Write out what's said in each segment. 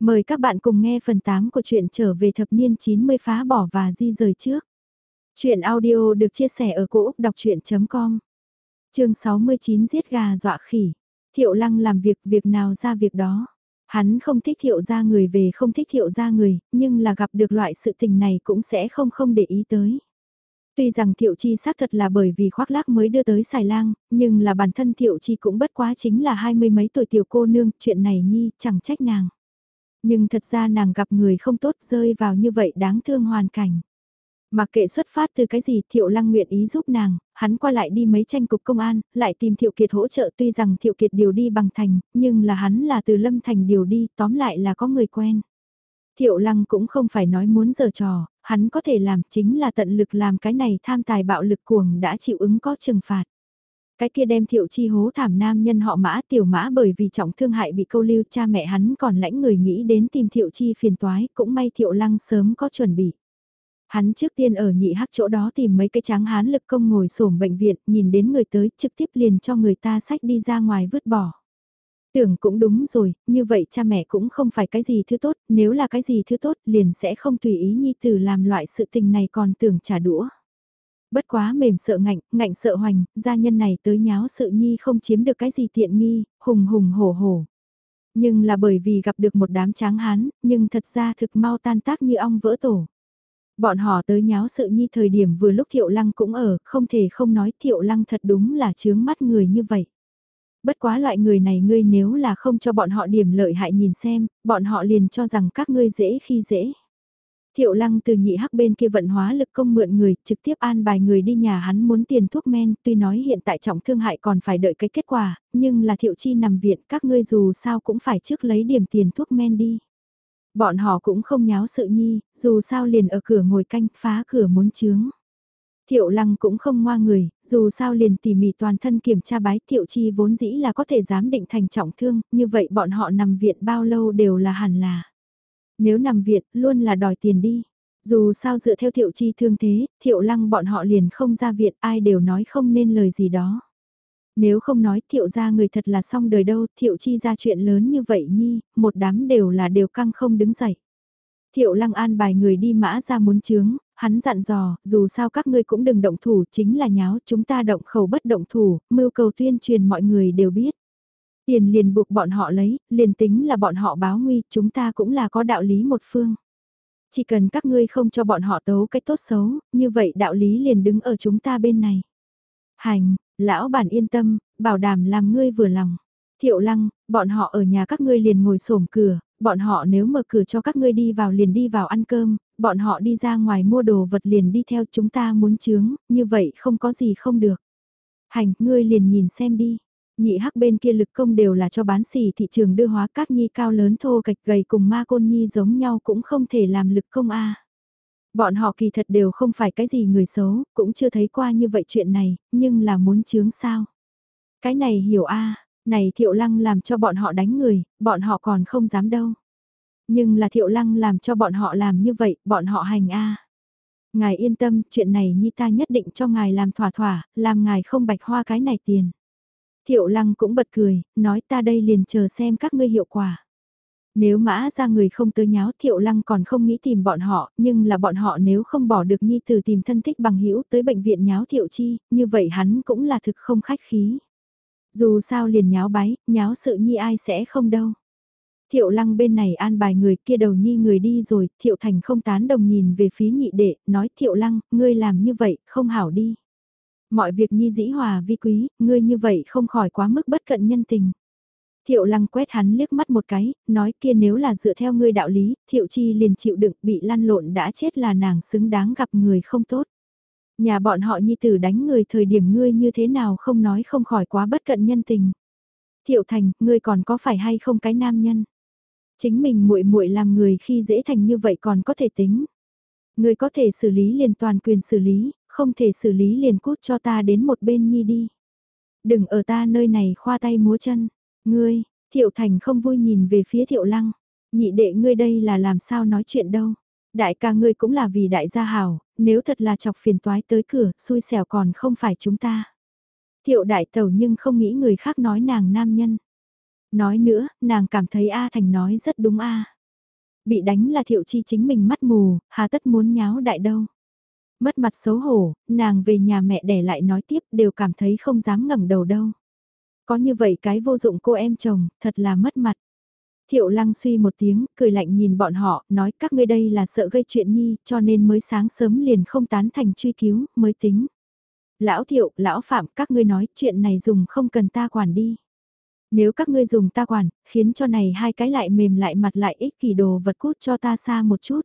Mời các bạn cùng nghe phần 8 của truyện trở về thập niên 90 phá bỏ và di rời trước. Chuyện audio được chia sẻ ở cỗ đọc chuyện.com Trường 69 giết gà dọa khỉ. Thiệu lăng làm việc việc nào ra việc đó. Hắn không thích thiệu ra người về không thích thiệu ra người, nhưng là gặp được loại sự tình này cũng sẽ không không để ý tới. Tuy rằng Thiệu Chi xác thật là bởi vì khoác lác mới đưa tới xài lang, nhưng là bản thân Thiệu Chi cũng bất quá chính là hai mươi mấy tuổi tiểu cô nương, chuyện này nhi chẳng trách nàng. Nhưng thật ra nàng gặp người không tốt rơi vào như vậy đáng thương hoàn cảnh. Mặc kệ xuất phát từ cái gì Thiệu Lăng nguyện ý giúp nàng, hắn qua lại đi mấy tranh cục công an, lại tìm Thiệu Kiệt hỗ trợ tuy rằng Thiệu Kiệt điều đi bằng thành, nhưng là hắn là từ Lâm Thành điều đi, tóm lại là có người quen. Thiệu Lăng cũng không phải nói muốn giở trò, hắn có thể làm chính là tận lực làm cái này tham tài bạo lực cuồng đã chịu ứng có trừng phạt. Cái kia đem thiệu chi hố thảm nam nhân họ mã tiểu mã bởi vì trọng thương hại bị câu lưu cha mẹ hắn còn lãnh người nghĩ đến tìm thiệu chi phiền toái, cũng may thiệu lăng sớm có chuẩn bị. Hắn trước tiên ở nhị hắc chỗ đó tìm mấy cái tráng hán lực công ngồi sổm bệnh viện, nhìn đến người tới trực tiếp liền cho người ta sách đi ra ngoài vứt bỏ. Tưởng cũng đúng rồi, như vậy cha mẹ cũng không phải cái gì thứ tốt, nếu là cái gì thứ tốt liền sẽ không tùy ý nhi tử làm loại sự tình này còn tưởng trả đũa. Bất quá mềm sợ ngạnh, ngạnh sợ hoành, gia nhân này tới nháo sự nhi không chiếm được cái gì tiện nghi, hùng hùng hổ hổ. Nhưng là bởi vì gặp được một đám tráng hán, nhưng thật ra thực mau tan tác như ong vỡ tổ. Bọn họ tới nháo sự nhi thời điểm vừa lúc thiệu lăng cũng ở, không thể không nói thiệu lăng thật đúng là chướng mắt người như vậy. Bất quá loại người này ngươi nếu là không cho bọn họ điểm lợi hại nhìn xem, bọn họ liền cho rằng các ngươi dễ khi dễ. Thiệu lăng từ nhị hắc bên kia vận hóa lực công mượn người, trực tiếp an bài người đi nhà hắn muốn tiền thuốc men, tuy nói hiện tại trọng thương hại còn phải đợi cái kết quả, nhưng là thiệu chi nằm viện các ngươi dù sao cũng phải trước lấy điểm tiền thuốc men đi. Bọn họ cũng không nháo sự nhi, dù sao liền ở cửa ngồi canh phá cửa muốn chướng. Thiệu lăng cũng không ngoa người, dù sao liền tỉ mỉ toàn thân kiểm tra bái thiệu chi vốn dĩ là có thể giám định thành trọng thương, như vậy bọn họ nằm viện bao lâu đều là hẳn là. Nếu nằm viện, luôn là đòi tiền đi. Dù sao dựa theo thiệu chi thương thế, thiệu lăng bọn họ liền không ra viện, ai đều nói không nên lời gì đó. Nếu không nói thiệu ra người thật là xong đời đâu, thiệu chi ra chuyện lớn như vậy nhi, một đám đều là đều căng không đứng dậy. Thiệu lăng an bài người đi mã ra muốn chướng, hắn dặn dò, dù sao các ngươi cũng đừng động thủ, chính là nháo, chúng ta động khẩu bất động thủ, mưu cầu tuyên truyền mọi người đều biết. Tiền liền buộc bọn họ lấy, liền tính là bọn họ báo nguy, chúng ta cũng là có đạo lý một phương. Chỉ cần các ngươi không cho bọn họ tấu cách tốt xấu, như vậy đạo lý liền đứng ở chúng ta bên này. Hành, lão bản yên tâm, bảo đảm làm ngươi vừa lòng. Thiệu lăng, bọn họ ở nhà các ngươi liền ngồi sổm cửa, bọn họ nếu mở cửa cho các ngươi đi vào liền đi vào ăn cơm, bọn họ đi ra ngoài mua đồ vật liền đi theo chúng ta muốn chướng, như vậy không có gì không được. Hành, ngươi liền nhìn xem đi. Nhị hắc bên kia lực công đều là cho bán xỉ thị trường đưa hóa các nhi cao lớn thô gạch gầy cùng ma côn nhi giống nhau cũng không thể làm lực công a. Bọn họ kỳ thật đều không phải cái gì người xấu, cũng chưa thấy qua như vậy chuyện này, nhưng là muốn chướng sao. Cái này hiểu a này thiệu lăng làm cho bọn họ đánh người, bọn họ còn không dám đâu. Nhưng là thiệu lăng làm cho bọn họ làm như vậy, bọn họ hành a Ngài yên tâm, chuyện này nhi ta nhất định cho ngài làm thỏa thỏa, làm ngài không bạch hoa cái này tiền. Thiệu lăng cũng bật cười, nói ta đây liền chờ xem các ngươi hiệu quả. Nếu mã ra người không tới nháo thiệu lăng còn không nghĩ tìm bọn họ, nhưng là bọn họ nếu không bỏ được nhi từ tìm thân thích bằng hữu tới bệnh viện nháo thiệu chi, như vậy hắn cũng là thực không khách khí. Dù sao liền nháo bái, nháo sự nhi ai sẽ không đâu. Thiệu lăng bên này an bài người kia đầu nhi người đi rồi, thiệu thành không tán đồng nhìn về phía nhị đệ, nói thiệu lăng, ngươi làm như vậy, không hảo đi. Mọi việc nhi dĩ hòa vi quý, ngươi như vậy không khỏi quá mức bất cận nhân tình. Thiệu lăng quét hắn liếc mắt một cái, nói kia nếu là dựa theo ngươi đạo lý, thiệu chi liền chịu đựng bị lăn lộn đã chết là nàng xứng đáng gặp người không tốt. Nhà bọn họ nhi tử đánh người thời điểm ngươi như thế nào không nói không khỏi quá bất cận nhân tình. Thiệu thành, ngươi còn có phải hay không cái nam nhân? Chính mình muội muội làm người khi dễ thành như vậy còn có thể tính. Ngươi có thể xử lý liền toàn quyền xử lý, không thể xử lý liền cút cho ta đến một bên nhi đi. Đừng ở ta nơi này khoa tay múa chân. Ngươi, Thiệu Thành không vui nhìn về phía Thiệu Lăng. Nhị đệ ngươi đây là làm sao nói chuyện đâu. Đại ca ngươi cũng là vì đại gia hảo, nếu thật là chọc phiền toái tới cửa, xui xẻo còn không phải chúng ta. Thiệu đại tẩu nhưng không nghĩ người khác nói nàng nam nhân. Nói nữa, nàng cảm thấy A Thành nói rất đúng A. Bị đánh là thiệu chi chính mình mắt mù, hà tất muốn nháo đại đâu. Mất mặt xấu hổ, nàng về nhà mẹ đẻ lại nói tiếp đều cảm thấy không dám ngẩng đầu đâu. Có như vậy cái vô dụng cô em chồng, thật là mất mặt. Thiệu lăng suy một tiếng, cười lạnh nhìn bọn họ, nói các ngươi đây là sợ gây chuyện nhi, cho nên mới sáng sớm liền không tán thành truy cứu, mới tính. Lão thiệu, lão phạm, các ngươi nói chuyện này dùng không cần ta quản đi. Nếu các ngươi dùng ta quản, khiến cho này hai cái lại mềm lại mặt lại ích kỷ đồ vật cút cho ta xa một chút.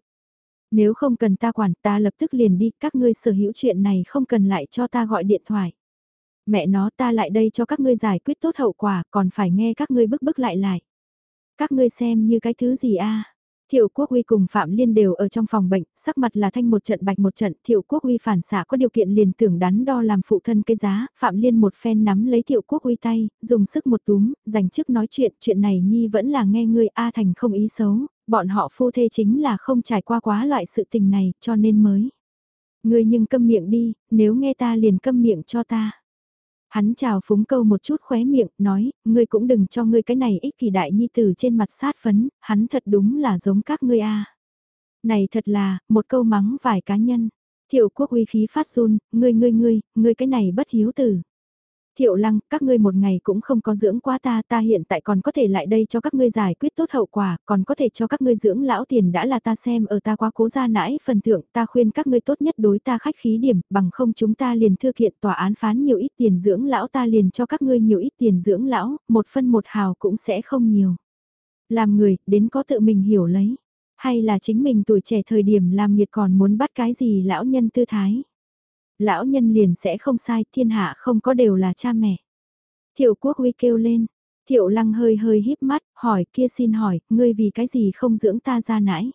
Nếu không cần ta quản ta lập tức liền đi, các ngươi sở hữu chuyện này không cần lại cho ta gọi điện thoại. Mẹ nó ta lại đây cho các ngươi giải quyết tốt hậu quả còn phải nghe các ngươi bức bức lại lại. Các ngươi xem như cái thứ gì a Thiệu Quốc Uy cùng Phạm Liên đều ở trong phòng bệnh, sắc mặt là thanh một trận bạch một trận, Thiệu Quốc Uy phản xạ có điều kiện liền tưởng đắn đo làm phụ thân cái giá, Phạm Liên một phen nắm lấy Thiệu Quốc Uy tay, dùng sức một túm, dành trước nói chuyện, chuyện này Nhi vẫn là nghe ngươi A Thành không ý xấu, bọn họ phu thê chính là không trải qua quá loại sự tình này, cho nên mới. Ngươi nhưng câm miệng đi, nếu nghe ta liền câm miệng cho ta. Hắn chào phúng câu một chút khóe miệng, nói, ngươi cũng đừng cho ngươi cái này ích kỳ đại nhi tử trên mặt sát phấn, hắn thật đúng là giống các ngươi a. Này thật là, một câu mắng vài cá nhân. Thiệu quốc uy khí phát run, ngươi ngươi ngươi, ngươi cái này bất hiếu tử. Thiệu lăng, các ngươi một ngày cũng không có dưỡng quá ta, ta hiện tại còn có thể lại đây cho các ngươi giải quyết tốt hậu quả, còn có thể cho các ngươi dưỡng lão tiền đã là ta xem ở ta quá cố gia nãi phần thượng, ta khuyên các ngươi tốt nhất đối ta khách khí điểm, bằng không chúng ta liền thư kiện tòa án phán nhiều ít tiền dưỡng lão ta liền cho các ngươi nhiều ít tiền dưỡng lão, một phân một hào cũng sẽ không nhiều. Làm người, đến có tự mình hiểu lấy, hay là chính mình tuổi trẻ thời điểm làm nghiệt còn muốn bắt cái gì lão nhân tư thái. Lão nhân liền sẽ không sai, thiên hạ không có đều là cha mẹ. Thiệu quốc huy kêu lên, thiệu lăng hơi hơi híp mắt, hỏi kia xin hỏi, ngươi vì cái gì không dưỡng ta ra nãy?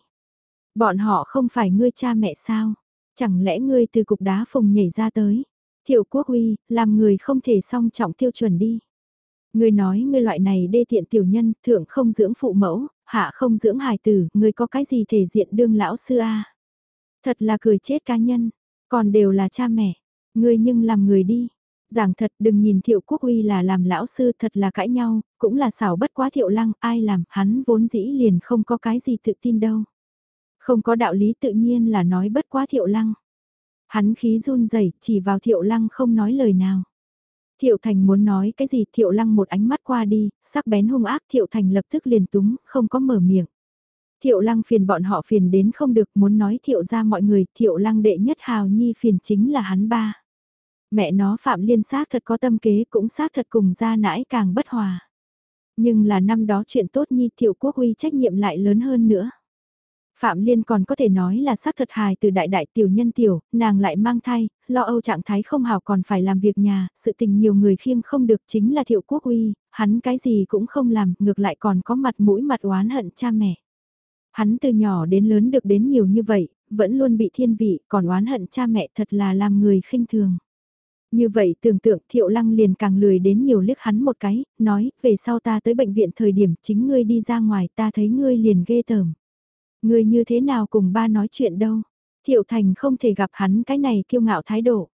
Bọn họ không phải ngươi cha mẹ sao? Chẳng lẽ ngươi từ cục đá phồng nhảy ra tới? Thiệu quốc huy, làm người không thể song trọng tiêu chuẩn đi. Ngươi nói ngươi loại này đê tiện tiểu nhân, thượng không dưỡng phụ mẫu, hạ không dưỡng hài tử, ngươi có cái gì thể diện đương lão sư a? Thật là cười chết cá nhân, còn đều là cha mẹ, ngươi nhưng làm người đi. Giảng thật đừng nhìn thiệu quốc uy là làm lão sư thật là cãi nhau, cũng là xảo bất quá thiệu lăng, ai làm, hắn vốn dĩ liền không có cái gì tự tin đâu. Không có đạo lý tự nhiên là nói bất quá thiệu lăng. Hắn khí run rẩy chỉ vào thiệu lăng không nói lời nào. Thiệu Thành muốn nói cái gì Thiệu Lăng một ánh mắt qua đi, sắc bén hung ác Thiệu Thành lập tức liền túng, không có mở miệng. Thiệu lăng phiền bọn họ phiền đến không được muốn nói thiệu ra mọi người, thiệu lăng đệ nhất hào nhi phiền chính là hắn ba. Mẹ nó phạm liên xác thật có tâm kế cũng xác thật cùng ra nãi càng bất hòa. Nhưng là năm đó chuyện tốt nhi thiệu quốc huy trách nhiệm lại lớn hơn nữa. Phạm Liên còn có thể nói là xác thật hài từ đại đại tiểu nhân tiểu, nàng lại mang thai, lo âu trạng thái không hào còn phải làm việc nhà, sự tình nhiều người khiêng không được chính là thiệu quốc uy, hắn cái gì cũng không làm, ngược lại còn có mặt mũi mặt oán hận cha mẹ. Hắn từ nhỏ đến lớn được đến nhiều như vậy, vẫn luôn bị thiên vị, còn oán hận cha mẹ thật là làm người khinh thường. Như vậy tưởng tượng thiệu lăng liền càng lười đến nhiều liếc hắn một cái, nói, về sau ta tới bệnh viện thời điểm chính ngươi đi ra ngoài ta thấy ngươi liền ghê tởm. Ngươi như thế nào cùng ba nói chuyện đâu, thiệu thành không thể gặp hắn cái này kiêu ngạo thái độ.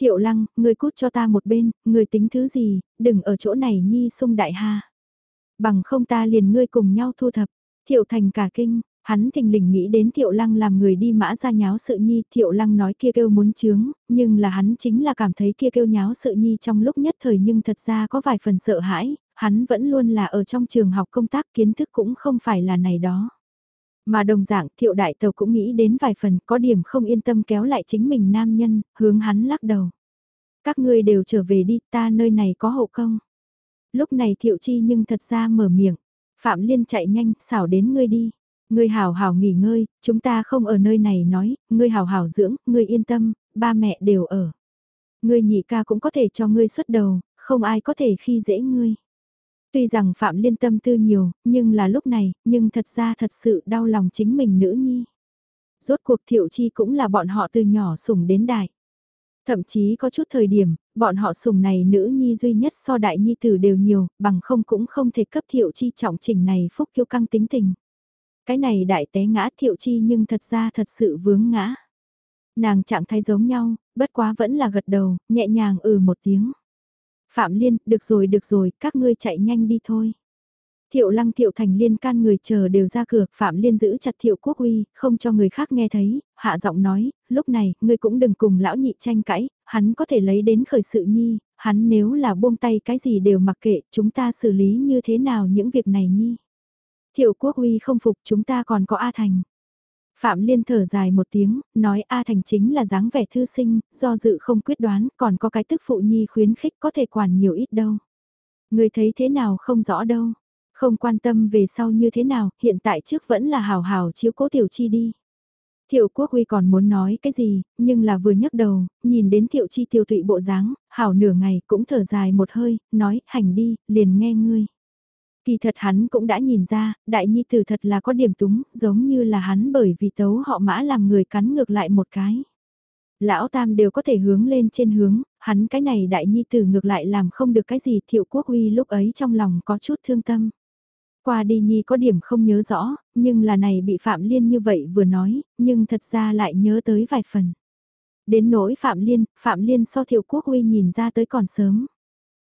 Thiệu lăng, ngươi cút cho ta một bên, ngươi tính thứ gì, đừng ở chỗ này nhi sung đại ha. Bằng không ta liền ngươi cùng nhau thu thập, Thiệu thành cả kinh, hắn thình lình nghĩ đến Thiệu Lăng làm người đi mã ra nháo sự nhi, Thiệu Lăng nói kia kêu muốn chướng, nhưng là hắn chính là cảm thấy kia kêu nháo sự nhi trong lúc nhất thời nhưng thật ra có vài phần sợ hãi, hắn vẫn luôn là ở trong trường học công tác kiến thức cũng không phải là này đó. Mà đồng dạng Thiệu Đại Tàu cũng nghĩ đến vài phần có điểm không yên tâm kéo lại chính mình nam nhân, hướng hắn lắc đầu. Các ngươi đều trở về đi, ta nơi này có hậu công. Lúc này Thiệu Chi nhưng thật ra mở miệng. Phạm Liên chạy nhanh, xảo đến ngươi đi. Ngươi hảo hảo nghỉ ngơi, chúng ta không ở nơi này nói, ngươi hảo hảo dưỡng, ngươi yên tâm, ba mẹ đều ở. Ngươi nhị ca cũng có thể cho ngươi xuất đầu, không ai có thể khi dễ ngươi. Tuy rằng Phạm Liên tâm tư nhiều, nhưng là lúc này, nhưng thật ra thật sự đau lòng chính mình nữ nhi. Rốt cuộc thiệu chi cũng là bọn họ từ nhỏ sủng đến đại. Thậm chí có chút thời điểm, bọn họ sùng này nữ nhi duy nhất so đại nhi tử đều nhiều, bằng không cũng không thể cấp thiệu chi trọng trình này phúc kiêu căng tính tình. Cái này đại té ngã thiệu chi nhưng thật ra thật sự vướng ngã. Nàng trạng thái giống nhau, bất quá vẫn là gật đầu, nhẹ nhàng ừ một tiếng. Phạm Liên, được rồi được rồi, các ngươi chạy nhanh đi thôi. Thiệu lăng thiệu thành liên can người chờ đều ra cửa, Phạm Liên giữ chặt thiệu quốc uy, không cho người khác nghe thấy, hạ giọng nói, lúc này, ngươi cũng đừng cùng lão nhị tranh cãi, hắn có thể lấy đến khởi sự nhi, hắn nếu là buông tay cái gì đều mặc kệ, chúng ta xử lý như thế nào những việc này nhi. Thiệu quốc uy không phục chúng ta còn có A Thành. Phạm Liên thở dài một tiếng, nói A Thành chính là dáng vẻ thư sinh, do dự không quyết đoán, còn có cái tức phụ nhi khuyến khích có thể quản nhiều ít đâu. Người thấy thế nào không rõ đâu, không quan tâm về sau như thế nào, hiện tại trước vẫn là hào hào chiếu cố tiểu chi đi. Thiệu Quốc Huy còn muốn nói cái gì, nhưng là vừa nhấc đầu, nhìn đến Thiệu Chi tiêu tụy bộ dáng, hảo nửa ngày cũng thở dài một hơi, nói, hành đi, liền nghe ngươi. Kỳ thật hắn cũng đã nhìn ra, đại nhi tử thật là có điểm túng, giống như là hắn bởi vì tấu họ mã làm người cắn ngược lại một cái. Lão tam đều có thể hướng lên trên hướng, hắn cái này đại nhi tử ngược lại làm không được cái gì thiệu quốc uy lúc ấy trong lòng có chút thương tâm. Qua đi nhi có điểm không nhớ rõ, nhưng là này bị Phạm Liên như vậy vừa nói, nhưng thật ra lại nhớ tới vài phần. Đến nỗi Phạm Liên, Phạm Liên so thiệu quốc uy nhìn ra tới còn sớm.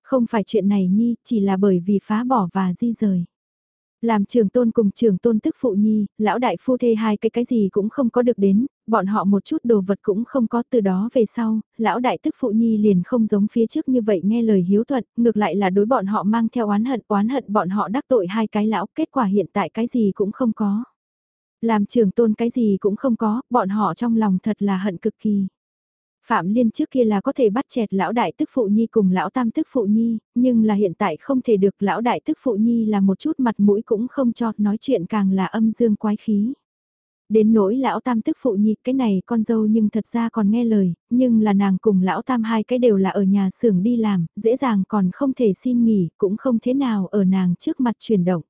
Không phải chuyện này nhi, chỉ là bởi vì phá bỏ và di rời. Làm trường tôn cùng trường tôn tức phụ nhi, lão đại phu thê hai cái cái gì cũng không có được đến, bọn họ một chút đồ vật cũng không có từ đó về sau, lão đại tức phụ nhi liền không giống phía trước như vậy nghe lời hiếu thuận, ngược lại là đối bọn họ mang theo oán hận, oán hận bọn họ đắc tội hai cái lão, kết quả hiện tại cái gì cũng không có. Làm trường tôn cái gì cũng không có, bọn họ trong lòng thật là hận cực kỳ. Phạm Liên trước kia là có thể bắt chẹt lão đại tức phụ nhi cùng lão tam tức phụ nhi, nhưng là hiện tại không thể được lão đại tức phụ nhi là một chút mặt mũi cũng không cho, nói chuyện càng là âm dương quái khí. Đến nỗi lão tam tức phụ nhi, cái này con dâu nhưng thật ra còn nghe lời, nhưng là nàng cùng lão tam hai cái đều là ở nhà xưởng đi làm, dễ dàng còn không thể xin nghỉ, cũng không thế nào ở nàng trước mặt chuyển động.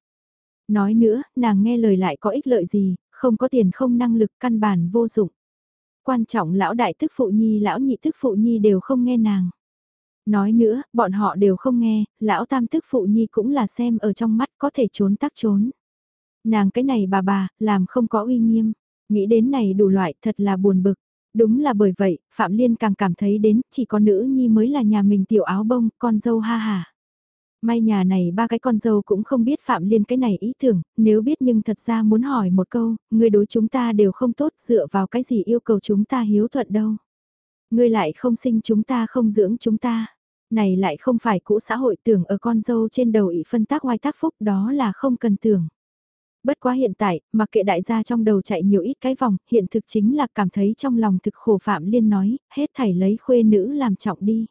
Nói nữa, nàng nghe lời lại có ích lợi gì, không có tiền không năng lực căn bản vô dụng. Quan trọng lão đại tức phụ nhi lão nhị tức phụ nhi đều không nghe nàng. Nói nữa, bọn họ đều không nghe, lão tam tức phụ nhi cũng là xem ở trong mắt có thể trốn tắc trốn. Nàng cái này bà bà, làm không có uy nghiêm, nghĩ đến này đủ loại thật là buồn bực. Đúng là bởi vậy, Phạm Liên càng cảm thấy đến chỉ có nữ nhi mới là nhà mình tiểu áo bông, con dâu ha hà. May nhà này ba cái con dâu cũng không biết Phạm Liên cái này ý tưởng, nếu biết nhưng thật ra muốn hỏi một câu, người đối chúng ta đều không tốt dựa vào cái gì yêu cầu chúng ta hiếu thuận đâu. Ngươi lại không sinh chúng ta không dưỡng chúng ta. Này lại không phải cũ xã hội tưởng ở con dâu trên đầu ị phân tác oai tác phúc đó là không cần tưởng. Bất quá hiện tại, mặc kệ đại gia trong đầu chạy nhiều ít cái vòng, hiện thực chính là cảm thấy trong lòng thực khổ Phạm Liên nói, hết thảy lấy khuê nữ làm trọng đi.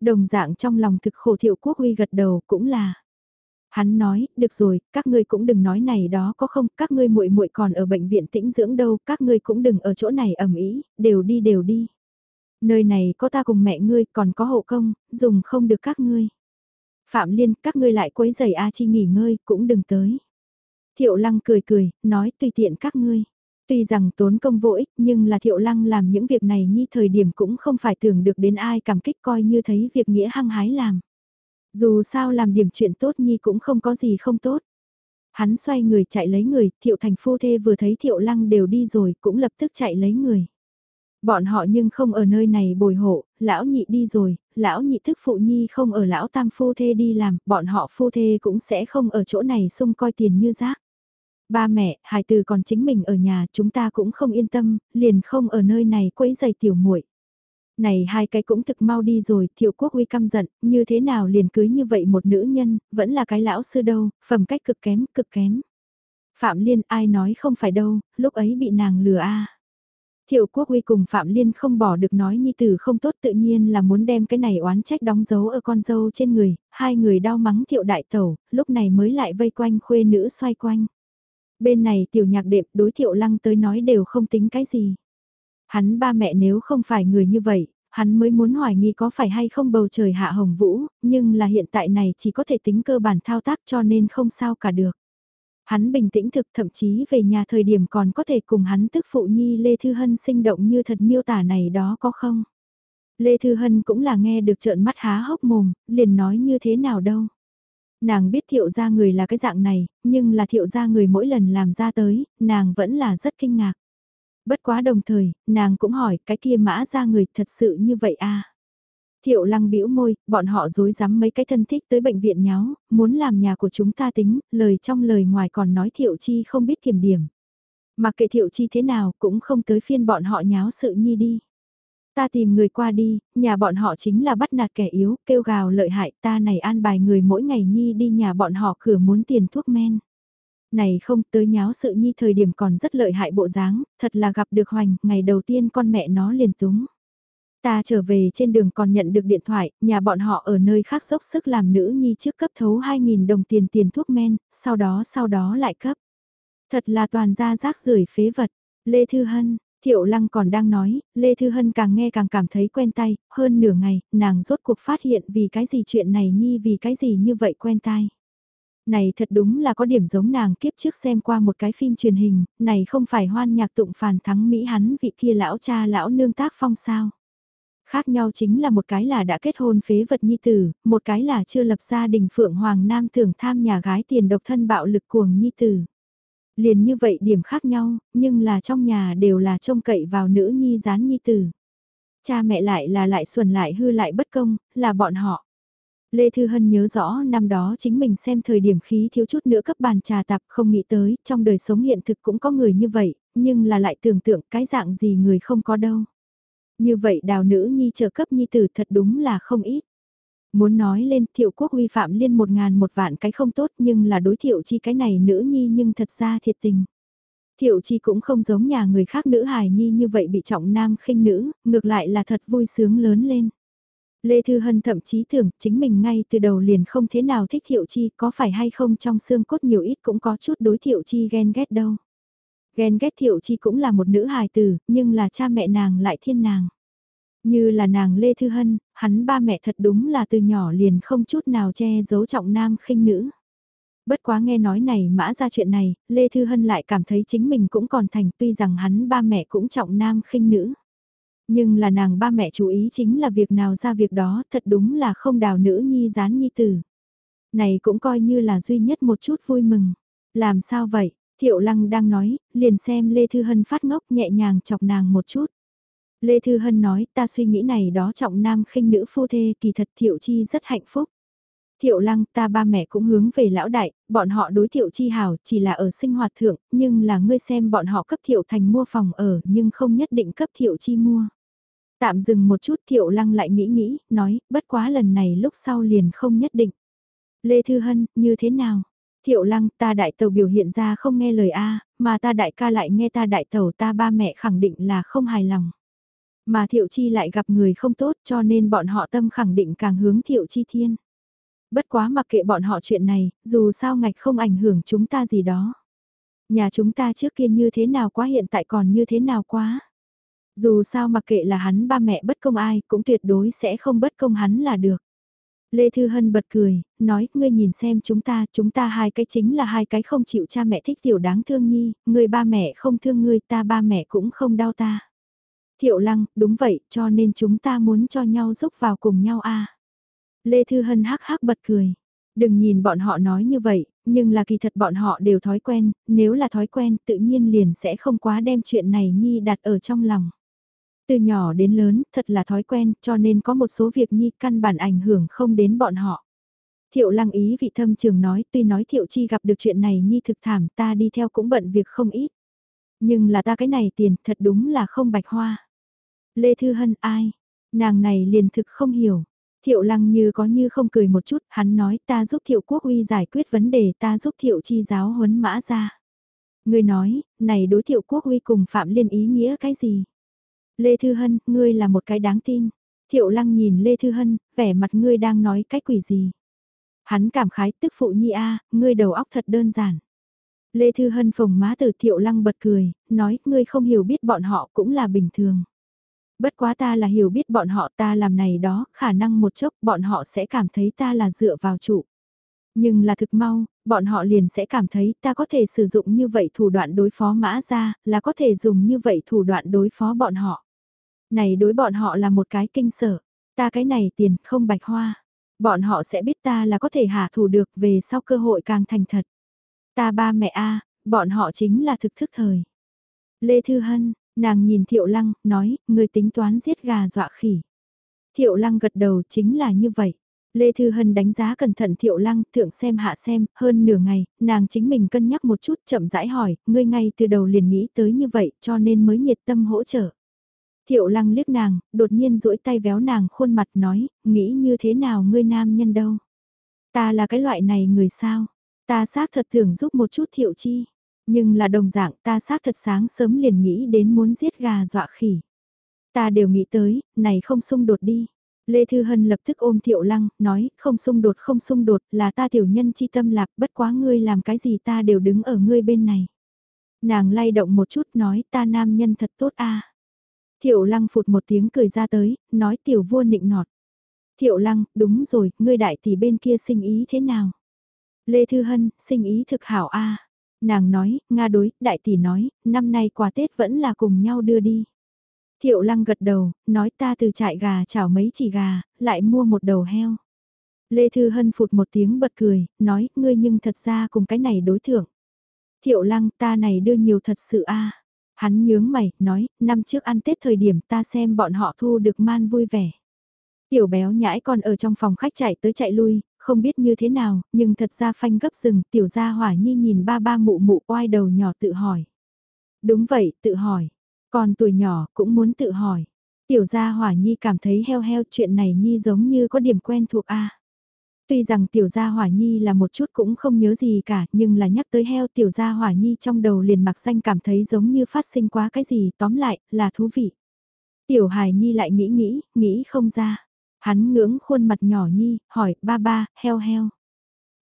Đồng dạng trong lòng thực khổ thiệu quốc huy gật đầu cũng là. Hắn nói, được rồi, các ngươi cũng đừng nói này đó có không, các ngươi muội muội còn ở bệnh viện tĩnh dưỡng đâu, các ngươi cũng đừng ở chỗ này ẩm ý, đều đi đều đi. Nơi này có ta cùng mẹ ngươi, còn có hộ công, dùng không được các ngươi. Phạm Liên, các ngươi lại quấy giày A Chi nghỉ ngơi, cũng đừng tới. Thiệu Lăng cười cười, nói tùy tiện các ngươi. Tuy rằng tốn công vô ích nhưng là thiệu lăng làm những việc này như thời điểm cũng không phải tưởng được đến ai cảm kích coi như thấy việc nghĩa hăng hái làm. Dù sao làm điểm chuyện tốt nhi cũng không có gì không tốt. Hắn xoay người chạy lấy người, thiệu thành phu thê vừa thấy thiệu lăng đều đi rồi cũng lập tức chạy lấy người. Bọn họ nhưng không ở nơi này bồi hộ, lão nhị đi rồi, lão nhị thức phụ nhi không ở lão tam phu thê đi làm, bọn họ phu thê cũng sẽ không ở chỗ này xung coi tiền như rác. Ba mẹ, hài từ còn chính mình ở nhà, chúng ta cũng không yên tâm, liền không ở nơi này quấy giày tiểu muội. Này hai cái cũng thực mau đi rồi, thiệu quốc uy căm giận, như thế nào liền cưới như vậy một nữ nhân, vẫn là cái lão sư đâu, phẩm cách cực kém, cực kém. Phạm Liên ai nói không phải đâu, lúc ấy bị nàng lừa a. Thiệu quốc uy cùng Phạm Liên không bỏ được nói nhi tử không tốt tự nhiên là muốn đem cái này oán trách đóng dấu ở con dâu trên người, hai người đau mắng thiệu đại tẩu, lúc này mới lại vây quanh khuê nữ xoay quanh. Bên này tiểu nhạc đệm đối thiệu lăng tới nói đều không tính cái gì. Hắn ba mẹ nếu không phải người như vậy, hắn mới muốn hoài nghi có phải hay không bầu trời hạ hồng vũ, nhưng là hiện tại này chỉ có thể tính cơ bản thao tác cho nên không sao cả được. Hắn bình tĩnh thực thậm chí về nhà thời điểm còn có thể cùng hắn tức phụ nhi Lê Thư Hân sinh động như thật miêu tả này đó có không? Lê Thư Hân cũng là nghe được trợn mắt há hốc mồm, liền nói như thế nào đâu. Nàng biết thiệu gia người là cái dạng này, nhưng là thiệu gia người mỗi lần làm ra tới, nàng vẫn là rất kinh ngạc. Bất quá đồng thời, nàng cũng hỏi cái kia mã ra người thật sự như vậy à? Thiệu lăng bĩu môi, bọn họ dối dám mấy cái thân thích tới bệnh viện nháo, muốn làm nhà của chúng ta tính, lời trong lời ngoài còn nói thiệu chi không biết kiểm điểm. Mà kệ thiệu chi thế nào cũng không tới phiên bọn họ nháo sự nhi đi. Ta tìm người qua đi, nhà bọn họ chính là bắt nạt kẻ yếu, kêu gào lợi hại ta này an bài người mỗi ngày nhi đi nhà bọn họ cửa muốn tiền thuốc men. Này không tới nháo sự nhi thời điểm còn rất lợi hại bộ dáng, thật là gặp được hoành, ngày đầu tiên con mẹ nó liền túng. Ta trở về trên đường còn nhận được điện thoại, nhà bọn họ ở nơi khác dốc sức làm nữ nhi trước cấp thấu 2.000 đồng tiền tiền thuốc men, sau đó sau đó lại cấp. Thật là toàn ra rác rưởi phế vật. Lê Thư Hân, Thiệu Lăng còn đang nói, Lê Thư Hân càng nghe càng cảm thấy quen tay, hơn nửa ngày, nàng rốt cuộc phát hiện vì cái gì chuyện này nhi vì cái gì như vậy quen tai. Này thật đúng là có điểm giống nàng kiếp trước xem qua một cái phim truyền hình, này không phải hoan nhạc tụng phàn thắng Mỹ hắn vị kia lão cha lão nương tác phong sao. Khác nhau chính là một cái là đã kết hôn phế vật nhi tử, một cái là chưa lập gia đình Phượng Hoàng Nam thường tham nhà gái tiền độc thân bạo lực cuồng nhi tử. Liền như vậy điểm khác nhau, nhưng là trong nhà đều là trông cậy vào nữ nhi gián nhi tử. Cha mẹ lại là lại xuẩn lại hư lại bất công, là bọn họ. Lê Thư Hân nhớ rõ năm đó chính mình xem thời điểm khí thiếu chút nữa cấp bàn trà tạp không nghĩ tới, trong đời sống hiện thực cũng có người như vậy, nhưng là lại tưởng tượng cái dạng gì người không có đâu. Như vậy đào nữ nhi trợ cấp nhi tử thật đúng là không ít. Muốn nói lên thiệu quốc uy phạm liên một ngàn một vạn cái không tốt nhưng là đối thiệu chi cái này nữ nhi nhưng thật ra thiệt tình. Thiệu chi cũng không giống nhà người khác nữ hài nhi như vậy bị trọng nam khinh nữ, ngược lại là thật vui sướng lớn lên. Lê Thư Hân thậm chí tưởng chính mình ngay từ đầu liền không thế nào thích thiệu chi có phải hay không trong xương cốt nhiều ít cũng có chút đối thiệu chi ghen ghét đâu. Ghen ghét thiệu chi cũng là một nữ hài tử, nhưng là cha mẹ nàng lại thiên nàng. Như là nàng Lê Thư Hân, hắn ba mẹ thật đúng là từ nhỏ liền không chút nào che giấu trọng nam khinh nữ. Bất quá nghe nói này mã ra chuyện này, Lê Thư Hân lại cảm thấy chính mình cũng còn thành tuy rằng hắn ba mẹ cũng trọng nam khinh nữ. Nhưng là nàng ba mẹ chú ý chính là việc nào ra việc đó thật đúng là không đào nữ nhi gián nhi tử. Này cũng coi như là duy nhất một chút vui mừng. Làm sao vậy? Thiệu Lăng đang nói, liền xem Lê Thư Hân phát ngốc nhẹ nhàng chọc nàng một chút. Lê Thư Hân nói ta suy nghĩ này đó trọng nam khinh nữ phu thê kỳ thật Thiệu Chi rất hạnh phúc. Thiệu Lăng ta ba mẹ cũng hướng về lão đại, bọn họ đối Thiệu Chi hảo chỉ là ở sinh hoạt thượng, nhưng là ngươi xem bọn họ cấp Thiệu Thành mua phòng ở nhưng không nhất định cấp Thiệu Chi mua. Tạm dừng một chút Thiệu Lăng lại nghĩ nghĩ, nói, bất quá lần này lúc sau liền không nhất định. Lê Thư Hân, như thế nào? Thiệu Lăng, ta đại tàu biểu hiện ra không nghe lời A, mà ta đại ca lại nghe ta đại tàu ta ba mẹ khẳng định là không hài lòng. Mà Thiệu Chi lại gặp người không tốt cho nên bọn họ tâm khẳng định càng hướng Thiệu Chi thiên. Bất quá mặc kệ bọn họ chuyện này, dù sao ngạch không ảnh hưởng chúng ta gì đó. Nhà chúng ta trước kia như thế nào quá hiện tại còn như thế nào quá. Dù sao mặc kệ là hắn ba mẹ bất công ai cũng tuyệt đối sẽ không bất công hắn là được. Lê Thư Hân bật cười, nói, ngươi nhìn xem chúng ta, chúng ta hai cái chính là hai cái không chịu cha mẹ thích tiểu đáng thương nhi, người ba mẹ không thương ngươi, ta ba mẹ cũng không đau ta. Thiệu Lăng, đúng vậy, cho nên chúng ta muốn cho nhau giúp vào cùng nhau a. Lê Thư Hân hắc hắc bật cười. Đừng nhìn bọn họ nói như vậy, nhưng là kỳ thật bọn họ đều thói quen, nếu là thói quen tự nhiên liền sẽ không quá đem chuyện này nhi đặt ở trong lòng. Từ nhỏ đến lớn, thật là thói quen, cho nên có một số việc nhi căn bản ảnh hưởng không đến bọn họ. Thiệu lăng ý vị thâm trường nói, tuy nói thiệu chi gặp được chuyện này nhi thực thảm ta đi theo cũng bận việc không ít. Nhưng là ta cái này tiền thật đúng là không bạch hoa. Lê Thư Hân ai? Nàng này liền thực không hiểu. Thiệu lăng như có như không cười một chút, hắn nói ta giúp thiệu quốc uy giải quyết vấn đề ta giúp thiệu chi giáo huấn mã ra. Người nói, này đối thiệu quốc uy cùng Phạm Liên ý nghĩa cái gì? Lê Thư Hân, ngươi là một cái đáng tin. Thiệu lăng nhìn Lê Thư Hân, vẻ mặt ngươi đang nói cái quỷ gì? Hắn cảm khái tức phụ nhi a ngươi đầu óc thật đơn giản. Lê Thư Hân phồng má từ thiệu lăng bật cười, nói ngươi không hiểu biết bọn họ cũng là bình thường. Bất quá ta là hiểu biết bọn họ ta làm này đó, khả năng một chốc bọn họ sẽ cảm thấy ta là dựa vào trụ. Nhưng là thực mau, bọn họ liền sẽ cảm thấy ta có thể sử dụng như vậy thủ đoạn đối phó mã ra, là có thể dùng như vậy thủ đoạn đối phó bọn họ. Này đối bọn họ là một cái kinh sở, ta cái này tiền không bạch hoa. Bọn họ sẽ biết ta là có thể hạ thủ được về sau cơ hội càng thành thật. Ta ba mẹ a bọn họ chính là thực thức thời. Lê Thư Hân, Nàng nhìn Thiệu Lăng, nói, người tính toán giết gà dọa khỉ. Thiệu Lăng gật đầu chính là như vậy. Lê Thư Hân đánh giá cẩn thận Thiệu Lăng, thượng xem hạ xem, hơn nửa ngày, nàng chính mình cân nhắc một chút chậm rãi hỏi, ngươi ngay từ đầu liền nghĩ tới như vậy cho nên mới nhiệt tâm hỗ trợ. Thiệu Lăng liếc nàng, đột nhiên duỗi tay véo nàng khuôn mặt nói, nghĩ như thế nào ngươi nam nhân đâu. Ta là cái loại này người sao, ta xác thật thường giúp một chút Thiệu Chi, nhưng là đồng dạng ta xác thật sáng sớm liền nghĩ đến muốn giết gà dọa khỉ. Ta đều nghĩ tới, này không xung đột đi. Lê Thư Hân lập tức ôm Thiệu Lăng, nói, không xung đột không xung đột, là ta tiểu nhân chi tâm lạc, bất quá ngươi làm cái gì ta đều đứng ở ngươi bên này. Nàng lay động một chút nói, ta nam nhân thật tốt a Thiệu Lăng phụt một tiếng cười ra tới, nói tiểu vua nịnh nọt. Thiệu Lăng, đúng rồi, ngươi đại tỷ bên kia sinh ý thế nào? Lê Thư Hân, sinh ý thực hảo a Nàng nói, Nga đối, đại tỷ nói, năm nay quà Tết vẫn là cùng nhau đưa đi. Thiệu lăng gật đầu, nói ta từ trại gà chảo mấy chỉ gà, lại mua một đầu heo. Lê Thư Hân phụt một tiếng bật cười, nói, ngươi nhưng thật ra cùng cái này đối thưởng. Thiệu lăng ta này đưa nhiều thật sự a Hắn nhướng mày, nói, năm trước ăn Tết thời điểm ta xem bọn họ thu được man vui vẻ. Tiểu béo nhãi còn ở trong phòng khách chạy tới chạy lui, không biết như thế nào, nhưng thật ra phanh gấp rừng, tiểu gia hỏa nhi nhìn ba ba mụ mụ oai đầu nhỏ tự hỏi. Đúng vậy, tự hỏi. Còn tuổi nhỏ cũng muốn tự hỏi. Tiểu gia hỏa nhi cảm thấy heo heo chuyện này nhi giống như có điểm quen thuộc a. Tuy rằng tiểu gia hỏa nhi là một chút cũng không nhớ gì cả, nhưng là nhắc tới heo tiểu gia hỏa nhi trong đầu liền mặc danh cảm thấy giống như phát sinh quá cái gì, tóm lại, là thú vị. Tiểu hài nhi lại nghĩ nghĩ, nghĩ không ra. Hắn ngưỡng khuôn mặt nhỏ nhi, hỏi, ba ba, heo heo.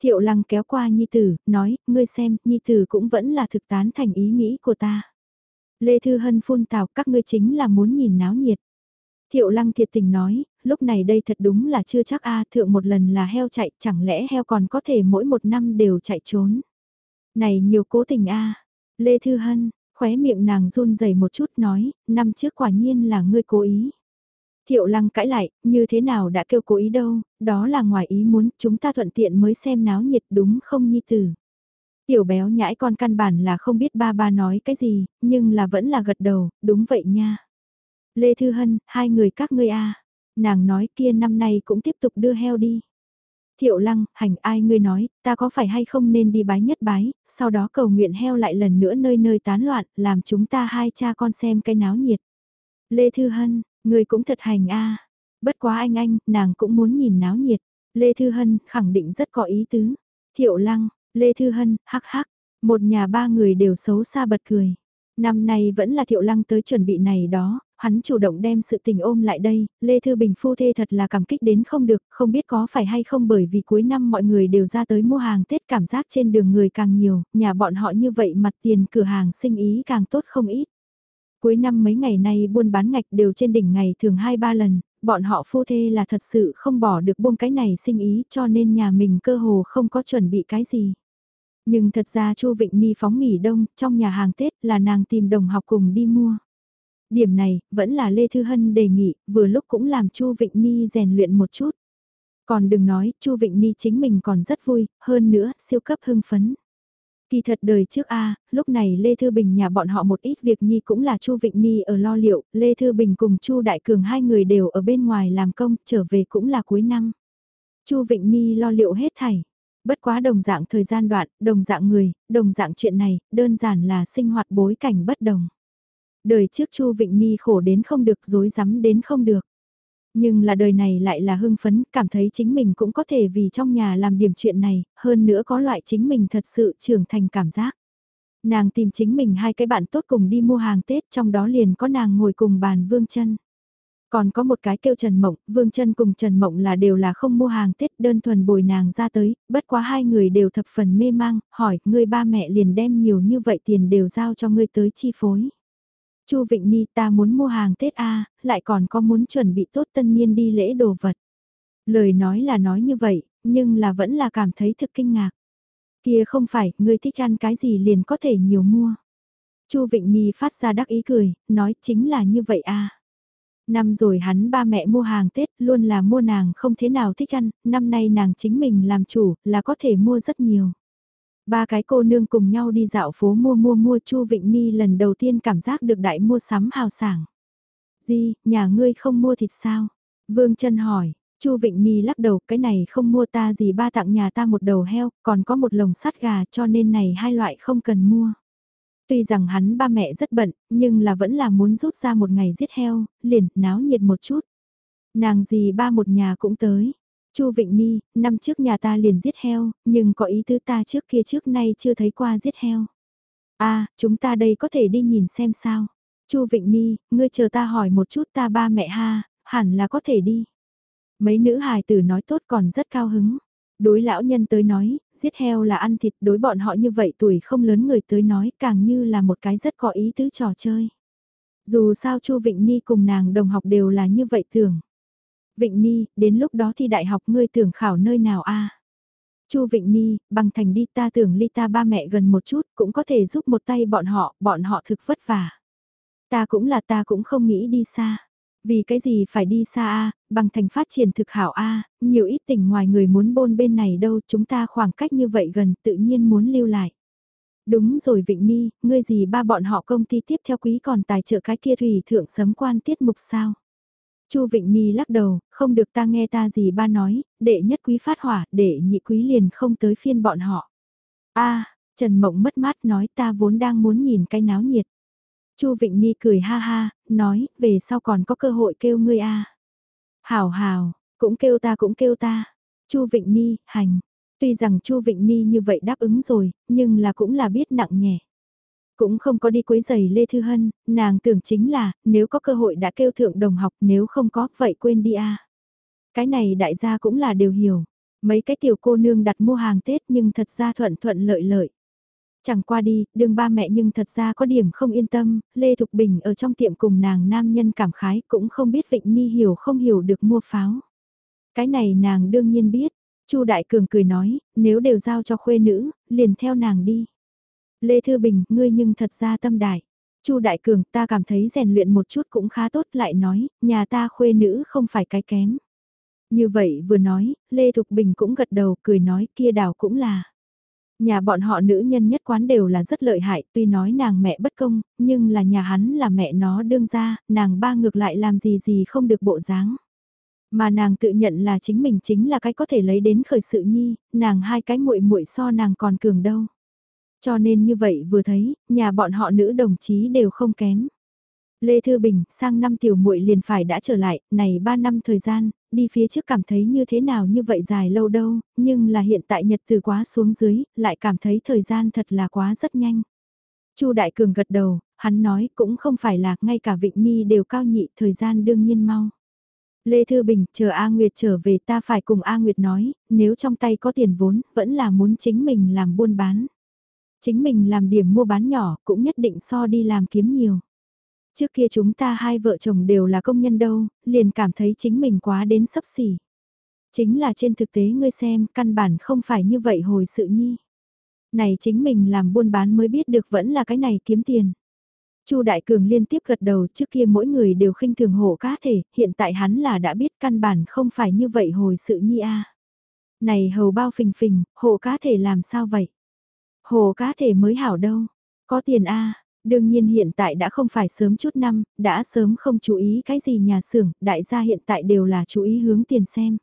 Thiệu lăng kéo qua nhi tử, nói, ngươi xem, nhi tử cũng vẫn là thực tán thành ý nghĩ của ta. Lê Thư Hân phun tào các ngươi chính là muốn nhìn náo nhiệt. Thiệu lăng thiệt tình nói, lúc này đây thật đúng là chưa chắc a thượng một lần là heo chạy, chẳng lẽ heo còn có thể mỗi một năm đều chạy trốn. Này nhiều cố tình a Lê Thư Hân, khóe miệng nàng run rẩy một chút nói, năm trước quả nhiên là ngươi cố ý. Thiệu lăng cãi lại, như thế nào đã kêu cố ý đâu, đó là ngoài ý muốn, chúng ta thuận tiện mới xem náo nhiệt đúng không nhi tử. Tiểu béo nhãi con căn bản là không biết ba ba nói cái gì, nhưng là vẫn là gật đầu, đúng vậy nha. Lê Thư Hân, hai người các ngươi a Nàng nói kia năm nay cũng tiếp tục đưa heo đi. Thiệu lăng, hành ai ngươi nói, ta có phải hay không nên đi bái nhất bái, sau đó cầu nguyện heo lại lần nữa nơi nơi tán loạn, làm chúng ta hai cha con xem cái náo nhiệt. Lê Thư Hân, người cũng thật hành a Bất quá anh anh, nàng cũng muốn nhìn náo nhiệt. Lê Thư Hân khẳng định rất có ý tứ. Thiệu lăng, Lê Thư Hân, hắc hắc, một nhà ba người đều xấu xa bật cười. Năm nay vẫn là Thiệu Lăng tới chuẩn bị này đó, hắn chủ động đem sự tình ôm lại đây, Lê Thư Bình phu thê thật là cảm kích đến không được, không biết có phải hay không bởi vì cuối năm mọi người đều ra tới mua hàng Tết cảm giác trên đường người càng nhiều, nhà bọn họ như vậy mặt tiền cửa hàng sinh ý càng tốt không ít. Cuối năm mấy ngày nay buôn bán ngạch đều trên đỉnh ngày thường 2-3 lần, bọn họ phu thê là thật sự không bỏ được buông cái này sinh ý cho nên nhà mình cơ hồ không có chuẩn bị cái gì. Nhưng thật ra Chu Vịnh Ni phóng nghỉ đông, trong nhà hàng Tết là nàng tìm đồng học cùng đi mua. Điểm này, vẫn là Lê Thư Hân đề nghị, vừa lúc cũng làm Chu Vịnh Ni rèn luyện một chút. Còn đừng nói, Chu Vịnh Ni chính mình còn rất vui, hơn nữa, siêu cấp hưng phấn. Kỳ thật đời trước a, lúc này Lê Thư Bình nhà bọn họ một ít việc nhi cũng là Chu Vịnh Ni ở lo liệu, Lê Thư Bình cùng Chu Đại Cường hai người đều ở bên ngoài làm công, trở về cũng là cuối năm. Chu Vịnh Ni lo liệu hết thảy. Bất quá đồng dạng thời gian đoạn, đồng dạng người, đồng dạng chuyện này, đơn giản là sinh hoạt bối cảnh bất đồng. Đời trước Chu Vịnh Ni khổ đến không được, dối rắm đến không được. Nhưng là đời này lại là hưng phấn, cảm thấy chính mình cũng có thể vì trong nhà làm điểm chuyện này, hơn nữa có loại chính mình thật sự trưởng thành cảm giác. Nàng tìm chính mình hai cái bạn tốt cùng đi mua hàng Tết, trong đó liền có nàng ngồi cùng bàn Vương chân còn có một cái kêu Trần Mộng, Vương chân cùng Trần Mộng là đều là không mua hàng Tết đơn thuần bồi nàng ra tới, bất quá hai người đều thập phần mê mang, hỏi, người ba mẹ liền đem nhiều như vậy tiền đều giao cho ngươi tới chi phối. Chu Vịnh Ni ta muốn mua hàng Tết A, lại còn có muốn chuẩn bị tốt tân niên đi lễ đồ vật. Lời nói là nói như vậy, nhưng là vẫn là cảm thấy thực kinh ngạc. Kia không phải, ngươi thích ăn cái gì liền có thể nhiều mua. Chu Vịnh Ni phát ra đắc ý cười, nói chính là như vậy a. Năm rồi hắn ba mẹ mua hàng Tết luôn là mua nàng không thế nào thích ăn, năm nay nàng chính mình làm chủ là có thể mua rất nhiều. Ba cái cô nương cùng nhau đi dạo phố mua mua mua Chu Vịnh Ni lần đầu tiên cảm giác được đại mua sắm hào sảng. Di, nhà ngươi không mua thịt sao? Vương chân hỏi, Chu Vịnh Ni lắc đầu, cái này không mua ta gì ba tặng nhà ta một đầu heo, còn có một lồng sắt gà cho nên này hai loại không cần mua. Tuy rằng hắn ba mẹ rất bận, nhưng là vẫn là muốn rút ra một ngày giết heo, liền náo nhiệt một chút. Nàng gì ba một nhà cũng tới. Chu Vịnh Ni, năm trước nhà ta liền giết heo, nhưng có ý tứ ta trước kia trước nay chưa thấy qua giết heo. a à, chúng ta đây có thể đi nhìn xem sao. Chu Vịnh Ni, ngươi chờ ta hỏi một chút ta ba mẹ ha, hẳn là có thể đi. Mấy nữ hài tử nói tốt còn rất cao hứng. Đối lão nhân tới nói, giết heo là ăn thịt đối bọn họ như vậy tuổi không lớn người tới nói càng như là một cái rất có ý tứ trò chơi. Dù sao Chu Vịnh Ni cùng nàng đồng học đều là như vậy tưởng. Vịnh Ni, đến lúc đó thì đại học ngươi tưởng khảo nơi nào a? Chu Vịnh Ni, bằng thành đi ta tưởng ly ta ba mẹ gần một chút cũng có thể giúp một tay bọn họ, bọn họ thực vất vả. Ta cũng là ta cũng không nghĩ đi xa. Vì cái gì phải đi xa a bằng thành phát triển thực hảo a nhiều ít tỉnh ngoài người muốn bôn bên này đâu, chúng ta khoảng cách như vậy gần tự nhiên muốn lưu lại. Đúng rồi Vịnh Ni, ngươi gì ba bọn họ công ty tiếp theo quý còn tài trợ cái kia thủy thượng sấm quan tiết mục sao? Chu Vịnh Ni lắc đầu, không được ta nghe ta gì ba nói, đệ nhất quý phát hỏa, đệ nhị quý liền không tới phiên bọn họ. a Trần Mộng mất mát nói ta vốn đang muốn nhìn cái náo nhiệt. Chu Vịnh Ni cười ha ha, nói, về sau còn có cơ hội kêu ngươi a. Hảo hảo, cũng kêu ta cũng kêu ta. Chu Vịnh Ni, hành. Tuy rằng Chu Vịnh Ni như vậy đáp ứng rồi, nhưng là cũng là biết nặng nhẹ. Cũng không có đi quấy giày Lê Thư Hân, nàng tưởng chính là, nếu có cơ hội đã kêu thượng đồng học, nếu không có, vậy quên đi a. Cái này đại gia cũng là đều hiểu. Mấy cái tiểu cô nương đặt mua hàng Tết nhưng thật ra thuận thuận lợi lợi. Chẳng qua đi, đương ba mẹ nhưng thật ra có điểm không yên tâm, Lê Thục Bình ở trong tiệm cùng nàng nam nhân cảm khái cũng không biết Vịnh Nhi hiểu không hiểu được mua pháo. Cái này nàng đương nhiên biết, Chu Đại Cường cười nói, nếu đều giao cho khuê nữ, liền theo nàng đi. Lê Thư Bình, ngươi nhưng thật ra tâm đại. Chu Đại Cường, ta cảm thấy rèn luyện một chút cũng khá tốt lại nói, nhà ta khuê nữ không phải cái kém. Như vậy vừa nói, Lê Thục Bình cũng gật đầu cười nói kia đảo cũng là. Nhà bọn họ nữ nhân nhất quán đều là rất lợi hại, tuy nói nàng mẹ bất công, nhưng là nhà hắn là mẹ nó đương ra, nàng ba ngược lại làm gì gì không được bộ dáng. Mà nàng tự nhận là chính mình chính là cái có thể lấy đến khởi sự nhi, nàng hai cái muội muội so nàng còn cường đâu. Cho nên như vậy vừa thấy, nhà bọn họ nữ đồng chí đều không kém. Lê Thư Bình, sang năm tiểu muội liền phải đã trở lại, này 3 năm thời gian, đi phía trước cảm thấy như thế nào như vậy dài lâu đâu, nhưng là hiện tại nhật từ quá xuống dưới, lại cảm thấy thời gian thật là quá rất nhanh. Chu Đại Cường gật đầu, hắn nói cũng không phải là ngay cả Vịnh Ni đều cao nhị, thời gian đương nhiên mau. Lê Thư Bình, chờ A Nguyệt trở về ta phải cùng A Nguyệt nói, nếu trong tay có tiền vốn, vẫn là muốn chính mình làm buôn bán. Chính mình làm điểm mua bán nhỏ, cũng nhất định so đi làm kiếm nhiều. Trước kia chúng ta hai vợ chồng đều là công nhân đâu, liền cảm thấy chính mình quá đến sấp xỉ. Chính là trên thực tế ngươi xem, căn bản không phải như vậy hồi sự nhi. Này chính mình làm buôn bán mới biết được vẫn là cái này kiếm tiền. Chu Đại Cường liên tiếp gật đầu trước kia mỗi người đều khinh thường hổ cá thể, hiện tại hắn là đã biết căn bản không phải như vậy hồi sự nhi a. Này hầu bao phình phình, hổ cá thể làm sao vậy? Hồ cá thể mới hảo đâu, có tiền a Đương nhiên hiện tại đã không phải sớm chút năm, đã sớm không chú ý cái gì nhà xưởng, đại gia hiện tại đều là chú ý hướng tiền xem.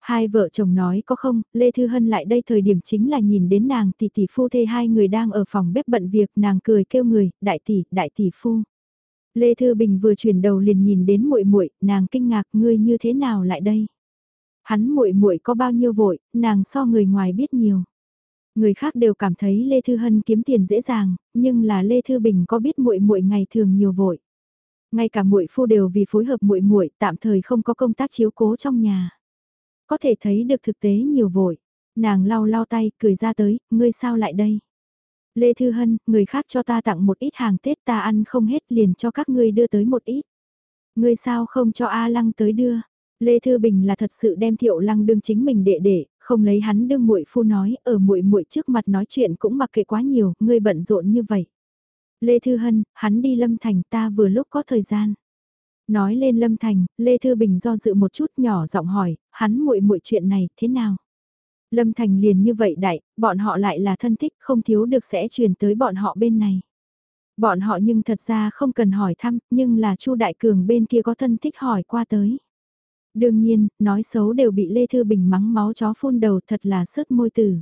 Hai vợ chồng nói có không, Lê Thư Hân lại đây thời điểm chính là nhìn đến nàng tỷ tỷ phu thê hai người đang ở phòng bếp bận việc, nàng cười kêu người, đại tỷ, đại tỷ phu. Lê Thư Bình vừa chuyển đầu liền nhìn đến muội muội, nàng kinh ngạc ngươi như thế nào lại đây? Hắn muội muội có bao nhiêu vội, nàng so người ngoài biết nhiều. Người khác đều cảm thấy Lê Thư Hân kiếm tiền dễ dàng, nhưng là Lê Thư Bình có biết muội muội ngày thường nhiều vội. Ngay cả muội phu đều vì phối hợp muội muội, tạm thời không có công tác chiếu cố trong nhà. Có thể thấy được thực tế nhiều vội. Nàng lau lau tay, cười ra tới, ngươi sao lại đây? Lê Thư Hân, người khác cho ta tặng một ít hàng Tết ta ăn không hết liền cho các ngươi đưa tới một ít. Ngươi sao không cho A Lăng tới đưa? Lê Thư Bình là thật sự đem Thiệu Lăng đương chính mình đệ đệ, không lấy hắn đương muội phu nói, ở muội muội trước mặt nói chuyện cũng mặc kệ quá nhiều, ngươi bận rộn như vậy. Lê Thư Hân, hắn đi Lâm Thành ta vừa lúc có thời gian. Nói lên Lâm Thành, Lê Thư Bình do dự một chút nhỏ giọng hỏi, hắn muội muội chuyện này thế nào? Lâm Thành liền như vậy đại, bọn họ lại là thân thích không thiếu được sẽ truyền tới bọn họ bên này. Bọn họ nhưng thật ra không cần hỏi thăm, nhưng là Chu Đại Cường bên kia có thân thích hỏi qua tới. Đương nhiên, nói xấu đều bị Lê Thư Bình mắng máu chó phun đầu thật là sứt môi tử.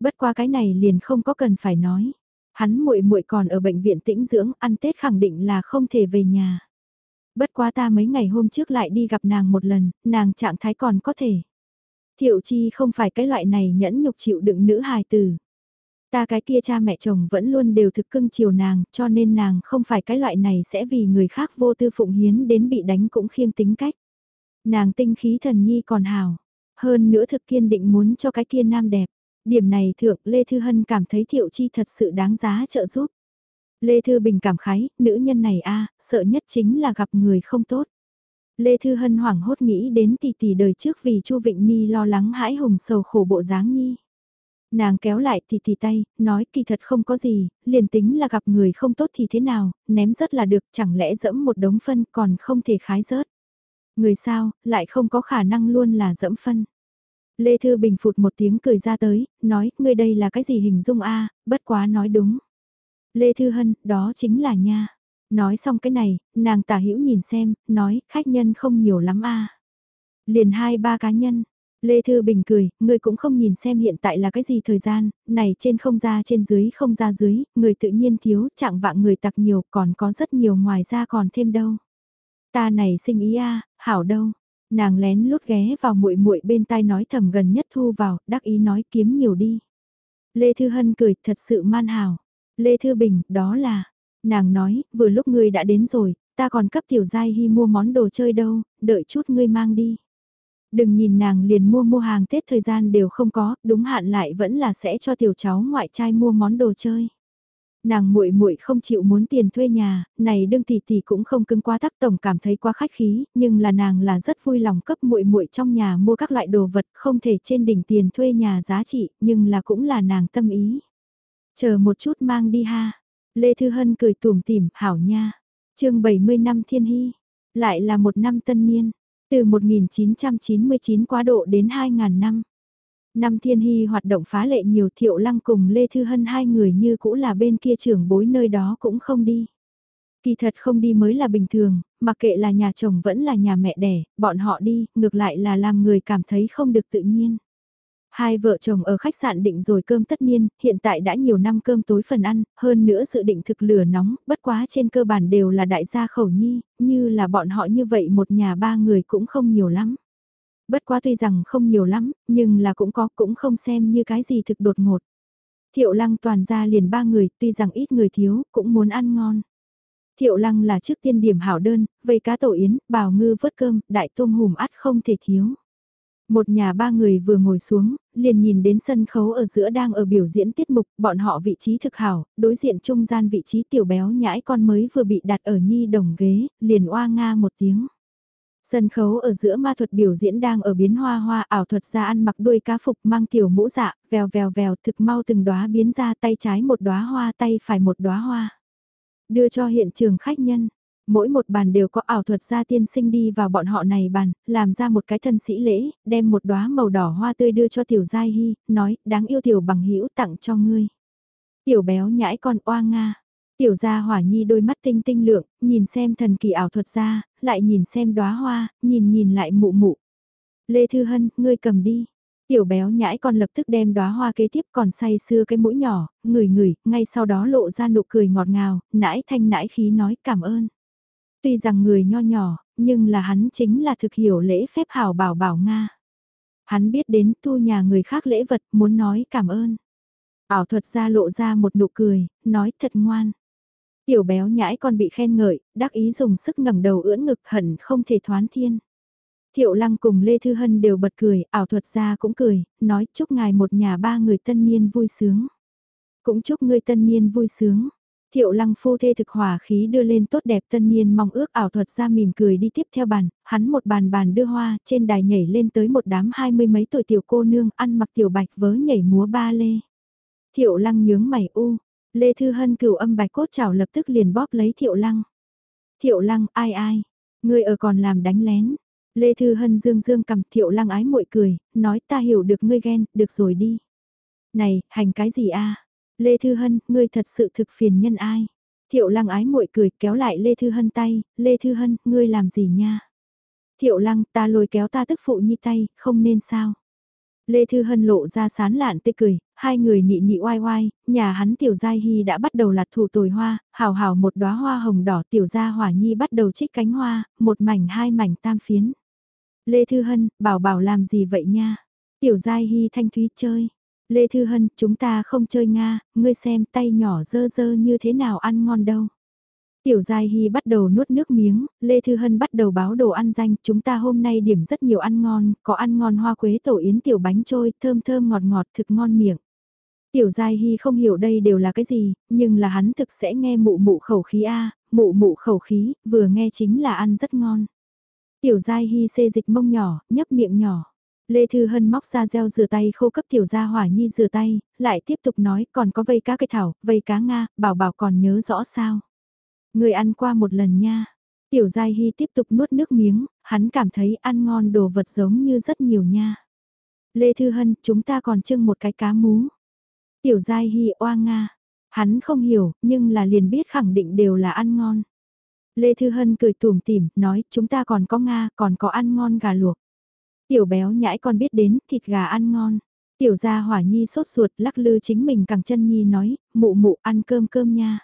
Bất qua cái này liền không có cần phải nói. Hắn muội muội còn ở bệnh viện tĩnh dưỡng, ăn Tết khẳng định là không thể về nhà. Bất quá ta mấy ngày hôm trước lại đi gặp nàng một lần, nàng trạng thái còn có thể. Thiệu chi không phải cái loại này nhẫn nhục chịu đựng nữ hài tử. Ta cái kia cha mẹ chồng vẫn luôn đều thực cưng chiều nàng, cho nên nàng không phải cái loại này sẽ vì người khác vô tư phụng hiến đến bị đánh cũng khiêng tính cách. Nàng tinh khí thần nhi còn hào, hơn nữa thực kiên định muốn cho cái kia nam đẹp. Điểm này thượng Lê Thư Hân cảm thấy Thiệu Chi thật sự đáng giá trợ giúp. Lê Thư Bình cảm khái, nữ nhân này a sợ nhất chính là gặp người không tốt. Lê Thư Hân hoảng hốt nghĩ đến tỷ tỷ đời trước vì Chu Vịnh Ni lo lắng hãi hùng sầu khổ bộ dáng nhi. Nàng kéo lại tỷ tỷ tay, nói kỳ thật không có gì, liền tính là gặp người không tốt thì thế nào, ném rớt là được, chẳng lẽ dẫm một đống phân còn không thể khái rớt. Người sao, lại không có khả năng luôn là dẫm phân. Lê Thư Bình phụt một tiếng cười ra tới, nói, ngươi đây là cái gì hình dung a bất quá nói đúng. Lê Thư Hân, đó chính là nha. Nói xong cái này, nàng tả hữu nhìn xem, nói, khách nhân không nhiều lắm a Liền hai ba cá nhân. Lê Thư Bình cười, người cũng không nhìn xem hiện tại là cái gì thời gian, này trên không ra trên dưới không ra dưới, người tự nhiên thiếu, trạng vạng người tặc nhiều, còn có rất nhiều ngoài ra còn thêm đâu. Ta này sinh ý a hảo đâu. Nàng lén lút ghé vào muội muội bên tai nói thầm gần nhất thu vào, đắc ý nói kiếm nhiều đi. Lê Thư Hân cười, thật sự man hảo. Lê Thư Bình, đó là, nàng nói, vừa lúc ngươi đã đến rồi, ta còn cấp tiểu giai hy mua món đồ chơi đâu, đợi chút ngươi mang đi. Đừng nhìn nàng liền mua mua hàng Tết thời gian đều không có, đúng hạn lại vẫn là sẽ cho tiểu cháu ngoại trai mua món đồ chơi. Nàng muội muội không chịu muốn tiền thuê nhà, này đương tỷ tỷ cũng không cưng quá tác tổng cảm thấy quá khách khí, nhưng là nàng là rất vui lòng cấp muội muội trong nhà mua các loại đồ vật không thể trên đỉnh tiền thuê nhà giá trị, nhưng là cũng là nàng tâm ý. Chờ một chút mang đi ha. Lê Thư Hân cười tủm tỉm, hảo nha. chương 70 năm thiên hy. Lại là một năm tân niên. Từ 1999 quá độ đến 2000 năm. Năm thiên hy hoạt động phá lệ nhiều thiệu lăng cùng Lê Thư Hân hai người như cũ là bên kia trưởng bối nơi đó cũng không đi. Kỳ thật không đi mới là bình thường, mặc kệ là nhà chồng vẫn là nhà mẹ đẻ, bọn họ đi, ngược lại là làm người cảm thấy không được tự nhiên. Hai vợ chồng ở khách sạn định rồi cơm tất niên, hiện tại đã nhiều năm cơm tối phần ăn, hơn nữa dự định thực lửa nóng, bất quá trên cơ bản đều là đại gia khẩu nhi, như là bọn họ như vậy một nhà ba người cũng không nhiều lắm. Bất quá tuy rằng không nhiều lắm, nhưng là cũng có cũng không xem như cái gì thực đột ngột. Thiệu lăng toàn ra liền ba người, tuy rằng ít người thiếu, cũng muốn ăn ngon. Thiệu lăng là trước tiên điểm hảo đơn, vây cá tổ yến, bào ngư vớt cơm, đại tôm hùm ắt không thể thiếu. Một nhà ba người vừa ngồi xuống, liền nhìn đến sân khấu ở giữa đang ở biểu diễn tiết mục, bọn họ vị trí thực hảo, đối diện trung gian vị trí tiểu béo nhãi con mới vừa bị đặt ở nhi đồng ghế, liền oa nga một tiếng. Sân khấu ở giữa ma thuật biểu diễn đang ở biến hoa hoa ảo thuật ra ăn mặc đuôi cá phục mang tiểu mũ dạ, vèo vèo vèo thực mau từng đóa biến ra tay trái một đóa hoa tay phải một đóa hoa. Đưa cho hiện trường khách nhân, mỗi một bàn đều có ảo thuật gia tiên sinh đi vào bọn họ này bàn, làm ra một cái thân sĩ lễ, đem một đóa màu đỏ hoa tươi đưa cho tiểu giai hy, nói, đáng yêu tiểu bằng hữu tặng cho ngươi. Tiểu béo nhãi con oa nga. Tiểu gia hỏa nhi đôi mắt tinh tinh lượng, nhìn xem thần kỳ ảo thuật gia, lại nhìn xem đóa hoa, nhìn nhìn lại mụ mụ. Lê Thư Hân, ngươi cầm đi. Tiểu béo nhãi con lập tức đem đóa hoa kế tiếp còn say xưa cái mũi nhỏ, ngửi ngửi, ngay sau đó lộ ra nụ cười ngọt ngào, nãi thanh nãi khí nói cảm ơn. Tuy rằng người nho nhỏ, nhưng là hắn chính là thực hiểu lễ phép hảo bảo bảo Nga. Hắn biết đến tu nhà người khác lễ vật muốn nói cảm ơn. Ảo thuật ra lộ ra một nụ cười, nói thật ngoan. Tiểu béo nhãi con bị khen ngợi, đắc ý dùng sức ngẩng đầu ưỡn ngực hận không thể thoán thiên. Thiệu lăng cùng Lê Thư Hân đều bật cười, ảo thuật gia cũng cười, nói chúc ngài một nhà ba người tân niên vui sướng. Cũng chúc ngươi tân niên vui sướng. Thiệu lăng phu thê thực hòa khí đưa lên tốt đẹp tân niên mong ước ảo thuật ra mỉm cười đi tiếp theo bàn, hắn một bàn bàn đưa hoa, trên đài nhảy lên tới một đám hai mươi mấy tuổi tiểu cô nương ăn mặc tiểu bạch vớ nhảy múa ba lê. Thiệu lăng nhướng mày u, Lê Thư Hân cửu âm bạch cốt chảo lập tức liền bóp lấy thiệu lăng. Thiệu lăng ai ai, người ở còn làm đánh lén. Lê Thư Hân dương dương cầm thiệu lăng ái muội cười, nói ta hiểu được ngươi ghen, được rồi đi. Này, hành cái gì a Lê Thư Hân, ngươi thật sự thực phiền nhân ai? Thiệu lăng ái muội cười kéo lại Lê Thư Hân tay, Lê Thư Hân, ngươi làm gì nha? Thiệu lăng ta lôi kéo ta tức phụ nhi tay, không nên sao. Lê Thư Hân lộ ra sán lạn tươi cười, hai người nị nị oai oai, nhà hắn tiểu giai hy đã bắt đầu lặt thủ tồi hoa, hào hào một đóa hoa hồng đỏ tiểu gia hỏa nhi bắt đầu trích cánh hoa, một mảnh hai mảnh tam phiến. Lê Thư Hân, bảo bảo làm gì vậy nha? Tiểu giai hy thanh thúy chơi. Lê Thư Hân, chúng ta không chơi Nga, ngươi xem tay nhỏ dơ dơ như thế nào ăn ngon đâu. Tiểu Giai Hy bắt đầu nuốt nước miếng, Lê Thư Hân bắt đầu báo đồ ăn danh, chúng ta hôm nay điểm rất nhiều ăn ngon, có ăn ngon hoa quế tổ yến tiểu bánh trôi, thơm thơm ngọt ngọt thực ngon miệng. Tiểu Giai Hy không hiểu đây đều là cái gì, nhưng là hắn thực sẽ nghe mụ mụ khẩu khí A, mụ mụ khẩu khí, vừa nghe chính là ăn rất ngon. Tiểu Giai Hy xê dịch mông nhỏ, nhấp miệng nhỏ. Lê Thư Hân móc ra gel rửa tay khô cấp tiểu gia hỏa nhi rửa tay, lại tiếp tục nói còn có vây cá cây thảo, vây cá Nga, bảo bảo còn nhớ rõ sao. Người ăn qua một lần nha. Tiểu Giai Hy tiếp tục nuốt nước miếng, hắn cảm thấy ăn ngon đồ vật giống như rất nhiều nha. Lê Thư Hân, chúng ta còn trưng một cái cá mú. Tiểu Giai Hy oa Nga. Hắn không hiểu, nhưng là liền biết khẳng định đều là ăn ngon. Lê Thư Hân cười tủm tỉm, nói chúng ta còn có Nga, còn có ăn ngon gà luộc. Tiểu béo nhãi con biết đến, thịt gà ăn ngon. Tiểu gia hỏa nhi sốt ruột lắc lư chính mình cẳng chân nhi nói, mụ mụ ăn cơm cơm nha.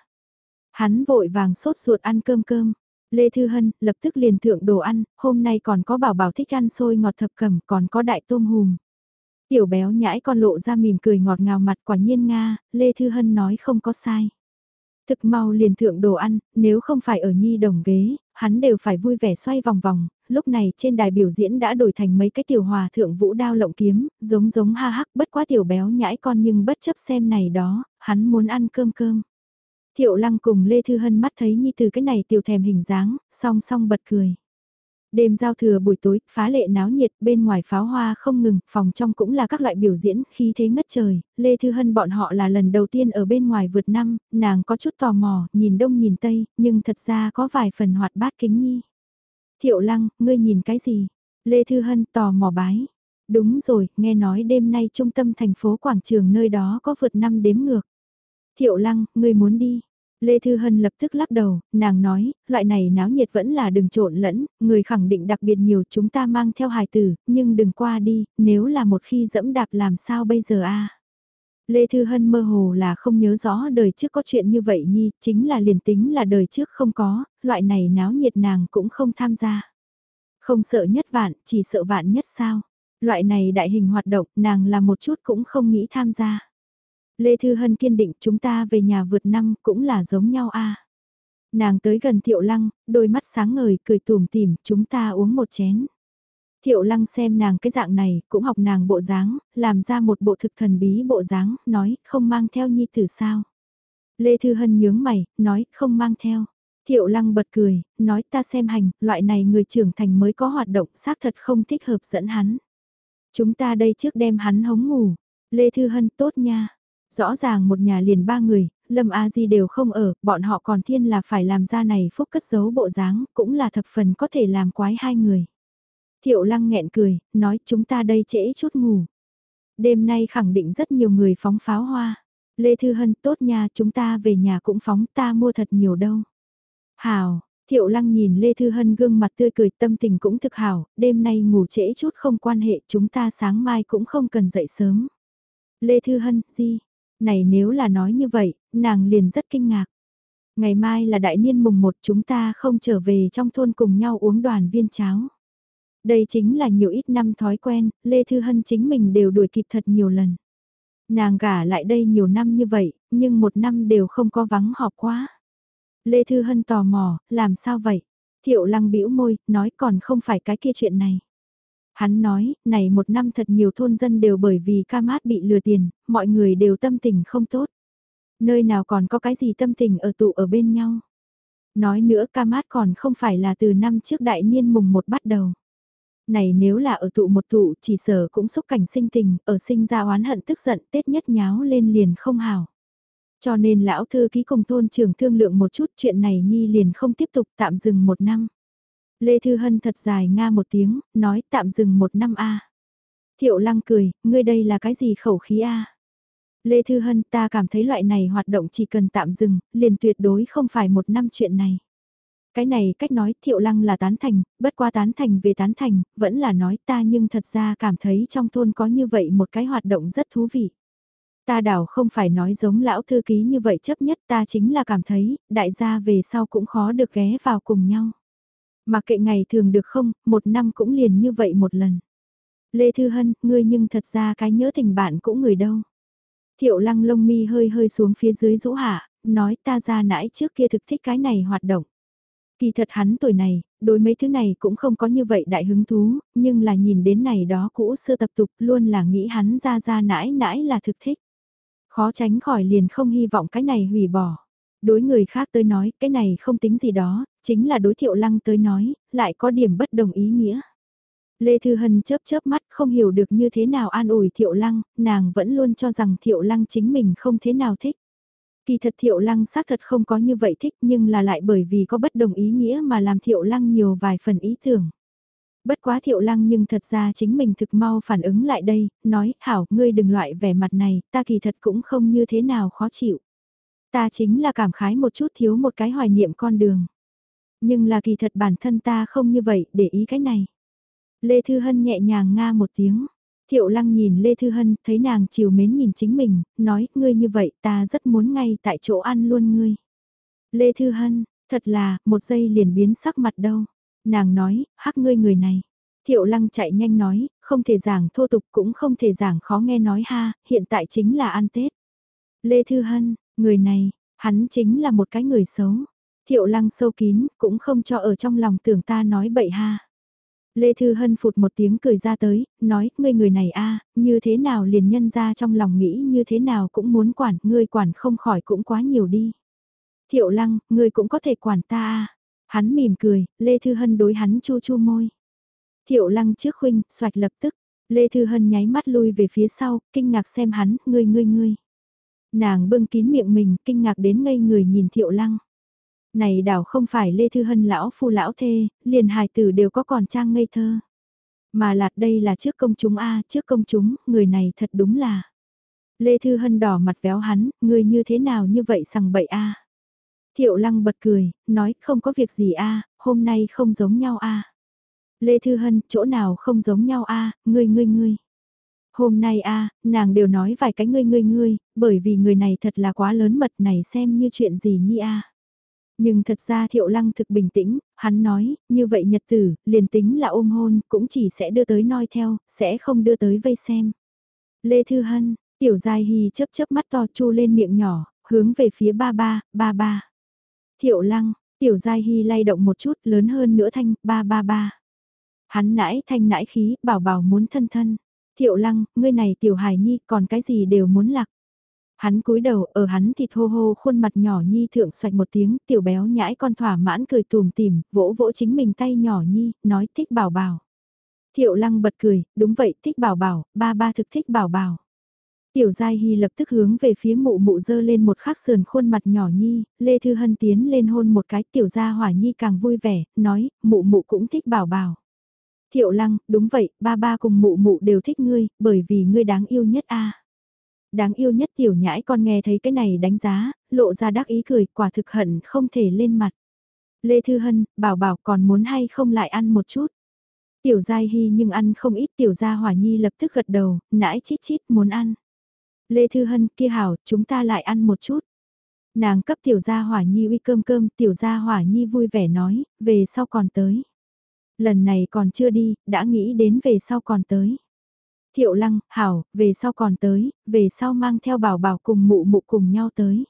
Hắn vội vàng sốt ruột ăn cơm cơm. Lê Thư Hân lập tức liền thượng đồ ăn, hôm nay còn có bảo bảo thích ăn xôi ngọt thập cẩm còn có đại tôm hùm. Tiểu béo nhãi con lộ ra mỉm cười ngọt ngào mặt quả nhiên Nga, Lê Thư Hân nói không có sai. Thực mau liền thượng đồ ăn, nếu không phải ở nhi đồng ghế, hắn đều phải vui vẻ xoay vòng vòng, lúc này trên đài biểu diễn đã đổi thành mấy cái tiểu hòa thượng vũ đao lộng kiếm, giống giống ha hắc bất quá tiểu béo nhãi con nhưng bất chấp xem này đó, hắn muốn ăn cơm cơm. Thiệu lăng cùng Lê Thư Hân mắt thấy như từ cái này tiểu thèm hình dáng, song song bật cười. Đêm giao thừa buổi tối, phá lệ náo nhiệt, bên ngoài pháo hoa không ngừng, phòng trong cũng là các loại biểu diễn, khí thế ngất trời, Lê Thư Hân bọn họ là lần đầu tiên ở bên ngoài vượt năm, nàng có chút tò mò, nhìn đông nhìn tây, nhưng thật ra có vài phần hoạt bát kính nhi. Thiệu lăng, ngươi nhìn cái gì? Lê Thư Hân tò mò bái. Đúng rồi, nghe nói đêm nay trung tâm thành phố quảng trường nơi đó có vượt năm đếm ngược. Thiệu lăng, ngươi muốn đi. Lê Thư Hân lập tức lắc đầu, nàng nói, loại này náo nhiệt vẫn là đừng trộn lẫn, người khẳng định đặc biệt nhiều chúng ta mang theo hài tử, nhưng đừng qua đi, nếu là một khi dẫm đạp làm sao bây giờ a Lê Thư Hân mơ hồ là không nhớ rõ đời trước có chuyện như vậy nhi, chính là liền tính là đời trước không có, loại này náo nhiệt nàng cũng không tham gia. Không sợ nhất vạn, chỉ sợ vạn nhất sao. Loại này đại hình hoạt động nàng là một chút cũng không nghĩ tham gia. Lê Thư Hân kiên định chúng ta về nhà vượt năm cũng là giống nhau a Nàng tới gần Thiệu Lăng, đôi mắt sáng ngời cười tùm tìm chúng ta uống một chén. Thiệu Lăng xem nàng cái dạng này, cũng học nàng bộ dáng, làm ra một bộ thực thần bí bộ dáng, nói không mang theo nhi tử sao. Lê Thư Hân nhướng mày, nói không mang theo. Thiệu Lăng bật cười, nói ta xem hành, loại này người trưởng thành mới có hoạt động xác thật không thích hợp dẫn hắn. Chúng ta đây trước đem hắn hống ngủ. Lê Thư Hân tốt nha. Rõ ràng một nhà liền ba người, Lâm A Di đều không ở, bọn họ còn thiên là phải làm ra này phúc cất giấu bộ dáng, cũng là thập phần có thể làm quái hai người. Thiệu lăng nghẹn cười, nói chúng ta đây trễ chút ngủ. Đêm nay khẳng định rất nhiều người phóng pháo hoa. Lê Thư Hân tốt nha chúng ta về nhà cũng phóng ta mua thật nhiều đâu. Hào, Thiệu lăng nhìn Lê Thư Hân gương mặt tươi cười tâm tình cũng thực hảo, đêm nay ngủ trễ chút không quan hệ chúng ta sáng mai cũng không cần dậy sớm. Lê Thư Hân, gì? Này nếu là nói như vậy, nàng liền rất kinh ngạc. Ngày mai là đại niên mùng một chúng ta không trở về trong thôn cùng nhau uống đoàn viên cháo. Đây chính là nhiều ít năm thói quen, Lê Thư Hân chính mình đều đuổi kịp thật nhiều lần. Nàng gả lại đây nhiều năm như vậy, nhưng một năm đều không có vắng họp quá. Lê Thư Hân tò mò, làm sao vậy? Thiệu lăng bĩu môi, nói còn không phải cái kia chuyện này. Hắn nói, này một năm thật nhiều thôn dân đều bởi vì ca mát bị lừa tiền, mọi người đều tâm tình không tốt. Nơi nào còn có cái gì tâm tình ở tụ ở bên nhau. Nói nữa ca mát còn không phải là từ năm trước đại niên mùng một bắt đầu. Này nếu là ở tụ một tụ chỉ sở cũng xúc cảnh sinh tình, ở sinh ra oán hận tức giận Tết nhất nháo lên liền không hào. Cho nên lão thư ký cùng thôn trưởng thương lượng một chút chuyện này Nhi liền không tiếp tục tạm dừng một năm. Lê Thư Hân thật dài nga một tiếng, nói tạm dừng một năm a Thiệu lăng cười, ngươi đây là cái gì khẩu khí a Lê Thư Hân ta cảm thấy loại này hoạt động chỉ cần tạm dừng, liền tuyệt đối không phải một năm chuyện này. Cái này cách nói thiệu lăng là tán thành, bất qua tán thành về tán thành, vẫn là nói ta nhưng thật ra cảm thấy trong thôn có như vậy một cái hoạt động rất thú vị. Ta đảo không phải nói giống lão thư ký như vậy chấp nhất ta chính là cảm thấy, đại gia về sau cũng khó được ghé vào cùng nhau. Mà kệ ngày thường được không, một năm cũng liền như vậy một lần. Lê Thư Hân, ngươi nhưng thật ra cái nhớ tình bạn cũng người đâu. Thiệu lăng lông mi hơi hơi xuống phía dưới rũ hạ, nói ta ra nãy trước kia thực thích cái này hoạt động. Kỳ thật hắn tuổi này, đối mấy thứ này cũng không có như vậy đại hứng thú, nhưng là nhìn đến này đó cũ xưa tập tục luôn là nghĩ hắn ra ra nãi nãi là thực thích. Khó tránh khỏi liền không hy vọng cái này hủy bỏ. Đối người khác tới nói cái này không tính gì đó, chính là đối thiệu lăng tới nói, lại có điểm bất đồng ý nghĩa. Lê Thư Hân chớp chớp mắt không hiểu được như thế nào an ủi thiệu lăng, nàng vẫn luôn cho rằng thiệu lăng chính mình không thế nào thích. Kỳ thật thiệu lăng xác thật không có như vậy thích nhưng là lại bởi vì có bất đồng ý nghĩa mà làm thiệu lăng nhiều vài phần ý tưởng. Bất quá thiệu lăng nhưng thật ra chính mình thực mau phản ứng lại đây, nói, hảo, ngươi đừng loại vẻ mặt này, ta kỳ thật cũng không như thế nào khó chịu. Ta chính là cảm khái một chút thiếu một cái hoài niệm con đường. Nhưng là kỳ thật bản thân ta không như vậy, để ý cái này. Lê Thư Hân nhẹ nhàng nga một tiếng. Thiệu lăng nhìn Lê Thư Hân, thấy nàng chiều mến nhìn chính mình, nói, ngươi như vậy ta rất muốn ngay tại chỗ ăn luôn ngươi. Lê Thư Hân, thật là, một giây liền biến sắc mặt đâu. Nàng nói, hắc ngươi người này. Thiệu lăng chạy nhanh nói, không thể giảng thô tục cũng không thể giảng khó nghe nói ha, hiện tại chính là ăn Tết. Lê Thư Hân, người này, hắn chính là một cái người xấu. Thiệu lăng sâu kín, cũng không cho ở trong lòng tưởng ta nói bậy ha. Lê Thư Hân phụt một tiếng cười ra tới, nói, ngươi người này a như thế nào liền nhân ra trong lòng nghĩ như thế nào cũng muốn quản, ngươi quản không khỏi cũng quá nhiều đi. Thiệu lăng, ngươi cũng có thể quản ta a Hắn mỉm cười, Lê Thư Hân đối hắn chu chu môi. Thiệu lăng trước khuynh, xoạch lập tức, Lê Thư Hân nháy mắt lui về phía sau, kinh ngạc xem hắn, ngươi ngươi ngươi. Nàng bưng kín miệng mình, kinh ngạc đến ngây người nhìn thiệu lăng. Này đảo không phải Lê Thư Hân lão phu lão thê, liền hài tử đều có còn trang ngây thơ. Mà lạt đây là trước công chúng A, trước công chúng, người này thật đúng là. Lê Thư Hân đỏ mặt véo hắn, người như thế nào như vậy sằng bậy A. Thiệu lăng bật cười, nói không có việc gì A, hôm nay không giống nhau A. Lê Thư Hân, chỗ nào không giống nhau A, ngươi ngươi ngươi. Hôm nay A, nàng đều nói vài cái ngươi ngươi ngươi, bởi vì người này thật là quá lớn mật này xem như chuyện gì nhi A. Nhưng thật ra thiệu lăng thực bình tĩnh, hắn nói, như vậy nhật tử, liền tính là ôm hôn, cũng chỉ sẽ đưa tới noi theo, sẽ không đưa tới vây xem. Lê Thư Hân, tiểu giai hy chớp chớp mắt to chu lên miệng nhỏ, hướng về phía ba ba, ba ba. Thiệu lăng, tiểu giai hy lay động một chút lớn hơn nữa thanh, ba ba ba. Hắn nãi thanh nãi khí, bảo bảo muốn thân thân. Thiệu lăng, ngươi này tiểu hài nhi còn cái gì đều muốn lạc. Hắn cúi đầu ở hắn thịt hô hô khuôn mặt nhỏ nhi thượng xoạch một tiếng tiểu béo nhãi con thỏa mãn cười tùm tìm, vỗ vỗ chính mình tay nhỏ nhi, nói thích bảo bảo. Thiệu lăng bật cười, đúng vậy thích bảo bảo, ba ba thực thích bảo bảo. Tiểu Giai Hy lập tức hướng về phía mụ mụ dơ lên một khắc sườn khuôn mặt nhỏ nhi, Lê Thư Hân tiến lên hôn một cái tiểu gia hỏa nhi càng vui vẻ, nói, mụ mụ cũng thích bảo bảo. Thiệu lăng, đúng vậy, ba ba cùng mụ mụ đều thích ngươi, bởi vì ngươi đáng yêu nhất a Đáng yêu nhất tiểu nhãi con nghe thấy cái này đánh giá, lộ ra đắc ý cười, quả thực hận không thể lên mặt. Lê Thư Hân, bảo bảo còn muốn hay không lại ăn một chút. Tiểu Giai Hy nhưng ăn không ít tiểu gia hỏa nhi lập tức gật đầu, nãi chít chít muốn ăn. Lê Thư Hân kia hảo, chúng ta lại ăn một chút. Nàng cấp tiểu gia hỏa nhi uy cơm cơm, tiểu gia hỏa nhi vui vẻ nói, về sau còn tới. Lần này còn chưa đi, đã nghĩ đến về sau còn tới. Thiệu lăng, hảo, về sau còn tới, về sau mang theo bảo bảo cùng mụ mụ cùng nhau tới.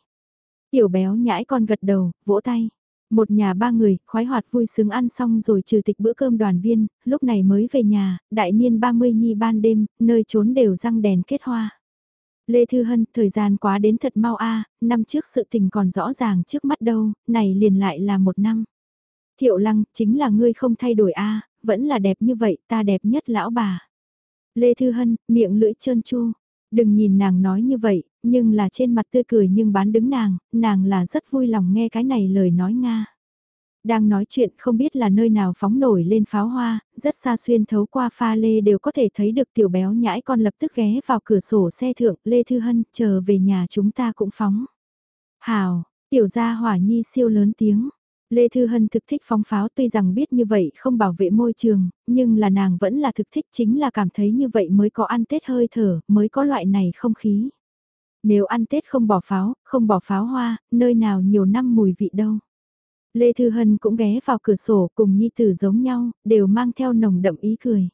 Tiểu béo nhãi con gật đầu, vỗ tay. Một nhà ba người, khoái hoạt vui sướng ăn xong rồi trừ tịch bữa cơm đoàn viên, lúc này mới về nhà, đại niên 30 nhi ban đêm, nơi trốn đều răng đèn kết hoa. Lê Thư Hân, thời gian quá đến thật mau a năm trước sự tình còn rõ ràng trước mắt đâu, này liền lại là một năm. Thiệu lăng, chính là ngươi không thay đổi a vẫn là đẹp như vậy, ta đẹp nhất lão bà. Lê Thư Hân, miệng lưỡi trơn chu. Đừng nhìn nàng nói như vậy, nhưng là trên mặt tươi cười nhưng bán đứng nàng, nàng là rất vui lòng nghe cái này lời nói Nga. Đang nói chuyện không biết là nơi nào phóng nổi lên pháo hoa, rất xa xuyên thấu qua pha lê đều có thể thấy được tiểu béo nhãi con lập tức ghé vào cửa sổ xe thượng, Lê Thư Hân, chờ về nhà chúng ta cũng phóng. Hào, tiểu gia hỏa nhi siêu lớn tiếng, Lê Thư Hân thực thích phóng pháo tuy rằng biết như vậy không bảo vệ môi trường, nhưng là nàng vẫn là thực thích chính là cảm thấy như vậy mới có ăn Tết hơi thở, mới có loại này không khí. Nếu ăn Tết không bỏ pháo, không bỏ pháo hoa, nơi nào nhiều năm mùi vị đâu. Lê Thư Hân cũng ghé vào cửa sổ cùng nhi tử giống nhau, đều mang theo nồng đậm ý cười.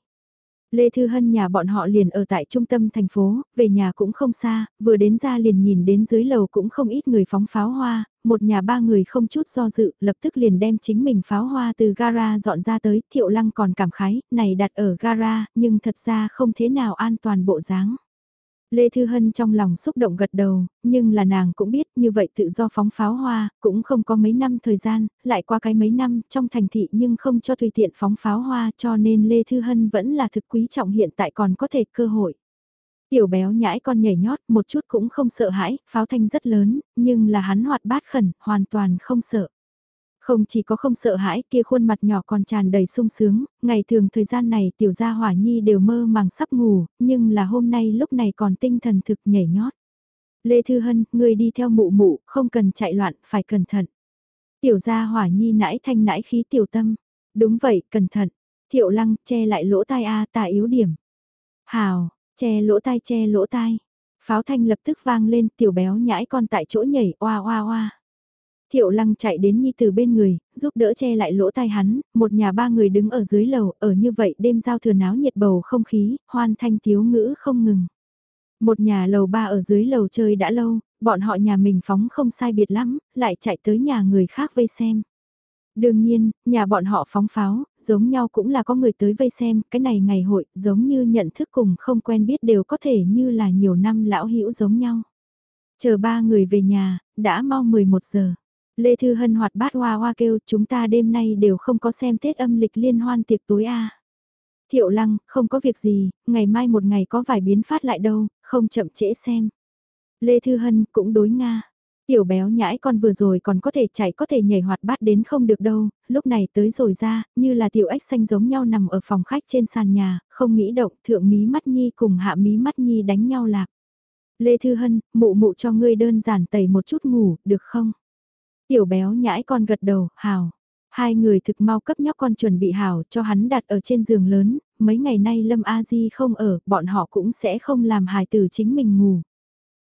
Lê Thư Hân nhà bọn họ liền ở tại trung tâm thành phố, về nhà cũng không xa, vừa đến ra liền nhìn đến dưới lầu cũng không ít người phóng pháo hoa, một nhà ba người không chút do dự, lập tức liền đem chính mình pháo hoa từ gara dọn ra tới, thiệu lăng còn cảm khái, này đặt ở gara, nhưng thật ra không thế nào an toàn bộ dáng. Lê Thư Hân trong lòng xúc động gật đầu, nhưng là nàng cũng biết như vậy tự do phóng pháo hoa, cũng không có mấy năm thời gian, lại qua cái mấy năm trong thành thị nhưng không cho tùy tiện phóng pháo hoa cho nên Lê Thư Hân vẫn là thực quý trọng hiện tại còn có thể cơ hội. Tiểu béo nhãi con nhảy nhót một chút cũng không sợ hãi, pháo thanh rất lớn, nhưng là hắn hoạt bát khẩn, hoàn toàn không sợ. Không chỉ có không sợ hãi kia khuôn mặt nhỏ còn tràn đầy sung sướng, ngày thường thời gian này tiểu gia hỏa nhi đều mơ màng sắp ngủ, nhưng là hôm nay lúc này còn tinh thần thực nhảy nhót. Lê Thư Hân, người đi theo mụ mụ, không cần chạy loạn, phải cẩn thận. Tiểu gia hỏa nhi nãi thanh nãi khí tiểu tâm. Đúng vậy, cẩn thận. Thiệu lăng, che lại lỗ tai A à, yếu điểm. Hào, che lỗ tai che lỗ tai. Pháo thanh lập tức vang lên, tiểu béo nhãi con tại chỗ nhảy, oa oa oa. Thiệu lăng chạy đến Nhi từ bên người, giúp đỡ che lại lỗ tai hắn, một nhà ba người đứng ở dưới lầu, ở như vậy đêm giao thừa náo nhiệt bầu không khí, hoan thanh thiếu ngữ không ngừng. Một nhà lầu ba ở dưới lầu chơi đã lâu, bọn họ nhà mình phóng không sai biệt lắm, lại chạy tới nhà người khác vây xem. Đương nhiên, nhà bọn họ phóng pháo, giống nhau cũng là có người tới vây xem, cái này ngày hội, giống như nhận thức cùng không quen biết đều có thể như là nhiều năm lão hữu giống nhau. Chờ ba người về nhà, đã mau 11 giờ. Lê Thư Hân hoạt bát hoa hoa kêu chúng ta đêm nay đều không có xem Tết âm lịch liên hoan tiệc tối a Thiệu lăng, không có việc gì, ngày mai một ngày có vài biến phát lại đâu, không chậm trễ xem. Lê Thư Hân cũng đối Nga. Tiểu béo nhãi con vừa rồi còn có thể chạy có thể nhảy hoạt bát đến không được đâu, lúc này tới rồi ra, như là tiểu ếch xanh giống nhau nằm ở phòng khách trên sàn nhà, không nghĩ động, thượng mí mắt nhi cùng hạ mí mắt nhi đánh nhau lạc. Lê Thư Hân, mụ mụ cho ngươi đơn giản tẩy một chút ngủ, được không? Tiểu béo nhãi con gật đầu, hào. Hai người thực mau cấp nhóc con chuẩn bị hào cho hắn đặt ở trên giường lớn, mấy ngày nay Lâm A Di không ở, bọn họ cũng sẽ không làm hài tử chính mình ngủ.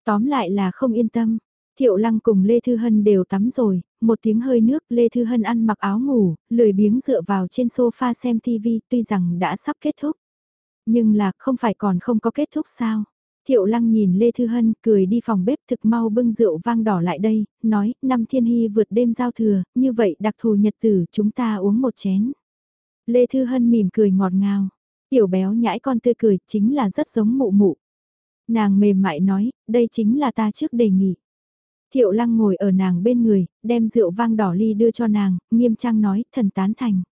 Tóm lại là không yên tâm. Thiệu Lăng cùng Lê Thư Hân đều tắm rồi, một tiếng hơi nước Lê Thư Hân ăn mặc áo ngủ, lười biếng dựa vào trên sofa xem TV tuy rằng đã sắp kết thúc. Nhưng là không phải còn không có kết thúc sao? Thiệu lăng nhìn Lê Thư Hân cười đi phòng bếp thực mau bưng rượu vang đỏ lại đây, nói, năm thiên hy vượt đêm giao thừa, như vậy đặc thù nhật tử chúng ta uống một chén. Lê Thư Hân mỉm cười ngọt ngào, tiểu béo nhãi con tươi cười chính là rất giống mụ mụ. Nàng mềm mại nói, đây chính là ta trước đề nghị. Thiệu lăng ngồi ở nàng bên người, đem rượu vang đỏ ly đưa cho nàng, nghiêm trang nói, thần tán thành.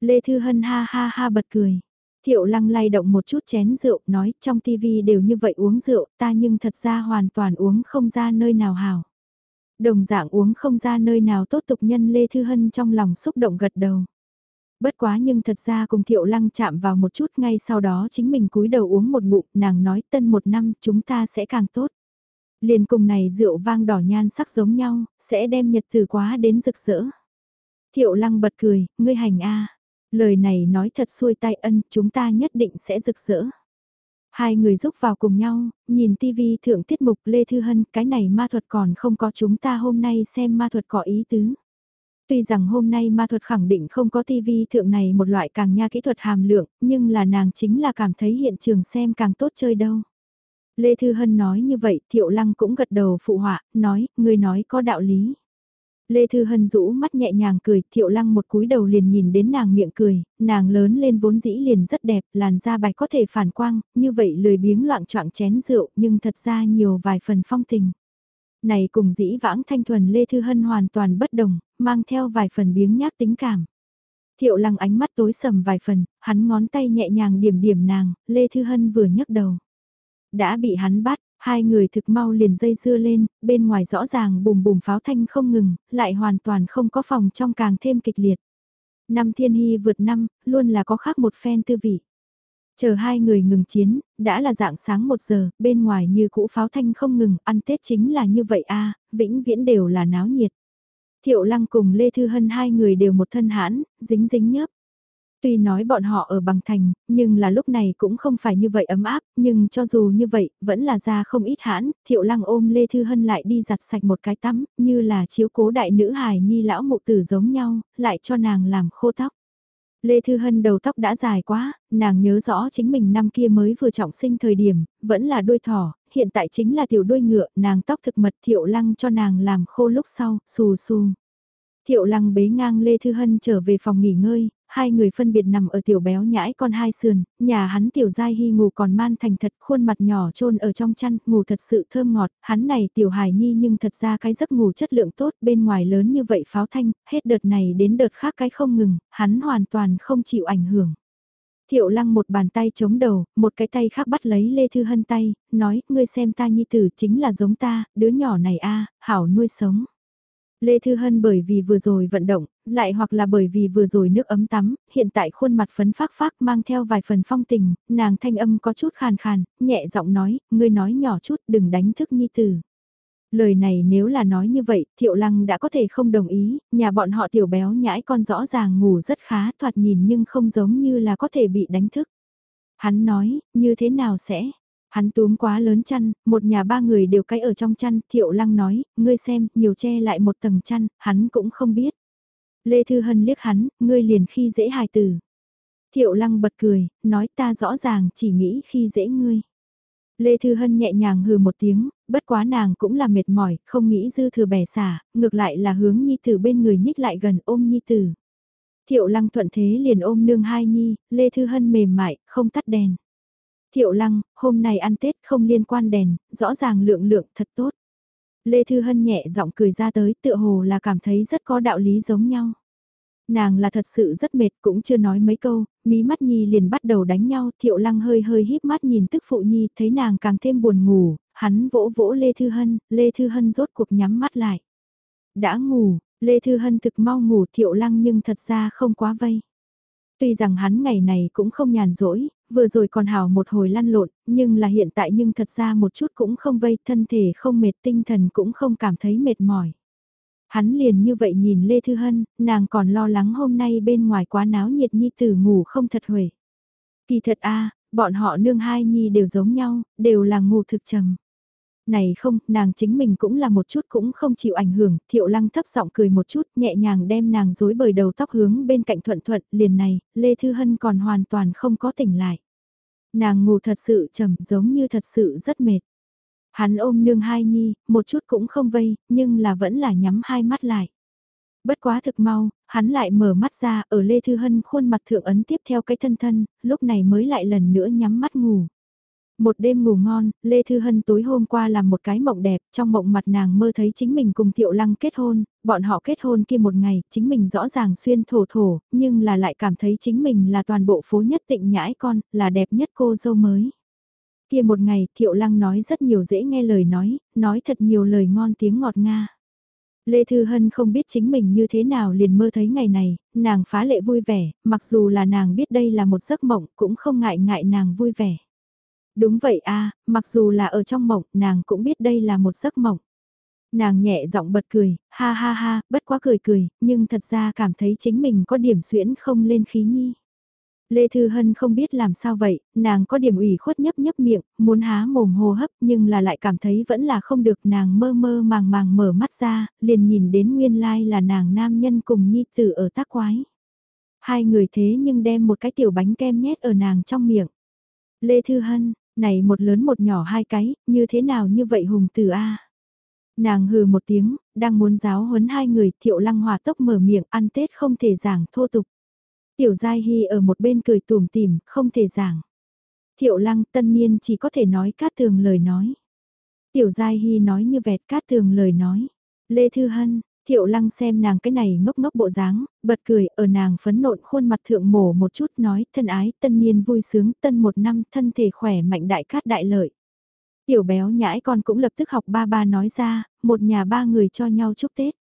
Lê Thư Hân ha ha ha bật cười. Thiệu lăng lay động một chút chén rượu, nói trong tivi đều như vậy uống rượu, ta nhưng thật ra hoàn toàn uống không ra nơi nào hảo. Đồng dạng uống không ra nơi nào tốt tục nhân Lê Thư Hân trong lòng xúc động gật đầu. Bất quá nhưng thật ra cùng thiệu lăng chạm vào một chút ngay sau đó chính mình cúi đầu uống một ngụm, nàng nói tân một năm chúng ta sẽ càng tốt. Liền cùng này rượu vang đỏ nhan sắc giống nhau, sẽ đem nhật từ quá đến rực rỡ. Thiệu lăng bật cười, ngươi hành a Lời này nói thật xuôi tai ân, chúng ta nhất định sẽ rực rỡ. Hai người giúp vào cùng nhau, nhìn tivi thượng tiết mục Lê Thư Hân, cái này ma thuật còn không có chúng ta hôm nay xem ma thuật có ý tứ. Tuy rằng hôm nay ma thuật khẳng định không có tivi thượng này một loại càng nha kỹ thuật hàm lượng, nhưng là nàng chính là cảm thấy hiện trường xem càng tốt chơi đâu. Lê Thư Hân nói như vậy, Thiệu Lăng cũng gật đầu phụ họa, nói, người nói có đạo lý. Lê Thư Hân rũ mắt nhẹ nhàng cười, thiệu lăng một cúi đầu liền nhìn đến nàng miệng cười, nàng lớn lên vốn dĩ liền rất đẹp, làn da bạch có thể phản quang, như vậy lười biếng loạn trọng chén rượu nhưng thật ra nhiều vài phần phong tình. Này cùng dĩ vãng thanh thuần Lê Thư Hân hoàn toàn bất đồng, mang theo vài phần biếng nhác tính cảm. Thiệu lăng ánh mắt tối sầm vài phần, hắn ngón tay nhẹ nhàng điểm điểm nàng, Lê Thư Hân vừa nhấc đầu. Đã bị hắn bắt, Hai người thực mau liền dây dưa lên, bên ngoài rõ ràng bùm bùm pháo thanh không ngừng, lại hoàn toàn không có phòng trong càng thêm kịch liệt. Năm thiên hy vượt năm, luôn là có khác một phen tư vị. Chờ hai người ngừng chiến, đã là dạng sáng một giờ, bên ngoài như cũ pháo thanh không ngừng, ăn Tết chính là như vậy a vĩnh viễn đều là náo nhiệt. Thiệu Lăng cùng Lê Thư Hân hai người đều một thân hãn, dính dính nhấp. Tuy nói bọn họ ở bằng thành, nhưng là lúc này cũng không phải như vậy ấm áp, nhưng cho dù như vậy, vẫn là ra không ít hãn, thiệu lăng ôm Lê Thư Hân lại đi giặt sạch một cái tắm, như là chiếu cố đại nữ hài nhi lão mụ tử giống nhau, lại cho nàng làm khô tóc. Lê Thư Hân đầu tóc đã dài quá, nàng nhớ rõ chính mình năm kia mới vừa trọng sinh thời điểm, vẫn là đuôi thỏ, hiện tại chính là tiểu đuôi ngựa, nàng tóc thực mật thiệu lăng cho nàng làm khô lúc sau, xù xù. Thiệu lăng bế ngang Lê Thư Hân trở về phòng nghỉ ngơi, hai người phân biệt nằm ở tiểu béo nhãi con hai sườn, nhà hắn tiểu giai hy ngủ còn man thành thật, khuôn mặt nhỏ trôn ở trong chăn, ngủ thật sự thơm ngọt, hắn này tiểu hài nhi nhưng thật ra cái giấc ngủ chất lượng tốt, bên ngoài lớn như vậy pháo thanh, hết đợt này đến đợt khác cái không ngừng, hắn hoàn toàn không chịu ảnh hưởng. Thiệu lăng một bàn tay chống đầu, một cái tay khác bắt lấy Lê Thư Hân tay, nói, ngươi xem ta nhi tử chính là giống ta, đứa nhỏ này a hảo nuôi sống. Lê Thư Hân bởi vì vừa rồi vận động, lại hoặc là bởi vì vừa rồi nước ấm tắm, hiện tại khuôn mặt phấn phác phác mang theo vài phần phong tình, nàng thanh âm có chút khàn khàn, nhẹ giọng nói, ngươi nói nhỏ chút đừng đánh thức nhi tử. Lời này nếu là nói như vậy, Thiệu Lăng đã có thể không đồng ý, nhà bọn họ tiểu béo nhãi con rõ ràng ngủ rất khá thoạt nhìn nhưng không giống như là có thể bị đánh thức. Hắn nói, như thế nào sẽ? Hắn túm quá lớn chăn, một nhà ba người đều cái ở trong chăn, Thiệu Lăng nói, ngươi xem, nhiều che lại một tầng chăn, hắn cũng không biết. Lê Thư Hân liếc hắn, ngươi liền khi dễ hài tử. Thiệu Lăng bật cười, nói ta rõ ràng chỉ nghĩ khi dễ ngươi. Lê Thư Hân nhẹ nhàng hừ một tiếng, bất quá nàng cũng là mệt mỏi, không nghĩ dư thừa bẻ xả, ngược lại là hướng Nhi Tử bên người nhích lại gần ôm Nhi Tử. Thiệu Lăng thuận thế liền ôm nương hai Nhi, Lê Thư Hân mềm mại, không tắt đèn. Thiệu Lăng, hôm nay ăn Tết không liên quan đèn, rõ ràng lượng lượng thật tốt. Lê Thư Hân nhẹ giọng cười ra tới tựa hồ là cảm thấy rất có đạo lý giống nhau. Nàng là thật sự rất mệt cũng chưa nói mấy câu, mí mắt Nhi liền bắt đầu đánh nhau, Thiệu Lăng hơi hơi híp mắt nhìn tức phụ Nhi, thấy nàng càng thêm buồn ngủ, hắn vỗ vỗ Lê Thư Hân, Lê Thư Hân rốt cuộc nhắm mắt lại. Đã ngủ, Lê Thư Hân thực mau ngủ Thiệu Lăng nhưng thật ra không quá vây. Tuy rằng hắn ngày này cũng không nhàn rỗi, vừa rồi còn hào một hồi lăn lộn, nhưng là hiện tại nhưng thật ra một chút cũng không vây, thân thể không mệt tinh thần cũng không cảm thấy mệt mỏi. Hắn liền như vậy nhìn Lê Thư Hân, nàng còn lo lắng hôm nay bên ngoài quá náo nhiệt nhi tử ngủ không thật huệ. Kỳ thật a bọn họ nương hai nhi đều giống nhau, đều là ngủ thực trầm. Này không, nàng chính mình cũng là một chút cũng không chịu ảnh hưởng, thiệu lăng thấp giọng cười một chút, nhẹ nhàng đem nàng dối bời đầu tóc hướng bên cạnh thuận thuận, liền này, Lê Thư Hân còn hoàn toàn không có tỉnh lại. Nàng ngủ thật sự trầm, giống như thật sự rất mệt. Hắn ôm nương hai nhi, một chút cũng không vây, nhưng là vẫn là nhắm hai mắt lại. Bất quá thực mau, hắn lại mở mắt ra, ở Lê Thư Hân khuôn mặt thượng ấn tiếp theo cái thân thân, lúc này mới lại lần nữa nhắm mắt ngủ. Một đêm ngủ ngon, Lê Thư Hân tối hôm qua làm một cái mộng đẹp, trong mộng mặt nàng mơ thấy chính mình cùng Thiệu Lăng kết hôn, bọn họ kết hôn kia một ngày, chính mình rõ ràng xuyên thổ thổ, nhưng là lại cảm thấy chính mình là toàn bộ phố nhất tịnh nhãi con, là đẹp nhất cô dâu mới. Kia một ngày, Thiệu Lăng nói rất nhiều dễ nghe lời nói, nói thật nhiều lời ngon tiếng ngọt nga. Lê Thư Hân không biết chính mình như thế nào liền mơ thấy ngày này, nàng phá lệ vui vẻ, mặc dù là nàng biết đây là một giấc mộng cũng không ngại ngại nàng vui vẻ. Đúng vậy a mặc dù là ở trong mộng, nàng cũng biết đây là một giấc mộng. Nàng nhẹ giọng bật cười, ha ha ha, bất quá cười cười, nhưng thật ra cảm thấy chính mình có điểm xuyễn không lên khí nhi. Lê Thư Hân không biết làm sao vậy, nàng có điểm ủy khuất nhấp nhấp miệng, muốn há mồm hô hấp nhưng là lại cảm thấy vẫn là không được nàng mơ mơ màng màng mở mắt ra, liền nhìn đến nguyên lai là nàng nam nhân cùng nhi tử ở tác quái. Hai người thế nhưng đem một cái tiểu bánh kem nhét ở nàng trong miệng. Lê Thư Hân, này một lớn một nhỏ hai cái, như thế nào như vậy hùng tử A. Nàng hừ một tiếng, đang muốn giáo huấn hai người, thiệu lăng hòa tốc mở miệng ăn Tết không thể giảng thô tục. Tiểu Giai Hy ở một bên cười tùm tìm, không thể giảng. Thiệu lăng tân niên chỉ có thể nói cát tường lời nói. Tiểu Giai Hy nói như vẹt cát tường lời nói. Lê Thư Hân, Thiệu lăng xem nàng cái này ngốc ngốc bộ dáng, bật cười, ở nàng phấn nộn khuôn mặt thượng mổ một chút nói, thân ái, tân niên vui sướng, tân một năm, thân thể khỏe mạnh đại cát đại lợi. Tiểu béo nhãi con cũng lập tức học ba ba nói ra, một nhà ba người cho nhau chúc Tết.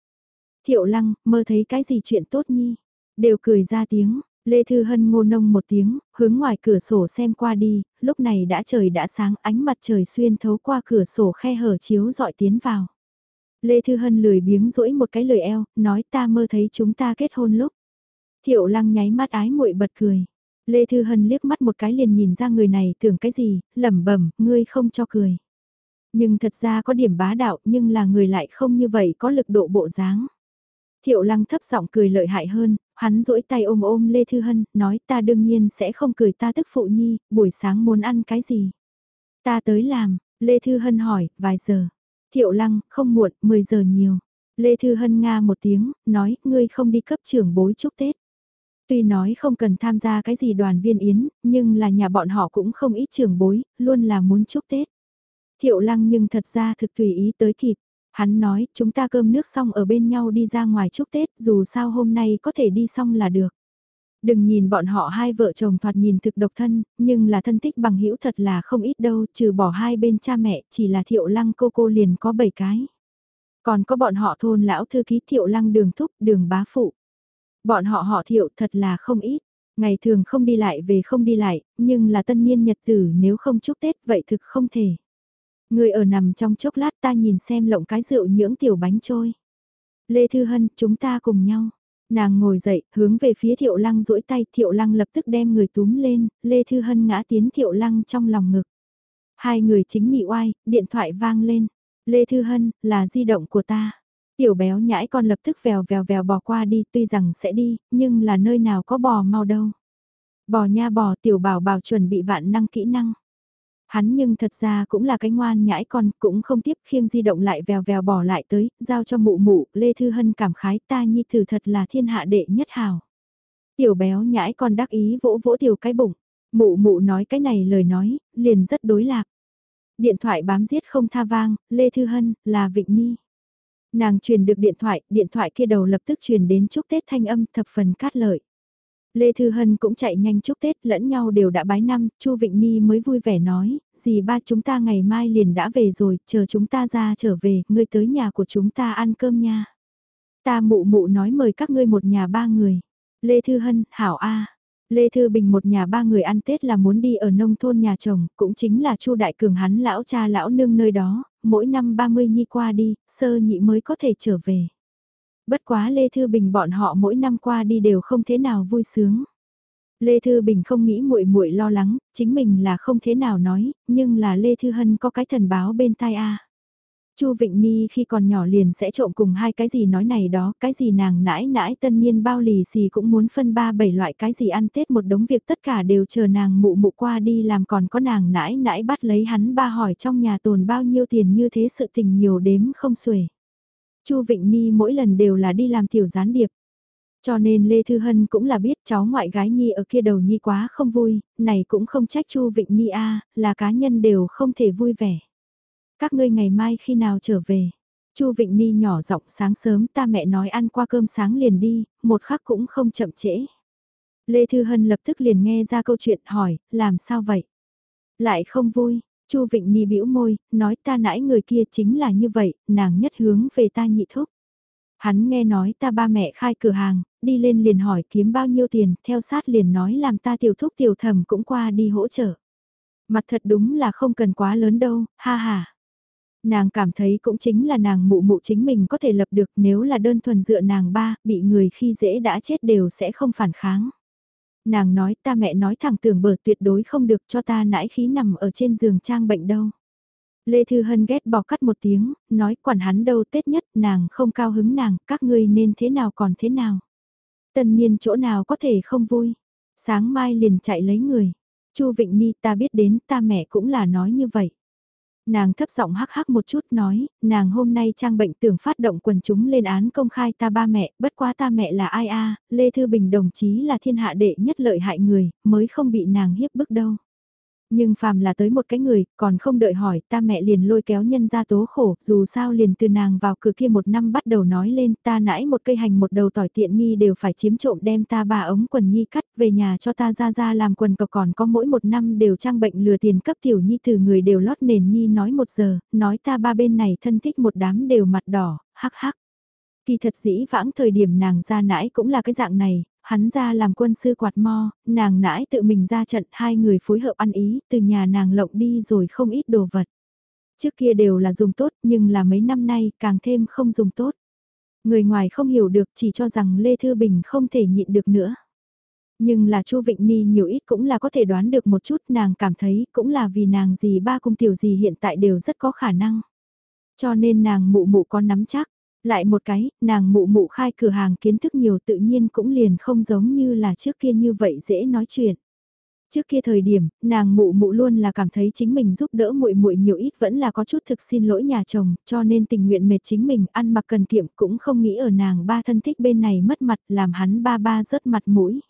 Thiệu lăng, mơ thấy cái gì chuyện tốt nhi, đều cười ra tiếng, Lê Thư Hân ngô nông một tiếng, hướng ngoài cửa sổ xem qua đi, lúc này đã trời đã sáng ánh mặt trời xuyên thấu qua cửa sổ khe hở chiếu dọi tiến vào. Lê Thư Hân lười biếng rỗi một cái lời eo, nói ta mơ thấy chúng ta kết hôn lúc. Thiệu lăng nháy mắt ái muội bật cười. Lê Thư Hân liếc mắt một cái liền nhìn ra người này tưởng cái gì, lẩm bẩm, ngươi không cho cười. Nhưng thật ra có điểm bá đạo nhưng là người lại không như vậy có lực độ bộ dáng. Thiệu lăng thấp giọng cười lợi hại hơn, hắn rỗi tay ôm ôm Lê Thư Hân, nói ta đương nhiên sẽ không cười ta tức phụ nhi, buổi sáng muốn ăn cái gì. Ta tới làm, Lê Thư Hân hỏi, vài giờ. Thiệu lăng, không muộn, 10 giờ nhiều. Lê Thư Hân nga một tiếng, nói, ngươi không đi cấp trưởng bối chúc Tết. Tuy nói không cần tham gia cái gì đoàn viên yến, nhưng là nhà bọn họ cũng không ít trưởng bối, luôn là muốn chúc Tết. Thiệu lăng nhưng thật ra thực tùy ý tới kịp. Hắn nói, chúng ta cơm nước xong ở bên nhau đi ra ngoài chúc Tết, dù sao hôm nay có thể đi xong là được. Đừng nhìn bọn họ hai vợ chồng thoạt nhìn thực độc thân, nhưng là thân thích bằng hữu thật là không ít đâu, trừ bỏ hai bên cha mẹ, chỉ là thiệu lăng cô cô liền có bảy cái. Còn có bọn họ thôn lão thư ký thiệu lăng đường thúc, đường bá phụ. Bọn họ họ thiệu thật là không ít. Ngày thường không đi lại về không đi lại, nhưng là tân niên nhật tử nếu không chúc Tết vậy thực không thể. Người ở nằm trong chốc lát ta nhìn xem lộng cái rượu nhưỡng tiểu bánh trôi. Lê Thư Hân, chúng ta cùng nhau. Nàng ngồi dậy, hướng về phía Thiệu Lăng duỗi tay, Thiệu Lăng lập tức đem người túm lên, Lê Thư Hân ngã tiến Thiệu Lăng trong lòng ngực. Hai người chính nhị oai, điện thoại vang lên. Lê Thư Hân, là di động của ta. Tiểu béo nhãi con lập tức vèo vèo vèo bò qua đi, tuy rằng sẽ đi, nhưng là nơi nào có bò mau đâu. Bò nha bò tiểu bảo bảo chuẩn bị vạn năng kỹ năng. Hắn nhưng thật ra cũng là cái ngoan nhãi con, cũng không tiếp khiêng di động lại vèo vèo bỏ lại tới, giao cho mụ mụ, Lê Thư Hân cảm khái ta nhi thử thật là thiên hạ đệ nhất hào. Tiểu béo nhãi con đắc ý vỗ vỗ tiểu cái bụng, mụ mụ nói cái này lời nói, liền rất đối lạc. Điện thoại bám giết không tha vang, Lê Thư Hân, là Vịnh Nhi. Nàng truyền được điện thoại, điện thoại kia đầu lập tức truyền đến chúc Tết thanh âm thập phần cát lợi. Lê Thư Hân cũng chạy nhanh chúc Tết lẫn nhau đều đã bái năm, Chu Vịnh Ni mới vui vẻ nói, dì ba chúng ta ngày mai liền đã về rồi, chờ chúng ta ra trở về, ngươi tới nhà của chúng ta ăn cơm nha. Ta mụ mụ nói mời các ngươi một nhà ba người. Lê Thư Hân, Hảo A. Lê Thư Bình một nhà ba người ăn Tết là muốn đi ở nông thôn nhà chồng, cũng chính là Chu Đại Cường hắn lão cha lão nương nơi đó, mỗi năm 30 nhi qua đi, sơ nhị mới có thể trở về. Bất quá Lê Thư Bình bọn họ mỗi năm qua đi đều không thế nào vui sướng. Lê Thư Bình không nghĩ muội muội lo lắng, chính mình là không thế nào nói, nhưng là Lê Thư Hân có cái thần báo bên tai a. Chu Vịnh Ni khi còn nhỏ liền sẽ trộm cùng hai cái gì nói này đó, cái gì nàng nãi nãi tân nhiên bao lì xì cũng muốn phân ba bảy loại cái gì ăn Tết một đống việc tất cả đều chờ nàng mụ mụ qua đi làm còn có nàng nãi nãi bắt lấy hắn ba hỏi trong nhà tồn bao nhiêu tiền như thế sự tình nhiều đếm không xuể. Chu Vịnh Ni mỗi lần đều là đi làm tiểu gián điệp. Cho nên Lê Thư Hân cũng là biết cháu ngoại gái Nhi ở kia đầu Nhi quá không vui, này cũng không trách Chu Vịnh Nhi a là cá nhân đều không thể vui vẻ. Các ngươi ngày mai khi nào trở về? Chu Vịnh Ni nhỏ giọng sáng sớm ta mẹ nói ăn qua cơm sáng liền đi, một khắc cũng không chậm trễ. Lê Thư Hân lập tức liền nghe ra câu chuyện hỏi, làm sao vậy? Lại không vui, Chu Vịnh Ni bĩu môi, nói ta nãy người kia chính là như vậy, nàng nhất hướng về ta nhị thúc. Hắn nghe nói ta ba mẹ khai cửa hàng, đi lên liền hỏi kiếm bao nhiêu tiền, theo sát liền nói làm ta tiểu thúc tiểu thầm cũng qua đi hỗ trợ. Mặt thật đúng là không cần quá lớn đâu, ha ha. Nàng cảm thấy cũng chính là nàng mụ mụ chính mình có thể lập được nếu là đơn thuần dựa nàng ba, bị người khi dễ đã chết đều sẽ không phản kháng. Nàng nói ta mẹ nói thẳng tưởng bờ tuyệt đối không được cho ta nãi khí nằm ở trên giường trang bệnh đâu. Lê Thư Hân ghét bỏ cắt một tiếng, nói quản hắn đâu Tết nhất, nàng không cao hứng nàng, các ngươi nên thế nào còn thế nào. Tân niên chỗ nào có thể không vui. Sáng mai liền chạy lấy người. Chu Vịnh Ni ta biết đến ta mẹ cũng là nói như vậy. Nàng thấp giọng hắc hắc một chút nói, nàng hôm nay trang bệnh tưởng phát động quần chúng lên án công khai ta ba mẹ, bất quá ta mẹ là ai a Lê Thư Bình đồng chí là thiên hạ đệ nhất lợi hại người, mới không bị nàng hiếp bức đâu. Nhưng phàm là tới một cái người, còn không đợi hỏi, ta mẹ liền lôi kéo nhân ra tố khổ, dù sao liền từ nàng vào cửa kia một năm bắt đầu nói lên, ta nãi một cây hành một đầu tỏi tiện nghi đều phải chiếm trộm đem ta bà ống quần nhi cắt về nhà cho ta ra ra làm quần cọc còn có mỗi một năm đều trang bệnh lừa tiền cấp tiểu nhi từ người đều lót nền nhi nói một giờ, nói ta ba bên này thân thích một đám đều mặt đỏ, hắc hắc. Kỳ thật dĩ vãng thời điểm nàng ra nãi cũng là cái dạng này, hắn ra làm quân sư quạt mo, nàng nãi tự mình ra trận hai người phối hợp ăn ý, từ nhà nàng lộng đi rồi không ít đồ vật. Trước kia đều là dùng tốt nhưng là mấy năm nay càng thêm không dùng tốt. Người ngoài không hiểu được chỉ cho rằng Lê Thư Bình không thể nhịn được nữa. Nhưng là Chu Vịnh Ni nhiều ít cũng là có thể đoán được một chút nàng cảm thấy cũng là vì nàng gì ba cung tiểu gì hiện tại đều rất có khả năng. Cho nên nàng mụ mụ có nắm chắc. Lại một cái, nàng mụ mụ khai cửa hàng kiến thức nhiều tự nhiên cũng liền không giống như là trước kia như vậy dễ nói chuyện. Trước kia thời điểm, nàng mụ mụ luôn là cảm thấy chính mình giúp đỡ muội muội nhiều ít vẫn là có chút thực xin lỗi nhà chồng, cho nên tình nguyện mệt chính mình ăn mặc cần kiệm cũng không nghĩ ở nàng ba thân thích bên này mất mặt làm hắn ba ba rớt mặt mũi.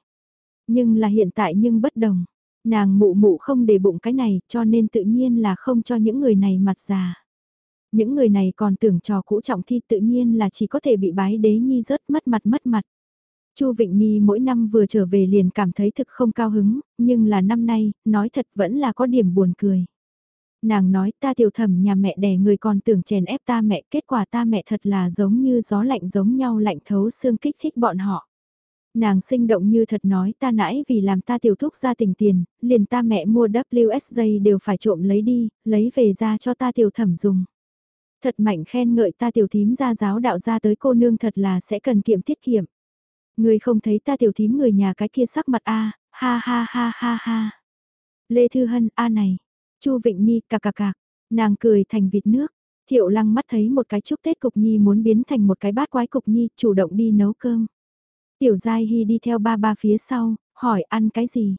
Nhưng là hiện tại nhưng bất đồng, nàng mụ mụ không để bụng cái này cho nên tự nhiên là không cho những người này mặt già. Những người này còn tưởng trò cũ trọng thi tự nhiên là chỉ có thể bị bái đế nhi rớt mất mặt mất mặt. Chu Vịnh ni mỗi năm vừa trở về liền cảm thấy thực không cao hứng, nhưng là năm nay, nói thật vẫn là có điểm buồn cười. Nàng nói ta tiểu thẩm nhà mẹ đẻ người còn tưởng chèn ép ta mẹ, kết quả ta mẹ thật là giống như gió lạnh giống nhau lạnh thấu xương kích thích bọn họ. Nàng sinh động như thật nói ta nãy vì làm ta tiểu thúc ra tình tiền, liền ta mẹ mua WSJ đều phải trộm lấy đi, lấy về ra cho ta tiểu thẩm dùng. Thật mạnh khen ngợi ta tiểu thím ra giáo đạo ra tới cô nương thật là sẽ cần kiệm tiết kiệm. Người không thấy ta tiểu thím người nhà cái kia sắc mặt a ha ha ha ha ha. Lê Thư Hân, a này. Chu Vịnh Nhi, cà cà cà. Nàng cười thành vịt nước. Thiệu lăng mắt thấy một cái chúc Tết cục nhi muốn biến thành một cái bát quái cục nhi, chủ động đi nấu cơm. Tiểu Giai Hy đi theo ba ba phía sau, hỏi ăn cái gì?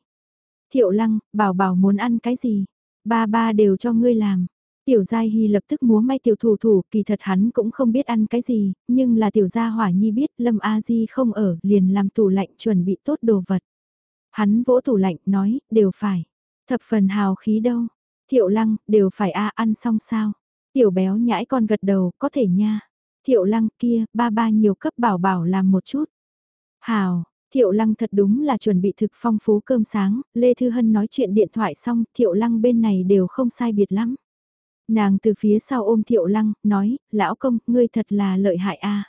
Thiệu lăng, bảo bảo muốn ăn cái gì? Ba ba đều cho ngươi làm. Tiểu Giai Hy lập tức múa may tiểu thủ thủ, kỳ thật hắn cũng không biết ăn cái gì, nhưng là tiểu gia hỏa nhi biết Lâm A Di không ở, liền làm tủ lạnh chuẩn bị tốt đồ vật. Hắn vỗ tủ lạnh, nói, đều phải. Thập phần hào khí đâu. Thiệu lăng, đều phải a ăn xong sao. Tiểu béo nhãi con gật đầu, có thể nha. Thiệu lăng kia, ba ba nhiều cấp bảo bảo làm một chút. Hào, Thiệu Lăng thật đúng là chuẩn bị thực phong phú cơm sáng, Lê Thư Hân nói chuyện điện thoại xong, Thiệu Lăng bên này đều không sai biệt lắm. Nàng từ phía sau ôm Thiệu Lăng, nói, lão công, ngươi thật là lợi hại a.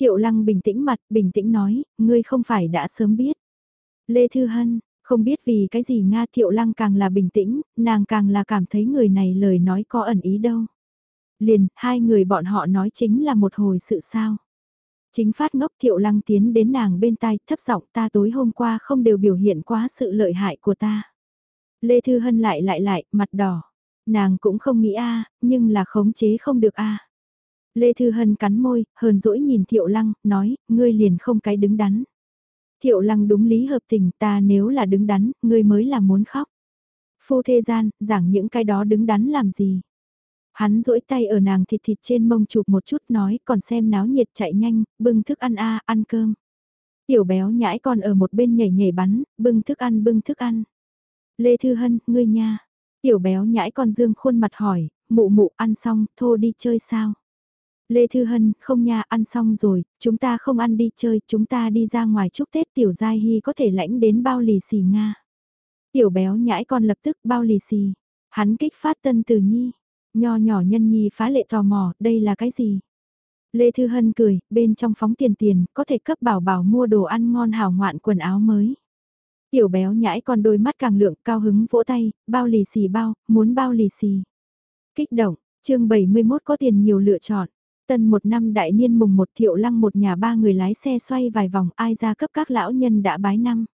Thiệu Lăng bình tĩnh mặt, bình tĩnh nói, ngươi không phải đã sớm biết. Lê Thư Hân, không biết vì cái gì Nga Thiệu Lăng càng là bình tĩnh, nàng càng là cảm thấy người này lời nói có ẩn ý đâu. Liền, hai người bọn họ nói chính là một hồi sự sao. Chính phát ngốc Thiệu Lăng tiến đến nàng bên tai, thấp giọng ta tối hôm qua không đều biểu hiện quá sự lợi hại của ta. Lê Thư Hân lại lại lại, mặt đỏ. Nàng cũng không nghĩ a nhưng là khống chế không được a Lê Thư Hân cắn môi, hờn dỗi nhìn Thiệu Lăng, nói, ngươi liền không cái đứng đắn. Thiệu Lăng đúng lý hợp tình, ta nếu là đứng đắn, ngươi mới là muốn khóc. Phu thế gian, giảng những cái đó đứng đắn làm gì. Hắn duỗi tay ở nàng thịt thịt trên mông chụp một chút nói, còn xem náo nhiệt chạy nhanh, bưng thức ăn a ăn cơm. Tiểu béo nhãi còn ở một bên nhảy nhảy bắn, bưng thức ăn bưng thức ăn. Lê Thư Hân, ngươi nha, Tiểu béo nhãi con dương khuôn mặt hỏi, mụ mụ ăn xong, thô đi chơi sao? Lê Thư Hân, không nha, ăn xong rồi, chúng ta không ăn đi chơi, chúng ta đi ra ngoài chúc Tết Tiểu Giai Hy có thể lãnh đến bao lì xì Nga. Tiểu béo nhãi con lập tức bao lì xì. Hắn kích phát tân từ nhi. Nho nhỏ nhân nhi phá lệ tò mò, đây là cái gì? Lê Thư Hân cười, bên trong phóng tiền tiền, có thể cấp bảo bảo mua đồ ăn ngon hảo ngoạn quần áo mới. Tiểu béo nhãi con đôi mắt càng lượng cao hứng vỗ tay, bao lì xì bao, muốn bao lì xì. Kích động, chương 71 có tiền nhiều lựa chọn. Tân một năm đại niên mùng một thiệu lăng một nhà ba người lái xe xoay vài vòng ai ra cấp các lão nhân đã bái năm.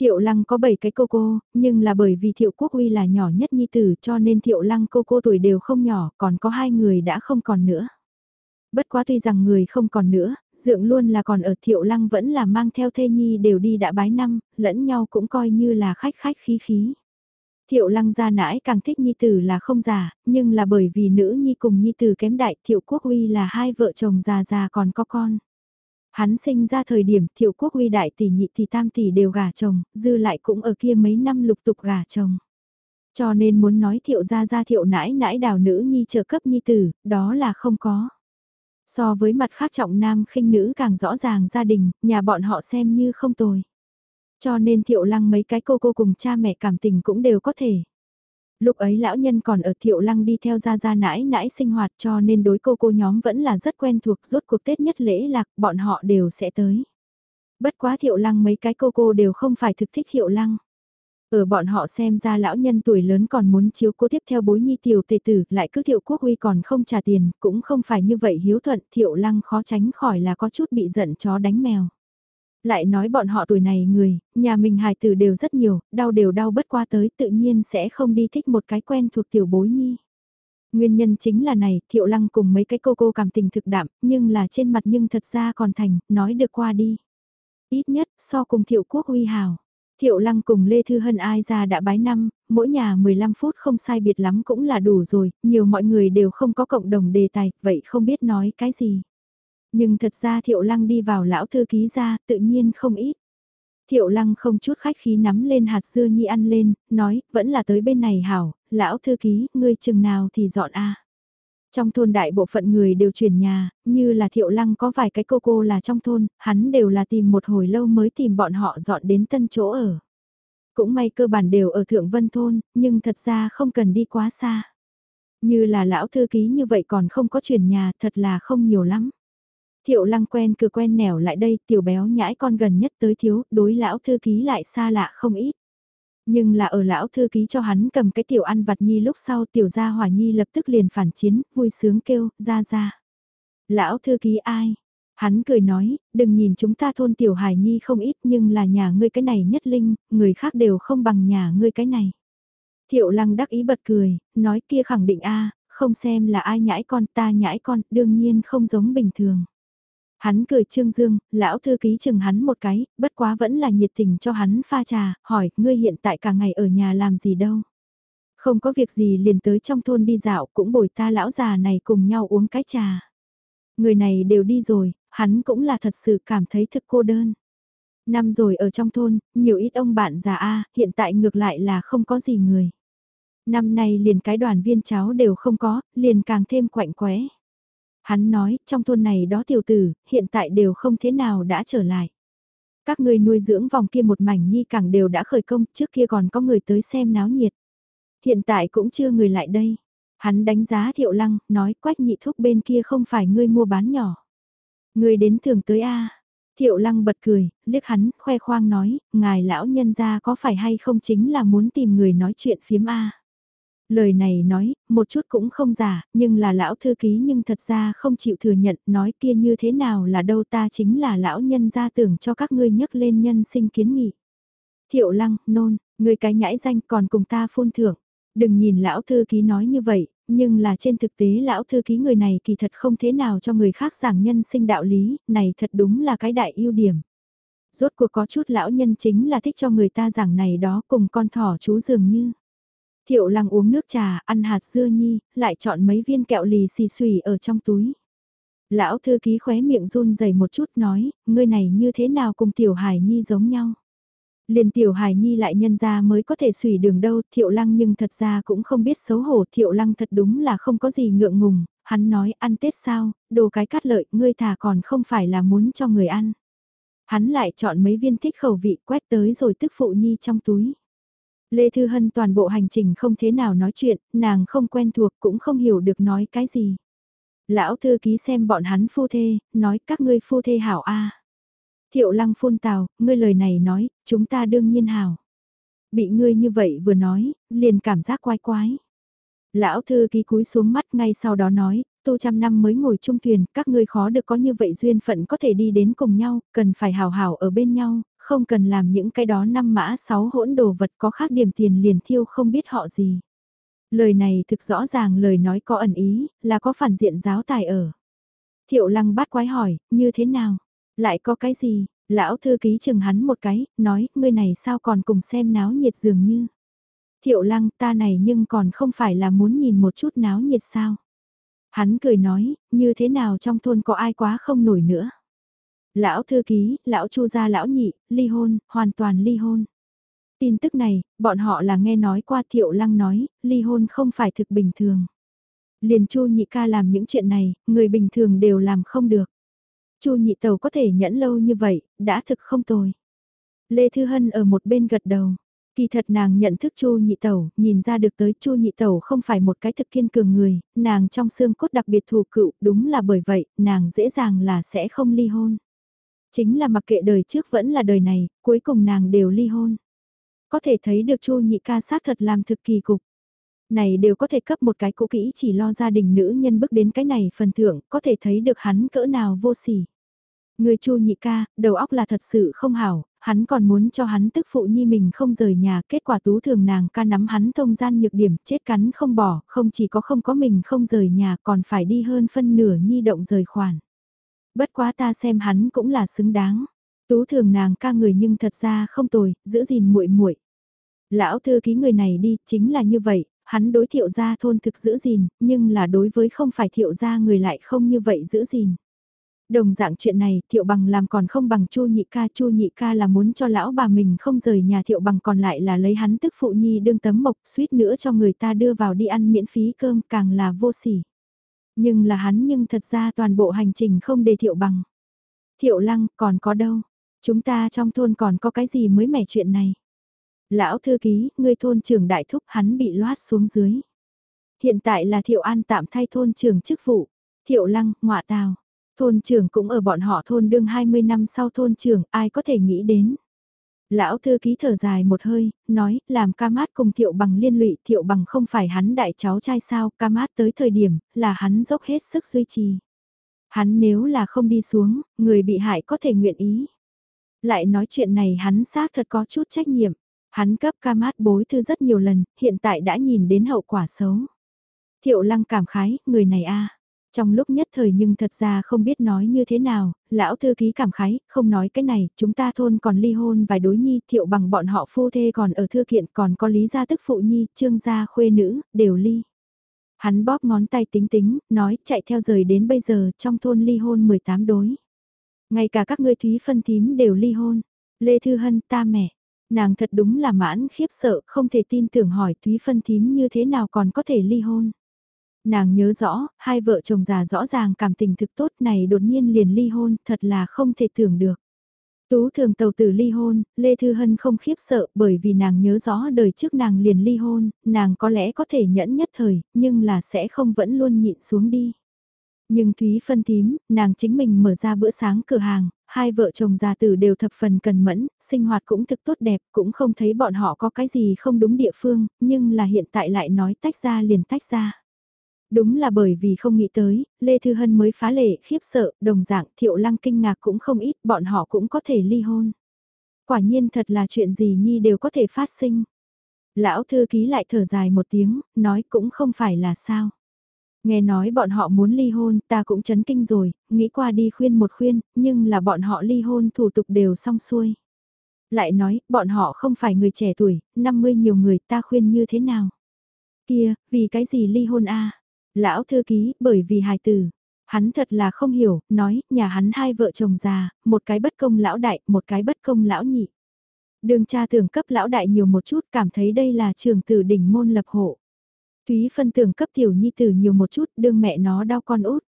Thiệu lăng có 7 cái cô cô, nhưng là bởi vì thiệu quốc uy là nhỏ nhất nhi tử cho nên thiệu lăng cô cô tuổi đều không nhỏ, còn có hai người đã không còn nữa. Bất quá tuy rằng người không còn nữa, dượng luôn là còn ở thiệu lăng vẫn là mang theo thê nhi đều đi đã bái năm, lẫn nhau cũng coi như là khách khách khí khí. Thiệu lăng gia nãi càng thích nhi tử là không già, nhưng là bởi vì nữ nhi cùng nhi tử kém đại thiệu quốc uy là hai vợ chồng già già còn có con. Hắn sinh ra thời điểm thiệu quốc uy đại tỷ nhị tỷ tam tỷ đều gả chồng, dư lại cũng ở kia mấy năm lục tục gả chồng. Cho nên muốn nói thiệu gia gia thiệu nãi nãi đào nữ nhi trợ cấp nhi tử, đó là không có. So với mặt khác trọng nam khinh nữ càng rõ ràng gia đình, nhà bọn họ xem như không tồi. Cho nên thiệu lăng mấy cái cô cô cùng cha mẹ cảm tình cũng đều có thể. Lúc ấy lão nhân còn ở thiệu lăng đi theo gia gia nãi nãi sinh hoạt cho nên đối cô cô nhóm vẫn là rất quen thuộc rốt cuộc Tết nhất lễ lạc bọn họ đều sẽ tới. Bất quá thiệu lăng mấy cái cô cô đều không phải thực thích thiệu lăng. Ở bọn họ xem ra lão nhân tuổi lớn còn muốn chiếu cố tiếp theo bối nhi tiểu tề tử, lại cứ thiệu quốc uy còn không trả tiền, cũng không phải như vậy hiếu thuận, thiệu lăng khó tránh khỏi là có chút bị giận chó đánh mèo. Lại nói bọn họ tuổi này người, nhà mình hài tử đều rất nhiều, đau đều đau bất qua tới tự nhiên sẽ không đi thích một cái quen thuộc tiểu bối nhi. Nguyên nhân chính là này, thiệu lăng cùng mấy cái cô cô cảm tình thực đạm, nhưng là trên mặt nhưng thật ra còn thành, nói được qua đi. Ít nhất, so cùng thiệu quốc uy hào. Thiệu Lăng cùng Lê Thư Hân ai ra đã bái năm, mỗi nhà 15 phút không sai biệt lắm cũng là đủ rồi, nhiều mọi người đều không có cộng đồng đề tài, vậy không biết nói cái gì. Nhưng thật ra Thiệu Lăng đi vào lão thư ký ra, tự nhiên không ít. Thiệu Lăng không chút khách khí nắm lên hạt dưa nhi ăn lên, nói, vẫn là tới bên này hảo, lão thư ký, ngươi chừng nào thì dọn a trong thôn đại bộ phận người đều chuyển nhà, như là Thiệu Lăng có vài cái cô cô là trong thôn, hắn đều là tìm một hồi lâu mới tìm bọn họ dọn đến tân chỗ ở. Cũng may cơ bản đều ở Thượng Vân Thôn, nhưng thật ra không cần đi quá xa. Như là lão thư ký như vậy còn không có chuyển nhà thật là không nhiều lắm. Thiệu lăng quen cứ quen nẻo lại đây, tiểu béo nhãi con gần nhất tới thiếu, đối lão thư ký lại xa lạ không ít. Nhưng là ở lão thư ký cho hắn cầm cái tiểu ăn vặt nhi lúc sau tiểu gia hỏa nhi lập tức liền phản chiến, vui sướng kêu, ra ra. Lão thư ký ai? Hắn cười nói, đừng nhìn chúng ta thôn tiểu hải nhi không ít nhưng là nhà ngươi cái này nhất linh, người khác đều không bằng nhà ngươi cái này. Thiệu lăng đắc ý bật cười, nói kia khẳng định a không xem là ai nhãi con ta nhãi con, đương nhiên không giống bình thường. Hắn cười trương dương, lão thư ký chừng hắn một cái, bất quá vẫn là nhiệt tình cho hắn pha trà, hỏi, ngươi hiện tại cả ngày ở nhà làm gì đâu. Không có việc gì liền tới trong thôn đi dạo cũng bồi ta lão già này cùng nhau uống cái trà. Người này đều đi rồi, hắn cũng là thật sự cảm thấy thực cô đơn. Năm rồi ở trong thôn, nhiều ít ông bạn già A, hiện tại ngược lại là không có gì người. Năm nay liền cái đoàn viên cháu đều không có, liền càng thêm quạnh quẽ. Hắn nói, trong thôn này đó tiểu tử, hiện tại đều không thế nào đã trở lại. Các người nuôi dưỡng vòng kia một mảnh nhi càng đều đã khởi công, trước kia còn có người tới xem náo nhiệt. Hiện tại cũng chưa người lại đây. Hắn đánh giá thiệu lăng, nói quách nhị thúc bên kia không phải ngươi mua bán nhỏ. Ngươi đến thường tới a Thiệu lăng bật cười, liếc hắn, khoe khoang nói, ngài lão nhân gia có phải hay không chính là muốn tìm người nói chuyện phiếm a Lời này nói, một chút cũng không giả, nhưng là lão thư ký nhưng thật ra không chịu thừa nhận, nói kia như thế nào là đâu ta chính là lão nhân gia tưởng cho các ngươi nhấc lên nhân sinh kiến nghị. Thiệu lăng, nôn, người cái nhãi danh còn cùng ta phun thưởng. Đừng nhìn lão thư ký nói như vậy, nhưng là trên thực tế lão thư ký người này kỳ thật không thế nào cho người khác giảng nhân sinh đạo lý, này thật đúng là cái đại ưu điểm. Rốt cuộc có chút lão nhân chính là thích cho người ta giảng này đó cùng con thỏ chú dường như. Thiệu lăng uống nước trà, ăn hạt dưa nhi, lại chọn mấy viên kẹo lì xì xùy ở trong túi. Lão thư ký khóe miệng run rẩy một chút nói, ngươi này như thế nào cùng tiểu hải nhi giống nhau. Liền tiểu hải nhi lại nhân ra mới có thể xùy đường đâu, thiệu lăng nhưng thật ra cũng không biết xấu hổ, thiệu lăng thật đúng là không có gì ngượng ngùng, hắn nói ăn Tết sao, đồ cái cắt lợi, ngươi thà còn không phải là muốn cho người ăn. Hắn lại chọn mấy viên thích khẩu vị quét tới rồi tức phụ nhi trong túi. Lê Thư Hân toàn bộ hành trình không thế nào nói chuyện, nàng không quen thuộc cũng không hiểu được nói cái gì. Lão thư ký xem bọn hắn phu thê, nói các ngươi phu thê hảo a Thiệu lăng phun tào, ngươi lời này nói, chúng ta đương nhiên hảo. Bị ngươi như vậy vừa nói, liền cảm giác quái quái. Lão thư ký cúi xuống mắt ngay sau đó nói, tu trăm năm mới ngồi chung thuyền, các ngươi khó được có như vậy duyên phận có thể đi đến cùng nhau, cần phải hào hảo ở bên nhau, không cần làm những cái đó năm mã sáu hỗn đồ vật có khác điểm tiền liền thiêu không biết họ gì. Lời này thực rõ ràng lời nói có ẩn ý, là có phản diện giáo tài ở. Thiệu lăng bát quái hỏi, như thế nào? Lại có cái gì? Lão thư ký chừng hắn một cái, nói, ngươi này sao còn cùng xem náo nhiệt dường như. Thiệu lăng ta này nhưng còn không phải là muốn nhìn một chút náo nhiệt sao. Hắn cười nói, như thế nào trong thôn có ai quá không nổi nữa. Lão thư ký, lão chu gia lão nhị, ly hôn, hoàn toàn ly hôn. Tin tức này, bọn họ là nghe nói qua thiệu lăng nói, ly hôn không phải thực bình thường. Liền chu nhị ca làm những chuyện này, người bình thường đều làm không được. chu nhị tàu có thể nhẫn lâu như vậy, đã thực không tồi. Lê Thư Hân ở một bên gật đầu. Kỳ thật nàng nhận thức Chu Nhị Tẩu, nhìn ra được tới Chu Nhị Tẩu không phải một cái thực kiên cường người, nàng trong xương cốt đặc biệt thù cựu, đúng là bởi vậy, nàng dễ dàng là sẽ không ly hôn. Chính là mặc kệ đời trước vẫn là đời này, cuối cùng nàng đều ly hôn. Có thể thấy được Chu nhị ca xác thật làm thực kỳ cục. Này đều có thể cấp một cái cũ kỹ chỉ lo gia đình nữ nhân bước đến cái này phần thưởng, có thể thấy được hắn cỡ nào vô sỉ. Người Chu nhị ca, đầu óc là thật sự không hảo, hắn còn muốn cho hắn tức phụ nhi mình không rời nhà, kết quả tú thường nàng ca nắm hắn thông gian nhược điểm, chết cắn không bỏ, không chỉ có không có mình không rời nhà còn phải đi hơn phân nửa nhi động rời khoản. Bất quá ta xem hắn cũng là xứng đáng. Tú thường nàng ca người nhưng thật ra không tồi, giữ gìn muội muội. Lão thư ký người này đi, chính là như vậy, hắn đối thiệu gia thôn thực giữ gìn, nhưng là đối với không phải thiệu gia người lại không như vậy giữ gìn. Đồng dạng chuyện này, Thiệu Bằng làm còn không bằng Chu Nhị Ca, Chu Nhị Ca là muốn cho lão bà mình không rời nhà Thiệu Bằng còn lại là lấy hắn tức phụ nhi đương tấm mộc, suýt nữa cho người ta đưa vào đi ăn miễn phí cơm, càng là vô sỉ. Nhưng là hắn nhưng thật ra toàn bộ hành trình không để Thiệu Bằng. Thiệu Lăng, còn có đâu? Chúng ta trong thôn còn có cái gì mới mẻ chuyện này? Lão thư ký, người thôn trưởng đại thúc hắn bị loát xuống dưới. Hiện tại là Thiệu An tạm thay thôn trưởng chức vụ. Thiệu Lăng, ngọa tào Thôn trưởng cũng ở bọn họ thôn đương 20 năm sau thôn trưởng, ai có thể nghĩ đến. Lão thư ký thở dài một hơi, nói, làm ca mát cùng thiệu bằng liên lụy, thiệu bằng không phải hắn đại cháu trai sao, ca mát tới thời điểm, là hắn dốc hết sức duy trì. Hắn nếu là không đi xuống, người bị hại có thể nguyện ý. Lại nói chuyện này hắn xác thật có chút trách nhiệm. Hắn cấp ca mát bối thư rất nhiều lần, hiện tại đã nhìn đến hậu quả xấu. Thiệu lăng cảm khái, người này a trong lúc nhất thời nhưng thật ra không biết nói như thế nào, lão thư ký cảm khái, không nói cái này, chúng ta thôn còn ly hôn vài đối nhi, thiệu bằng bọn họ phu thê còn ở thư kiện còn có lý gia tức phụ nhi, trương gia khuê nữ, đều ly. Hắn bóp ngón tay tính tính, nói chạy theo rời đến bây giờ trong thôn ly hôn 18 đối. Ngay cả các ngươi thúy phân thím đều ly hôn. Lê Thư Hân ta mẹ, nàng thật đúng là mãn khiếp sợ không thể tin tưởng hỏi thúy phân thím như thế nào còn có thể ly hôn. Nàng nhớ rõ, hai vợ chồng già rõ ràng cảm tình thực tốt này đột nhiên liền ly hôn, thật là không thể tưởng được. Tú thường tàu tử ly hôn, Lê Thư Hân không khiếp sợ bởi vì nàng nhớ rõ đời trước nàng liền ly hôn, nàng có lẽ có thể nhẫn nhất thời, nhưng là sẽ không vẫn luôn nhịn xuống đi. Nhưng Thúy phân tím, nàng chính mình mở ra bữa sáng cửa hàng, hai vợ chồng già tử đều thập phần cần mẫn, sinh hoạt cũng thực tốt đẹp, cũng không thấy bọn họ có cái gì không đúng địa phương, nhưng là hiện tại lại nói tách ra liền tách ra. Đúng là bởi vì không nghĩ tới, Lê Thư Hân mới phá lệ khiếp sợ, đồng dạng thiệu lăng kinh ngạc cũng không ít, bọn họ cũng có thể ly hôn. Quả nhiên thật là chuyện gì Nhi đều có thể phát sinh. Lão thư ký lại thở dài một tiếng, nói cũng không phải là sao. Nghe nói bọn họ muốn ly hôn, ta cũng chấn kinh rồi, nghĩ qua đi khuyên một khuyên, nhưng là bọn họ ly hôn thủ tục đều xong xuôi. Lại nói, bọn họ không phải người trẻ tuổi, 50 nhiều người ta khuyên như thế nào? Kia, vì cái gì ly hôn a Lão thư ký, bởi vì hài tử. Hắn thật là không hiểu, nói, nhà hắn hai vợ chồng già, một cái bất công lão đại, một cái bất công lão nhị. Đường cha tưởng cấp lão đại nhiều một chút cảm thấy đây là trường tử đỉnh môn lập hộ. thúy phân tưởng cấp tiểu nhi tử nhiều một chút đương mẹ nó đau con út.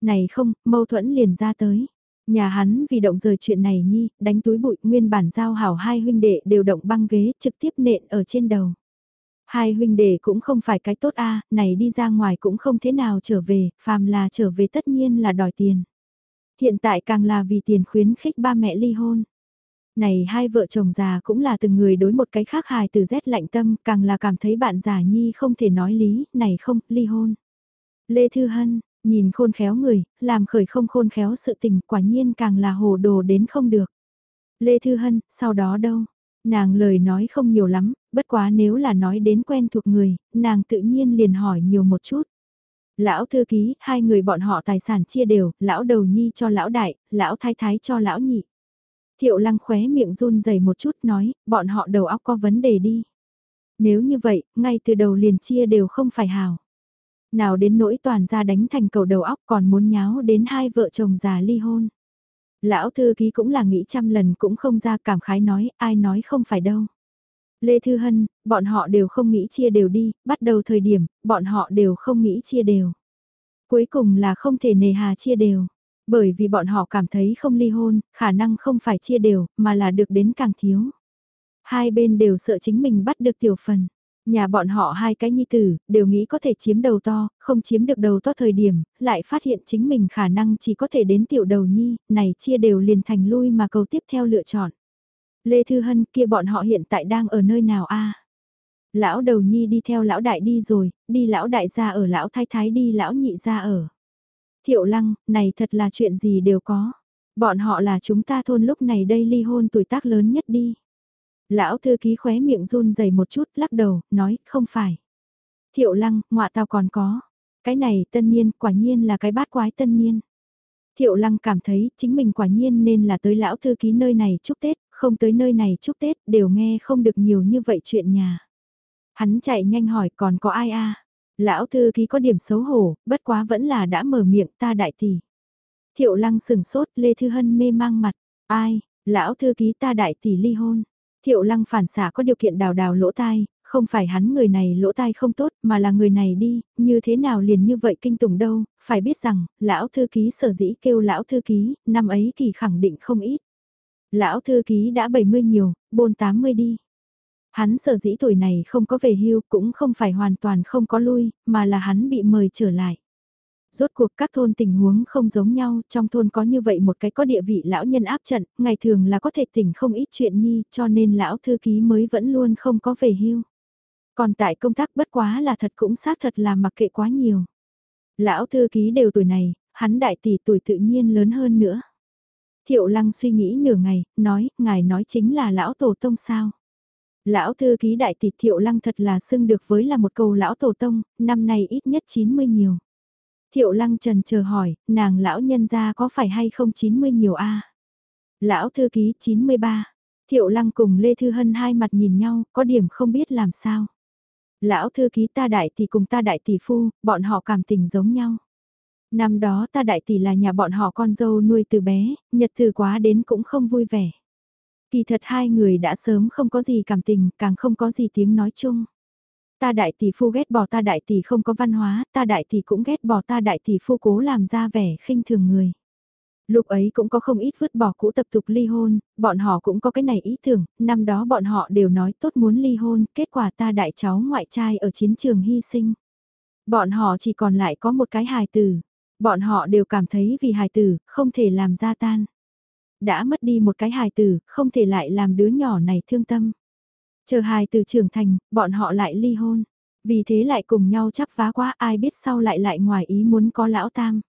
Này không, mâu thuẫn liền ra tới. Nhà hắn vì động rời chuyện này nhi, đánh túi bụi nguyên bản giao hảo hai huynh đệ đều động băng ghế trực tiếp nện ở trên đầu. Hai huynh đệ cũng không phải cái tốt a này đi ra ngoài cũng không thế nào trở về, phàm là trở về tất nhiên là đòi tiền. Hiện tại càng là vì tiền khuyến khích ba mẹ ly hôn. Này hai vợ chồng già cũng là từng người đối một cái khác hài từ rét lạnh tâm, càng là cảm thấy bạn già nhi không thể nói lý, này không, ly hôn. Lê Thư Hân, nhìn khôn khéo người, làm khởi không khôn khéo sự tình quả nhiên càng là hồ đồ đến không được. Lê Thư Hân, sau đó đâu? Nàng lời nói không nhiều lắm, bất quá nếu là nói đến quen thuộc người, nàng tự nhiên liền hỏi nhiều một chút. Lão thư ký, hai người bọn họ tài sản chia đều, lão đầu nhi cho lão đại, lão thái thái cho lão nhị. Thiệu lăng khóe miệng run dày một chút nói, bọn họ đầu óc có vấn đề đi. Nếu như vậy, ngay từ đầu liền chia đều không phải hào. Nào đến nỗi toàn ra đánh thành cầu đầu óc còn muốn nháo đến hai vợ chồng già ly hôn. Lão thư ký cũng là nghĩ trăm lần cũng không ra cảm khái nói, ai nói không phải đâu. Lê Thư Hân, bọn họ đều không nghĩ chia đều đi, bắt đầu thời điểm, bọn họ đều không nghĩ chia đều. Cuối cùng là không thể nề hà chia đều, bởi vì bọn họ cảm thấy không ly hôn, khả năng không phải chia đều, mà là được đến càng thiếu. Hai bên đều sợ chính mình bắt được tiểu phần. Nhà bọn họ hai cái nhi tử, đều nghĩ có thể chiếm đầu to, không chiếm được đầu to thời điểm, lại phát hiện chính mình khả năng chỉ có thể đến tiểu đầu nhi, này chia đều liền thành lui mà cầu tiếp theo lựa chọn. Lê Thư Hân kia bọn họ hiện tại đang ở nơi nào a Lão đầu nhi đi theo lão đại đi rồi, đi lão đại ra ở lão thái thái đi lão nhị ra ở. Thiệu lăng, này thật là chuyện gì đều có. Bọn họ là chúng ta thôn lúc này đây ly hôn tuổi tác lớn nhất đi. Lão thư ký khóe miệng run dày một chút, lắc đầu, nói, không phải. Thiệu lăng, ngọa tao còn có. Cái này tân niên, quả nhiên là cái bát quái tân niên. Thiệu lăng cảm thấy chính mình quả nhiên nên là tới lão thư ký nơi này chúc Tết, không tới nơi này chúc Tết, đều nghe không được nhiều như vậy chuyện nhà. Hắn chạy nhanh hỏi còn có ai a Lão thư ký có điểm xấu hổ, bất quá vẫn là đã mở miệng ta đại tỷ. Thiệu lăng sừng sốt, Lê Thư Hân mê mang mặt. Ai, lão thư ký ta đại tỷ ly hôn. Thiệu lăng phản xả có điều kiện đào đào lỗ tai, không phải hắn người này lỗ tai không tốt mà là người này đi, như thế nào liền như vậy kinh tủng đâu, phải biết rằng, lão thư ký sở dĩ kêu lão thư ký, năm ấy kỳ khẳng định không ít. Lão thư ký đã 70 nhiều, bôn 80 đi. Hắn sở dĩ tuổi này không có về hưu cũng không phải hoàn toàn không có lui, mà là hắn bị mời trở lại. Rốt cuộc các thôn tình huống không giống nhau, trong thôn có như vậy một cái có địa vị lão nhân áp trận, ngày thường là có thể tỉnh không ít chuyện nhi, cho nên lão thư ký mới vẫn luôn không có về hưu. Còn tại công tác bất quá là thật cũng xác thật là mặc kệ quá nhiều. Lão thư ký đều tuổi này, hắn đại tỷ tuổi tự nhiên lớn hơn nữa. Thiệu lăng suy nghĩ nửa ngày, nói, ngài nói chính là lão tổ tông sao. Lão thư ký đại tỷ thiệu lăng thật là xưng được với là một câu lão tổ tông, năm nay ít nhất 90 nhiều. Thiệu lăng trần chờ hỏi, nàng lão nhân gia có phải hay không 90 nhiều a Lão thư ký 93. Thiệu lăng cùng Lê Thư Hân hai mặt nhìn nhau, có điểm không biết làm sao. Lão thư ký ta đại tỷ cùng ta đại tỷ phu, bọn họ cảm tình giống nhau. Năm đó ta đại tỷ là nhà bọn họ con dâu nuôi từ bé, nhật từ quá đến cũng không vui vẻ. Kỳ thật hai người đã sớm không có gì cảm tình, càng không có gì tiếng nói chung. Ta đại tỷ phu ghét bỏ ta đại tỷ không có văn hóa, ta đại tỷ cũng ghét bỏ ta đại tỷ phu cố làm ra vẻ khinh thường người. Lúc ấy cũng có không ít vứt bỏ cũ tập tục ly hôn, bọn họ cũng có cái này ý tưởng, năm đó bọn họ đều nói tốt muốn ly hôn, kết quả ta đại cháu ngoại trai ở chiến trường hy sinh. Bọn họ chỉ còn lại có một cái hài tử, bọn họ đều cảm thấy vì hài tử, không thể làm ra tan. Đã mất đi một cái hài tử, không thể lại làm đứa nhỏ này thương tâm. Chờ hài từ trưởng thành, bọn họ lại ly hôn. Vì thế lại cùng nhau chắp vá quá ai biết sau lại lại ngoài ý muốn có lão tam.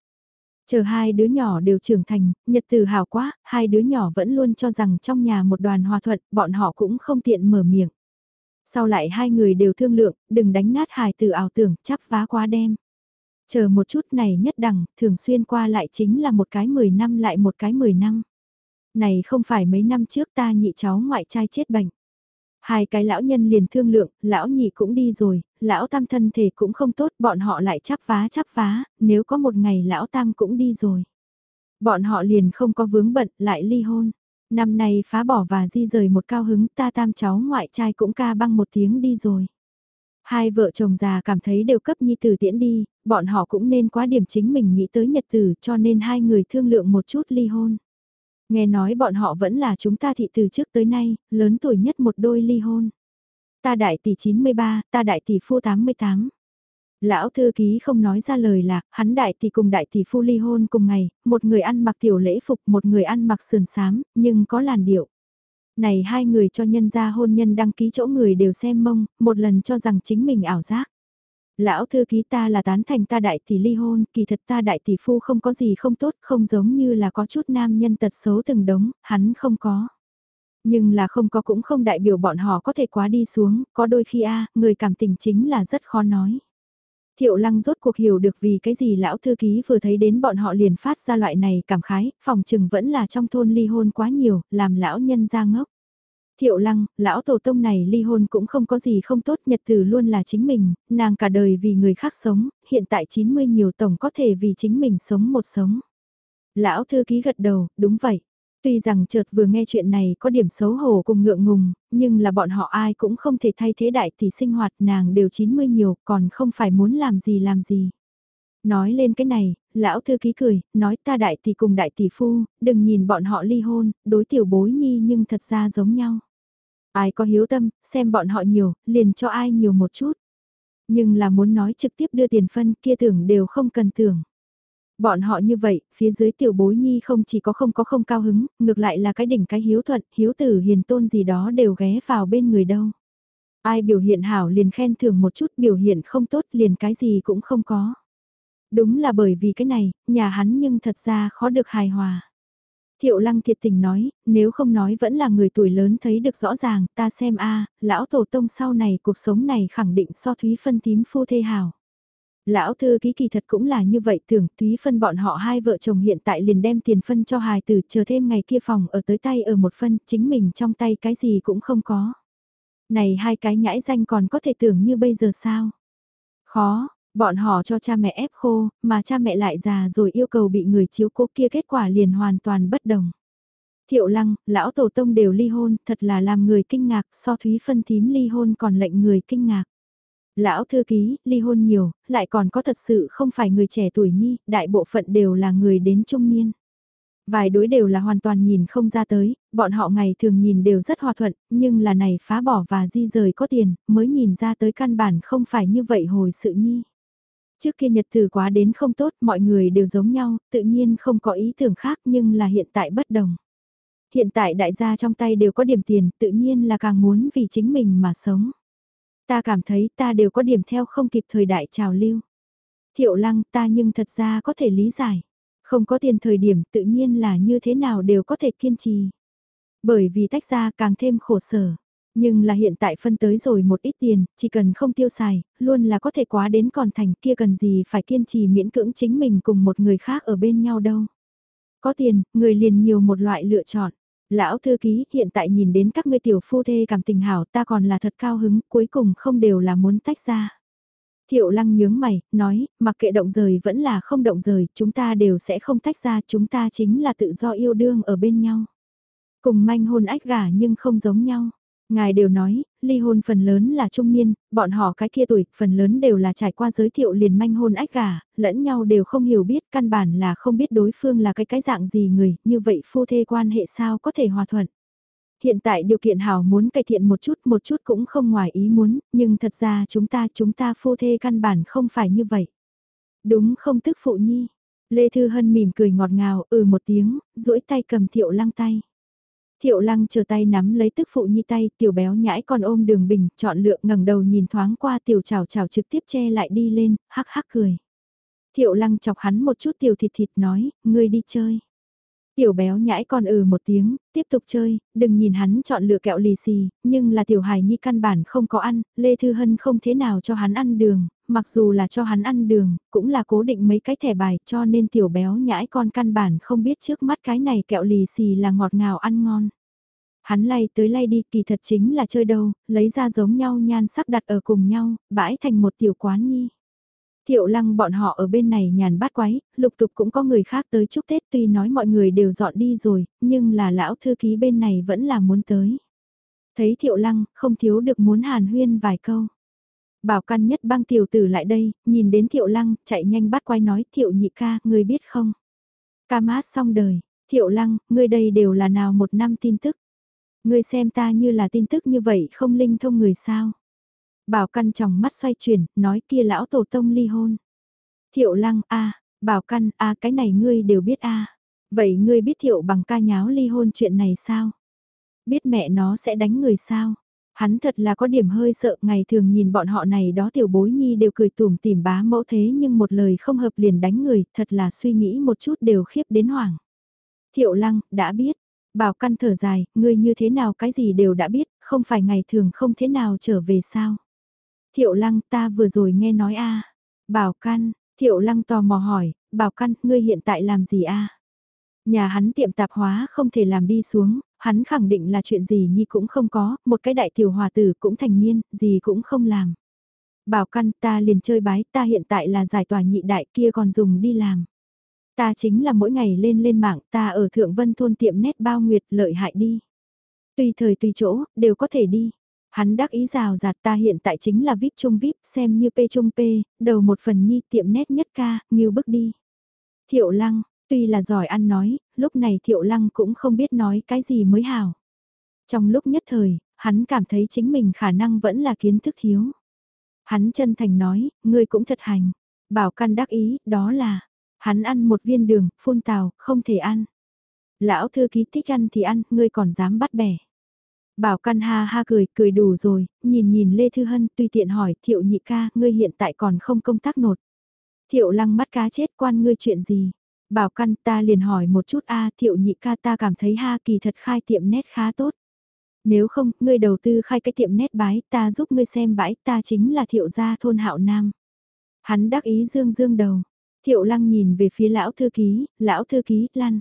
Chờ hai đứa nhỏ đều trưởng thành, nhật từ hào quá, hai đứa nhỏ vẫn luôn cho rằng trong nhà một đoàn hòa thuận, bọn họ cũng không tiện mở miệng. Sau lại hai người đều thương lượng, đừng đánh nát hài từ ảo tưởng, chắp vá quá đem. Chờ một chút này nhất đẳng, thường xuyên qua lại chính là một cái 10 năm lại một cái 10 năm. Này không phải mấy năm trước ta nhị cháu ngoại trai chết bệnh. Hai cái lão nhân liền thương lượng, lão nhị cũng đi rồi, lão tam thân thể cũng không tốt, bọn họ lại chắp vá chắp vá, nếu có một ngày lão tam cũng đi rồi. Bọn họ liền không có vướng bận, lại ly hôn. Năm nay phá bỏ và di rời một cao hứng, ta tam cháu ngoại trai cũng ca băng một tiếng đi rồi. Hai vợ chồng già cảm thấy đều cấp nhi tử tiễn đi, bọn họ cũng nên quá điểm chính mình nghĩ tới nhật tử cho nên hai người thương lượng một chút ly hôn. Nghe nói bọn họ vẫn là chúng ta thị từ trước tới nay, lớn tuổi nhất một đôi ly hôn. Ta đại tỷ 93, ta đại tỷ phu 88. Lão thư ký không nói ra lời là, hắn đại tỷ cùng đại tỷ phu ly hôn cùng ngày, một người ăn mặc tiểu lễ phục, một người ăn mặc sườn sám, nhưng có làn điệu. Này hai người cho nhân gia hôn nhân đăng ký chỗ người đều xem mông, một lần cho rằng chính mình ảo giác. Lão thư ký ta là tán thành ta đại tỷ ly hôn, kỳ thật ta đại tỷ phu không có gì không tốt, không giống như là có chút nam nhân tật xấu từng đống, hắn không có. Nhưng là không có cũng không đại biểu bọn họ có thể quá đi xuống, có đôi khi a người cảm tình chính là rất khó nói. Thiệu lăng rốt cuộc hiểu được vì cái gì lão thư ký vừa thấy đến bọn họ liền phát ra loại này cảm khái, phòng trừng vẫn là trong thôn ly hôn quá nhiều, làm lão nhân ra ngốc. Thiệu lăng, lão tổ tông này ly hôn cũng không có gì không tốt nhật từ luôn là chính mình, nàng cả đời vì người khác sống, hiện tại 90 nhiều tổng có thể vì chính mình sống một sống. Lão thư ký gật đầu, đúng vậy. Tuy rằng chợt vừa nghe chuyện này có điểm xấu hổ cùng ngượng ngùng, nhưng là bọn họ ai cũng không thể thay thế đại tỷ sinh hoạt nàng đều 90 nhiều còn không phải muốn làm gì làm gì. Nói lên cái này, lão thư ký cười, nói ta đại tỷ cùng đại tỷ phu, đừng nhìn bọn họ ly hôn, đối tiểu bối nhi nhưng thật ra giống nhau. Ai có hiếu tâm, xem bọn họ nhiều, liền cho ai nhiều một chút. Nhưng là muốn nói trực tiếp đưa tiền phân kia tưởng đều không cần tưởng. Bọn họ như vậy, phía dưới tiểu bối nhi không chỉ có không có không cao hứng, ngược lại là cái đỉnh cái hiếu thuận, hiếu tử hiền tôn gì đó đều ghé vào bên người đâu. Ai biểu hiện hảo liền khen thưởng một chút biểu hiện không tốt liền cái gì cũng không có. Đúng là bởi vì cái này, nhà hắn nhưng thật ra khó được hài hòa. Thiệu lăng thiệt tình nói, nếu không nói vẫn là người tuổi lớn thấy được rõ ràng, ta xem a lão tổ tông sau này cuộc sống này khẳng định so thúy phân tím phu thê hào. Lão thư ký kỳ thật cũng là như vậy tưởng Thúy phân bọn họ hai vợ chồng hiện tại liền đem tiền phân cho hài tử chờ thêm ngày kia phòng ở tới tay ở một phân chính mình trong tay cái gì cũng không có. Này hai cái nhãi danh còn có thể tưởng như bây giờ sao? Khó, bọn họ cho cha mẹ ép khô, mà cha mẹ lại già rồi yêu cầu bị người chiếu cố kia kết quả liền hoàn toàn bất đồng. Thiệu lăng, lão tổ tông đều ly hôn, thật là làm người kinh ngạc so thúy phân thím ly hôn còn lệnh người kinh ngạc. Lão thư ký, ly hôn nhiều, lại còn có thật sự không phải người trẻ tuổi nhi, đại bộ phận đều là người đến trung niên. Vài đối đều là hoàn toàn nhìn không ra tới, bọn họ ngày thường nhìn đều rất hòa thuận, nhưng là này phá bỏ và di rời có tiền, mới nhìn ra tới căn bản không phải như vậy hồi sự nhi. Trước kia nhật từ quá đến không tốt, mọi người đều giống nhau, tự nhiên không có ý tưởng khác nhưng là hiện tại bất đồng. Hiện tại đại gia trong tay đều có điểm tiền, tự nhiên là càng muốn vì chính mình mà sống. Ta cảm thấy ta đều có điểm theo không kịp thời đại trào lưu. Thiệu lăng ta nhưng thật ra có thể lý giải. Không có tiền thời điểm tự nhiên là như thế nào đều có thể kiên trì. Bởi vì tách ra càng thêm khổ sở. Nhưng là hiện tại phân tới rồi một ít tiền, chỉ cần không tiêu xài, luôn là có thể quá đến còn thành kia cần gì phải kiên trì miễn cưỡng chính mình cùng một người khác ở bên nhau đâu. Có tiền, người liền nhiều một loại lựa chọn. Lão thư ký, hiện tại nhìn đến các ngươi tiểu phu thê cảm tình hảo ta còn là thật cao hứng, cuối cùng không đều là muốn tách ra. Thiệu lăng nhướng mày, nói, mặc kệ động rời vẫn là không động rời, chúng ta đều sẽ không tách ra, chúng ta chính là tự do yêu đương ở bên nhau. Cùng manh hôn ách gà nhưng không giống nhau. Ngài đều nói, ly hôn phần lớn là trung niên, bọn họ cái kia tuổi, phần lớn đều là trải qua giới thiệu liền manh hôn ách gà, lẫn nhau đều không hiểu biết, căn bản là không biết đối phương là cái cái dạng gì người, như vậy phu thê quan hệ sao có thể hòa thuận. Hiện tại điều kiện hảo muốn cải thiện một chút một chút cũng không ngoài ý muốn, nhưng thật ra chúng ta chúng ta phu thê căn bản không phải như vậy. Đúng không tức phụ nhi. Lê Thư Hân mỉm cười ngọt ngào, ừ một tiếng, duỗi tay cầm thiệu lăng tay. Thiệu lăng chờ tay nắm lấy tức phụ nhi tay, tiểu béo nhãi còn ôm đường bình, chọn lựa ngẩng đầu nhìn thoáng qua tiểu chào chào trực tiếp che lại đi lên, hắc hắc cười. Thiệu lăng chọc hắn một chút tiểu thịt thịt nói, ngươi đi chơi. Tiểu béo nhãi con ừ một tiếng, tiếp tục chơi, đừng nhìn hắn chọn lựa kẹo lì xì, nhưng là tiểu hài nhi căn bản không có ăn, Lê Thư Hân không thế nào cho hắn ăn đường, mặc dù là cho hắn ăn đường, cũng là cố định mấy cái thẻ bài cho nên tiểu béo nhãi con căn bản không biết trước mắt cái này kẹo lì xì là ngọt ngào ăn ngon. Hắn lay tới lay đi kỳ thật chính là chơi đâu, lấy ra giống nhau nhan sắc đặt ở cùng nhau, bãi thành một tiểu quán nhi. Thiệu lăng bọn họ ở bên này nhàn bát quái, lục tục cũng có người khác tới chúc Tết tuy nói mọi người đều dọn đi rồi, nhưng là lão thư ký bên này vẫn là muốn tới. Thấy thiệu lăng, không thiếu được muốn hàn huyên vài câu. Bảo căn nhất băng tiểu tử lại đây, nhìn đến thiệu lăng, chạy nhanh bắt quay nói thiệu nhị ca, người biết không? Ca mát xong đời, thiệu lăng, ngươi đây đều là nào một năm tin tức. Ngươi xem ta như là tin tức như vậy không linh thông người sao? Bảo căn trong mắt xoay chuyển, nói kia lão tổ tông ly hôn. Thiệu lăng, a bảo căn, a cái này ngươi đều biết a Vậy ngươi biết thiệu bằng ca nháo ly hôn chuyện này sao? Biết mẹ nó sẽ đánh người sao? Hắn thật là có điểm hơi sợ, ngày thường nhìn bọn họ này đó tiểu bối nhi đều cười tủm tìm bá mẫu thế nhưng một lời không hợp liền đánh người, thật là suy nghĩ một chút đều khiếp đến hoảng. Thiệu lăng, đã biết. Bảo căn thở dài, ngươi như thế nào cái gì đều đã biết, không phải ngày thường không thế nào trở về sao. Thiệu lăng ta vừa rồi nghe nói a Bảo căn, thiệu lăng tò mò hỏi, bảo căn, ngươi hiện tại làm gì a Nhà hắn tiệm tạp hóa không thể làm đi xuống, hắn khẳng định là chuyện gì nhi cũng không có, một cái đại tiểu hòa tử cũng thành niên, gì cũng không làm. Bảo căn ta liền chơi bái, ta hiện tại là giải tòa nhị đại kia còn dùng đi làm. Ta chính là mỗi ngày lên lên mạng, ta ở Thượng Vân thôn tiệm nét bao nguyệt lợi hại đi. Tùy thời tùy chỗ, đều có thể đi. Hắn đắc ý rào rạt ta hiện tại chính là VIP trung VIP, xem như P trung P, đầu một phần nhi tiệm nét nhất ca, nghiêu bước đi. Thiệu lăng, tuy là giỏi ăn nói, lúc này thiệu lăng cũng không biết nói cái gì mới hào. Trong lúc nhất thời, hắn cảm thấy chính mình khả năng vẫn là kiến thức thiếu. Hắn chân thành nói, ngươi cũng thật hành. Bảo căn đắc ý, đó là, Hắn ăn một viên đường, phun tàu không thể ăn. Lão thư ký thích ăn thì ăn, ngươi còn dám bắt bẻ. Bảo căn ha ha cười, cười đủ rồi, nhìn nhìn Lê Thư Hân tùy tiện hỏi thiệu nhị ca, ngươi hiện tại còn không công tác nột. Thiệu lăng mắt cá chết quan ngươi chuyện gì? Bảo căn ta liền hỏi một chút a thiệu nhị ca ta cảm thấy ha kỳ thật khai tiệm nét khá tốt. Nếu không, ngươi đầu tư khai cái tiệm nét bái ta giúp ngươi xem bãi ta chính là thiệu gia thôn hạo nam. Hắn đắc ý dương dương đầu. Thiệu lăng nhìn về phía lão thư ký, lão thư ký, lăn.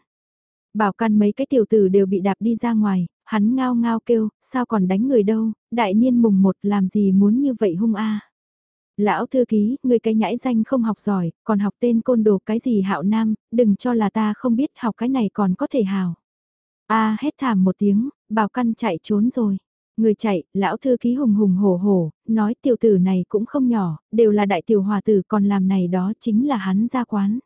Bảo căn mấy cái tiểu tử đều bị đạp đi ra ngoài, hắn ngao ngao kêu, sao còn đánh người đâu, đại niên mùng một làm gì muốn như vậy hung a Lão thư ký, người cái nhãi danh không học giỏi, còn học tên côn đồ cái gì hạo nam, đừng cho là ta không biết học cái này còn có thể hào. a hét thảm một tiếng, bảo căn chạy trốn rồi. Người chạy, lão thư ký hùng hùng hổ hổ, nói tiểu tử này cũng không nhỏ, đều là đại tiểu hòa tử còn làm này đó chính là hắn ra quán.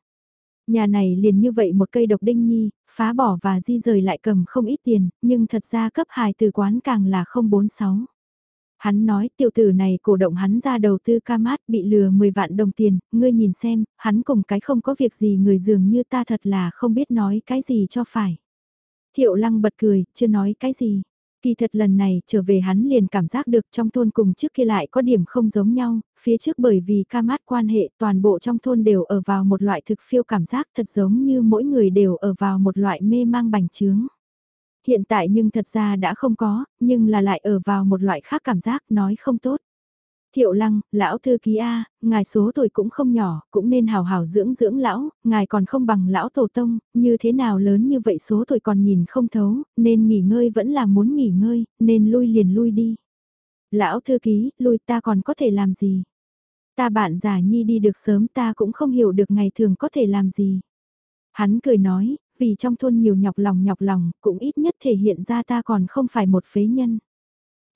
Nhà này liền như vậy một cây độc đinh nhi, phá bỏ và di rời lại cầm không ít tiền, nhưng thật ra cấp hài từ quán càng là 046. Hắn nói tiểu tử này cổ động hắn ra đầu tư ca mát bị lừa 10 vạn đồng tiền, ngươi nhìn xem, hắn cùng cái không có việc gì người dường như ta thật là không biết nói cái gì cho phải. Thiệu lăng bật cười, chưa nói cái gì. Kỳ thật lần này trở về hắn liền cảm giác được trong thôn cùng trước kia lại có điểm không giống nhau, phía trước bởi vì ca mát quan hệ toàn bộ trong thôn đều ở vào một loại thực phiêu cảm giác thật giống như mỗi người đều ở vào một loại mê mang bành trướng. Hiện tại nhưng thật ra đã không có, nhưng là lại ở vào một loại khác cảm giác nói không tốt. Thiệu lăng, lão thư ký A, ngài số tuổi cũng không nhỏ, cũng nên hào hào dưỡng dưỡng lão, ngài còn không bằng lão tổ tông, như thế nào lớn như vậy số tuổi còn nhìn không thấu, nên nghỉ ngơi vẫn là muốn nghỉ ngơi, nên lui liền lui đi. Lão thư ký, lui ta còn có thể làm gì? Ta bạn già nhi đi được sớm ta cũng không hiểu được ngày thường có thể làm gì. Hắn cười nói, vì trong thôn nhiều nhọc lòng nhọc lòng, cũng ít nhất thể hiện ra ta còn không phải một phế nhân.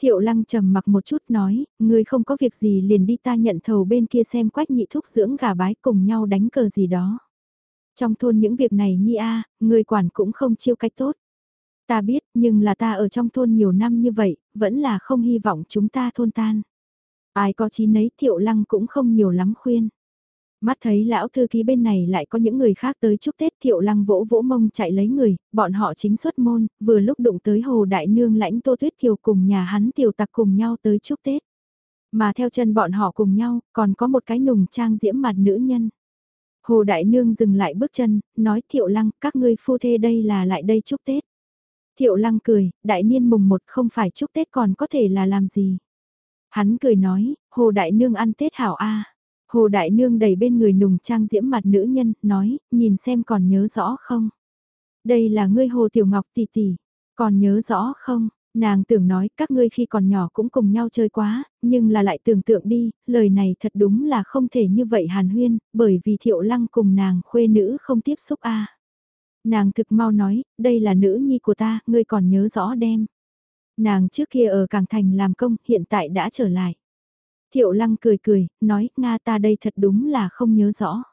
Thiệu lăng trầm mặc một chút nói, Ngươi không có việc gì liền đi ta nhận thầu bên kia xem quách nhị thúc dưỡng gà bái cùng nhau đánh cờ gì đó. Trong thôn những việc này nhi a, người quản cũng không chiêu cách tốt. Ta biết, nhưng là ta ở trong thôn nhiều năm như vậy, vẫn là không hy vọng chúng ta thôn tan. Ai có chí nấy thiệu lăng cũng không nhiều lắm khuyên. Mắt thấy lão thư ký bên này lại có những người khác tới chúc Tết thiệu lăng vỗ vỗ mông chạy lấy người, bọn họ chính xuất môn, vừa lúc đụng tới hồ đại nương lãnh tô tuyết kiều cùng nhà hắn tiểu tặc cùng nhau tới chúc Tết. Mà theo chân bọn họ cùng nhau, còn có một cái nùng trang diễm mặt nữ nhân. Hồ đại nương dừng lại bước chân, nói thiệu lăng, các ngươi phu thê đây là lại đây chúc Tết. Thiệu lăng cười, đại niên mùng một không phải chúc Tết còn có thể là làm gì. Hắn cười nói, hồ đại nương ăn Tết hảo a Hồ Đại Nương đẩy bên người nùng trang diễm mặt nữ nhân, nói, nhìn xem còn nhớ rõ không? Đây là ngươi Hồ Tiểu Ngọc tỷ tỷ, còn nhớ rõ không? Nàng tưởng nói các ngươi khi còn nhỏ cũng cùng nhau chơi quá, nhưng là lại tưởng tượng đi, lời này thật đúng là không thể như vậy hàn huyên, bởi vì thiệu lăng cùng nàng khuê nữ không tiếp xúc a Nàng thực mau nói, đây là nữ nhi của ta, ngươi còn nhớ rõ đem. Nàng trước kia ở Càng Thành làm công, hiện tại đã trở lại. Thiệu lăng cười cười, nói, Nga ta đây thật đúng là không nhớ rõ.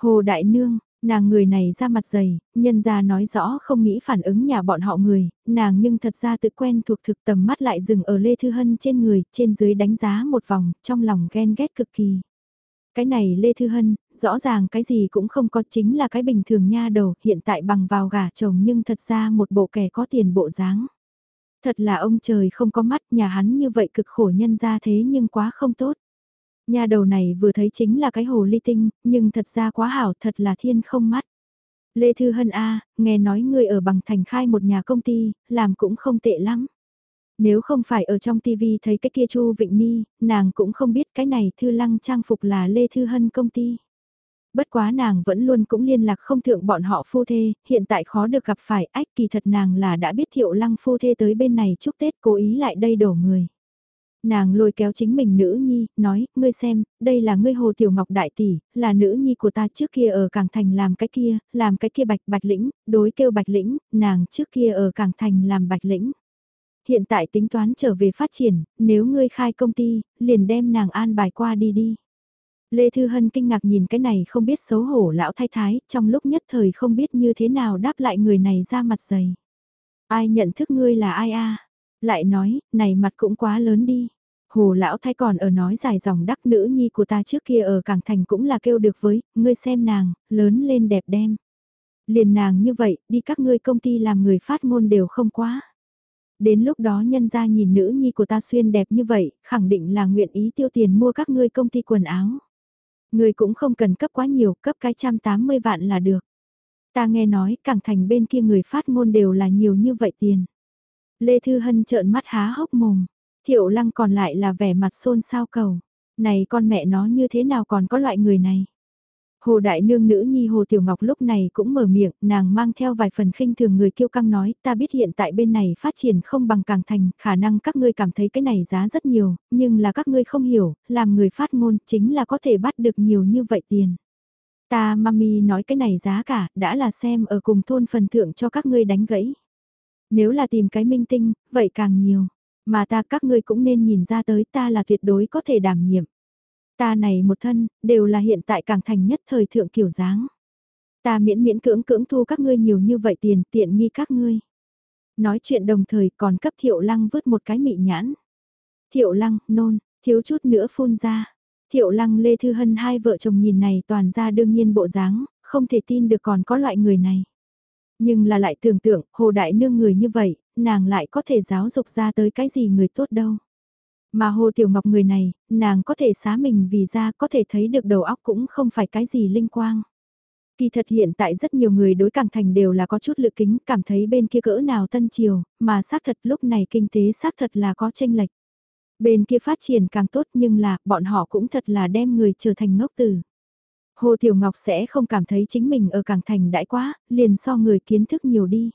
Hồ Đại Nương, nàng người này ra mặt dày, nhân ra nói rõ không nghĩ phản ứng nhà bọn họ người, nàng nhưng thật ra tự quen thuộc thực tầm mắt lại dừng ở Lê Thư Hân trên người, trên dưới đánh giá một vòng, trong lòng ghen ghét cực kỳ. Cái này Lê Thư Hân, rõ ràng cái gì cũng không có chính là cái bình thường nha đầu, hiện tại bằng vào gả chồng nhưng thật ra một bộ kẻ có tiền bộ dáng. Thật là ông trời không có mắt nhà hắn như vậy cực khổ nhân ra thế nhưng quá không tốt. Nhà đầu này vừa thấy chính là cái hồ ly tinh, nhưng thật ra quá hảo thật là thiên không mắt. Lê Thư Hân A, nghe nói người ở bằng thành khai một nhà công ty, làm cũng không tệ lắm. Nếu không phải ở trong TV thấy cái kia Chu Vịnh Ni, nàng cũng không biết cái này Thư Lăng trang phục là Lê Thư Hân công ty. Bất quá nàng vẫn luôn cũng liên lạc không thượng bọn họ phu thê, hiện tại khó được gặp phải ách kỳ thật nàng là đã biết thiệu lăng phu thê tới bên này chúc Tết cố ý lại đây đổ người. Nàng lôi kéo chính mình nữ nhi, nói, ngươi xem, đây là ngươi Hồ Tiểu Ngọc Đại Tỷ, là nữ nhi của ta trước kia ở Cảng Thành làm cái kia, làm cái kia bạch bạch lĩnh, đối kêu bạch lĩnh, nàng trước kia ở Cảng Thành làm bạch lĩnh. Hiện tại tính toán trở về phát triển, nếu ngươi khai công ty, liền đem nàng an bài qua đi đi. Lê Thư Hân kinh ngạc nhìn cái này không biết xấu hổ lão thái thái, trong lúc nhất thời không biết như thế nào đáp lại người này ra mặt dày. Ai nhận thức ngươi là ai a Lại nói, này mặt cũng quá lớn đi. Hồ lão thái còn ở nói dài dòng đắc nữ nhi của ta trước kia ở Cảng Thành cũng là kêu được với, ngươi xem nàng, lớn lên đẹp đem. Liền nàng như vậy, đi các ngươi công ty làm người phát ngôn đều không quá. Đến lúc đó nhân ra nhìn nữ nhi của ta xuyên đẹp như vậy, khẳng định là nguyện ý tiêu tiền mua các ngươi công ty quần áo. Ngươi cũng không cần cấp quá nhiều, cấp cái trăm tám mươi vạn là được. Ta nghe nói, cảng thành bên kia người phát ngôn đều là nhiều như vậy tiền. Lê Thư Hân trợn mắt há hốc mồm. Thiệu lăng còn lại là vẻ mặt xôn sao cầu. Này con mẹ nó như thế nào còn có loại người này? Hồ Đại Nương nữ nhi Hồ Tiểu Ngọc lúc này cũng mở miệng, nàng mang theo vài phần khinh thường người kiêu căng nói, ta biết hiện tại bên này phát triển không bằng càng thành, khả năng các ngươi cảm thấy cái này giá rất nhiều, nhưng là các ngươi không hiểu, làm người phát ngôn chính là có thể bắt được nhiều như vậy tiền. Ta mami nói cái này giá cả, đã là xem ở cùng thôn phần thượng cho các ngươi đánh gãy. Nếu là tìm cái minh tinh, vậy càng nhiều. Mà ta các ngươi cũng nên nhìn ra tới ta là tuyệt đối có thể đảm nhiệm. Ta này một thân, đều là hiện tại càng thành nhất thời thượng kiểu dáng. Ta miễn miễn cưỡng cưỡng thu các ngươi nhiều như vậy tiền tiện nghi các ngươi. Nói chuyện đồng thời còn cấp thiệu lăng vứt một cái mị nhãn. Thiệu lăng, nôn, thiếu chút nữa phun ra. Thiệu lăng Lê Thư Hân hai vợ chồng nhìn này toàn ra đương nhiên bộ dáng, không thể tin được còn có loại người này. Nhưng là lại tưởng tượng, hồ đại nương người như vậy, nàng lại có thể giáo dục ra tới cái gì người tốt đâu. Mà Hồ Tiểu Ngọc người này, nàng có thể xá mình vì ra có thể thấy được đầu óc cũng không phải cái gì linh quang. Kỳ thật hiện tại rất nhiều người đối càng thành đều là có chút lựa kính, cảm thấy bên kia cỡ nào tân triều, mà xác thật lúc này kinh tế xác thật là có tranh lệch. Bên kia phát triển càng tốt nhưng là bọn họ cũng thật là đem người trở thành ngốc tử. Hồ Tiểu Ngọc sẽ không cảm thấy chính mình ở càng thành đãi quá, liền so người kiến thức nhiều đi.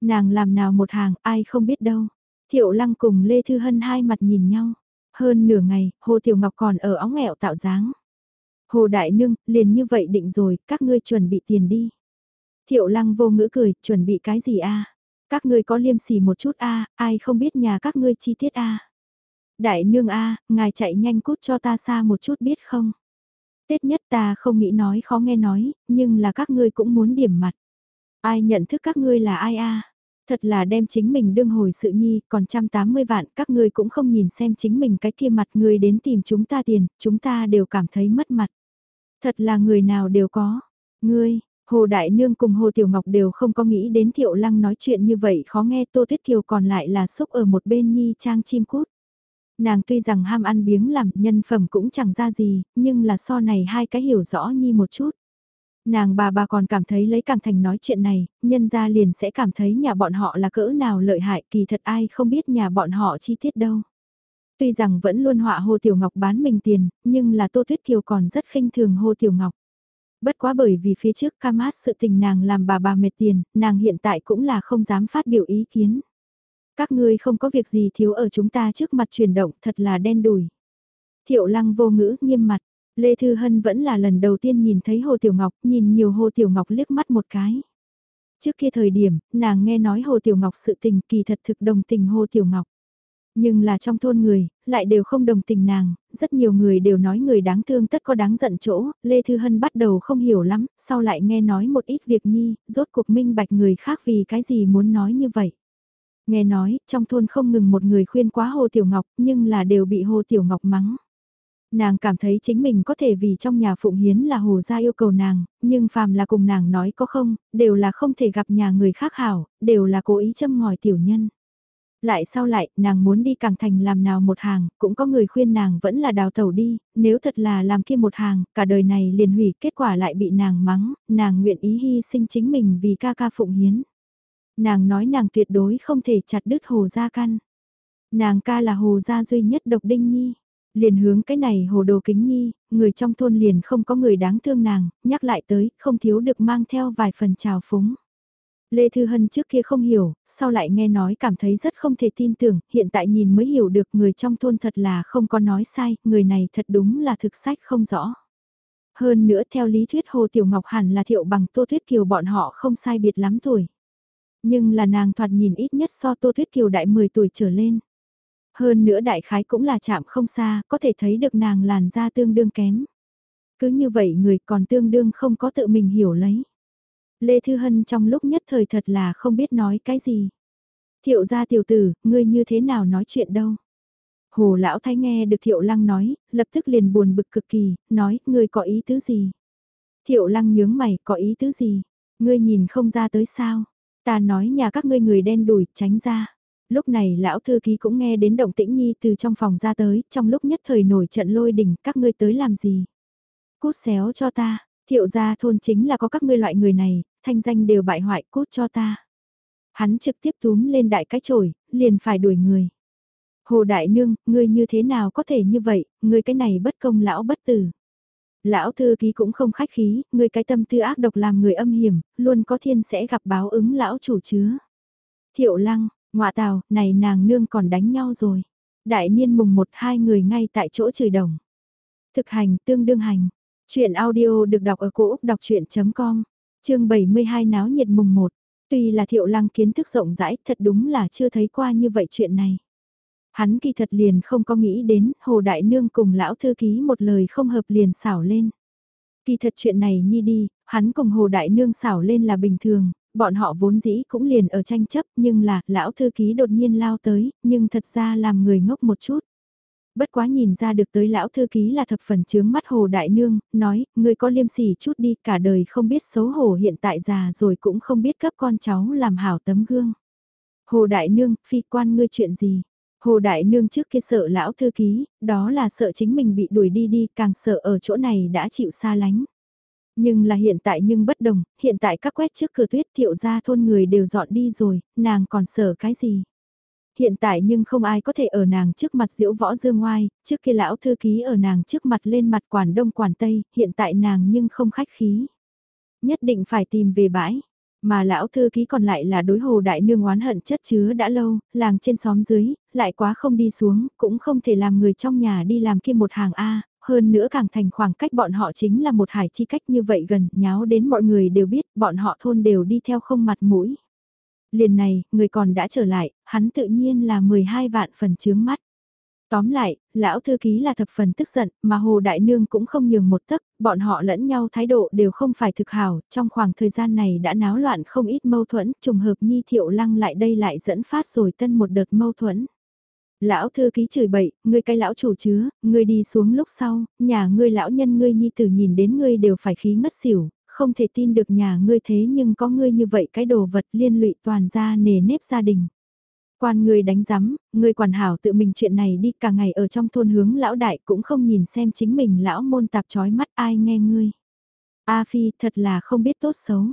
Nàng làm nào một hàng ai không biết đâu. Thiệu Lăng cùng Lê Thư Hân hai mặt nhìn nhau. Hơn nửa ngày, Hồ Tiểu Ngọc còn ở óng ẹo tạo dáng. Hồ Đại Nương, liền như vậy định rồi, các ngươi chuẩn bị tiền đi. Thiệu Lăng vô ngữ cười, chuẩn bị cái gì a Các ngươi có liêm sỉ một chút a ai không biết nhà các ngươi chi tiết a Đại Nương a ngài chạy nhanh cút cho ta xa một chút biết không? Tết nhất ta không nghĩ nói khó nghe nói, nhưng là các ngươi cũng muốn điểm mặt. Ai nhận thức các ngươi là ai a Thật là đem chính mình đương hồi sự nhi, còn trăm tám mươi vạn, các ngươi cũng không nhìn xem chính mình cái kia mặt người đến tìm chúng ta tiền, chúng ta đều cảm thấy mất mặt. Thật là người nào đều có. Ngươi, Hồ Đại Nương cùng Hồ Tiểu Ngọc đều không có nghĩ đến Thiệu Lăng nói chuyện như vậy khó nghe Tô Tuyết Kiều còn lại là xúc ở một bên nhi trang chim cút. Nàng tuy rằng ham ăn biếng làm nhân phẩm cũng chẳng ra gì, nhưng là so này hai cái hiểu rõ nhi một chút. Nàng bà bà còn cảm thấy lấy càng thành nói chuyện này, nhân ra liền sẽ cảm thấy nhà bọn họ là cỡ nào lợi hại kỳ thật ai không biết nhà bọn họ chi tiết đâu. Tuy rằng vẫn luôn họa Hồ Tiểu Ngọc bán mình tiền, nhưng là Tô Thuyết Kiều còn rất khinh thường Hồ Tiểu Ngọc. Bất quá bởi vì phía trước cam mát sự tình nàng làm bà bà mệt tiền, nàng hiện tại cũng là không dám phát biểu ý kiến. Các ngươi không có việc gì thiếu ở chúng ta trước mặt chuyển động thật là đen đủi. Thiệu lăng vô ngữ nghiêm mặt, Lê Thư Hân vẫn là lần đầu tiên nhìn thấy Hồ Tiểu Ngọc, nhìn nhiều Hồ Tiểu Ngọc liếc mắt một cái. Trước kia thời điểm, nàng nghe nói Hồ Tiểu Ngọc sự tình kỳ thật thực đồng tình Hồ Tiểu Ngọc. Nhưng là trong thôn người, lại đều không đồng tình nàng, rất nhiều người đều nói người đáng thương tất có đáng giận chỗ, Lê Thư Hân bắt đầu không hiểu lắm, sau lại nghe nói một ít việc nhi, rốt cuộc minh bạch người khác vì cái gì muốn nói như vậy. Nghe nói, trong thôn không ngừng một người khuyên quá Hồ Tiểu Ngọc, nhưng là đều bị Hồ Tiểu Ngọc mắng. Nàng cảm thấy chính mình có thể vì trong nhà Phụng Hiến là Hồ Gia yêu cầu nàng, nhưng phàm là cùng nàng nói có không, đều là không thể gặp nhà người khác hảo, đều là cố ý châm ngòi tiểu nhân. Lại sau lại, nàng muốn đi càng thành làm nào một hàng, cũng có người khuyên nàng vẫn là đào tẩu đi, nếu thật là làm kia một hàng, cả đời này liền hủy, kết quả lại bị nàng mắng, nàng nguyện ý hy sinh chính mình vì ca ca Phụng Hiến. Nàng nói nàng tuyệt đối không thể chặt đứt Hồ Gia căn. Nàng ca là Hồ Gia duy nhất độc đinh nhi Liền hướng cái này hồ đồ kính nhi, người trong thôn liền không có người đáng thương nàng, nhắc lại tới, không thiếu được mang theo vài phần trào phúng. Lê Thư Hân trước kia không hiểu, sau lại nghe nói cảm thấy rất không thể tin tưởng, hiện tại nhìn mới hiểu được người trong thôn thật là không có nói sai, người này thật đúng là thực sách không rõ. Hơn nữa theo lý thuyết Hồ Tiểu Ngọc hẳn là thiệu bằng Tô Thuyết Kiều bọn họ không sai biệt lắm tuổi. Nhưng là nàng thoạt nhìn ít nhất so Tô Thuyết Kiều đại 10 tuổi trở lên. Hơn nữa đại khái cũng là chạm không xa, có thể thấy được nàng làn da tương đương kém. Cứ như vậy người còn tương đương không có tự mình hiểu lấy. Lê Thư Hân trong lúc nhất thời thật là không biết nói cái gì. Thiệu gia tiểu tử, ngươi như thế nào nói chuyện đâu. Hồ lão thái nghe được thiệu lăng nói, lập tức liền buồn bực cực kỳ, nói, ngươi có ý tứ gì? Thiệu lăng nhướng mày, có ý tứ gì? Ngươi nhìn không ra tới sao? Ta nói nhà các ngươi người đen đuổi tránh ra. Lúc này lão thư ký cũng nghe đến động tĩnh nhi từ trong phòng ra tới, trong lúc nhất thời nổi trận lôi đỉnh, các ngươi tới làm gì? Cút xéo cho ta, thiệu gia thôn chính là có các ngươi loại người này, thanh danh đều bại hoại cút cho ta. Hắn trực tiếp túm lên đại cái chổi, liền phải đuổi người. Hồ Đại Nương, ngươi như thế nào có thể như vậy, ngươi cái này bất công lão bất tử. Lão thư ký cũng không khách khí, ngươi cái tâm tư ác độc làm người âm hiểm, luôn có thiên sẽ gặp báo ứng lão chủ chứa. Thiệu lăng, ngọa tào, này nàng nương còn đánh nhau rồi. Đại niên mùng một hai người ngay tại chỗ chửi đồng. Thực hành tương đương hành. Chuyện audio được đọc ở cổ Úc đọc chuyện.com, chương 72 náo nhiệt mùng 1. Tuy là thiệu lăng kiến thức rộng rãi, thật đúng là chưa thấy qua như vậy chuyện này. Hắn kỳ thật liền không có nghĩ đến Hồ Đại Nương cùng lão thư ký một lời không hợp liền xảo lên. Kỳ thật chuyện này nhi đi, hắn cùng Hồ Đại Nương xảo lên là bình thường, bọn họ vốn dĩ cũng liền ở tranh chấp nhưng là lão thư ký đột nhiên lao tới, nhưng thật ra làm người ngốc một chút. Bất quá nhìn ra được tới lão thư ký là thập phần chướng mắt Hồ Đại Nương, nói, người có liêm sỉ chút đi cả đời không biết xấu hổ hiện tại già rồi cũng không biết cấp con cháu làm hảo tấm gương. Hồ Đại Nương, phi quan ngươi chuyện gì? Hồ Đại Nương trước kia sợ lão thư ký, đó là sợ chính mình bị đuổi đi đi, càng sợ ở chỗ này đã chịu xa lánh. Nhưng là hiện tại nhưng bất đồng, hiện tại các quét trước cửa tuyết thiệu ra thôn người đều dọn đi rồi, nàng còn sợ cái gì? Hiện tại nhưng không ai có thể ở nàng trước mặt diễu võ dương ngoai, trước kia lão thư ký ở nàng trước mặt lên mặt quản đông quản tây, hiện tại nàng nhưng không khách khí. Nhất định phải tìm về bãi, mà lão thư ký còn lại là đối hồ đại nương oán hận chất chứa đã lâu, làng trên xóm dưới, lại quá không đi xuống, cũng không thể làm người trong nhà đi làm kia một hàng A, hơn nữa càng thành khoảng cách bọn họ chính là một hải chi cách như vậy gần, nháo đến mọi người đều biết, bọn họ thôn đều đi theo không mặt mũi. Liền này, người còn đã trở lại, hắn tự nhiên là 12 vạn phần chướng mắt. Tóm lại, lão thư ký là thập phần tức giận, mà Hồ Đại Nương cũng không nhường một tấc, bọn họ lẫn nhau thái độ đều không phải thực hảo, trong khoảng thời gian này đã náo loạn không ít mâu thuẫn, trùng hợp Nhi Thiệu Lăng lại đây lại dẫn phát rồi tân một đợt mâu thuẫn. Lão thư ký chửi bậy, ngươi cái lão chủ chứa, ngươi đi xuống lúc sau, nhà ngươi lão nhân ngươi Nhi tử nhìn đến ngươi đều phải khí ngất xỉu, không thể tin được nhà ngươi thế nhưng có ngươi như vậy cái đồ vật liên lụy toàn ra nề nếp gia đình. Quan ngươi đánh giám, ngươi quản hảo tự mình chuyện này đi cả ngày ở trong thôn hướng lão đại cũng không nhìn xem chính mình lão môn tạp chói mắt ai nghe ngươi. A Phi thật là không biết tốt xấu.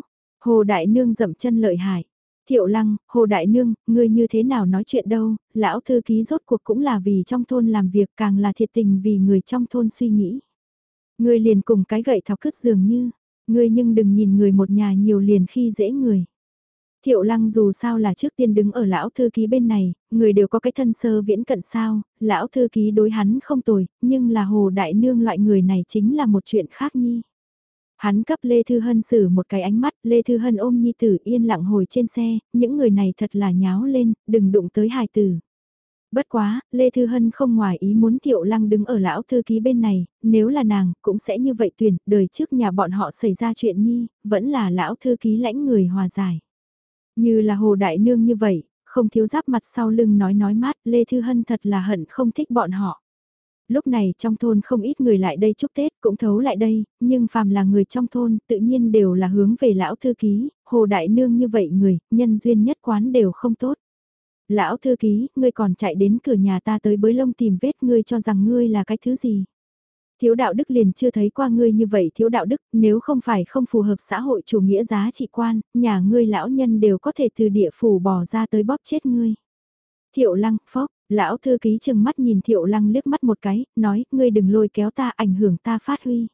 Hồ Đại Nương dậm chân lợi hại. Thiệu Lăng, Hồ Đại Nương, ngươi như thế nào nói chuyện đâu, lão thư ký rốt cuộc cũng là vì trong thôn làm việc càng là thiệt tình vì người trong thôn suy nghĩ. Ngươi liền cùng cái gậy thọc cứt dường như, ngươi nhưng đừng nhìn người một nhà nhiều liền khi dễ người. Thiệu lăng dù sao là trước tiên đứng ở lão thư ký bên này, người đều có cái thân sơ viễn cận sao, lão thư ký đối hắn không tồi, nhưng là hồ đại nương loại người này chính là một chuyện khác nhi. Hắn cấp Lê Thư Hân xử một cái ánh mắt, Lê Thư Hân ôm nhi tử yên lặng hồi trên xe, những người này thật là nháo lên, đừng đụng tới hài tử. Bất quá, Lê Thư Hân không ngoài ý muốn Thiệu Lăng đứng ở lão thư ký bên này, nếu là nàng, cũng sẽ như vậy tuyển, đời trước nhà bọn họ xảy ra chuyện nhi, vẫn là lão thư ký lãnh người hòa giải. Như là hồ đại nương như vậy, không thiếu giáp mặt sau lưng nói nói mát, Lê Thư Hân thật là hận không thích bọn họ. Lúc này trong thôn không ít người lại đây chúc Tết cũng thấu lại đây, nhưng phàm là người trong thôn tự nhiên đều là hướng về lão thư ký, hồ đại nương như vậy người, nhân duyên nhất quán đều không tốt. Lão thư ký, ngươi còn chạy đến cửa nhà ta tới bới lông tìm vết ngươi cho rằng ngươi là cái thứ gì. Thiếu đạo đức liền chưa thấy qua ngươi như vậy thiếu đạo đức, nếu không phải không phù hợp xã hội chủ nghĩa giá trị quan, nhà ngươi lão nhân đều có thể từ địa phủ bỏ ra tới bóp chết ngươi. Thiệu lăng, phốc, lão thư ký chừng mắt nhìn thiệu lăng liếc mắt một cái, nói, ngươi đừng lôi kéo ta ảnh hưởng ta phát huy.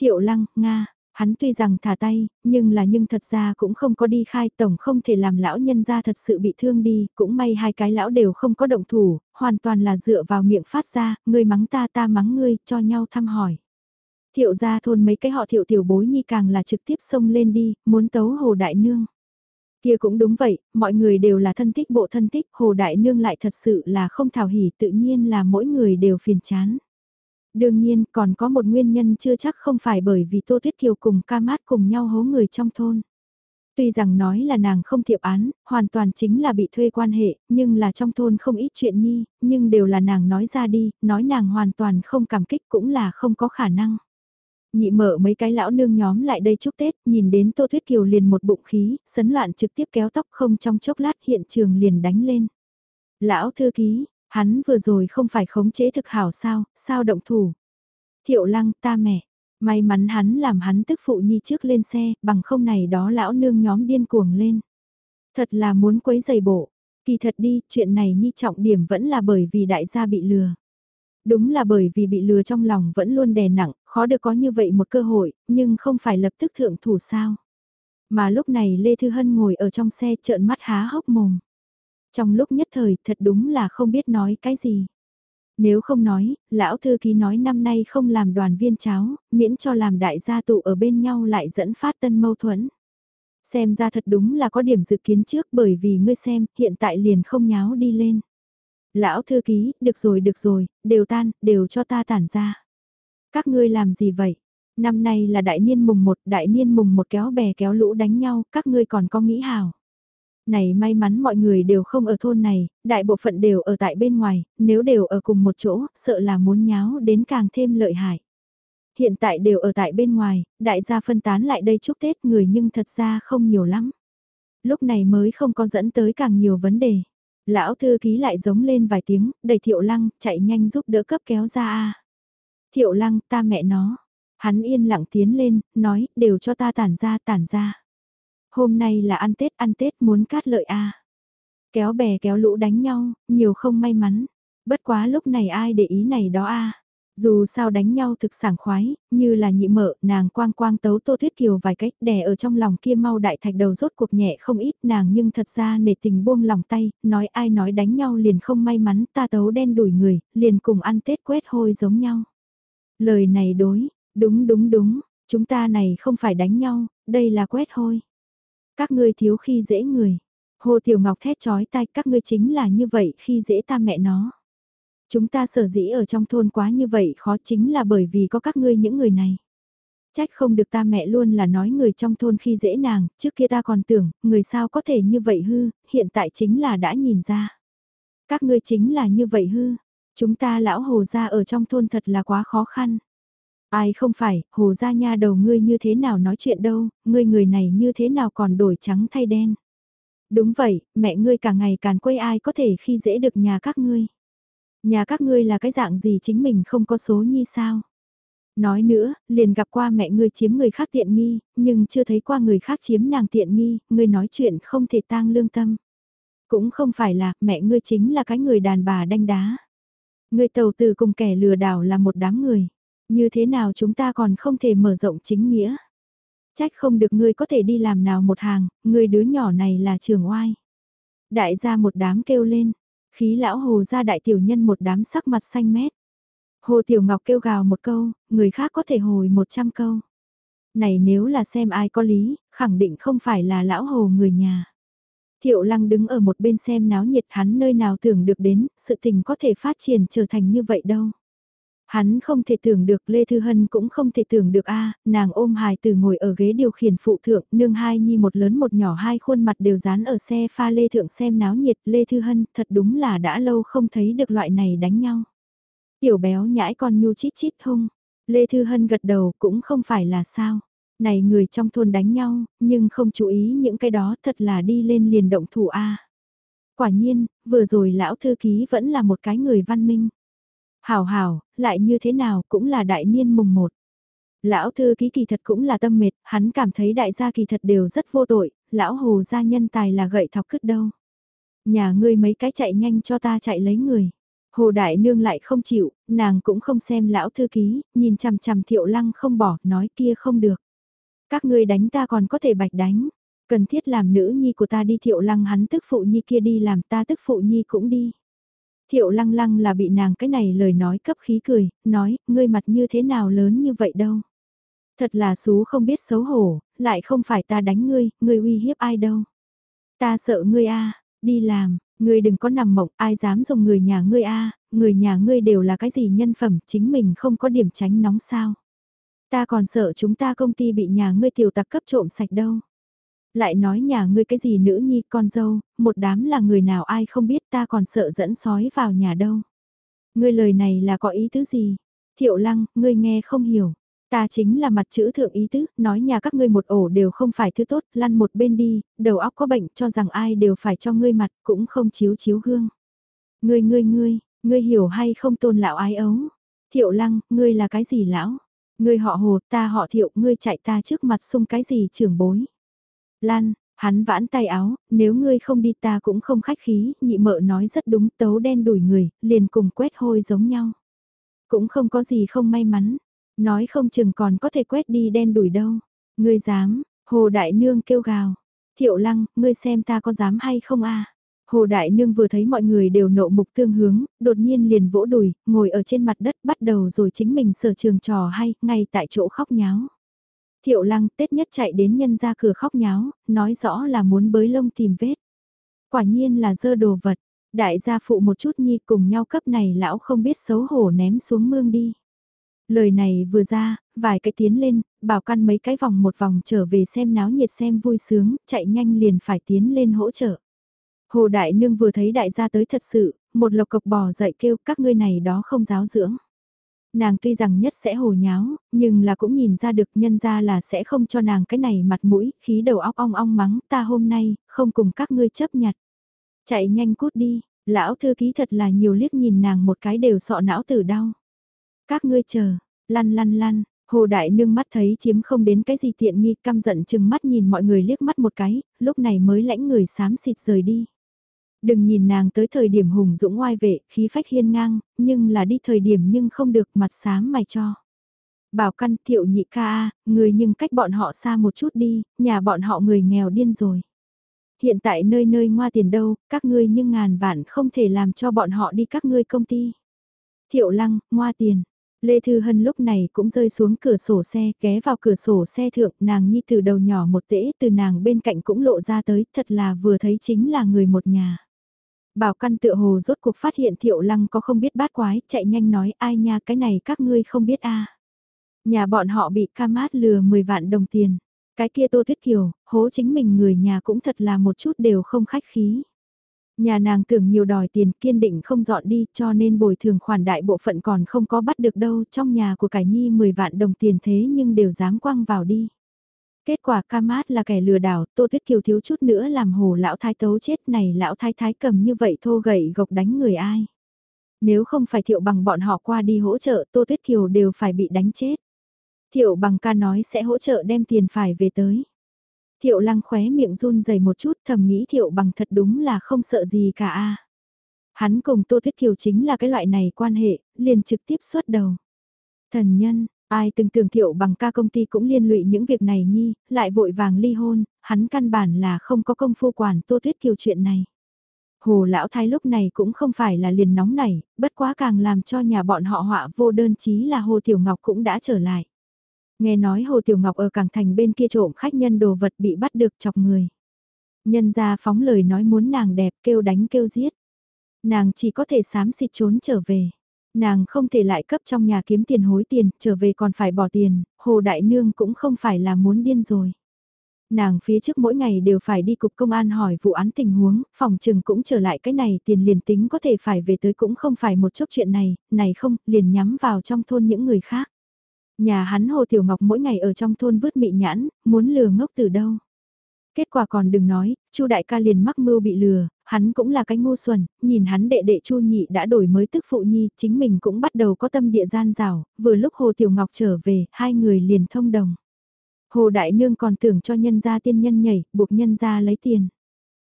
Thiệu lăng, Nga, hắn tuy rằng thả tay, nhưng là nhưng thật ra cũng không có đi khai tổng không thể làm lão nhân ra thật sự bị thương đi, cũng may hai cái lão đều không có động thủ, hoàn toàn là dựa vào miệng phát ra, ngươi mắng ta ta mắng ngươi, cho nhau thăm hỏi. Thiệu ra thôn mấy cái họ thiệu tiểu bối nhi càng là trực tiếp xông lên đi, muốn tấu hồ đại nương. Kia cũng đúng vậy, mọi người đều là thân thích bộ thân thích, hồ đại nương lại thật sự là không thảo hỉ tự nhiên là mỗi người đều phiền chán. Đương nhiên còn có một nguyên nhân chưa chắc không phải bởi vì Tô Tuyết Kiều cùng ca mát cùng nhau hố người trong thôn. Tuy rằng nói là nàng không thiệp án, hoàn toàn chính là bị thuê quan hệ, nhưng là trong thôn không ít chuyện nhi, nhưng đều là nàng nói ra đi, nói nàng hoàn toàn không cảm kích cũng là không có khả năng. Nhị mở mấy cái lão nương nhóm lại đây chúc Tết, nhìn đến Tô Thuyết Kiều liền một bụng khí, sấn loạn trực tiếp kéo tóc không trong chốc lát hiện trường liền đánh lên. Lão thư ký, hắn vừa rồi không phải khống chế thực hảo sao, sao động thủ. Thiệu lăng ta mẹ, may mắn hắn làm hắn tức phụ nhi trước lên xe, bằng không này đó lão nương nhóm điên cuồng lên. Thật là muốn quấy giày bộ, kỳ thật đi, chuyện này nhi trọng điểm vẫn là bởi vì đại gia bị lừa. Đúng là bởi vì bị lừa trong lòng vẫn luôn đè nặng, khó được có như vậy một cơ hội, nhưng không phải lập tức thượng thủ sao. Mà lúc này Lê Thư Hân ngồi ở trong xe trợn mắt há hốc mồm. Trong lúc nhất thời thật đúng là không biết nói cái gì. Nếu không nói, lão thư ký nói năm nay không làm đoàn viên cháo, miễn cho làm đại gia tụ ở bên nhau lại dẫn phát tân mâu thuẫn. Xem ra thật đúng là có điểm dự kiến trước bởi vì ngươi xem, hiện tại liền không nháo đi lên. Lão thư ký, được rồi được rồi, đều tan, đều cho ta tản ra. Các ngươi làm gì vậy? Năm nay là đại niên mùng một, đại niên mùng một kéo bè kéo lũ đánh nhau, các ngươi còn có nghĩ hào. Này may mắn mọi người đều không ở thôn này, đại bộ phận đều ở tại bên ngoài, nếu đều ở cùng một chỗ, sợ là muốn nháo đến càng thêm lợi hại. Hiện tại đều ở tại bên ngoài, đại gia phân tán lại đây chúc Tết người nhưng thật ra không nhiều lắm. Lúc này mới không có dẫn tới càng nhiều vấn đề. Lão thư ký lại giống lên vài tiếng, đẩy thiệu lăng, chạy nhanh giúp đỡ cấp kéo ra a Thiệu lăng, ta mẹ nó. Hắn yên lặng tiến lên, nói, đều cho ta tản ra tản ra. Hôm nay là ăn Tết, ăn Tết muốn cát lợi a Kéo bè kéo lũ đánh nhau, nhiều không may mắn. Bất quá lúc này ai để ý này đó a dù sao đánh nhau thực sảng khoái, như là nhị mợ, nàng quang quang tấu Tô Thuyết Kiều vài cách đè ở trong lòng kia mau đại thạch đầu rốt cuộc nhẹ không ít nàng nhưng thật ra nể tình buông lòng tay, nói ai nói đánh nhau liền không may mắn ta tấu đen đuổi người, liền cùng ăn Tết quét hôi giống nhau. Lời này đối, đúng đúng đúng, chúng ta này không phải đánh nhau, đây là quét hôi. Các ngươi thiếu khi dễ người. Hồ Tiểu Ngọc thét chói tai các ngươi chính là như vậy khi dễ ta mẹ nó. Chúng ta sở dĩ ở trong thôn quá như vậy khó chính là bởi vì có các ngươi những người này. Trách không được ta mẹ luôn là nói người trong thôn khi dễ nàng, trước kia ta còn tưởng, người sao có thể như vậy hư, hiện tại chính là đã nhìn ra. Các ngươi chính là như vậy hư, chúng ta lão hồ gia ở trong thôn thật là quá khó khăn. Ai không phải, hồ gia nha đầu ngươi như thế nào nói chuyện đâu, ngươi người này như thế nào còn đổi trắng thay đen. Đúng vậy, mẹ ngươi cả ngày càn quay ai có thể khi dễ được nhà các ngươi. Nhà các ngươi là cái dạng gì chính mình không có số nhi sao. Nói nữa, liền gặp qua mẹ ngươi chiếm người khác tiện nghi, nhưng chưa thấy qua người khác chiếm nàng tiện nghi, ngươi nói chuyện không thể tang lương tâm. Cũng không phải là, mẹ ngươi chính là cái người đàn bà đanh đá. Ngươi tàu từ cùng kẻ lừa đảo là một đám người. Như thế nào chúng ta còn không thể mở rộng chính nghĩa? Trách không được ngươi có thể đi làm nào một hàng, ngươi đứa nhỏ này là trường oai. Đại gia một đám kêu lên, khí lão hồ ra đại tiểu nhân một đám sắc mặt xanh mét. Hồ Tiểu Ngọc kêu gào một câu, người khác có thể hồi một trăm câu. Này nếu là xem ai có lý, khẳng định không phải là lão hồ người nhà. Thiệu lăng đứng ở một bên xem náo nhiệt hắn nơi nào tưởng được đến, sự tình có thể phát triển trở thành như vậy đâu. Hắn không thể tưởng được Lê Thư Hân cũng không thể tưởng được a nàng ôm hài từ ngồi ở ghế điều khiển phụ thượng, nương hai nhi một lớn một nhỏ hai khuôn mặt đều dán ở xe pha Lê Thượng xem náo nhiệt Lê Thư Hân thật đúng là đã lâu không thấy được loại này đánh nhau. Tiểu béo nhãi con nhu chít chít hung, Lê Thư Hân gật đầu cũng không phải là sao. Này người trong thôn đánh nhau, nhưng không chú ý những cái đó thật là đi lên liền động thủ a Quả nhiên, vừa rồi lão thư ký vẫn là một cái người văn minh Hảo hảo, lại như thế nào cũng là đại niên mùng một. Lão thư ký kỳ thật cũng là tâm mệt, hắn cảm thấy đại gia kỳ thật đều rất vô tội, lão hồ gia nhân tài là gậy thọc cứt đâu. Nhà ngươi mấy cái chạy nhanh cho ta chạy lấy người. Hồ đại nương lại không chịu, nàng cũng không xem lão thư ký, nhìn chằm chằm thiệu lăng không bỏ, nói kia không được. Các ngươi đánh ta còn có thể bạch đánh, cần thiết làm nữ nhi của ta đi thiệu lăng hắn tức phụ nhi kia đi làm ta tức phụ nhi cũng đi. Thiệu lăng lăng là bị nàng cái này lời nói cấp khí cười, nói, ngươi mặt như thế nào lớn như vậy đâu. Thật là xú không biết xấu hổ, lại không phải ta đánh ngươi, ngươi uy hiếp ai đâu. Ta sợ ngươi a đi làm, ngươi đừng có nằm mộng, ai dám dùng người nhà ngươi a người nhà ngươi đều là cái gì nhân phẩm, chính mình không có điểm tránh nóng sao. Ta còn sợ chúng ta công ty bị nhà ngươi tiểu tặc cấp trộm sạch đâu. Lại nói nhà ngươi cái gì nữ nhi con dâu, một đám là người nào ai không biết ta còn sợ dẫn sói vào nhà đâu. Ngươi lời này là có ý tứ gì? Thiệu lăng, ngươi nghe không hiểu. Ta chính là mặt chữ thượng ý tứ, nói nhà các ngươi một ổ đều không phải thứ tốt, lăn một bên đi, đầu óc có bệnh cho rằng ai đều phải cho ngươi mặt, cũng không chiếu chiếu gương. Ngươi ngươi ngươi, ngươi hiểu hay không tôn lão ái ấu? Thiệu lăng, ngươi là cái gì lão? Ngươi họ hồ, ta họ thiệu, ngươi chạy ta trước mặt xung cái gì trưởng bối? Lan, hắn vãn tay áo, nếu ngươi không đi ta cũng không khách khí, nhị mợ nói rất đúng, tấu đen đuổi người, liền cùng quét hôi giống nhau. Cũng không có gì không may mắn, nói không chừng còn có thể quét đi đen đuổi đâu. Ngươi dám, hồ đại nương kêu gào, thiệu lăng, ngươi xem ta có dám hay không a Hồ Đại Nương vừa thấy mọi người đều nộ mục tương hướng, đột nhiên liền vỗ đùi, ngồi ở trên mặt đất bắt đầu rồi chính mình sở trường trò hay, ngay tại chỗ khóc nháo. Thiệu lăng Tết nhất chạy đến nhân ra cửa khóc nháo, nói rõ là muốn bới lông tìm vết. Quả nhiên là dơ đồ vật, đại gia phụ một chút nhi cùng nhau cấp này lão không biết xấu hổ ném xuống mương đi. Lời này vừa ra, vài cái tiến lên, bảo căn mấy cái vòng một vòng trở về xem náo nhiệt xem vui sướng, chạy nhanh liền phải tiến lên hỗ trợ. Hồ Đại Nương vừa thấy đại gia tới thật sự, một lộc cộc bò dậy kêu các ngươi này đó không giáo dưỡng. Nàng tuy rằng nhất sẽ hồ nháo, nhưng là cũng nhìn ra được nhân ra là sẽ không cho nàng cái này mặt mũi, khí đầu óc ong ong mắng ta hôm nay, không cùng các ngươi chấp nhặt. Chạy nhanh cút đi, lão thư ký thật là nhiều liếc nhìn nàng một cái đều sọ não tử đau. Các ngươi chờ, lăn lăn lăn, Hồ Đại Nương mắt thấy chiếm không đến cái gì tiện nghi căm giận chừng mắt nhìn mọi người liếc mắt một cái, lúc này mới lãnh người xám xịt rời đi. Đừng nhìn nàng tới thời điểm hùng dũng oai vệ, khí phách hiên ngang, nhưng là đi thời điểm nhưng không được mặt sáng mày cho. Bảo căn thiệu nhị ca a người nhưng cách bọn họ xa một chút đi, nhà bọn họ người nghèo điên rồi. Hiện tại nơi nơi ngoa tiền đâu, các ngươi nhưng ngàn vạn không thể làm cho bọn họ đi các ngươi công ty. Thiệu lăng, ngoa tiền. Lê Thư Hân lúc này cũng rơi xuống cửa sổ xe, ghé vào cửa sổ xe thượng, nàng nhi từ đầu nhỏ một tễ, từ nàng bên cạnh cũng lộ ra tới, thật là vừa thấy chính là người một nhà. Bảo căn tựa hồ rốt cuộc phát hiện thiệu lăng có không biết bát quái, chạy nhanh nói ai nha cái này các ngươi không biết a Nhà bọn họ bị ca mát lừa 10 vạn đồng tiền. Cái kia tô tuyết kiều, hố chính mình người nhà cũng thật là một chút đều không khách khí. Nhà nàng tưởng nhiều đòi tiền kiên định không dọn đi cho nên bồi thường khoản đại bộ phận còn không có bắt được đâu trong nhà của cải nhi 10 vạn đồng tiền thế nhưng đều dám quăng vào đi. Kết quả ca mát là kẻ lừa đảo, Tô Tuyết Kiều thiếu chút nữa làm hồ lão thái tấu chết này lão thái thái cầm như vậy thô gậy gộc đánh người ai. Nếu không phải thiệu bằng bọn họ qua đi hỗ trợ Tô Tuyết Kiều đều phải bị đánh chết. Thiệu bằng ca nói sẽ hỗ trợ đem tiền phải về tới. Thiệu lăng khóe miệng run dày một chút thầm nghĩ thiệu bằng thật đúng là không sợ gì cả a Hắn cùng Tô Tuyết Kiều chính là cái loại này quan hệ, liền trực tiếp xuất đầu. Thần nhân, Ai từng tưởng thiệu bằng ca công ty cũng liên lụy những việc này nhi, lại vội vàng ly hôn, hắn căn bản là không có công phu quản tô tuyết kiều chuyện này. Hồ lão thái lúc này cũng không phải là liền nóng nảy, bất quá càng làm cho nhà bọn họ họa vô đơn chí là Hồ Tiểu Ngọc cũng đã trở lại. Nghe nói Hồ Tiểu Ngọc ở cảng thành bên kia trộm khách nhân đồ vật bị bắt được chọc người. Nhân ra phóng lời nói muốn nàng đẹp kêu đánh kêu giết. Nàng chỉ có thể sám xịt trốn trở về. Nàng không thể lại cấp trong nhà kiếm tiền hối tiền, trở về còn phải bỏ tiền, Hồ Đại Nương cũng không phải là muốn điên rồi. Nàng phía trước mỗi ngày đều phải đi cục công an hỏi vụ án tình huống, phòng trừng cũng trở lại cái này tiền liền tính có thể phải về tới cũng không phải một chốc chuyện này, này không, liền nhắm vào trong thôn những người khác. Nhà hắn Hồ Tiểu Ngọc mỗi ngày ở trong thôn vứt mị nhãn, muốn lừa ngốc từ đâu. Kết quả còn đừng nói, Chu đại ca liền mắc mưu bị lừa, hắn cũng là cái ngu xuẩn, nhìn hắn đệ đệ Chu nhị đã đổi mới tức phụ nhi, chính mình cũng bắt đầu có tâm địa gian rào, vừa lúc Hồ Tiểu Ngọc trở về, hai người liền thông đồng. Hồ Đại Nương còn tưởng cho nhân gia tiên nhân nhảy, buộc nhân gia lấy tiền.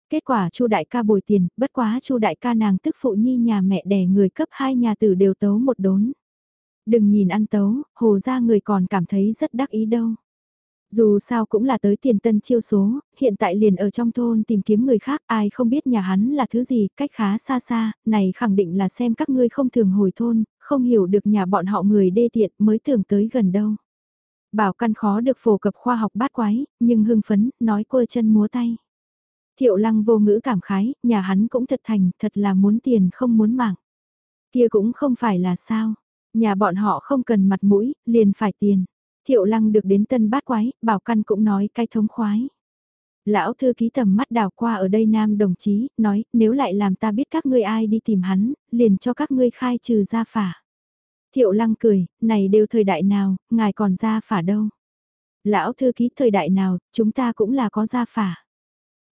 Kết quả Chu đại ca bồi tiền, bất quá Chu đại ca nàng tức phụ nhi nhà mẹ đẻ người cấp hai nhà tử đều tấu một đốn. Đừng nhìn ăn tấu, hồ ra người còn cảm thấy rất đắc ý đâu. Dù sao cũng là tới tiền tân chiêu số, hiện tại liền ở trong thôn tìm kiếm người khác ai không biết nhà hắn là thứ gì, cách khá xa xa, này khẳng định là xem các ngươi không thường hồi thôn, không hiểu được nhà bọn họ người đê tiện mới tưởng tới gần đâu. Bảo căn khó được phổ cập khoa học bát quái, nhưng hưng phấn, nói quơ chân múa tay. Thiệu lăng vô ngữ cảm khái, nhà hắn cũng thật thành, thật là muốn tiền không muốn mạng. Kia cũng không phải là sao, nhà bọn họ không cần mặt mũi, liền phải tiền. Thiệu lăng được đến tân bát quái, bảo căn cũng nói cái thống khoái. Lão thư ký tầm mắt đào qua ở đây nam đồng chí, nói, nếu lại làm ta biết các ngươi ai đi tìm hắn, liền cho các ngươi khai trừ ra phả. Thiệu lăng cười, này đều thời đại nào, ngài còn ra phả đâu. Lão thư ký thời đại nào, chúng ta cũng là có ra phả.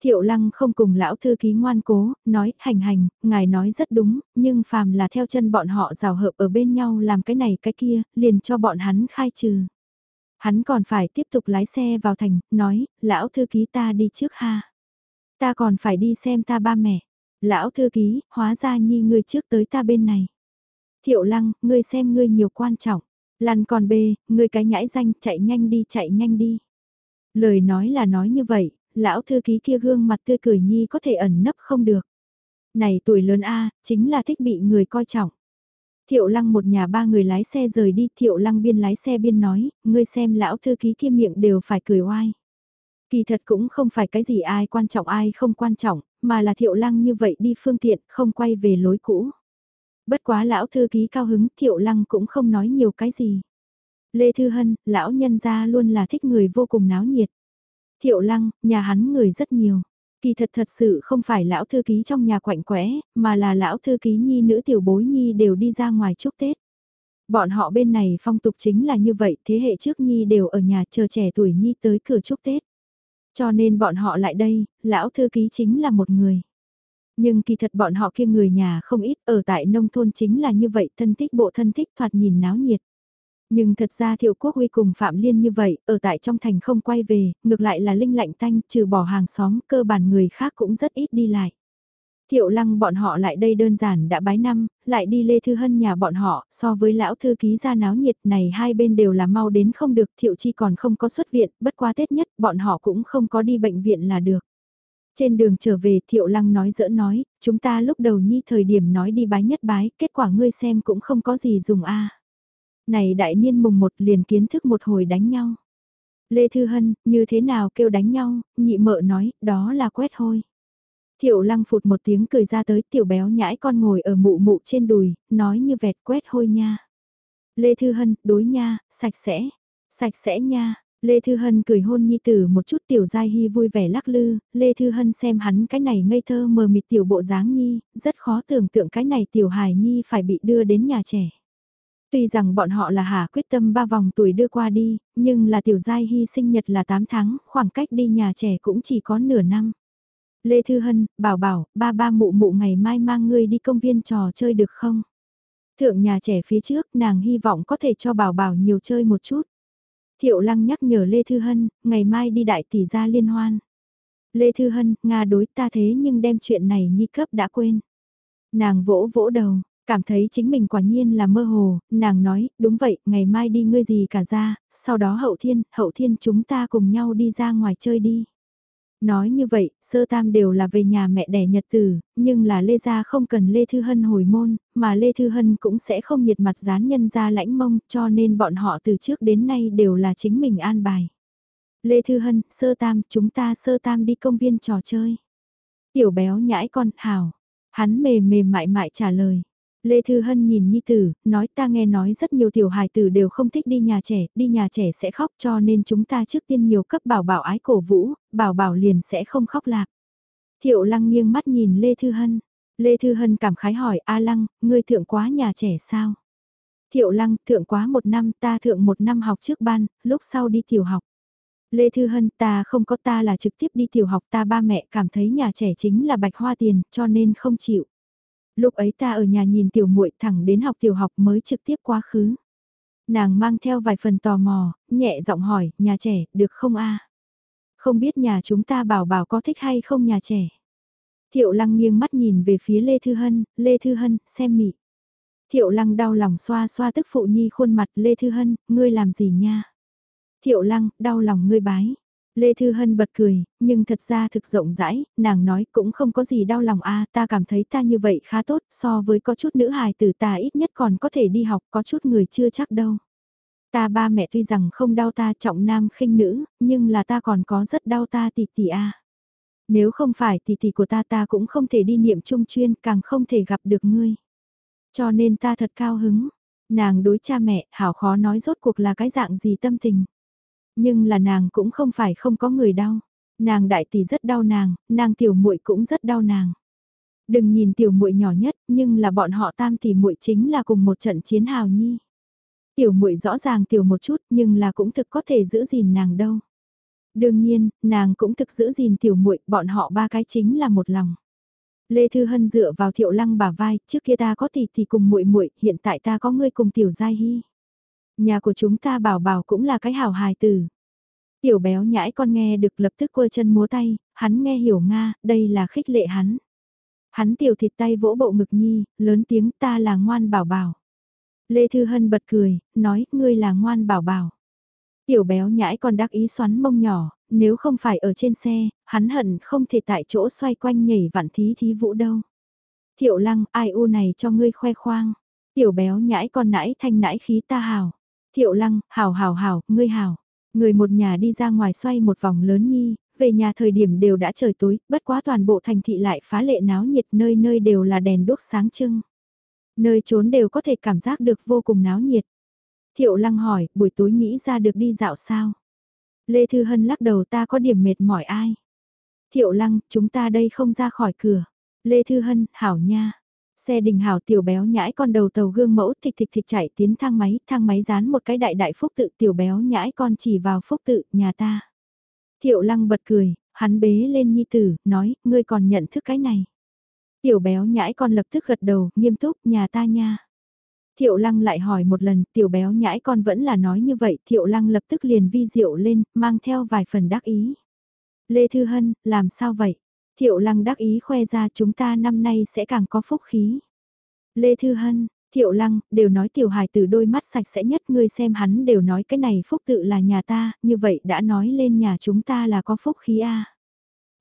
Thiệu lăng không cùng lão thư ký ngoan cố, nói, hành hành, ngài nói rất đúng, nhưng phàm là theo chân bọn họ rào hợp ở bên nhau làm cái này cái kia, liền cho bọn hắn khai trừ. Hắn còn phải tiếp tục lái xe vào thành, nói, lão thư ký ta đi trước ha. Ta còn phải đi xem ta ba mẹ. Lão thư ký, hóa ra nhi ngươi trước tới ta bên này. Thiệu lăng, ngươi xem ngươi nhiều quan trọng. Lăn còn bê, ngươi cái nhãi danh, chạy nhanh đi, chạy nhanh đi. Lời nói là nói như vậy, lão thư ký kia gương mặt tươi cười nhi có thể ẩn nấp không được. Này tuổi lớn A, chính là thích bị người coi trọng. Thiệu lăng một nhà ba người lái xe rời đi, thiệu lăng biên lái xe biên nói, ngươi xem lão thư ký kia miệng đều phải cười oai. Kỳ thật cũng không phải cái gì ai quan trọng ai không quan trọng, mà là thiệu lăng như vậy đi phương tiện, không quay về lối cũ. Bất quá lão thư ký cao hứng, thiệu lăng cũng không nói nhiều cái gì. Lê Thư Hân, lão nhân gia luôn là thích người vô cùng náo nhiệt. Thiệu lăng, nhà hắn người rất nhiều. Kỳ thật thật sự không phải lão thư ký trong nhà quạnh quẽ, mà là lão thư ký nhi nữ tiểu bối nhi đều đi ra ngoài chúc Tết. Bọn họ bên này phong tục chính là như vậy, thế hệ trước nhi đều ở nhà chờ trẻ tuổi nhi tới cửa chúc Tết. Cho nên bọn họ lại đây, lão thư ký chính là một người. Nhưng kỳ thật bọn họ kia người nhà không ít ở tại nông thôn chính là như vậy thân thích bộ thân thích thoạt nhìn náo nhiệt. Nhưng thật ra Thiệu Quốc Huy cùng Phạm Liên như vậy, ở tại trong thành không quay về, ngược lại là linh lạnh tanh, trừ bỏ hàng xóm, cơ bản người khác cũng rất ít đi lại. Thiệu lăng bọn họ lại đây đơn giản đã bái năm, lại đi Lê Thư Hân nhà bọn họ, so với lão thư ký ra náo nhiệt này hai bên đều là mau đến không được, Thiệu Chi còn không có xuất viện, bất qua Tết nhất, bọn họ cũng không có đi bệnh viện là được. Trên đường trở về Thiệu Lăng nói dỡ nói, chúng ta lúc đầu nhi thời điểm nói đi bái nhất bái, kết quả ngươi xem cũng không có gì dùng a này đại niên mùng một liền kiến thức một hồi đánh nhau. Lê Thư Hân, như thế nào kêu đánh nhau, nhị mợ nói, đó là quét hôi. Thiệu lăng phụt một tiếng cười ra tới tiểu béo nhãi con ngồi ở mụ mụ trên đùi, nói như vẹt quét hôi nha. Lê Thư Hân, đối nha, sạch sẽ, sạch sẽ nha. Lê Thư Hân cười hôn nhi tử một chút tiểu giai hy vui vẻ lắc lư, Lê Thư Hân xem hắn cái này ngây thơ mờ mịt tiểu bộ dáng nhi, rất khó tưởng tượng cái này tiểu hài nhi phải bị đưa đến nhà trẻ. Tuy rằng bọn họ là hà quyết tâm ba vòng tuổi đưa qua đi, nhưng là tiểu giai hy sinh nhật là 8 tháng, khoảng cách đi nhà trẻ cũng chỉ có nửa năm. Lê Thư Hân, bảo bảo, ba ba mụ mụ ngày mai mang ngươi đi công viên trò chơi được không? Thượng nhà trẻ phía trước nàng hy vọng có thể cho bảo bảo nhiều chơi một chút. Thiệu lăng nhắc nhở Lê Thư Hân, ngày mai đi đại tỷ gia liên hoan. Lê Thư Hân, Nga đối ta thế nhưng đem chuyện này nhi cấp đã quên. Nàng vỗ vỗ đầu, Cảm thấy chính mình quả nhiên là mơ hồ, nàng nói, đúng vậy, ngày mai đi ngươi gì cả ra, sau đó hậu thiên, hậu thiên chúng ta cùng nhau đi ra ngoài chơi đi. Nói như vậy, sơ tam đều là về nhà mẹ đẻ nhật tử, nhưng là Lê Gia không cần Lê Thư Hân hồi môn, mà Lê Thư Hân cũng sẽ không nhiệt mặt dán nhân ra lãnh mông, cho nên bọn họ từ trước đến nay đều là chính mình an bài. Lê Thư Hân, sơ tam, chúng ta sơ tam đi công viên trò chơi. Tiểu béo nhãi con, hào. Hắn mềm mềm mại mại trả lời. Lê Thư Hân nhìn Nhi Tử, nói ta nghe nói rất nhiều tiểu hài tử đều không thích đi nhà trẻ, đi nhà trẻ sẽ khóc cho nên chúng ta trước tiên nhiều cấp bảo bảo ái cổ vũ, bảo bảo liền sẽ không khóc lạc. Thiệu Lăng nghiêng mắt nhìn Lê Thư Hân. Lê Thư Hân cảm khái hỏi A Lăng, ngươi thượng quá nhà trẻ sao? Thiệu Lăng, thượng quá một năm, ta thượng một năm học trước ban, lúc sau đi tiểu học. Lê Thư Hân, ta không có ta là trực tiếp đi tiểu học ta ba mẹ cảm thấy nhà trẻ chính là bạch hoa tiền, cho nên không chịu. Lúc ấy ta ở nhà nhìn tiểu muội thẳng đến học tiểu học mới trực tiếp quá khứ. Nàng mang theo vài phần tò mò, nhẹ giọng hỏi, nhà trẻ, được không a? Không biết nhà chúng ta bảo bảo có thích hay không nhà trẻ. Thiệu lăng nghiêng mắt nhìn về phía Lê Thư Hân, Lê Thư Hân, xem mị. Thiệu lăng đau lòng xoa xoa tức phụ nhi khuôn mặt Lê Thư Hân, ngươi làm gì nha? Thiệu lăng, đau lòng ngươi bái. Lê Thư Hân bật cười, nhưng thật ra thực rộng rãi, nàng nói cũng không có gì đau lòng a ta cảm thấy ta như vậy khá tốt, so với có chút nữ hài tử ta ít nhất còn có thể đi học, có chút người chưa chắc đâu. Ta ba mẹ tuy rằng không đau ta trọng nam khinh nữ, nhưng là ta còn có rất đau ta tỷ tỷ a. Nếu không phải tỷ tỷ của ta ta cũng không thể đi niệm trung chuyên, càng không thể gặp được ngươi. Cho nên ta thật cao hứng. Nàng đối cha mẹ, hảo khó nói rốt cuộc là cái dạng gì tâm tình. Nhưng là nàng cũng không phải không có người đau. Nàng đại tỷ rất đau nàng, nàng tiểu muội cũng rất đau nàng. Đừng nhìn tiểu muội nhỏ nhất, nhưng là bọn họ tam tỷ muội chính là cùng một trận chiến hào nhi. Tiểu muội rõ ràng tiểu một chút, nhưng là cũng thực có thể giữ gìn nàng đâu. Đương nhiên, nàng cũng thực giữ gìn tiểu muội, bọn họ ba cái chính là một lòng. Lê Thư Hân dựa vào Thiệu Lăng bả vai, trước kia ta có tỷ thì cùng muội muội, hiện tại ta có ngươi cùng tiểu giai hy. Nhà của chúng ta bảo bảo cũng là cái hảo hài tử. Tiểu béo nhãi con nghe được lập tức quơ chân múa tay, hắn nghe hiểu Nga, đây là khích lệ hắn. Hắn tiểu thịt tay vỗ bộ ngực nhi, lớn tiếng ta là ngoan bảo bảo. Lê Thư Hân bật cười, nói, ngươi là ngoan bảo bảo. Tiểu béo nhãi còn đắc ý xoắn mông nhỏ, nếu không phải ở trên xe, hắn hận không thể tại chỗ xoay quanh nhảy vạn thí thí vũ đâu. Thiệu lăng, ai u này cho ngươi khoe khoang. Tiểu béo nhãi con nãi thanh nãi khí ta hào. Thiệu lăng, hào hào hào, ngươi hào. Người một nhà đi ra ngoài xoay một vòng lớn nhi, về nhà thời điểm đều đã trời tối, bất quá toàn bộ thành thị lại phá lệ náo nhiệt nơi nơi đều là đèn đốt sáng trưng. Nơi trốn đều có thể cảm giác được vô cùng náo nhiệt. Thiệu lăng hỏi, buổi tối nghĩ ra được đi dạo sao? Lê Thư Hân lắc đầu ta có điểm mệt mỏi ai? Thiệu lăng, chúng ta đây không ra khỏi cửa. Lê Thư Hân, hảo nha. Xe đình hảo tiểu béo nhãi con đầu tàu gương mẫu thịt thịt thịt chạy tiến thang máy, thang máy dán một cái đại đại phúc tự tiểu béo nhãi con chỉ vào phúc tự, nhà ta. Thiệu lăng bật cười, hắn bế lên nhi tử, nói, ngươi còn nhận thức cái này. Tiểu béo nhãi con lập tức gật đầu, nghiêm túc, nhà ta nha. Thiệu lăng lại hỏi một lần, tiểu béo nhãi con vẫn là nói như vậy, thiệu lăng lập tức liền vi diệu lên, mang theo vài phần đắc ý. Lê Thư Hân, làm sao vậy? Thiệu lăng đắc ý khoe ra chúng ta năm nay sẽ càng có phúc khí. Lê Thư Hân, Thiệu lăng, đều nói tiểu hài từ đôi mắt sạch sẽ nhất ngươi xem hắn đều nói cái này phúc tự là nhà ta, như vậy đã nói lên nhà chúng ta là có phúc khí a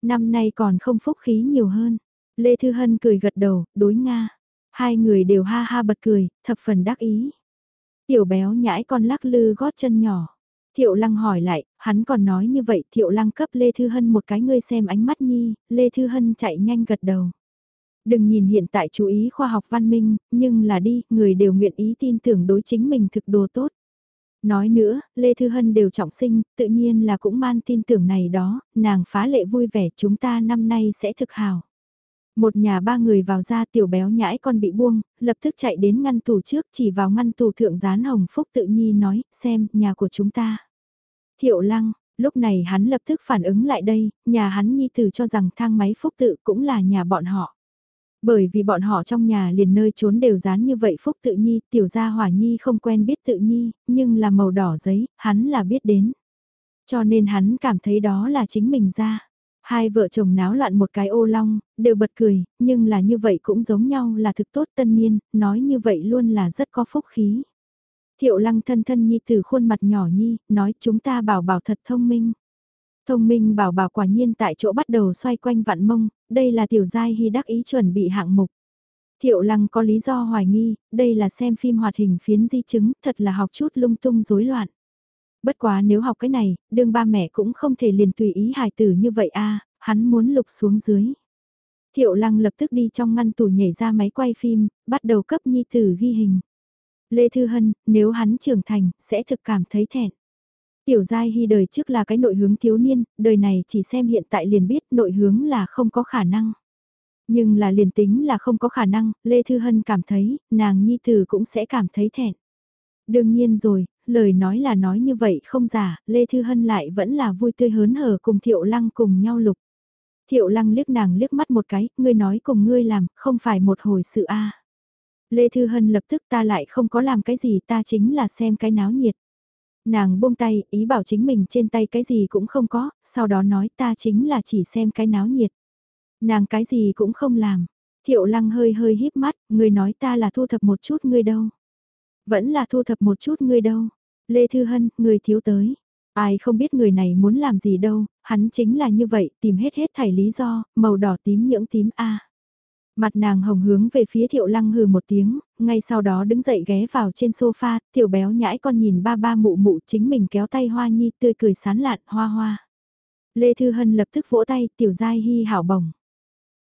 Năm nay còn không phúc khí nhiều hơn. Lê Thư Hân cười gật đầu, đối Nga. Hai người đều ha ha bật cười, thập phần đắc ý. Tiểu béo nhãi con lắc lư gót chân nhỏ. Thiệu Lăng hỏi lại, hắn còn nói như vậy Thiệu Lăng cấp Lê Thư Hân một cái ngươi xem ánh mắt nhi, Lê Thư Hân chạy nhanh gật đầu. Đừng nhìn hiện tại chú ý khoa học văn minh, nhưng là đi, người đều nguyện ý tin tưởng đối chính mình thực đồ tốt. Nói nữa, Lê Thư Hân đều trọng sinh, tự nhiên là cũng man tin tưởng này đó, nàng phá lệ vui vẻ chúng ta năm nay sẽ thực hào. Một nhà ba người vào ra tiểu béo nhãi con bị buông, lập tức chạy đến ngăn tủ trước chỉ vào ngăn tủ thượng gián hồng phúc tự nhi nói, xem, nhà của chúng ta. Thiệu lăng, lúc này hắn lập tức phản ứng lại đây, nhà hắn nhi tử cho rằng thang máy phúc tự cũng là nhà bọn họ. Bởi vì bọn họ trong nhà liền nơi trốn đều dán như vậy phúc tự nhi, tiểu gia hỏa nhi không quen biết tự nhi, nhưng là màu đỏ giấy, hắn là biết đến. Cho nên hắn cảm thấy đó là chính mình ra. Hai vợ chồng náo loạn một cái ô long, đều bật cười, nhưng là như vậy cũng giống nhau là thực tốt tân niên, nói như vậy luôn là rất có phúc khí. Thiệu lăng thân thân nhi từ khuôn mặt nhỏ nhi, nói chúng ta bảo bảo thật thông minh. Thông minh bảo bảo quả nhiên tại chỗ bắt đầu xoay quanh vạn mông, đây là tiểu giai hy đắc ý chuẩn bị hạng mục. Thiệu lăng có lý do hoài nghi, đây là xem phim hoạt hình phiến di chứng, thật là học chút lung tung rối loạn. Bất quá nếu học cái này, đương ba mẹ cũng không thể liền tùy ý hài tử như vậy a hắn muốn lục xuống dưới. Thiệu lăng lập tức đi trong ngăn tủ nhảy ra máy quay phim, bắt đầu cấp nhi tử ghi hình. Lê Thư Hân, nếu hắn trưởng thành, sẽ thực cảm thấy thẹn. Tiểu giai hy đời trước là cái nội hướng thiếu niên, đời này chỉ xem hiện tại liền biết nội hướng là không có khả năng. Nhưng là liền tính là không có khả năng, Lê Thư Hân cảm thấy, nàng nhi tử cũng sẽ cảm thấy thẹn. Đương nhiên rồi, lời nói là nói như vậy không giả, Lê Thư Hân lại vẫn là vui tươi hớn hở cùng Thiệu Lăng cùng nhau lục. Thiệu Lăng liếc nàng liếc mắt một cái, ngươi nói cùng ngươi làm, không phải một hồi sự a Lê Thư Hân lập tức ta lại không có làm cái gì ta chính là xem cái náo nhiệt. Nàng buông tay, ý bảo chính mình trên tay cái gì cũng không có, sau đó nói ta chính là chỉ xem cái náo nhiệt. Nàng cái gì cũng không làm. Thiệu lăng hơi hơi híp mắt, người nói ta là thu thập một chút ngươi đâu. Vẫn là thu thập một chút ngươi đâu. Lê Thư Hân, người thiếu tới. Ai không biết người này muốn làm gì đâu, hắn chính là như vậy, tìm hết hết thảy lý do, màu đỏ tím nhưỡng tím A. Mặt nàng hồng hướng về phía thiệu lăng hừ một tiếng, ngay sau đó đứng dậy ghé vào trên sofa, tiểu béo nhãi con nhìn ba ba mụ mụ chính mình kéo tay hoa nhi tươi cười sán lạn hoa hoa. Lê Thư Hân lập tức vỗ tay tiểu giai hy hảo bồng.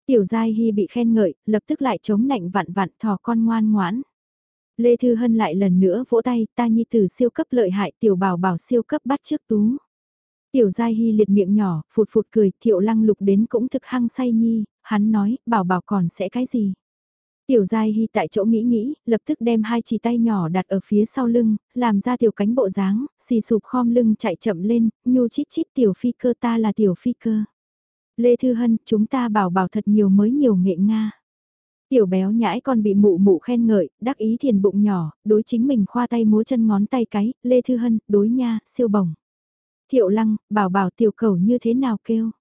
Tiểu giai hy bị khen ngợi, lập tức lại chống nạnh vặn vặn thò con ngoan ngoãn. Lê Thư Hân lại lần nữa vỗ tay ta nhi tử siêu cấp lợi hại tiểu bảo bảo siêu cấp bắt trước tú. Tiểu Giai Hy liệt miệng nhỏ, phụt phụt cười, Thiệu Lăng lục đến cũng thực hăng say nhi, hắn nói, bảo bảo còn sẽ cái gì. Tiểu Giai Hy tại chỗ nghĩ nghĩ, lập tức đem hai chỉ tay nhỏ đặt ở phía sau lưng, làm ra tiểu cánh bộ dáng, xì sụp khom lưng chạy chậm lên, nhu chít chít tiểu phi cơ ta là tiểu phi cơ. Lê Thư Hân, chúng ta bảo bảo thật nhiều mới nhiều nghệ Nga. Tiểu béo nhãi còn bị mụ mụ khen ngợi, đắc ý thiền bụng nhỏ, đối chính mình khoa tay múa chân ngón tay cái, Lê Thư Hân, đối nha, siêu bổng. Thiệu lăng, bảo bảo tiểu cầu như thế nào kêu.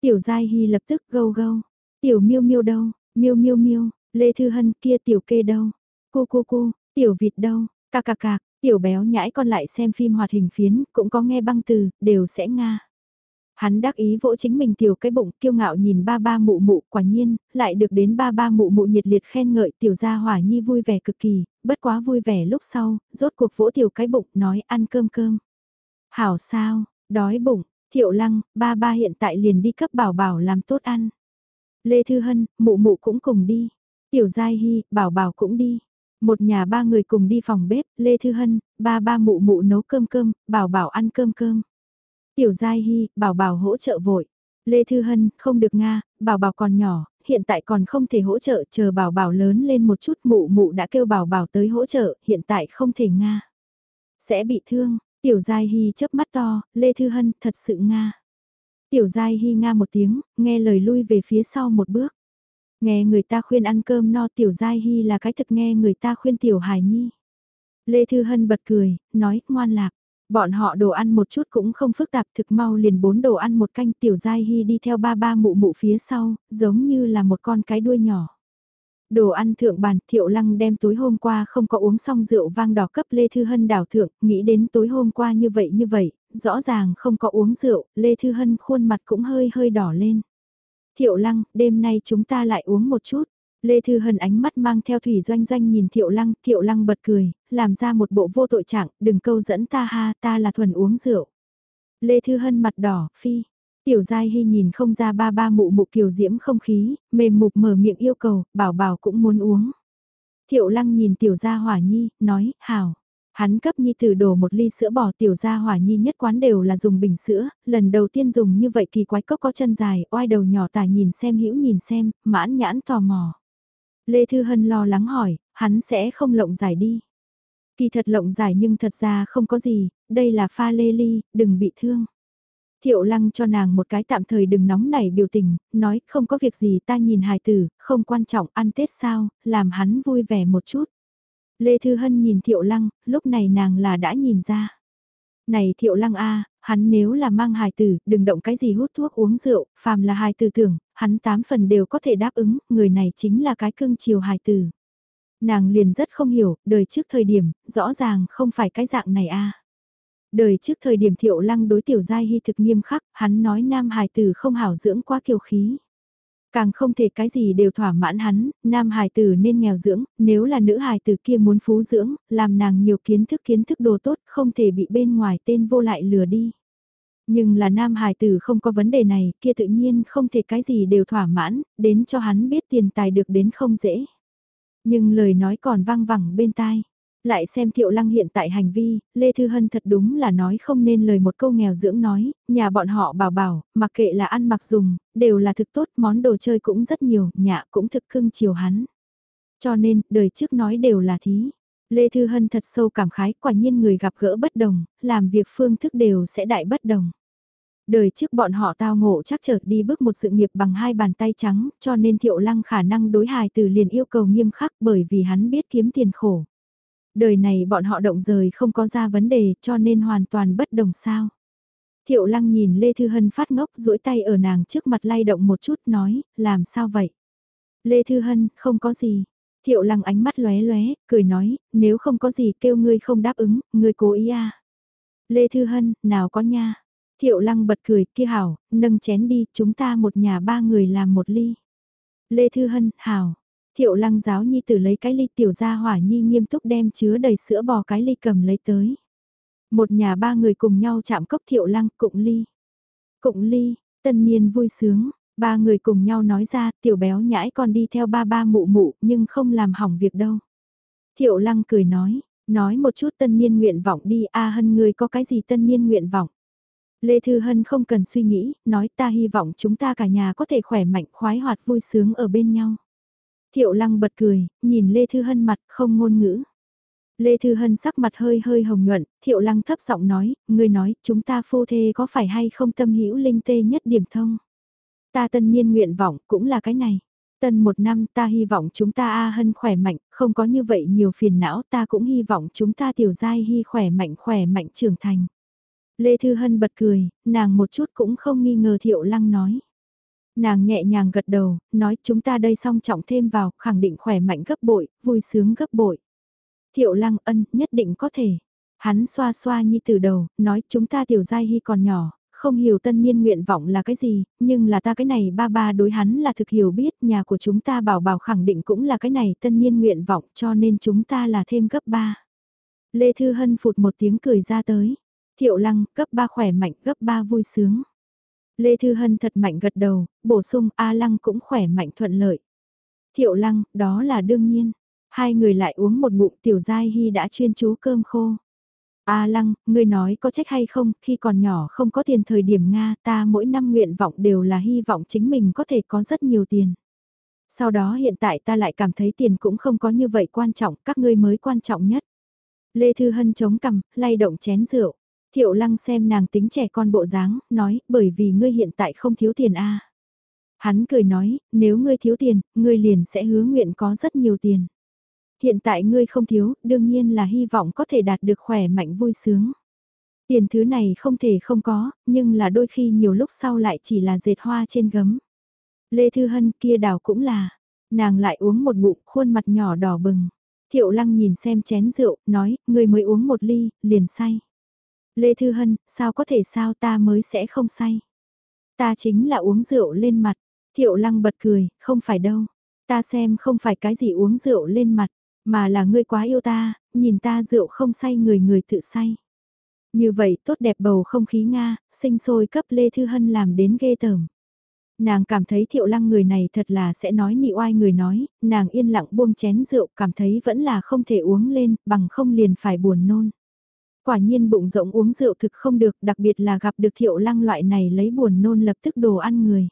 Tiểu Giai Hy lập tức gâu gâu. Tiểu miêu miêu đâu, miêu miêu miêu, Lê Thư Hân kia tiểu kê đâu, cu cu cu, tiểu vịt đâu, cà cà cà, tiểu béo nhãi con lại xem phim hoạt hình phiến, cũng có nghe băng từ, đều sẽ nga. Hắn đắc ý vỗ chính mình tiểu cái bụng kiêu ngạo nhìn ba ba mụ mụ quả nhiên, lại được đến ba ba mụ mụ nhiệt liệt khen ngợi tiểu gia hỏa nhi vui vẻ cực kỳ, bất quá vui vẻ lúc sau, rốt cuộc vỗ tiểu cái bụng nói ăn cơm cơm. Hảo sao, đói bụng, thiệu lăng, ba ba hiện tại liền đi cấp bảo bảo làm tốt ăn. Lê Thư Hân, mụ mụ cũng cùng đi. Tiểu Giai Hy, bảo bảo cũng đi. Một nhà ba người cùng đi phòng bếp, Lê Thư Hân, ba ba mụ mụ nấu cơm cơm, bảo bảo ăn cơm cơm. Tiểu Giai Hy, bảo bảo hỗ trợ vội. Lê Thư Hân, không được Nga, bảo bảo còn nhỏ, hiện tại còn không thể hỗ trợ, chờ bảo bảo lớn lên một chút mụ mụ đã kêu bảo bảo tới hỗ trợ, hiện tại không thể Nga. Sẽ bị thương, Tiểu Giai Hy chớp mắt to, Lê Thư Hân, thật sự Nga. Tiểu Giai Hy Nga một tiếng, nghe lời lui về phía sau một bước. Nghe người ta khuyên ăn cơm no Tiểu Giai Hy là cái thực nghe người ta khuyên Tiểu Hải Nhi. Lê Thư Hân bật cười, nói, ngoan lạc. Bọn họ đồ ăn một chút cũng không phức tạp thực mau liền bốn đồ ăn một canh Tiểu Giai Hy đi theo ba ba mụ mụ phía sau, giống như là một con cái đuôi nhỏ. Đồ ăn thượng bàn, Thiệu Lăng đem tối hôm qua không có uống xong rượu vang đỏ cấp Lê Thư Hân đảo thượng, nghĩ đến tối hôm qua như vậy như vậy, rõ ràng không có uống rượu, Lê Thư Hân khuôn mặt cũng hơi hơi đỏ lên. Thiệu Lăng, đêm nay chúng ta lại uống một chút. Lê Thư Hân ánh mắt mang theo thủy doanh doanh nhìn Thiệu Lăng, Thiệu Lăng bật cười, làm ra một bộ vô tội trạng, đừng câu dẫn ta ha, ta là thuần uống rượu. Lê Thư Hân mặt đỏ, phi, Tiểu Giai Hy nhìn không ra ba ba mụ mụ kiều diễm không khí, mềm mục mở miệng yêu cầu, bảo bảo cũng muốn uống. Thiệu Lăng nhìn Tiểu Gia Hỏa Nhi, nói, hảo. Hắn cấp Nhi tử đổ một ly sữa bò Tiểu Gia Hỏa Nhi nhất quán đều là dùng bình sữa, lần đầu tiên dùng như vậy kỳ quái cốc có chân dài, oai đầu nhỏ tả nhìn xem hữu nhìn xem, mãn nhãn tò mò. Lê Thư Hân lo lắng hỏi, hắn sẽ không lộng giải đi. Kỳ thật lộng giải nhưng thật ra không có gì, đây là pha lê ly, đừng bị thương. Thiệu lăng cho nàng một cái tạm thời đừng nóng nảy biểu tình, nói không có việc gì ta nhìn hài tử, không quan trọng ăn Tết sao, làm hắn vui vẻ một chút. Lê Thư Hân nhìn Thiệu lăng, lúc này nàng là đã nhìn ra. Này Thiệu lăng a hắn nếu là mang hài tử, đừng động cái gì hút thuốc uống rượu, phàm là hài tử tưởng, hắn tám phần đều có thể đáp ứng, người này chính là cái cưng chiều hài tử. Nàng liền rất không hiểu, đời trước thời điểm, rõ ràng không phải cái dạng này a Đời trước thời điểm thiệu lăng đối tiểu giai hy thực nghiêm khắc, hắn nói nam hài tử không hảo dưỡng quá kiều khí. Càng không thể cái gì đều thỏa mãn hắn, nam hài tử nên nghèo dưỡng, nếu là nữ hài tử kia muốn phú dưỡng, làm nàng nhiều kiến thức kiến thức đồ tốt, không thể bị bên ngoài tên vô lại lừa đi. Nhưng là nam hài tử không có vấn đề này, kia tự nhiên không thể cái gì đều thỏa mãn, đến cho hắn biết tiền tài được đến không dễ. Nhưng lời nói còn vang vẳng bên tai. Lại xem Thiệu Lăng hiện tại hành vi, Lê Thư Hân thật đúng là nói không nên lời một câu nghèo dưỡng nói, nhà bọn họ bảo bảo, mặc kệ là ăn mặc dùng, đều là thực tốt, món đồ chơi cũng rất nhiều, nhà cũng thực cưng chiều hắn. Cho nên, đời trước nói đều là thí. Lê Thư Hân thật sâu cảm khái, quả nhiên người gặp gỡ bất đồng, làm việc phương thức đều sẽ đại bất đồng. Đời trước bọn họ tao ngộ chắc trở đi bước một sự nghiệp bằng hai bàn tay trắng, cho nên thiệu lăng khả năng đối hài từ liền yêu cầu nghiêm khắc bởi vì hắn biết kiếm tiền khổ. Đời này bọn họ động rời không có ra vấn đề cho nên hoàn toàn bất đồng sao. Thiệu lăng nhìn Lê Thư Hân phát ngốc duỗi tay ở nàng trước mặt lay động một chút nói, làm sao vậy? Lê Thư Hân, không có gì. Thiệu lăng ánh mắt lóe lóe, cười nói, nếu không có gì kêu ngươi không đáp ứng, ngươi cố ý à. Lê Thư Hân, nào có nha. Thiệu lăng bật cười, kia hảo, nâng chén đi, chúng ta một nhà ba người làm một ly. Lê Thư Hân, hảo. Thiệu lăng giáo nhi tử lấy cái ly tiểu ra hỏa nhi nghiêm túc đem chứa đầy sữa bò cái ly cầm lấy tới. Một nhà ba người cùng nhau chạm cốc thiệu lăng cụng ly. Cụng ly, tân niên vui sướng, ba người cùng nhau nói ra tiểu béo nhãi còn đi theo ba ba mụ mụ nhưng không làm hỏng việc đâu. Thiệu lăng cười nói, nói một chút tân niên nguyện vọng đi a à, hân người có cái gì tân niên nguyện vọng. Lê Thư Hân không cần suy nghĩ, nói ta hy vọng chúng ta cả nhà có thể khỏe mạnh khoái hoạt vui sướng ở bên nhau. Thiệu lăng bật cười, nhìn Lê Thư Hân mặt không ngôn ngữ. Lê Thư Hân sắc mặt hơi hơi hồng nhuận, Thiệu lăng thấp giọng nói, người nói, chúng ta phu thê có phải hay không tâm hữu linh tê nhất điểm thông. Ta tân nhiên nguyện vọng cũng là cái này. Tân một năm ta hy vọng chúng ta A Hân khỏe mạnh, không có như vậy nhiều phiền não ta cũng hy vọng chúng ta tiểu giai hy khỏe mạnh khỏe mạnh trưởng thành. Lê Thư Hân bật cười, nàng một chút cũng không nghi ngờ Thiệu Lăng nói. Nàng nhẹ nhàng gật đầu, nói chúng ta đây song trọng thêm vào, khẳng định khỏe mạnh gấp bội, vui sướng gấp bội. Thiệu Lăng ân, nhất định có thể. Hắn xoa xoa như từ đầu, nói chúng ta tiểu giai hy còn nhỏ, không hiểu tân niên nguyện vọng là cái gì, nhưng là ta cái này ba ba đối hắn là thực hiểu biết, nhà của chúng ta bảo bảo khẳng định cũng là cái này tân niên nguyện vọng cho nên chúng ta là thêm gấp ba. Lê Thư Hân phụt một tiếng cười ra tới. Thiệu lăng, gấp ba khỏe mạnh, gấp ba vui sướng. Lê Thư Hân thật mạnh gật đầu, bổ sung A lăng cũng khỏe mạnh thuận lợi. Thiệu lăng, đó là đương nhiên. Hai người lại uống một ngụm tiểu giai hy đã chuyên chú cơm khô. A Lăng, ngươi nói có trách hay không, khi còn nhỏ không có tiền thời điểm Nga, ta mỗi năm nguyện vọng đều là hy vọng chính mình có thể có rất nhiều tiền. Sau đó hiện tại ta lại cảm thấy tiền cũng không có như vậy quan trọng, các ngươi mới quan trọng nhất. Lê Thư Hân chống cằm, lay động chén rượu. Thiệu Lăng xem nàng tính trẻ con bộ dáng, nói, bởi vì ngươi hiện tại không thiếu tiền a. Hắn cười nói, nếu ngươi thiếu tiền, ngươi liền sẽ hứa nguyện có rất nhiều tiền. Hiện tại ngươi không thiếu, đương nhiên là hy vọng có thể đạt được khỏe mạnh vui sướng. Tiền thứ này không thể không có, nhưng là đôi khi nhiều lúc sau lại chỉ là dệt hoa trên gấm. Lê Thư Hân kia đào cũng là, nàng lại uống một ngụm khuôn mặt nhỏ đỏ bừng. Thiệu lăng nhìn xem chén rượu, nói, ngươi mới uống một ly, liền say. Lê Thư Hân, sao có thể sao ta mới sẽ không say. Ta chính là uống rượu lên mặt. Thiệu lăng bật cười, không phải đâu. Ta xem không phải cái gì uống rượu lên mặt. Mà là ngươi quá yêu ta, nhìn ta rượu không say người người tự say. Như vậy tốt đẹp bầu không khí Nga, sinh sôi cấp Lê Thư Hân làm đến ghê tởm. Nàng cảm thấy thiệu lăng người này thật là sẽ nói nị oai người nói, nàng yên lặng buông chén rượu cảm thấy vẫn là không thể uống lên, bằng không liền phải buồn nôn. Quả nhiên bụng rộng uống rượu thực không được, đặc biệt là gặp được thiệu lăng loại này lấy buồn nôn lập tức đồ ăn người.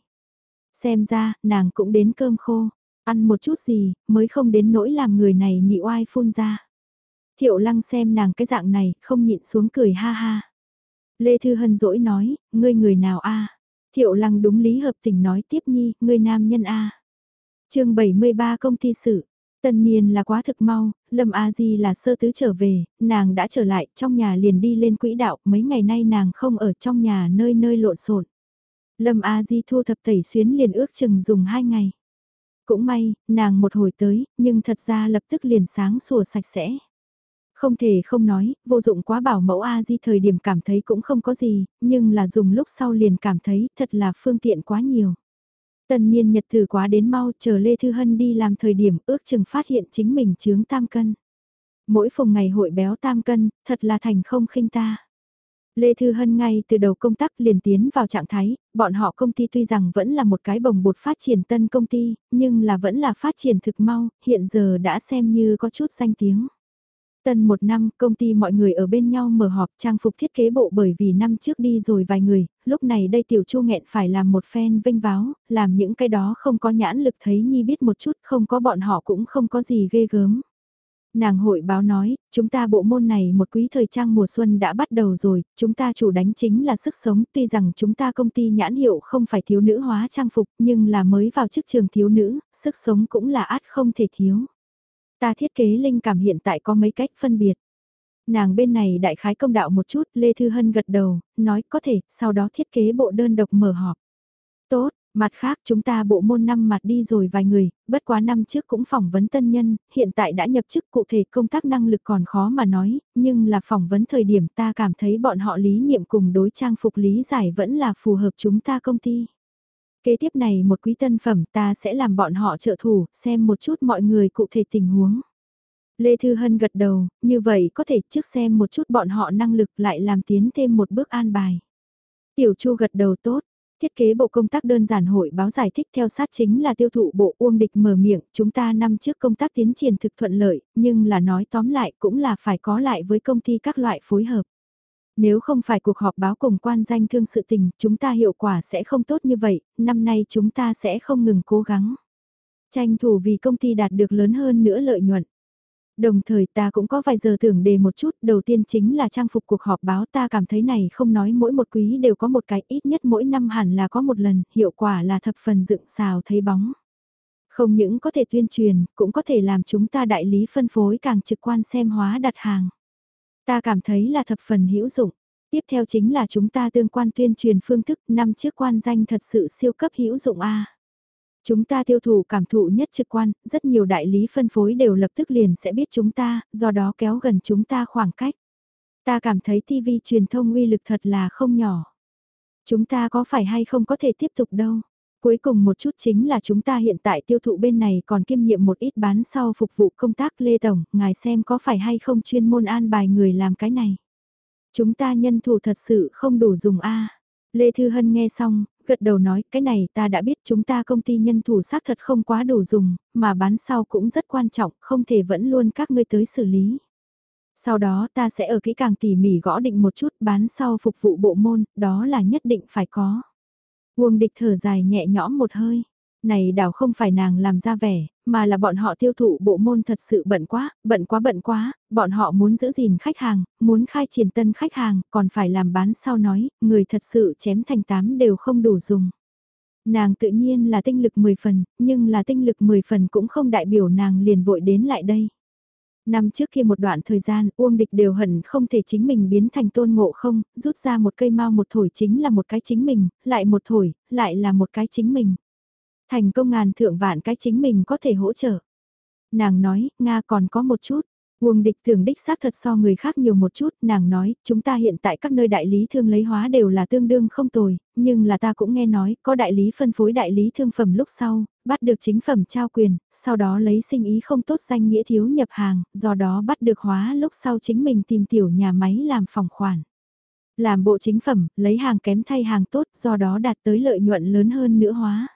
Xem ra, nàng cũng đến cơm khô. Ăn một chút gì, mới không đến nỗi làm người này nhị oai phun ra. Thiệu lăng xem nàng cái dạng này, không nhịn xuống cười ha ha. Lê Thư Hân dỗi nói, ngươi người nào a Thiệu lăng đúng lý hợp tình nói tiếp nhi, ngươi nam nhân a à. chương 73 công ty sự. Tân niên là quá thực mau, Lâm A Di là sơ tứ trở về, nàng đã trở lại, trong nhà liền đi lên quỹ đạo, mấy ngày nay nàng không ở trong nhà nơi nơi lộn xộn. Lâm A Di thu thập tẩy xuyến liền ước chừng dùng 2 ngày. Cũng may, nàng một hồi tới, nhưng thật ra lập tức liền sáng sủa sạch sẽ. Không thể không nói, vô dụng quá bảo mẫu A di thời điểm cảm thấy cũng không có gì, nhưng là dùng lúc sau liền cảm thấy thật là phương tiện quá nhiều. Tần niên nhật thử quá đến mau chờ Lê Thư Hân đi làm thời điểm ước chừng phát hiện chính mình chướng tam cân. Mỗi phùng ngày hội béo tam cân, thật là thành không khinh ta. Lê Thư Hân ngay từ đầu công tác liền tiến vào trạng thái, bọn họ công ty tuy rằng vẫn là một cái bồng bột phát triển tân công ty, nhưng là vẫn là phát triển thực mau, hiện giờ đã xem như có chút danh tiếng. Tân một năm, công ty mọi người ở bên nhau mở họp trang phục thiết kế bộ bởi vì năm trước đi rồi vài người, lúc này đây tiểu chu nghẹn phải làm một phen vinh váo, làm những cái đó không có nhãn lực thấy nhi biết một chút, không có bọn họ cũng không có gì ghê gớm. Nàng hội báo nói, chúng ta bộ môn này một quý thời trang mùa xuân đã bắt đầu rồi, chúng ta chủ đánh chính là sức sống, tuy rằng chúng ta công ty nhãn hiệu không phải thiếu nữ hóa trang phục nhưng là mới vào chức trường thiếu nữ, sức sống cũng là át không thể thiếu. Ta thiết kế linh cảm hiện tại có mấy cách phân biệt. Nàng bên này đại khái công đạo một chút, Lê Thư Hân gật đầu, nói có thể, sau đó thiết kế bộ đơn độc mở họp. Tốt, Mặt khác chúng ta bộ môn năm mặt đi rồi vài người, bất quá năm trước cũng phỏng vấn tân nhân, hiện tại đã nhập chức cụ thể công tác năng lực còn khó mà nói, nhưng là phỏng vấn thời điểm ta cảm thấy bọn họ lý niệm cùng đối trang phục lý giải vẫn là phù hợp chúng ta công ty. Kế tiếp này một quý tân phẩm ta sẽ làm bọn họ trợ thủ, xem một chút mọi người cụ thể tình huống. Lê Thư Hân gật đầu, như vậy có thể trước xem một chút bọn họ năng lực lại làm tiến thêm một bước an bài. Tiểu Chu gật đầu tốt, Thiết kế bộ công tác đơn giản hội báo giải thích theo sát chính là tiêu thụ bộ Uông Địch mở miệng, chúng ta năm trước công tác tiến triển thực thuận lợi, nhưng là nói tóm lại cũng là phải có lại với công ty các loại phối hợp. Nếu không phải cuộc họp báo cùng quan danh thương sự tình, chúng ta hiệu quả sẽ không tốt như vậy, năm nay chúng ta sẽ không ngừng cố gắng. Tranh thủ vì công ty đạt được lớn hơn nữa lợi nhuận. Đồng thời ta cũng có vài giờ tưởng đề một chút, đầu tiên chính là trang phục cuộc họp báo ta cảm thấy này không nói mỗi một quý đều có một cái ít nhất mỗi năm hẳn là có một lần, hiệu quả là thập phần dựng xào thấy bóng. Không những có thể tuyên truyền, cũng có thể làm chúng ta đại lý phân phối càng trực quan xem hóa đặt hàng. Ta cảm thấy là thập phần hữu dụng. Tiếp theo chính là chúng ta tương quan tuyên truyền phương thức năm chiếc quan danh thật sự siêu cấp hữu dụng A. Chúng ta tiêu thụ cảm thụ nhất trực quan, rất nhiều đại lý phân phối đều lập tức liền sẽ biết chúng ta, do đó kéo gần chúng ta khoảng cách. Ta cảm thấy TV truyền thông uy lực thật là không nhỏ. Chúng ta có phải hay không có thể tiếp tục đâu. Cuối cùng một chút chính là chúng ta hiện tại tiêu thụ bên này còn kiêm nhiệm một ít bán sau phục vụ công tác Lê Tổng, ngài xem có phải hay không chuyên môn an bài người làm cái này. Chúng ta nhân thủ thật sự không đủ dùng a Lê Thư Hân nghe xong, gật đầu nói cái này ta đã biết chúng ta công ty nhân thủ xác thật không quá đủ dùng, mà bán sau cũng rất quan trọng, không thể vẫn luôn các ngươi tới xử lý. Sau đó ta sẽ ở kỹ càng tỉ mỉ gõ định một chút bán sau phục vụ bộ môn, đó là nhất định phải có. Uông địch thở dài nhẹ nhõm một hơi. Này đảo không phải nàng làm ra vẻ, mà là bọn họ tiêu thụ bộ môn thật sự bận quá, bận quá bận quá, bọn họ muốn giữ gìn khách hàng, muốn khai triển tân khách hàng, còn phải làm bán sau nói, người thật sự chém thành tám đều không đủ dùng. Nàng tự nhiên là tinh lực 10 phần, nhưng là tinh lực 10 phần cũng không đại biểu nàng liền vội đến lại đây. Năm trước kia một đoạn thời gian, Uông Địch đều hận không thể chính mình biến thành tôn ngộ không, rút ra một cây mau một thổi chính là một cái chính mình, lại một thổi, lại là một cái chính mình. Thành công ngàn thượng vạn cái chính mình có thể hỗ trợ. Nàng nói, Nga còn có một chút. Uông địch thường đích xác thật so người khác nhiều một chút, nàng nói, chúng ta hiện tại các nơi đại lý thương lấy hóa đều là tương đương không tồi, nhưng là ta cũng nghe nói, có đại lý phân phối đại lý thương phẩm lúc sau, bắt được chính phẩm trao quyền, sau đó lấy sinh ý không tốt danh nghĩa thiếu nhập hàng, do đó bắt được hóa lúc sau chính mình tìm tiểu nhà máy làm phòng khoản. Làm bộ chính phẩm, lấy hàng kém thay hàng tốt, do đó đạt tới lợi nhuận lớn hơn nữa hóa.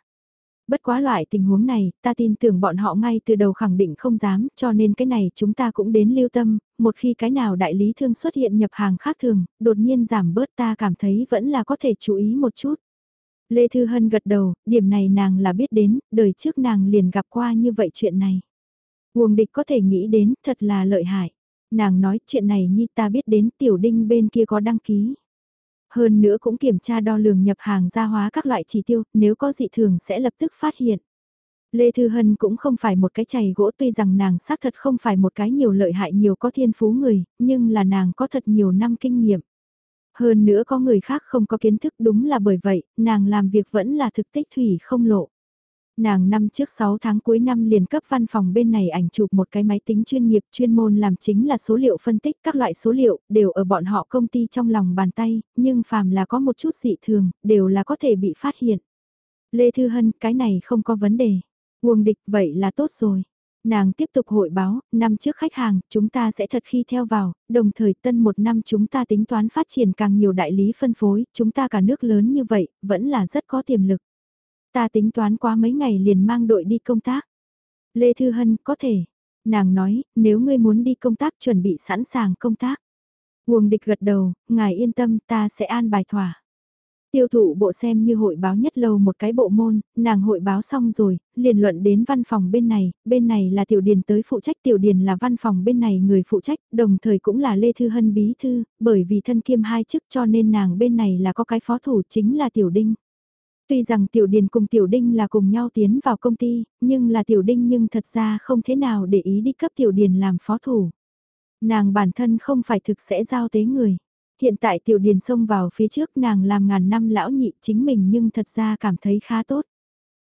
Bất quá loại tình huống này, ta tin tưởng bọn họ ngay từ đầu khẳng định không dám, cho nên cái này chúng ta cũng đến lưu tâm, một khi cái nào đại lý thương xuất hiện nhập hàng khác thường, đột nhiên giảm bớt ta cảm thấy vẫn là có thể chú ý một chút. Lê Thư Hân gật đầu, điểm này nàng là biết đến, đời trước nàng liền gặp qua như vậy chuyện này. Uông địch có thể nghĩ đến, thật là lợi hại. Nàng nói chuyện này như ta biết đến tiểu đinh bên kia có đăng ký. Hơn nữa cũng kiểm tra đo lường nhập hàng gia hóa các loại chỉ tiêu, nếu có dị thường sẽ lập tức phát hiện. Lê Thư Hân cũng không phải một cái chày gỗ tuy rằng nàng xác thật không phải một cái nhiều lợi hại nhiều có thiên phú người, nhưng là nàng có thật nhiều năm kinh nghiệm. Hơn nữa có người khác không có kiến thức đúng là bởi vậy, nàng làm việc vẫn là thực tích thủy không lộ. Nàng năm trước 6 tháng cuối năm liền cấp văn phòng bên này ảnh chụp một cái máy tính chuyên nghiệp chuyên môn làm chính là số liệu phân tích các loại số liệu đều ở bọn họ công ty trong lòng bàn tay, nhưng phàm là có một chút dị thường, đều là có thể bị phát hiện. Lê Thư Hân, cái này không có vấn đề. Nguồn địch vậy là tốt rồi. Nàng tiếp tục hội báo, năm trước khách hàng, chúng ta sẽ thật khi theo vào, đồng thời tân một năm chúng ta tính toán phát triển càng nhiều đại lý phân phối, chúng ta cả nước lớn như vậy, vẫn là rất có tiềm lực. Ta tính toán qua mấy ngày liền mang đội đi công tác. Lê Thư Hân, có thể. Nàng nói, nếu ngươi muốn đi công tác chuẩn bị sẵn sàng công tác. Uông địch gật đầu, ngài yên tâm ta sẽ an bài thỏa. Tiêu thụ bộ xem như hội báo nhất lâu một cái bộ môn, nàng hội báo xong rồi, liền luận đến văn phòng bên này, bên này là tiểu điền tới phụ trách tiểu điền là văn phòng bên này người phụ trách, đồng thời cũng là Lê Thư Hân bí thư, bởi vì thân kiêm hai chức cho nên nàng bên này là có cái phó thủ chính là tiểu đinh. Tuy rằng Tiểu Điền cùng Tiểu Đinh là cùng nhau tiến vào công ty, nhưng là Tiểu Đinh nhưng thật ra không thế nào để ý đi cấp Tiểu Điền làm phó thủ. Nàng bản thân không phải thực sẽ giao tế người. Hiện tại Tiểu Điền xông vào phía trước nàng làm ngàn năm lão nhị chính mình nhưng thật ra cảm thấy khá tốt.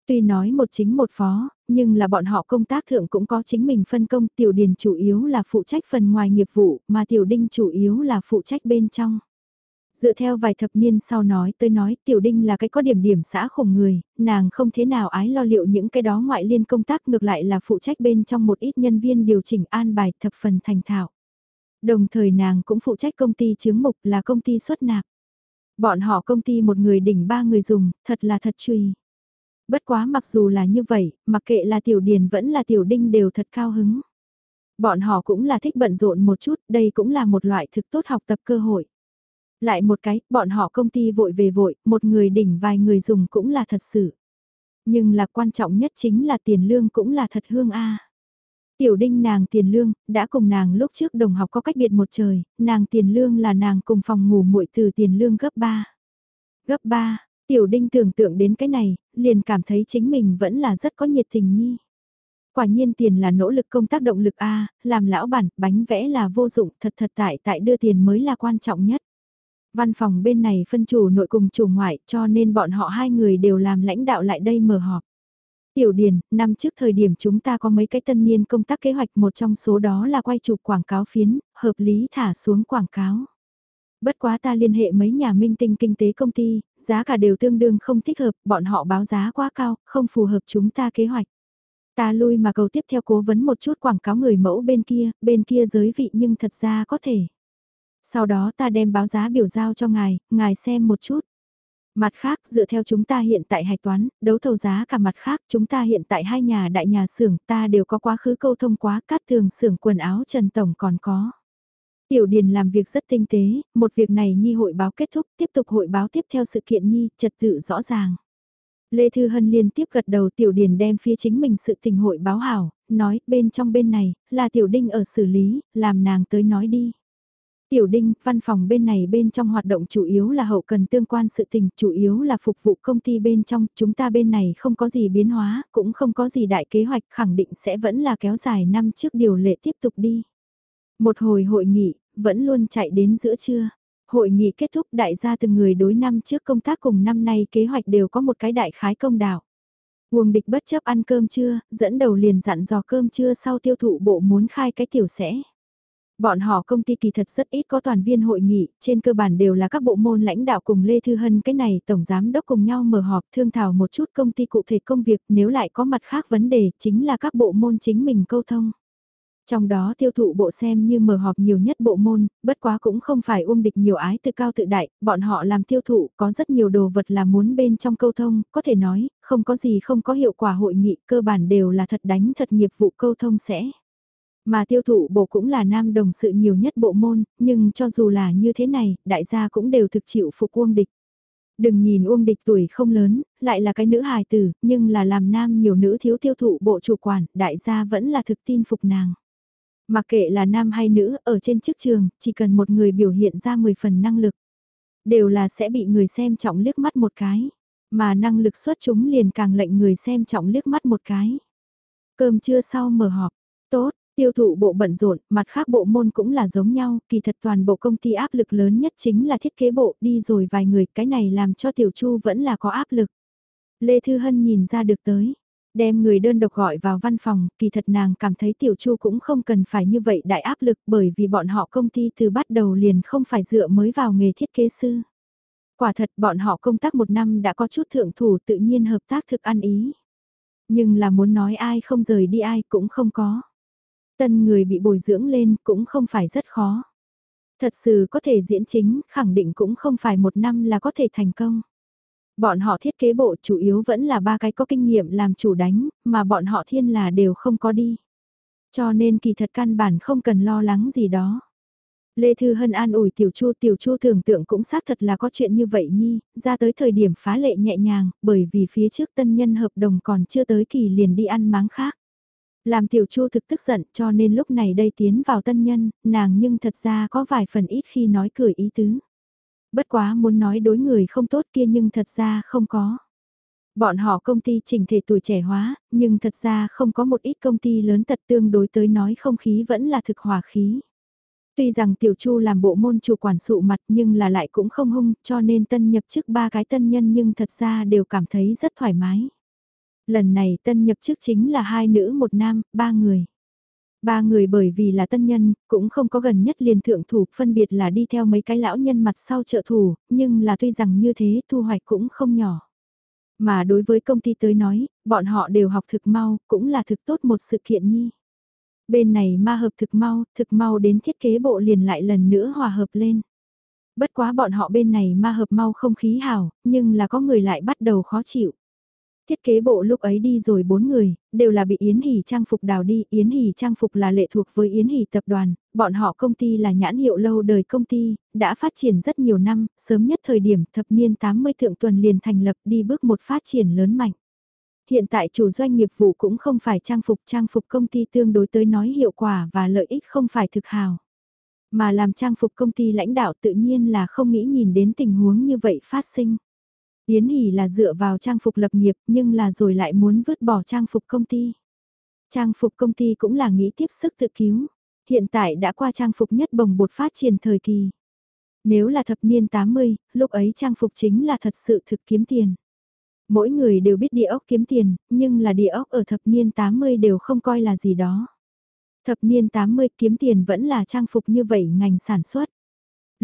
Tuy nói một chính một phó, nhưng là bọn họ công tác thượng cũng có chính mình phân công Tiểu Điền chủ yếu là phụ trách phần ngoài nghiệp vụ mà Tiểu Đinh chủ yếu là phụ trách bên trong. Dựa theo vài thập niên sau nói tới nói tiểu đinh là cái có điểm điểm xã khủng người, nàng không thế nào ái lo liệu những cái đó ngoại liên công tác ngược lại là phụ trách bên trong một ít nhân viên điều chỉnh an bài thập phần thành thạo. Đồng thời nàng cũng phụ trách công ty chứng mục là công ty xuất nạp. Bọn họ công ty một người đỉnh ba người dùng, thật là thật truy. Bất quá mặc dù là như vậy, mặc kệ là tiểu điền vẫn là tiểu đinh đều thật cao hứng. Bọn họ cũng là thích bận rộn một chút, đây cũng là một loại thực tốt học tập cơ hội. Lại một cái, bọn họ công ty vội về vội, một người đỉnh vài người dùng cũng là thật sự. Nhưng là quan trọng nhất chính là tiền lương cũng là thật hương a. Tiểu đinh nàng tiền lương, đã cùng nàng lúc trước đồng học có cách biệt một trời, nàng tiền lương là nàng cùng phòng ngủ muội từ tiền lương gấp 3. Gấp 3, tiểu đinh tưởng tượng đến cái này, liền cảm thấy chính mình vẫn là rất có nhiệt tình nhi. Quả nhiên tiền là nỗ lực công tác động lực A, làm lão bản, bánh vẽ là vô dụng, thật thật tại tại đưa tiền mới là quan trọng nhất. Văn phòng bên này phân chủ nội cùng chủ ngoại cho nên bọn họ hai người đều làm lãnh đạo lại đây mở họp. Tiểu Điền, năm trước thời điểm chúng ta có mấy cái tân niên công tác kế hoạch một trong số đó là quay chụp quảng cáo phiến, hợp lý thả xuống quảng cáo. Bất quá ta liên hệ mấy nhà minh tinh kinh tế công ty, giá cả đều tương đương không thích hợp, bọn họ báo giá quá cao, không phù hợp chúng ta kế hoạch. Ta lui mà cầu tiếp theo cố vấn một chút quảng cáo người mẫu bên kia, bên kia giới vị nhưng thật ra có thể. Sau đó ta đem báo giá biểu giao cho ngài, ngài xem một chút. Mặt khác, dựa theo chúng ta hiện tại hạch toán, đấu thầu giá cả mặt khác, chúng ta hiện tại hai nhà đại nhà xưởng ta đều có quá khứ câu thông quá, cát tường xưởng quần áo Trần Tổng còn có. Tiểu Điền làm việc rất tinh tế, một việc này Nhi hội báo kết thúc, tiếp tục hội báo tiếp theo sự kiện Nhi, trật tự rõ ràng. Lê Thư Hân liên tiếp gật đầu Tiểu Điền đem phía chính mình sự tình hội báo hảo, nói bên trong bên này, là Tiểu Đinh ở xử lý, làm nàng tới nói đi. Tiểu Đinh, văn phòng bên này bên trong hoạt động chủ yếu là hậu cần tương quan sự tình, chủ yếu là phục vụ công ty bên trong, chúng ta bên này không có gì biến hóa, cũng không có gì đại kế hoạch, khẳng định sẽ vẫn là kéo dài năm trước điều lệ tiếp tục đi. Một hồi hội nghị, vẫn luôn chạy đến giữa trưa. Hội nghị kết thúc đại gia từng người đối năm trước công tác cùng năm nay kế hoạch đều có một cái đại khái công đạo. Uông địch bất chấp ăn cơm trưa, dẫn đầu liền dặn dò cơm trưa sau tiêu thụ bộ muốn khai cái tiểu sẽ. Bọn họ công ty kỳ thật rất ít có toàn viên hội nghị, trên cơ bản đều là các bộ môn lãnh đạo cùng Lê Thư Hân cái này tổng giám đốc cùng nhau mở họp thương thảo một chút công ty cụ thể công việc nếu lại có mặt khác vấn đề chính là các bộ môn chính mình câu thông. Trong đó tiêu thụ bộ xem như mở họp nhiều nhất bộ môn, bất quá cũng không phải uông địch nhiều ái tự cao tự đại, bọn họ làm tiêu thụ có rất nhiều đồ vật là muốn bên trong câu thông, có thể nói, không có gì không có hiệu quả hội nghị, cơ bản đều là thật đánh thật nghiệp vụ câu thông sẽ. Mà tiêu thụ bộ cũng là nam đồng sự nhiều nhất bộ môn, nhưng cho dù là như thế này, đại gia cũng đều thực chịu phục Uông Địch. Đừng nhìn Uông Địch tuổi không lớn, lại là cái nữ hài tử, nhưng là làm nam nhiều nữ thiếu tiêu thụ bộ chủ quản, đại gia vẫn là thực tin phục nàng. Mặc kệ là nam hay nữ, ở trên chức trường, chỉ cần một người biểu hiện ra 10 phần năng lực. Đều là sẽ bị người xem trọng liếc mắt một cái. Mà năng lực xuất chúng liền càng lệnh người xem trọng liếc mắt một cái. Cơm trưa sau mở họp. Tốt, Tiêu thụ bộ bận rộn, mặt khác bộ môn cũng là giống nhau, kỳ thật toàn bộ công ty áp lực lớn nhất chính là thiết kế bộ, đi rồi vài người, cái này làm cho Tiểu Chu vẫn là có áp lực. Lê Thư Hân nhìn ra được tới, đem người đơn độc gọi vào văn phòng, kỳ thật nàng cảm thấy Tiểu Chu cũng không cần phải như vậy đại áp lực bởi vì bọn họ công ty từ bắt đầu liền không phải dựa mới vào nghề thiết kế sư. Quả thật bọn họ công tác một năm đã có chút thượng thủ tự nhiên hợp tác thực ăn ý. Nhưng là muốn nói ai không rời đi ai cũng không có. Tân người bị bồi dưỡng lên cũng không phải rất khó. Thật sự có thể diễn chính, khẳng định cũng không phải một năm là có thể thành công. Bọn họ thiết kế bộ chủ yếu vẫn là ba cái có kinh nghiệm làm chủ đánh, mà bọn họ thiên là đều không có đi. Cho nên kỳ thật căn bản không cần lo lắng gì đó. Lê Thư Hân an ủi Tiểu Chu, Tiểu Chu tưởng tượng cũng xác thật là có chuyện như vậy nhi, ra tới thời điểm phá lệ nhẹ nhàng, bởi vì phía trước tân nhân hợp đồng còn chưa tới kỳ liền đi ăn máng khác. Làm tiểu chu thực tức giận cho nên lúc này đây tiến vào tân nhân, nàng nhưng thật ra có vài phần ít khi nói cười ý tứ. Bất quá muốn nói đối người không tốt kia nhưng thật ra không có. Bọn họ công ty chỉnh thể tuổi trẻ hóa, nhưng thật ra không có một ít công ty lớn tật tương đối tới nói không khí vẫn là thực hòa khí. Tuy rằng Tiểu Chu làm bộ môn chủ quản sụ mặt nhưng là lại cũng không hung cho nên tân nhập chức ba cái tân nhân nhưng thật ra đều cảm thấy rất thoải mái. Lần này tân nhập chức chính là hai nữ một nam, ba người. Ba người bởi vì là tân nhân, cũng không có gần nhất liền thượng thủ, phân biệt là đi theo mấy cái lão nhân mặt sau trợ thủ, nhưng là tuy rằng như thế thu hoạch cũng không nhỏ. Mà đối với công ty tới nói, bọn họ đều học thực mau, cũng là thực tốt một sự kiện nhi. Bên này ma hợp thực mau, thực mau đến thiết kế bộ liền lại lần nữa hòa hợp lên. Bất quá bọn họ bên này ma hợp mau không khí hào, nhưng là có người lại bắt đầu khó chịu. Thiết kế bộ lúc ấy đi rồi bốn người, đều là bị Yến Hỷ trang phục đào đi, Yến Hỷ trang phục là lệ thuộc với Yến Hỷ tập đoàn, bọn họ công ty là nhãn hiệu lâu đời công ty, đã phát triển rất nhiều năm, sớm nhất thời điểm thập niên 80 thượng tuần liền thành lập đi bước một phát triển lớn mạnh. Hiện tại chủ doanh nghiệp vụ cũng không phải trang phục, trang phục công ty tương đối tới nói hiệu quả và lợi ích không phải thực hào. Mà làm trang phục công ty lãnh đạo tự nhiên là không nghĩ nhìn đến tình huống như vậy phát sinh. Yến Hỷ là dựa vào trang phục lập nghiệp nhưng là rồi lại muốn vứt bỏ trang phục công ty. Trang phục công ty cũng là nghĩ tiếp sức tự cứu. Hiện tại đã qua trang phục nhất bồng bột phát triển thời kỳ. Nếu là thập niên 80, lúc ấy trang phục chính là thật sự thực kiếm tiền. Mỗi người đều biết địa ốc kiếm tiền, nhưng là địa ốc ở thập niên 80 đều không coi là gì đó. Thập niên 80 kiếm tiền vẫn là trang phục như vậy ngành sản xuất.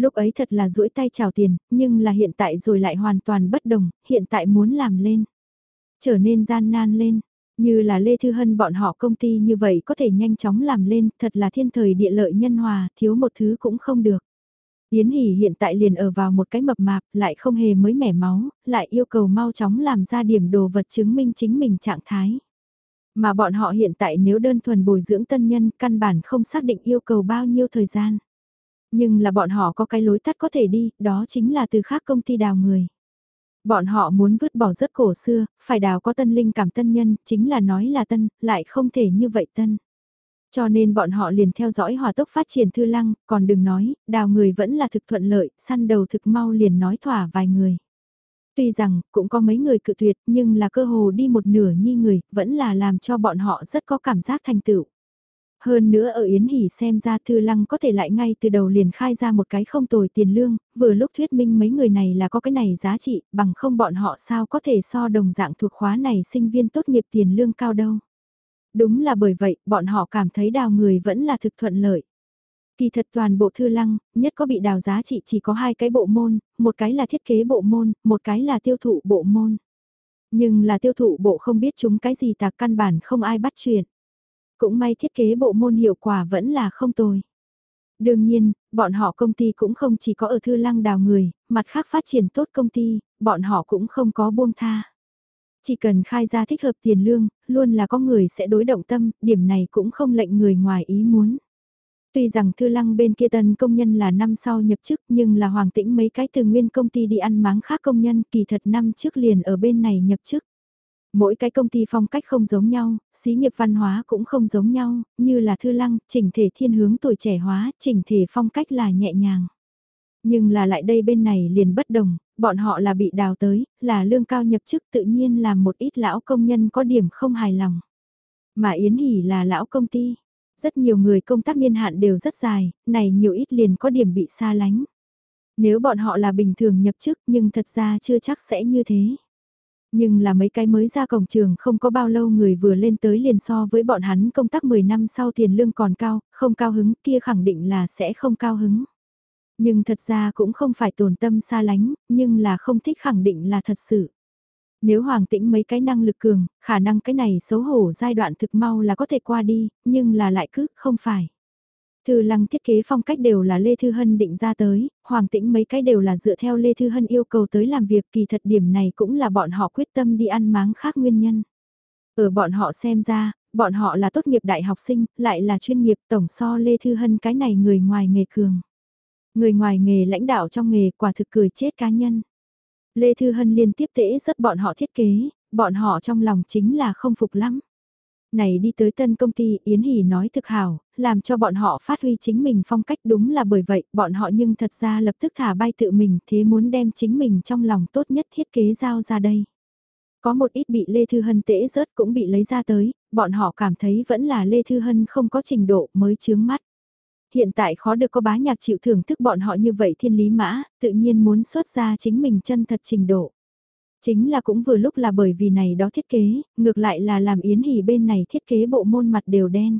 Lúc ấy thật là duỗi tay chào tiền, nhưng là hiện tại rồi lại hoàn toàn bất đồng, hiện tại muốn làm lên. Trở nên gian nan lên, như là Lê Thư Hân bọn họ công ty như vậy có thể nhanh chóng làm lên, thật là thiên thời địa lợi nhân hòa, thiếu một thứ cũng không được. Yến Hỷ hiện tại liền ở vào một cái mập mạp, lại không hề mới mẻ máu, lại yêu cầu mau chóng làm ra điểm đồ vật chứng minh chính mình trạng thái. Mà bọn họ hiện tại nếu đơn thuần bồi dưỡng tân nhân căn bản không xác định yêu cầu bao nhiêu thời gian. Nhưng là bọn họ có cái lối tắt có thể đi, đó chính là từ khác công ty đào người. Bọn họ muốn vứt bỏ rất cổ xưa, phải đào có tân linh cảm tân nhân, chính là nói là tân, lại không thể như vậy tân. Cho nên bọn họ liền theo dõi hòa tốc phát triển thư lăng, còn đừng nói, đào người vẫn là thực thuận lợi, săn đầu thực mau liền nói thỏa vài người. Tuy rằng, cũng có mấy người cự tuyệt, nhưng là cơ hồ đi một nửa nhi người, vẫn là làm cho bọn họ rất có cảm giác thành tựu. Hơn nữa ở Yến Hỷ xem ra Thư Lăng có thể lại ngay từ đầu liền khai ra một cái không tồi tiền lương, vừa lúc thuyết minh mấy người này là có cái này giá trị, bằng không bọn họ sao có thể so đồng dạng thuộc khóa này sinh viên tốt nghiệp tiền lương cao đâu. Đúng là bởi vậy, bọn họ cảm thấy đào người vẫn là thực thuận lợi. Kỳ thật toàn bộ thư lăng, nhất có bị đào giá trị chỉ có hai cái bộ môn, một cái là thiết kế bộ môn, một cái là tiêu thụ bộ môn. Nhưng là tiêu thụ bộ không biết chúng cái gì tạc căn bản không ai bắt chuyện. Cũng may thiết kế bộ môn hiệu quả vẫn là không tồi. Đương nhiên, bọn họ công ty cũng không chỉ có ở thư lăng đào người, mặt khác phát triển tốt công ty, bọn họ cũng không có buông tha. Chỉ cần khai ra thích hợp tiền lương, luôn là có người sẽ đối động tâm, điểm này cũng không lệnh người ngoài ý muốn. Tuy rằng thư lăng bên kia tân công nhân là năm sau nhập chức nhưng là hoàng tĩnh mấy cái từ nguyên công ty đi ăn máng khác công nhân kỳ thật năm trước liền ở bên này nhập chức. Mỗi cái công ty phong cách không giống nhau, xí nghiệp văn hóa cũng không giống nhau, như là thư lăng, chỉnh thể thiên hướng tuổi trẻ hóa, chỉnh thể phong cách là nhẹ nhàng. Nhưng là lại đây bên này liền bất đồng, bọn họ là bị đào tới, là lương cao nhập chức tự nhiên làm một ít lão công nhân có điểm không hài lòng. Mà Yến Hỷ là lão công ty, rất nhiều người công tác niên hạn đều rất dài, này nhiều ít liền có điểm bị xa lánh. Nếu bọn họ là bình thường nhập chức nhưng thật ra chưa chắc sẽ như thế. Nhưng là mấy cái mới ra cổng trường không có bao lâu người vừa lên tới liền so với bọn hắn công tác 10 năm sau tiền lương còn cao, không cao hứng kia khẳng định là sẽ không cao hứng. Nhưng thật ra cũng không phải tồn tâm xa lánh, nhưng là không thích khẳng định là thật sự. Nếu hoàng tĩnh mấy cái năng lực cường, khả năng cái này xấu hổ giai đoạn thực mau là có thể qua đi, nhưng là lại cứ không phải. Thư lăng thiết kế phong cách đều là Lê Thư Hân định ra tới, hoàng tĩnh mấy cái đều là dựa theo Lê Thư Hân yêu cầu tới làm việc kỳ thật điểm này cũng là bọn họ quyết tâm đi ăn máng khác nguyên nhân. Ở bọn họ xem ra, bọn họ là tốt nghiệp đại học sinh, lại là chuyên nghiệp tổng so Lê Thư Hân cái này người ngoài nghề cường. Người ngoài nghề lãnh đạo trong nghề quả thực cười chết cá nhân. Lê Thư Hân liên tiếp tễ rất bọn họ thiết kế, bọn họ trong lòng chính là không phục lắm. Này đi tới tân công ty Yến Hỷ nói thực hảo, làm cho bọn họ phát huy chính mình phong cách đúng là bởi vậy, bọn họ nhưng thật ra lập tức thả bay tự mình thế muốn đem chính mình trong lòng tốt nhất thiết kế giao ra đây. Có một ít bị Lê Thư Hân tễ rớt cũng bị lấy ra tới, bọn họ cảm thấy vẫn là Lê Thư Hân không có trình độ mới chướng mắt hiện tại khó được có bá nhạc chịu thưởng thức bọn họ như vậy thiên lý mã, tự nhiên muốn xuất ra chính mình chân thật trình độ. Chính là cũng vừa lúc là bởi vì này đó thiết kế, ngược lại là làm Yến Hỷ bên này thiết kế bộ môn mặt đều đen.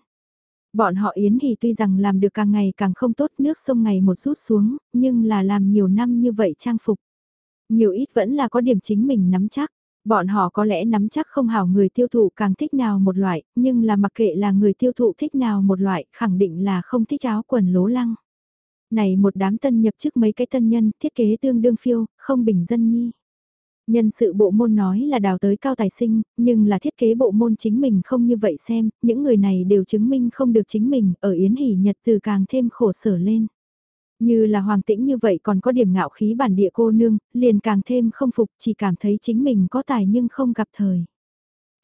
Bọn họ Yến Hỷ tuy rằng làm được càng ngày càng không tốt nước sông ngày một rút xuống, nhưng là làm nhiều năm như vậy trang phục. Nhiều ít vẫn là có điểm chính mình nắm chắc. Bọn họ có lẽ nắm chắc không hảo người tiêu thụ càng thích nào một loại, nhưng là mặc kệ là người tiêu thụ thích nào một loại, khẳng định là không thích áo quần lố lăng. Này một đám tân nhập chức mấy cái tân nhân, thiết kế tương đương phiêu, không bình dân nhi. Nhân sự bộ môn nói là đào tới cao tài sinh, nhưng là thiết kế bộ môn chính mình không như vậy xem, những người này đều chứng minh không được chính mình, ở Yến Hỷ Nhật từ càng thêm khổ sở lên. Như là hoàng tĩnh như vậy còn có điểm ngạo khí bản địa cô nương, liền càng thêm không phục chỉ cảm thấy chính mình có tài nhưng không gặp thời.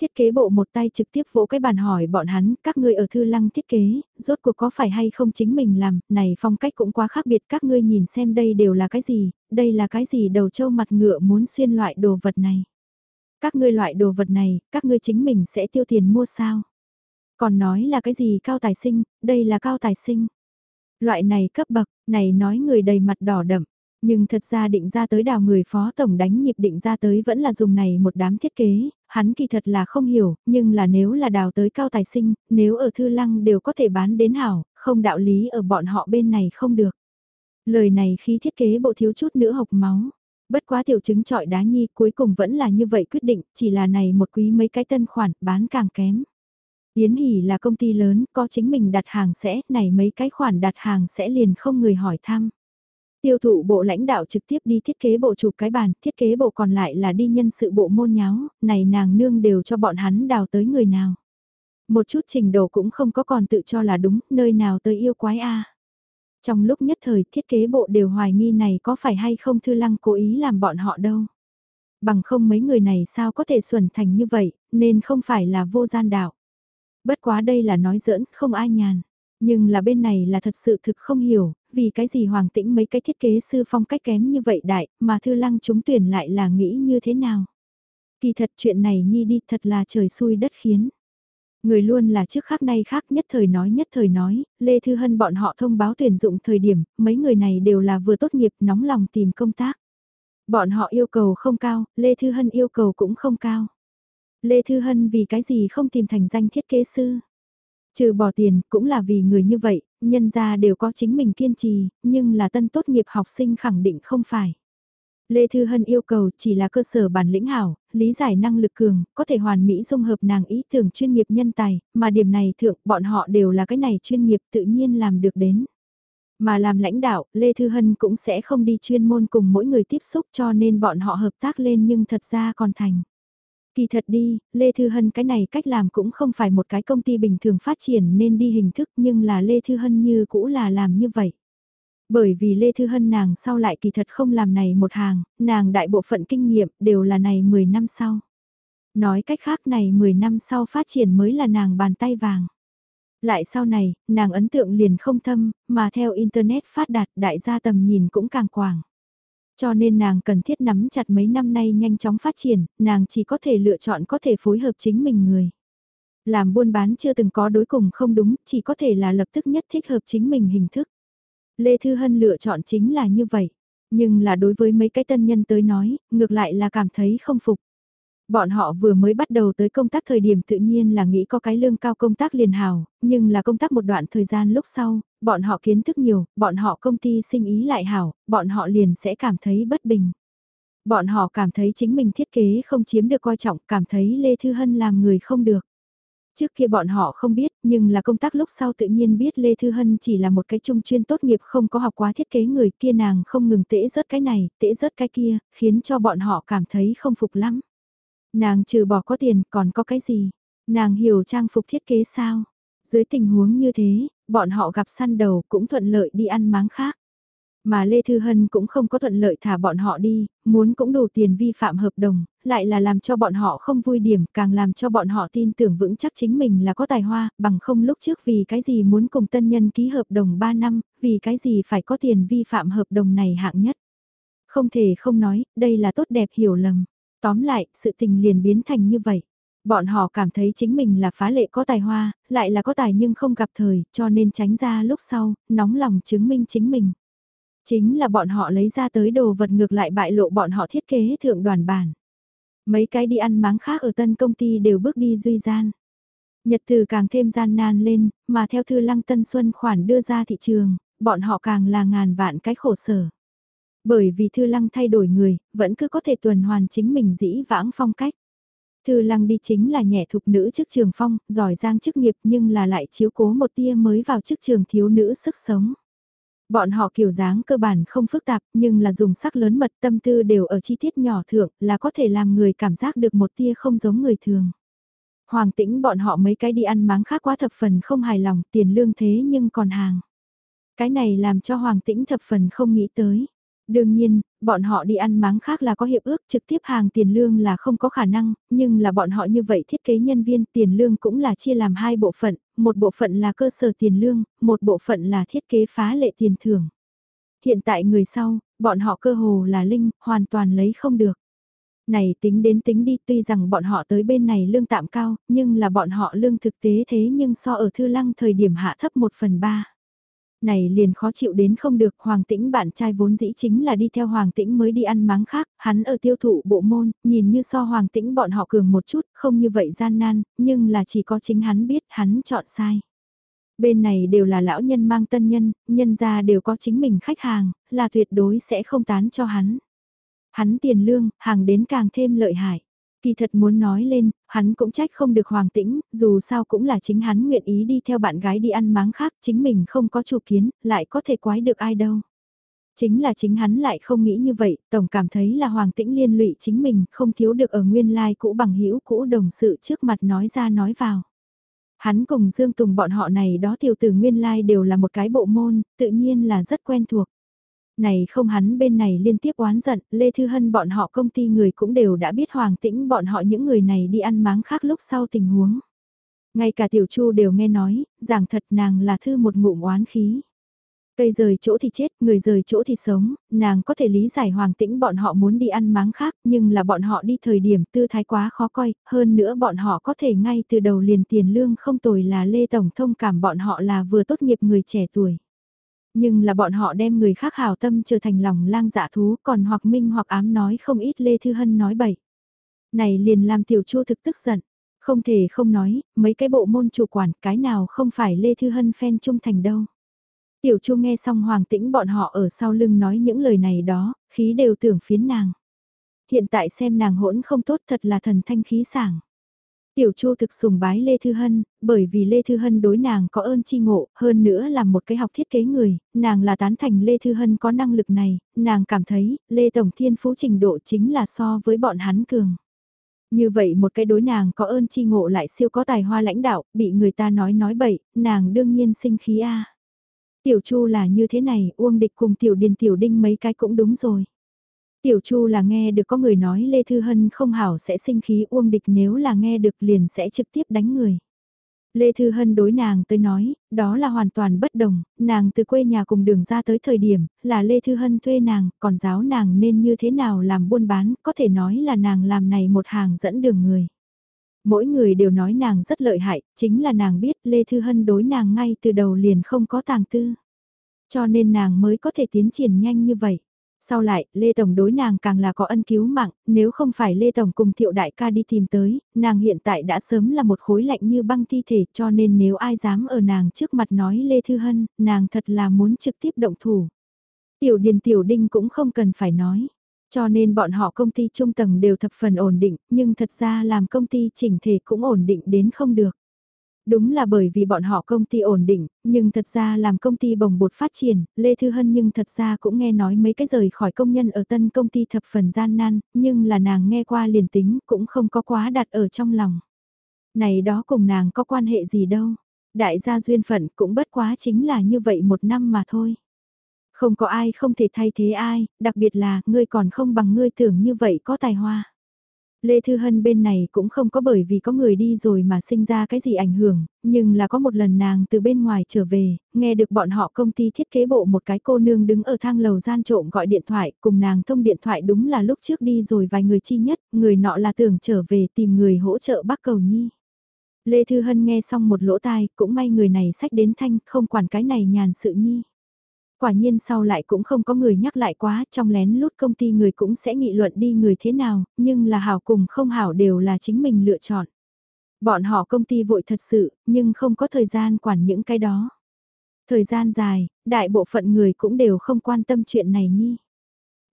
Thiết kế bộ một tay trực tiếp vỗ cái bàn hỏi bọn hắn, các ngươi ở thư lăng thiết kế, rốt cuộc có phải hay không chính mình làm, này phong cách cũng quá khác biệt, các ngươi nhìn xem đây đều là cái gì, đây là cái gì đầu trâu mặt ngựa muốn xuyên loại đồ vật này. Các ngươi loại đồ vật này, các ngươi chính mình sẽ tiêu tiền mua sao? Còn nói là cái gì cao tài sinh, đây là cao tài sinh. Loại này cấp bậc, này nói người đầy mặt đỏ đậm, nhưng thật ra định ra tới đào người phó tổng đánh nhịp định ra tới vẫn là dùng này một đám thiết kế, hắn kỳ thật là không hiểu, nhưng là nếu là đào tới cao tài sinh, nếu ở thư lăng đều có thể bán đến hảo, không đạo lý ở bọn họ bên này không được. Lời này khi thiết kế bộ thiếu chút nữa học máu. Bất quá tiểu chứng trọi đá nhi cuối cùng vẫn là như vậy quyết định, chỉ là này một quý mấy cái tân khoản bán càng kém. Yến Hỷ là công ty lớn, có chính mình đặt hàng sẽ, này mấy cái khoản đặt hàng sẽ liền không người hỏi thăm. Tiêu thụ bộ lãnh đạo trực tiếp đi thiết kế bộ chụp cái bàn, thiết kế bộ còn lại là đi nhân sự bộ môn nháo, này nàng nương đều cho bọn hắn đào tới người nào. Một chút trình độ cũng không có còn tự cho là đúng, nơi nào tới yêu quái a. Trong lúc nhất thời thiết kế bộ đều hoài nghi này có phải hay không thư lăng cố ý làm bọn họ đâu. Bằng không mấy người này sao có thể xuẩn thành như vậy, nên không phải là vô gian đạo. Bất quá đây là nói giỡn, không ai nhàn. Nhưng là bên này là thật sự thực không hiểu, vì cái gì Hoàng Tĩnh mấy cái thiết kế sư phong cách kém như vậy đại, mà Thư Lăng chúng tuyển lại là nghĩ như thế nào. Kỳ thật chuyện này nhi đi thật là trời xui đất khiến. Người luôn là trước khác nay khác nhất thời nói nhất thời nói, Lê Thư Hân bọn họ thông báo tuyển dụng thời điểm, mấy người này đều là vừa tốt nghiệp nóng lòng tìm công tác. Bọn họ yêu cầu không cao, Lê Thư Hân yêu cầu cũng không cao. Lê Thư Hân vì cái gì không tìm thành danh thiết kế sư? Trừ bỏ tiền, cũng là vì người như vậy, nhân gia đều có chính mình kiên trì, nhưng là tân tốt nghiệp học sinh khẳng định không phải. Lê Thư Hân yêu cầu chỉ là cơ sở bản lĩnh hảo, lý giải năng lực cường, có thể hoàn mỹ dung hợp nàng ý tưởng chuyên nghiệp nhân tài, mà điểm này thượng bọn họ đều là cái này chuyên nghiệp tự nhiên làm được đến. Mà làm lãnh đạo, Lê Thư Hân cũng sẽ không đi chuyên môn cùng mỗi người tiếp xúc cho nên bọn họ hợp tác lên nhưng thật ra còn thành. Kỳ thật đi, Lê Thư Hân cái này cách làm cũng không phải một cái công ty bình thường phát triển nên đi hình thức nhưng là Lê Thư Hân như cũ là làm như vậy. Bởi vì Lê Thư Hân nàng sau lại kỳ thật không làm này một hàng, nàng đại bộ phận kinh nghiệm đều là này 10 năm sau. Nói cách khác này 10 năm sau phát triển mới là nàng bàn tay vàng. Lại sau này, nàng ấn tượng liền không thâm, mà theo Internet phát đạt đại gia tầm nhìn cũng càng quảng. Cho nên nàng cần thiết nắm chặt mấy năm nay nhanh chóng phát triển, nàng chỉ có thể lựa chọn có thể phối hợp chính mình người. Làm buôn bán chưa từng có đối cùng không đúng, chỉ có thể là lập tức nhất thích hợp chính mình hình thức. Lê Thư Hân lựa chọn chính là như vậy. Nhưng là đối với mấy cái tân nhân tới nói, ngược lại là cảm thấy không phục. Bọn họ vừa mới bắt đầu tới công tác thời điểm tự nhiên là nghĩ có cái lương cao công tác liền hào, nhưng là công tác một đoạn thời gian lúc sau, bọn họ kiến thức nhiều, bọn họ công ty sinh ý lại hảo, bọn họ liền sẽ cảm thấy bất bình. Bọn họ cảm thấy chính mình thiết kế không chiếm được coi trọng, cảm thấy Lê Thư Hân làm người không được. Trước kia bọn họ không biết, nhưng là công tác lúc sau tự nhiên biết Lê Thư Hân chỉ là một cái trung chuyên tốt nghiệp không có học quá thiết kế người kia nàng không ngừng tễ rớt cái này, tễ rớt cái kia, khiến cho bọn họ cảm thấy không phục lắm. Nàng trừ bỏ có tiền còn có cái gì? Nàng hiểu trang phục thiết kế sao? Dưới tình huống như thế, bọn họ gặp săn đầu cũng thuận lợi đi ăn máng khác. Mà Lê Thư Hân cũng không có thuận lợi thả bọn họ đi, muốn cũng đủ tiền vi phạm hợp đồng, lại là làm cho bọn họ không vui điểm, càng làm cho bọn họ tin tưởng vững chắc chính mình là có tài hoa, bằng không lúc trước vì cái gì muốn cùng tân nhân ký hợp đồng 3 năm, vì cái gì phải có tiền vi phạm hợp đồng này hạng nhất. Không thể không nói, đây là tốt đẹp hiểu lầm. Tóm lại, sự tình liền biến thành như vậy. Bọn họ cảm thấy chính mình là phá lệ có tài hoa, lại là có tài nhưng không gặp thời, cho nên tránh ra lúc sau, nóng lòng chứng minh chính mình. Chính là bọn họ lấy ra tới đồ vật ngược lại bại lộ bọn họ thiết kế thượng đoàn bản. Mấy cái đi ăn máng khác ở tân công ty đều bước đi duy gian. Nhật từ càng thêm gian nan lên, mà theo thư lăng tân xuân khoản đưa ra thị trường, bọn họ càng là ngàn vạn cái khổ sở. Bởi vì Thư Lăng thay đổi người, vẫn cứ có thể tuần hoàn chính mình dĩ vãng phong cách. Thư Lăng đi chính là nhẹ thục nữ chức trường phong, giỏi giang chức nghiệp nhưng là lại chiếu cố một tia mới vào chức trường thiếu nữ sức sống. Bọn họ kiểu dáng cơ bản không phức tạp nhưng là dùng sắc lớn mật tâm tư đều ở chi tiết nhỏ thượng là có thể làm người cảm giác được một tia không giống người thường. Hoàng tĩnh bọn họ mấy cái đi ăn máng khác quá thập phần không hài lòng tiền lương thế nhưng còn hàng. Cái này làm cho Hoàng tĩnh thập phần không nghĩ tới. Đương nhiên, bọn họ đi ăn máng khác là có hiệp ước trực tiếp hàng tiền lương là không có khả năng, nhưng là bọn họ như vậy thiết kế nhân viên tiền lương cũng là chia làm hai bộ phận, một bộ phận là cơ sở tiền lương, một bộ phận là thiết kế phá lệ tiền thưởng. Hiện tại người sau, bọn họ cơ hồ là linh, hoàn toàn lấy không được. Này tính đến tính đi tuy rằng bọn họ tới bên này lương tạm cao, nhưng là bọn họ lương thực tế thế nhưng so ở thư lăng thời điểm hạ thấp một phần ba này liền khó chịu đến không được, Hoàng Tĩnh bạn trai vốn dĩ chính là đi theo Hoàng Tĩnh mới đi ăn máng khác, hắn ở tiêu thụ bộ môn, nhìn như so Hoàng Tĩnh bọn họ cường một chút, không như vậy gian nan, nhưng là chỉ có chính hắn biết hắn chọn sai. Bên này đều là lão nhân mang tân nhân, nhân gia đều có chính mình khách hàng, là tuyệt đối sẽ không tán cho hắn. Hắn tiền lương, hàng đến càng thêm lợi hại. Kỳ thật muốn nói lên, hắn cũng trách không được hoàng tĩnh, dù sao cũng là chính hắn nguyện ý đi theo bạn gái đi ăn máng khác, chính mình không có chủ kiến, lại có thể quái được ai đâu. Chính là chính hắn lại không nghĩ như vậy, tổng cảm thấy là hoàng tĩnh liên lụy chính mình, không thiếu được ở nguyên lai cũ bằng hữu cũ đồng sự trước mặt nói ra nói vào. Hắn cùng Dương Tùng bọn họ này đó tiểu tử nguyên lai đều là một cái bộ môn, tự nhiên là rất quen thuộc này không hắn bên này liên tiếp oán giận, Lê Thư Hân bọn họ công ty người cũng đều đã biết Hoàng Tĩnh bọn họ những người này đi ăn máng khác lúc sau tình huống. Ngay cả Tiểu Chu đều nghe nói, rằng thật nàng là thư một ngụm oán khí. Cây rời chỗ thì chết, người rời chỗ thì sống, nàng có thể lý giải hoàng tĩnh bọn họ muốn đi ăn máng khác nhưng là bọn họ đi thời điểm tư thái quá khó coi, hơn nữa bọn họ có thể ngay từ đầu liền tiền lương không tồi là Lê Tổng thông cảm bọn họ là vừa tốt nghiệp người trẻ tuổi. Nhưng là bọn họ đem người khác hảo tâm trở thành lòng lang dạ thú còn hoặc minh hoặc ám nói không ít Lê Thư Hân nói bậy. Này liền làm tiểu chu thực tức giận. Không thể không nói, mấy cái bộ môn chủ quản cái nào không phải Lê Thư Hân phen trung thành đâu. Tiểu chu nghe xong hoàng tĩnh bọn họ ở sau lưng nói những lời này đó, khí đều tưởng phiến nàng. Hiện tại xem nàng hỗn không tốt thật là thần thanh khí sảng. Tiểu Chu thực sùng bái Lê Thư Hân, bởi vì Lê Thư Hân đối nàng có ơn chi ngộ, hơn nữa là một cái học thiết kế người, nàng là tán thành Lê Thư Hân có năng lực này, nàng cảm thấy, Lê Tổng Thiên Phú trình độ chính là so với bọn hắn cường. Như vậy một cái đối nàng có ơn chi ngộ lại siêu có tài hoa lãnh đạo, bị người ta nói nói bậy, nàng đương nhiên sinh khí a. Tiểu Chu là như thế này, Uông Địch cùng Tiểu Điền Tiểu Đinh mấy cái cũng đúng rồi. Tiểu Chu là nghe được có người nói Lê Thư Hân không hảo sẽ sinh khí Uông Địch nếu là nghe được liền sẽ trực tiếp đánh người. Lê Thư Hân đối nàng tới nói, đó là hoàn toàn bất đồng, nàng từ quê nhà cùng đường ra tới thời điểm, là Lê Thư Hân thuê nàng, còn giáo nàng nên như thế nào làm buôn bán, có thể nói là nàng làm này một hàng dẫn đường người. Mỗi người đều nói nàng rất lợi hại, chính là nàng biết Lê Thư Hân đối nàng ngay từ đầu liền không có tàng tư. Cho nên nàng mới có thể tiến triển nhanh như vậy. Sau lại, Lê Tổng đối nàng càng là có ân cứu mạng, nếu không phải Lê Tổng cùng thiệu đại ca đi tìm tới, nàng hiện tại đã sớm là một khối lạnh như băng thi thể cho nên nếu ai dám ở nàng trước mặt nói Lê Thư Hân, nàng thật là muốn trực tiếp động thủ. Tiểu Điền Tiểu Đinh cũng không cần phải nói. Cho nên bọn họ công ty trung tầng đều thập phần ổn định, nhưng thật ra làm công ty chỉnh thể cũng ổn định đến không được. Đúng là bởi vì bọn họ công ty ổn định, nhưng thật ra làm công ty bồng bột phát triển, Lê Thư Hân nhưng thật ra cũng nghe nói mấy cái rời khỏi công nhân ở tân công ty thập phần gian nan, nhưng là nàng nghe qua liền tính cũng không có quá đặt ở trong lòng. Này đó cùng nàng có quan hệ gì đâu, đại gia duyên phận cũng bất quá chính là như vậy một năm mà thôi. Không có ai không thể thay thế ai, đặc biệt là ngươi còn không bằng ngươi tưởng như vậy có tài hoa. Lê Thư Hân bên này cũng không có bởi vì có người đi rồi mà sinh ra cái gì ảnh hưởng, nhưng là có một lần nàng từ bên ngoài trở về, nghe được bọn họ công ty thiết kế bộ một cái cô nương đứng ở thang lầu gian trộm gọi điện thoại, cùng nàng thông điện thoại đúng là lúc trước đi rồi vài người chi nhất, người nọ là tưởng trở về tìm người hỗ trợ bác cầu nhi. Lê Thư Hân nghe xong một lỗ tai, cũng may người này sách đến thanh, không quản cái này nhàn sự nhi. Quả nhiên sau lại cũng không có người nhắc lại quá, trong lén lút công ty người cũng sẽ nghị luận đi người thế nào, nhưng là hảo cùng không hảo đều là chính mình lựa chọn. Bọn họ công ty vội thật sự, nhưng không có thời gian quản những cái đó. Thời gian dài, đại bộ phận người cũng đều không quan tâm chuyện này nhi.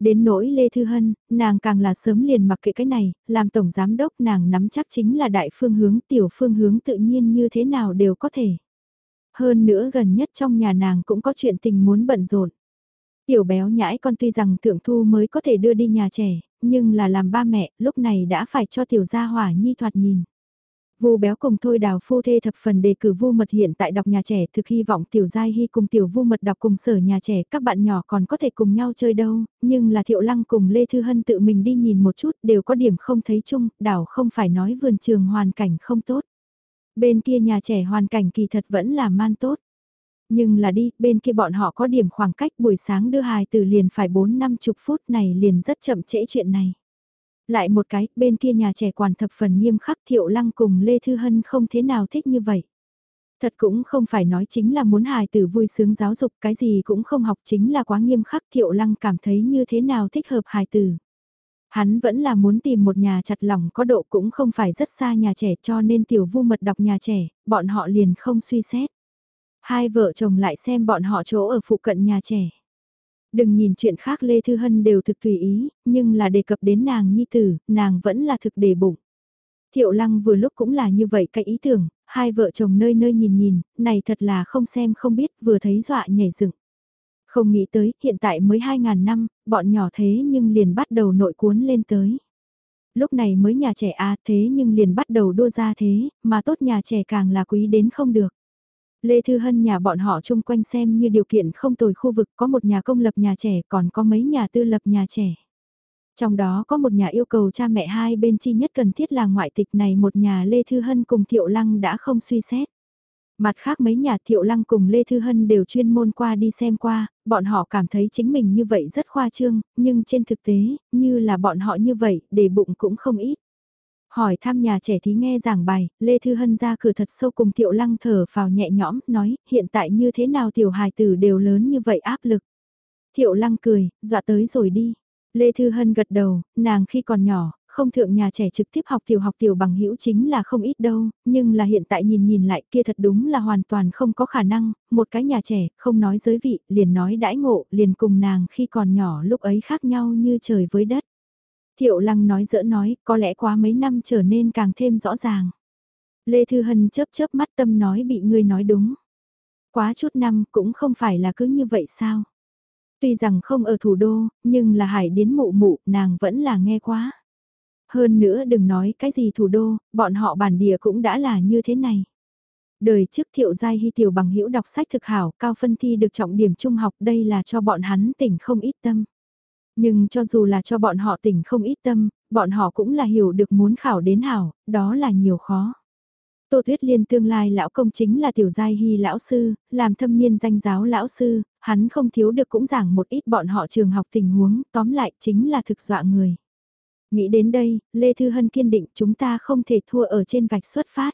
Đến nỗi Lê Thư Hân, nàng càng là sớm liền mặc kệ cái này, làm tổng giám đốc nàng nắm chắc chính là đại phương hướng tiểu phương hướng tự nhiên như thế nào đều có thể. Hơn nữa gần nhất trong nhà nàng cũng có chuyện tình muốn bận rộn. Tiểu béo nhãi con tuy rằng thượng thu mới có thể đưa đi nhà trẻ, nhưng là làm ba mẹ, lúc này đã phải cho tiểu gia hỏa nhi thoạt nhìn. Vu béo cùng thôi đào phu thê thập phần đề cử vu mật hiện tại đọc nhà trẻ thực hy vọng tiểu giai hy cùng tiểu vu mật đọc cùng sở nhà trẻ các bạn nhỏ còn có thể cùng nhau chơi đâu, nhưng là thiệu lăng cùng Lê Thư Hân tự mình đi nhìn một chút đều có điểm không thấy chung, đảo không phải nói vườn trường hoàn cảnh không tốt. Bên kia nhà trẻ hoàn cảnh kỳ thật vẫn là man tốt. Nhưng là đi, bên kia bọn họ có điểm khoảng cách buổi sáng đưa hài từ liền phải 4 năm chục phút này liền rất chậm trễ chuyện này. Lại một cái, bên kia nhà trẻ quản thập phần nghiêm khắc Thiệu Lăng cùng Lê Thư Hân không thế nào thích như vậy. Thật cũng không phải nói chính là muốn hài tử vui sướng giáo dục cái gì cũng không học chính là quá nghiêm khắc Thiệu Lăng cảm thấy như thế nào thích hợp hài tử. Hắn vẫn là muốn tìm một nhà chặt lỏng có độ cũng không phải rất xa nhà trẻ cho nên tiểu vu mật đọc nhà trẻ, bọn họ liền không suy xét. Hai vợ chồng lại xem bọn họ chỗ ở phụ cận nhà trẻ. Đừng nhìn chuyện khác Lê Thư Hân đều thực tùy ý, nhưng là đề cập đến nàng nhi tử, nàng vẫn là thực đề bụng. Thiệu lăng vừa lúc cũng là như vậy cái ý tưởng, hai vợ chồng nơi nơi nhìn nhìn, này thật là không xem không biết vừa thấy dọa nhảy dựng. Không nghĩ tới, hiện tại mới 2.000 năm, bọn nhỏ thế nhưng liền bắt đầu nội cuốn lên tới. Lúc này mới nhà trẻ à thế nhưng liền bắt đầu đua ra thế, mà tốt nhà trẻ càng là quý đến không được. Lê Thư Hân nhà bọn họ chung quanh xem như điều kiện không tồi khu vực có một nhà công lập nhà trẻ còn có mấy nhà tư lập nhà trẻ. Trong đó có một nhà yêu cầu cha mẹ hai bên chi nhất cần thiết là ngoại tịch này một nhà Lê Thư Hân cùng Thiệu Lăng đã không suy xét. Mặt khác mấy nhà Thiệu Lăng cùng Lê Thư Hân đều chuyên môn qua đi xem qua, bọn họ cảm thấy chính mình như vậy rất khoa trương, nhưng trên thực tế, như là bọn họ như vậy, để bụng cũng không ít. Hỏi thăm nhà trẻ thí nghe giảng bài, Lê Thư Hân ra cửa thật sâu cùng Thiệu Lăng thở vào nhẹ nhõm, nói, hiện tại như thế nào tiểu hài tử đều lớn như vậy áp lực. Thiệu Lăng cười, dọa tới rồi đi. Lê Thư Hân gật đầu, nàng khi còn nhỏ, không thượng nhà trẻ trực tiếp học tiểu học tiểu bằng hữu chính là không ít đâu, nhưng là hiện tại nhìn nhìn lại kia thật đúng là hoàn toàn không có khả năng, một cái nhà trẻ, không nói giới vị, liền nói đãi ngộ, liền cùng nàng khi còn nhỏ lúc ấy khác nhau như trời với đất. Thiệu lăng nói dỡ nói, có lẽ quá mấy năm trở nên càng thêm rõ ràng. Lê Thư Hân chớp chớp mắt tâm nói bị ngươi nói đúng. Quá chút năm cũng không phải là cứ như vậy sao. Tuy rằng không ở thủ đô, nhưng là hải điến mụ mụ, nàng vẫn là nghe quá. Hơn nữa đừng nói cái gì thủ đô, bọn họ bản địa cũng đã là như thế này. Đời trước thiệu giai hy tiểu bằng hữu đọc sách thực hảo, cao phân thi được trọng điểm trung học đây là cho bọn hắn tỉnh không ít tâm. Nhưng cho dù là cho bọn họ tỉnh không ít tâm, bọn họ cũng là hiểu được muốn khảo đến hảo, đó là nhiều khó. Tô Tuyết Liên tương lai lão công chính là tiểu giai hy lão sư, làm thâm niên danh giáo lão sư, hắn không thiếu được cũng giảng một ít bọn họ trường học tình huống, tóm lại chính là thực dọa người. Nghĩ đến đây, Lê Thư Hân kiên định chúng ta không thể thua ở trên vạch xuất phát.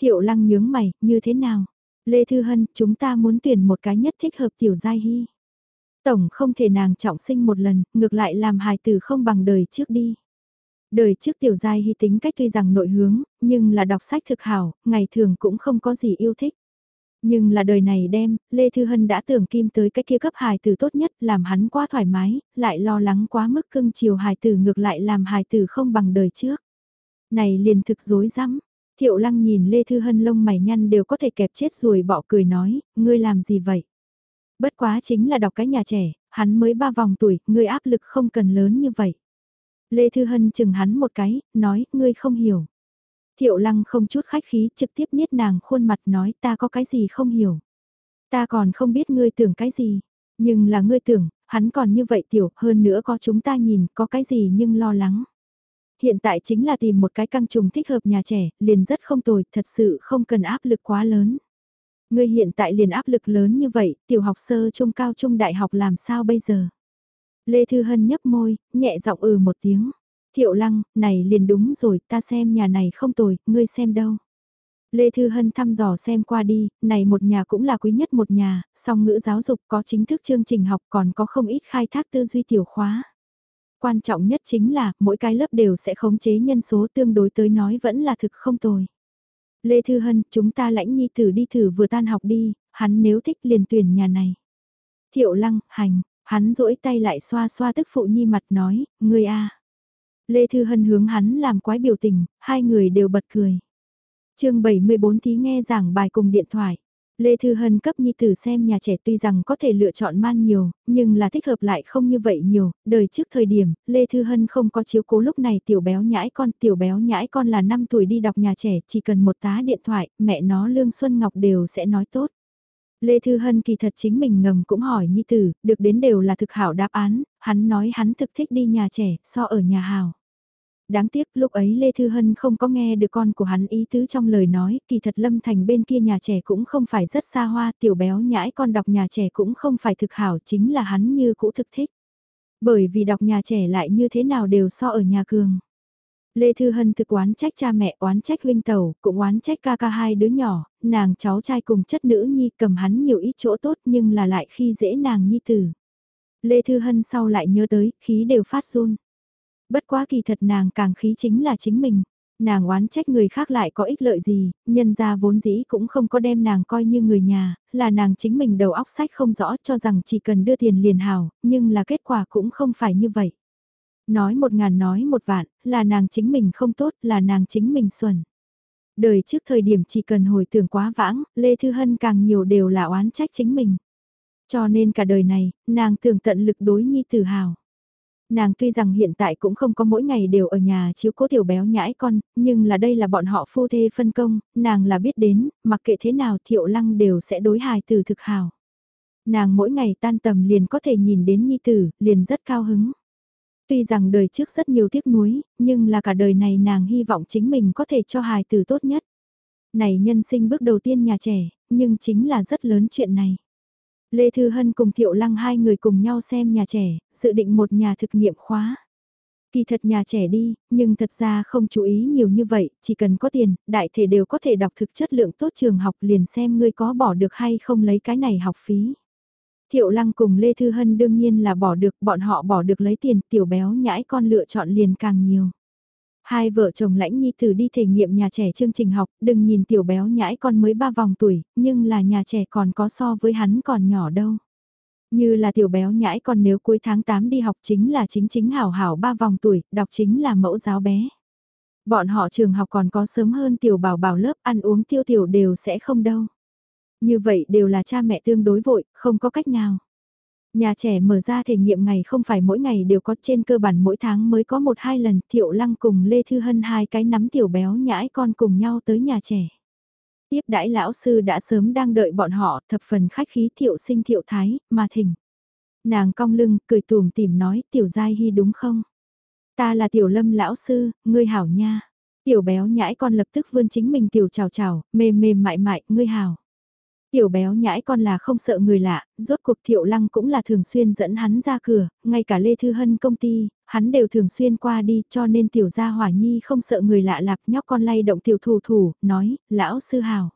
Thiệu lăng nhướng mày, như thế nào? Lê Thư Hân, chúng ta muốn tuyển một cái nhất thích hợp tiểu giai hy. Tổng không thể nàng trọng sinh một lần, ngược lại làm hài tử không bằng đời trước đi. Đời trước tiểu giai hy tính cách tuy rằng nội hướng, nhưng là đọc sách thực hảo, ngày thường cũng không có gì yêu thích. Nhưng là đời này đem, Lê Thư Hân đã tưởng kim tới cái kia cấp hài tử tốt nhất làm hắn quá thoải mái, lại lo lắng quá mức cưng chiều hài tử ngược lại làm hài tử không bằng đời trước. Này liền thực dối rắm Thiệu lăng nhìn Lê Thư Hân lông mày nhăn đều có thể kẹp chết rồi bỏ cười nói, ngươi làm gì vậy? Bất quá chính là đọc cái nhà trẻ, hắn mới ba vòng tuổi, ngươi áp lực không cần lớn như vậy. Lê Thư Hân chừng hắn một cái, nói, ngươi không hiểu. Thiệu lăng không chút khách khí trực tiếp niết nàng khuôn mặt nói ta có cái gì không hiểu. Ta còn không biết ngươi tưởng cái gì, nhưng là ngươi tưởng, hắn còn như vậy tiểu, hơn nữa có chúng ta nhìn, có cái gì nhưng lo lắng. Hiện tại chính là tìm một cái căng trùng thích hợp nhà trẻ, liền rất không tồi, thật sự không cần áp lực quá lớn. Ngươi hiện tại liền áp lực lớn như vậy, tiểu học sơ trung cao trung đại học làm sao bây giờ? Lê Thư Hân nhấp môi, nhẹ giọng ừ một tiếng. Thiệu lăng, này liền đúng rồi, ta xem nhà này không tồi, ngươi xem đâu. Lê Thư Hân thăm dò xem qua đi, này một nhà cũng là quý nhất một nhà, song ngữ giáo dục có chính thức chương trình học còn có không ít khai thác tư duy tiểu khóa. Quan trọng nhất chính là, mỗi cái lớp đều sẽ khống chế nhân số tương đối tới nói vẫn là thực không tồi. Lê Thư Hân, chúng ta lãnh nhi thử đi thử vừa tan học đi, hắn nếu thích liền tuyển nhà này. Thiệu lăng, hành, hắn rỗi tay lại xoa xoa tức phụ nhi mặt nói, người a Lê Thư Hân hướng hắn làm quái biểu tình, hai người đều bật cười. chương 74 thí nghe giảng bài cùng điện thoại. Lê Thư Hân cấp nhi tử xem nhà trẻ tuy rằng có thể lựa chọn man nhiều, nhưng là thích hợp lại không như vậy nhiều, đời trước thời điểm, Lê Thư Hân không có chiếu cố lúc này tiểu béo nhãi con, tiểu béo nhãi con là 5 tuổi đi đọc nhà trẻ, chỉ cần một tá điện thoại, mẹ nó Lương Xuân Ngọc đều sẽ nói tốt. Lê Thư Hân kỳ thật chính mình ngầm cũng hỏi nhi tử, được đến đều là thực hảo đáp án, hắn nói hắn thực thích đi nhà trẻ, so ở nhà hào. Đáng tiếc lúc ấy Lê Thư Hân không có nghe được con của hắn ý tứ trong lời nói, kỳ thật Lâm Thành bên kia nhà trẻ cũng không phải rất xa hoa, tiểu béo nhãi con đọc nhà trẻ cũng không phải thực hảo chính là hắn như cũ thực thích. Bởi vì đọc nhà trẻ lại như thế nào đều so ở nhà cường. Lê Thư Hân thực oán trách cha mẹ oán trách huynh Tẩu, cũng oán trách ca ca hai đứa nhỏ, nàng cháu trai cùng chất nữ nhi cầm hắn nhiều ít chỗ tốt nhưng là lại khi dễ nàng nhi tử. Lê Thư Hân sau lại nhớ tới, khí đều phát run. Bất quá kỳ thật nàng càng khí chính là chính mình. Nàng oán trách người khác lại có ích lợi gì, nhân ra vốn dĩ cũng không có đem nàng coi như người nhà, là nàng chính mình đầu óc sách không rõ cho rằng chỉ cần đưa tiền liền hào, nhưng là kết quả cũng không phải như vậy. Nói một ngàn nói một vạn, là nàng chính mình không tốt, là nàng chính mình xuẩn. Đời trước thời điểm chỉ cần hồi tưởng quá vãng, Lê Thư Hân càng nhiều đều là oán trách chính mình. Cho nên cả đời này, nàng thường tận lực đối nhi tự hào. Nàng tuy rằng hiện tại cũng không có mỗi ngày đều ở nhà chiếu cố tiểu béo nhãi con, nhưng là đây là bọn họ phu thê phân công, nàng là biết đến, mặc kệ thế nào thiệu lăng đều sẽ đối hài từ thực hào. Nàng mỗi ngày tan tầm liền có thể nhìn đến nhi tử, liền rất cao hứng. Tuy rằng đời trước rất nhiều tiếc nuối, nhưng là cả đời này nàng hy vọng chính mình có thể cho hài tử tốt nhất. Này nhân sinh bước đầu tiên nhà trẻ, nhưng chính là rất lớn chuyện này. Lê Thư Hân cùng Thiệu Lăng hai người cùng nhau xem nhà trẻ, dự định một nhà thực nghiệm khóa. Kỳ thật nhà trẻ đi, nhưng thật ra không chú ý nhiều như vậy, chỉ cần có tiền, đại thể đều có thể đọc thực chất lượng tốt trường học liền xem ngươi có bỏ được hay không lấy cái này học phí. Thiệu Lăng cùng Lê Thư Hân đương nhiên là bỏ được, bọn họ bỏ được lấy tiền, tiểu béo nhãi con lựa chọn liền càng nhiều. Hai vợ chồng lãnh nhi tử đi thể nghiệm nhà trẻ chương trình học, đừng nhìn tiểu béo nhãi con mới ba vòng tuổi, nhưng là nhà trẻ còn có so với hắn còn nhỏ đâu. Như là tiểu béo nhãi con nếu cuối tháng 8 đi học chính là chính chính hảo hảo ba vòng tuổi, đọc chính là mẫu giáo bé. Bọn họ trường học còn có sớm hơn tiểu bảo bảo lớp ăn uống tiêu tiểu đều sẽ không đâu. Như vậy đều là cha mẹ tương đối vội, không có cách nào. Nhà trẻ mở ra thể nghiệm ngày không phải mỗi ngày đều có trên cơ bản mỗi tháng mới có một hai lần Thiệu Lăng cùng Lê Thư Hân hai cái nắm tiểu béo nhãi con cùng nhau tới nhà trẻ. Tiếp đãi lão sư đã sớm đang đợi bọn họ thập phần khách khí thiệu sinh thiệu thái, mà thỉnh. Nàng cong lưng, cười tùm tìm nói tiểu giai hy đúng không? Ta là tiểu lâm lão sư, ngươi hảo nha. Tiểu béo nhãi con lập tức vươn chính mình tiểu chào chào, mềm mềm mại mại, ngươi hảo. Tiểu béo nhãi con là không sợ người lạ, rốt cuộc thiệu lăng cũng là thường xuyên dẫn hắn ra cửa, ngay cả Lê Thư Hân công ty, hắn đều thường xuyên qua đi cho nên tiểu gia hỏa nhi không sợ người lạ lạp nhóc con lay động tiểu thủ thủ, nói, lão sư hào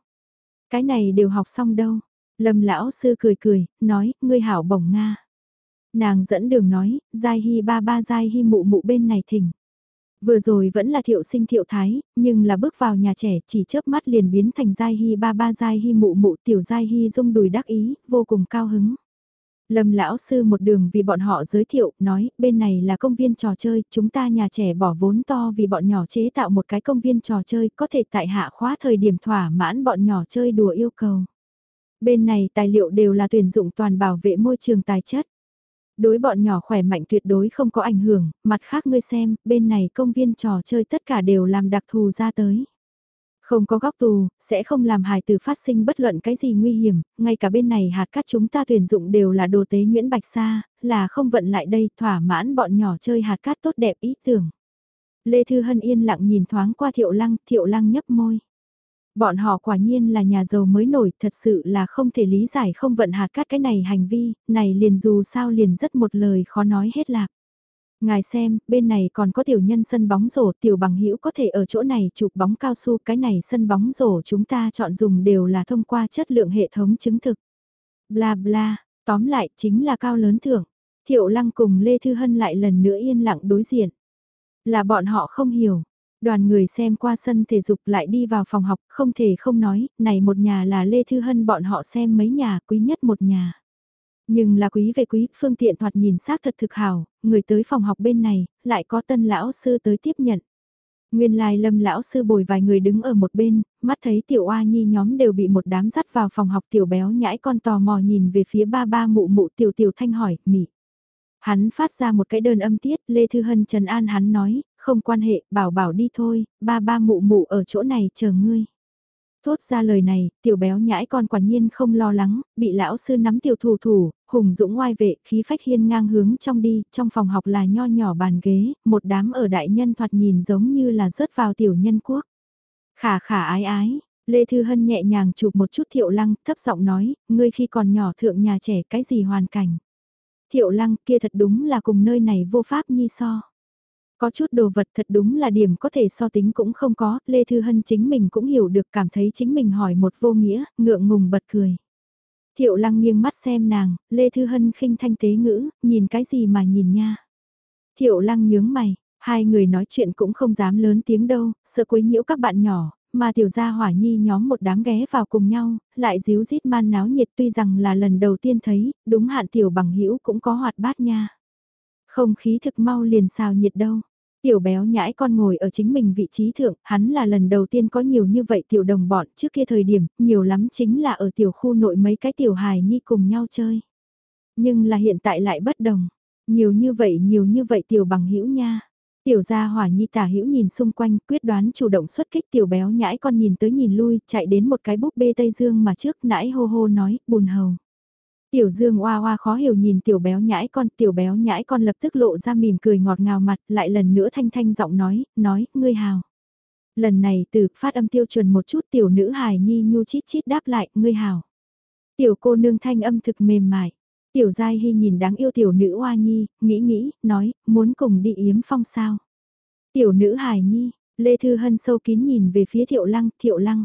Cái này đều học xong đâu. Lâm lão sư cười cười, nói, ngươi hảo bổng Nga. Nàng dẫn đường nói, giai hi ba ba giai hi mụ mụ bên này thỉnh. Vừa rồi vẫn là thiệu sinh thiệu thái, nhưng là bước vào nhà trẻ chỉ chớp mắt liền biến thành giai hy ba ba giai hy mụ mụ tiểu giai hy dung đùi đắc ý, vô cùng cao hứng. Lâm lão sư một đường vì bọn họ giới thiệu, nói, bên này là công viên trò chơi, chúng ta nhà trẻ bỏ vốn to vì bọn nhỏ chế tạo một cái công viên trò chơi, có thể tại hạ khóa thời điểm thỏa mãn bọn nhỏ chơi đùa yêu cầu. Bên này tài liệu đều là tuyển dụng toàn bảo vệ môi trường tài chất. Đối bọn nhỏ khỏe mạnh tuyệt đối không có ảnh hưởng, mặt khác ngươi xem, bên này công viên trò chơi tất cả đều làm đặc thù ra tới. Không có góc tù, sẽ không làm hài từ phát sinh bất luận cái gì nguy hiểm, ngay cả bên này hạt cát chúng ta tuyển dụng đều là đồ tế Nguyễn Bạch Sa, là không vận lại đây thỏa mãn bọn nhỏ chơi hạt cát tốt đẹp ý tưởng. Lê Thư Hân yên lặng nhìn thoáng qua thiệu lăng, thiệu lăng nhấp môi. Bọn họ quả nhiên là nhà giàu mới nổi, thật sự là không thể lý giải không vận hạt cát cái này hành vi, này liền dù sao liền rất một lời khó nói hết lạc. Ngài xem, bên này còn có tiểu nhân sân bóng rổ, tiểu bằng hữu có thể ở chỗ này chụp bóng cao su, cái này sân bóng rổ chúng ta chọn dùng đều là thông qua chất lượng hệ thống chứng thực. Bla bla, tóm lại chính là cao lớn thưởng. Thiệu lăng cùng Lê Thư Hân lại lần nữa yên lặng đối diện. Là bọn họ không hiểu, Đoàn người xem qua sân thể dục lại đi vào phòng học, không thể không nói, này một nhà là Lê Thư Hân bọn họ xem mấy nhà, quý nhất một nhà. Nhưng là quý về quý, phương tiện thoạt nhìn xác thật thực hảo, người tới phòng học bên này, lại có tân lão sư tới tiếp nhận. Nguyên lai lâm lão sư bồi vài người đứng ở một bên, mắt thấy tiểu oa nhi nhóm đều bị một đám dắt vào phòng học tiểu béo nhãi con tò mò nhìn về phía ba ba mụ mụ tiểu tiểu thanh hỏi, mị. Hắn phát ra một cái đơn âm tiết, Lê Thư Hân trần an hắn nói, không quan hệ, bảo bảo đi thôi, ba ba mụ mụ ở chỗ này chờ ngươi. Thốt ra lời này, tiểu béo nhãi con quả nhiên không lo lắng, bị lão sư nắm tiểu thủ thủ, hùng dũng ngoai vệ, khí phách hiên ngang hướng trong đi, trong phòng học là nho nhỏ bàn ghế, một đám ở đại nhân thoạt nhìn giống như là rớt vào tiểu nhân quốc. Khả khả ái ái, Lê Thư Hân nhẹ nhàng chụp một chút thiệu lăng, thấp giọng nói, ngươi khi còn nhỏ thượng nhà trẻ cái gì hoàn cảnh. Thiệu lăng kia thật đúng là cùng nơi này vô pháp nhi so. Có chút đồ vật thật đúng là điểm có thể so tính cũng không có, Lê Thư Hân chính mình cũng hiểu được cảm thấy chính mình hỏi một vô nghĩa, ngượng ngùng bật cười. Thiệu lăng nghiêng mắt xem nàng, Lê Thư Hân khinh thanh tế ngữ, nhìn cái gì mà nhìn nha. Thiệu lăng nhướng mày, hai người nói chuyện cũng không dám lớn tiếng đâu, sợ quấy nhiễu các bạn nhỏ, mà tiểu gia hỏa nhi nhóm một đám ghé vào cùng nhau, lại díu dít man náo nhiệt tuy rằng là lần đầu tiên thấy, đúng hạn tiểu bằng hữu cũng có hoạt bát nha. Không khí thực mau liền xào nhiệt đâu. Tiểu béo nhãi con ngồi ở chính mình vị trí thượng, hắn là lần đầu tiên có nhiều như vậy tiểu đồng bọn trước kia thời điểm, nhiều lắm chính là ở tiểu khu nội mấy cái tiểu hài nhi cùng nhau chơi. Nhưng là hiện tại lại bất đồng, nhiều như vậy nhiều như vậy tiểu bằng hữu nha. Tiểu gia hỏa nhi tả hữu nhìn xung quanh, quyết đoán chủ động xuất kích tiểu béo nhãi con nhìn tới nhìn lui, chạy đến một cái búp bê Tây Dương mà trước nãi hô hô nói, bùn hầu. Tiểu Dương oa oa khó hiểu nhìn tiểu béo nhãi con, tiểu béo nhãi con lập tức lộ ra mỉm cười ngọt ngào mặt, lại lần nữa thanh thanh giọng nói, nói, ngươi hào. Lần này từ phát âm tiêu chuẩn một chút tiểu nữ hài nhi nhu chít chít đáp lại, ngươi hào. Tiểu cô nương thanh âm thực mềm mại. Tiểu Giai Hy nhìn đáng yêu tiểu nữ Hoa Nhi, nghĩ nghĩ, nói, muốn cùng đi yếm phong sao. Tiểu nữ hài Nhi, Lê Thư Hân sâu kín nhìn về phía Thiệu Lăng, Thiệu Lăng.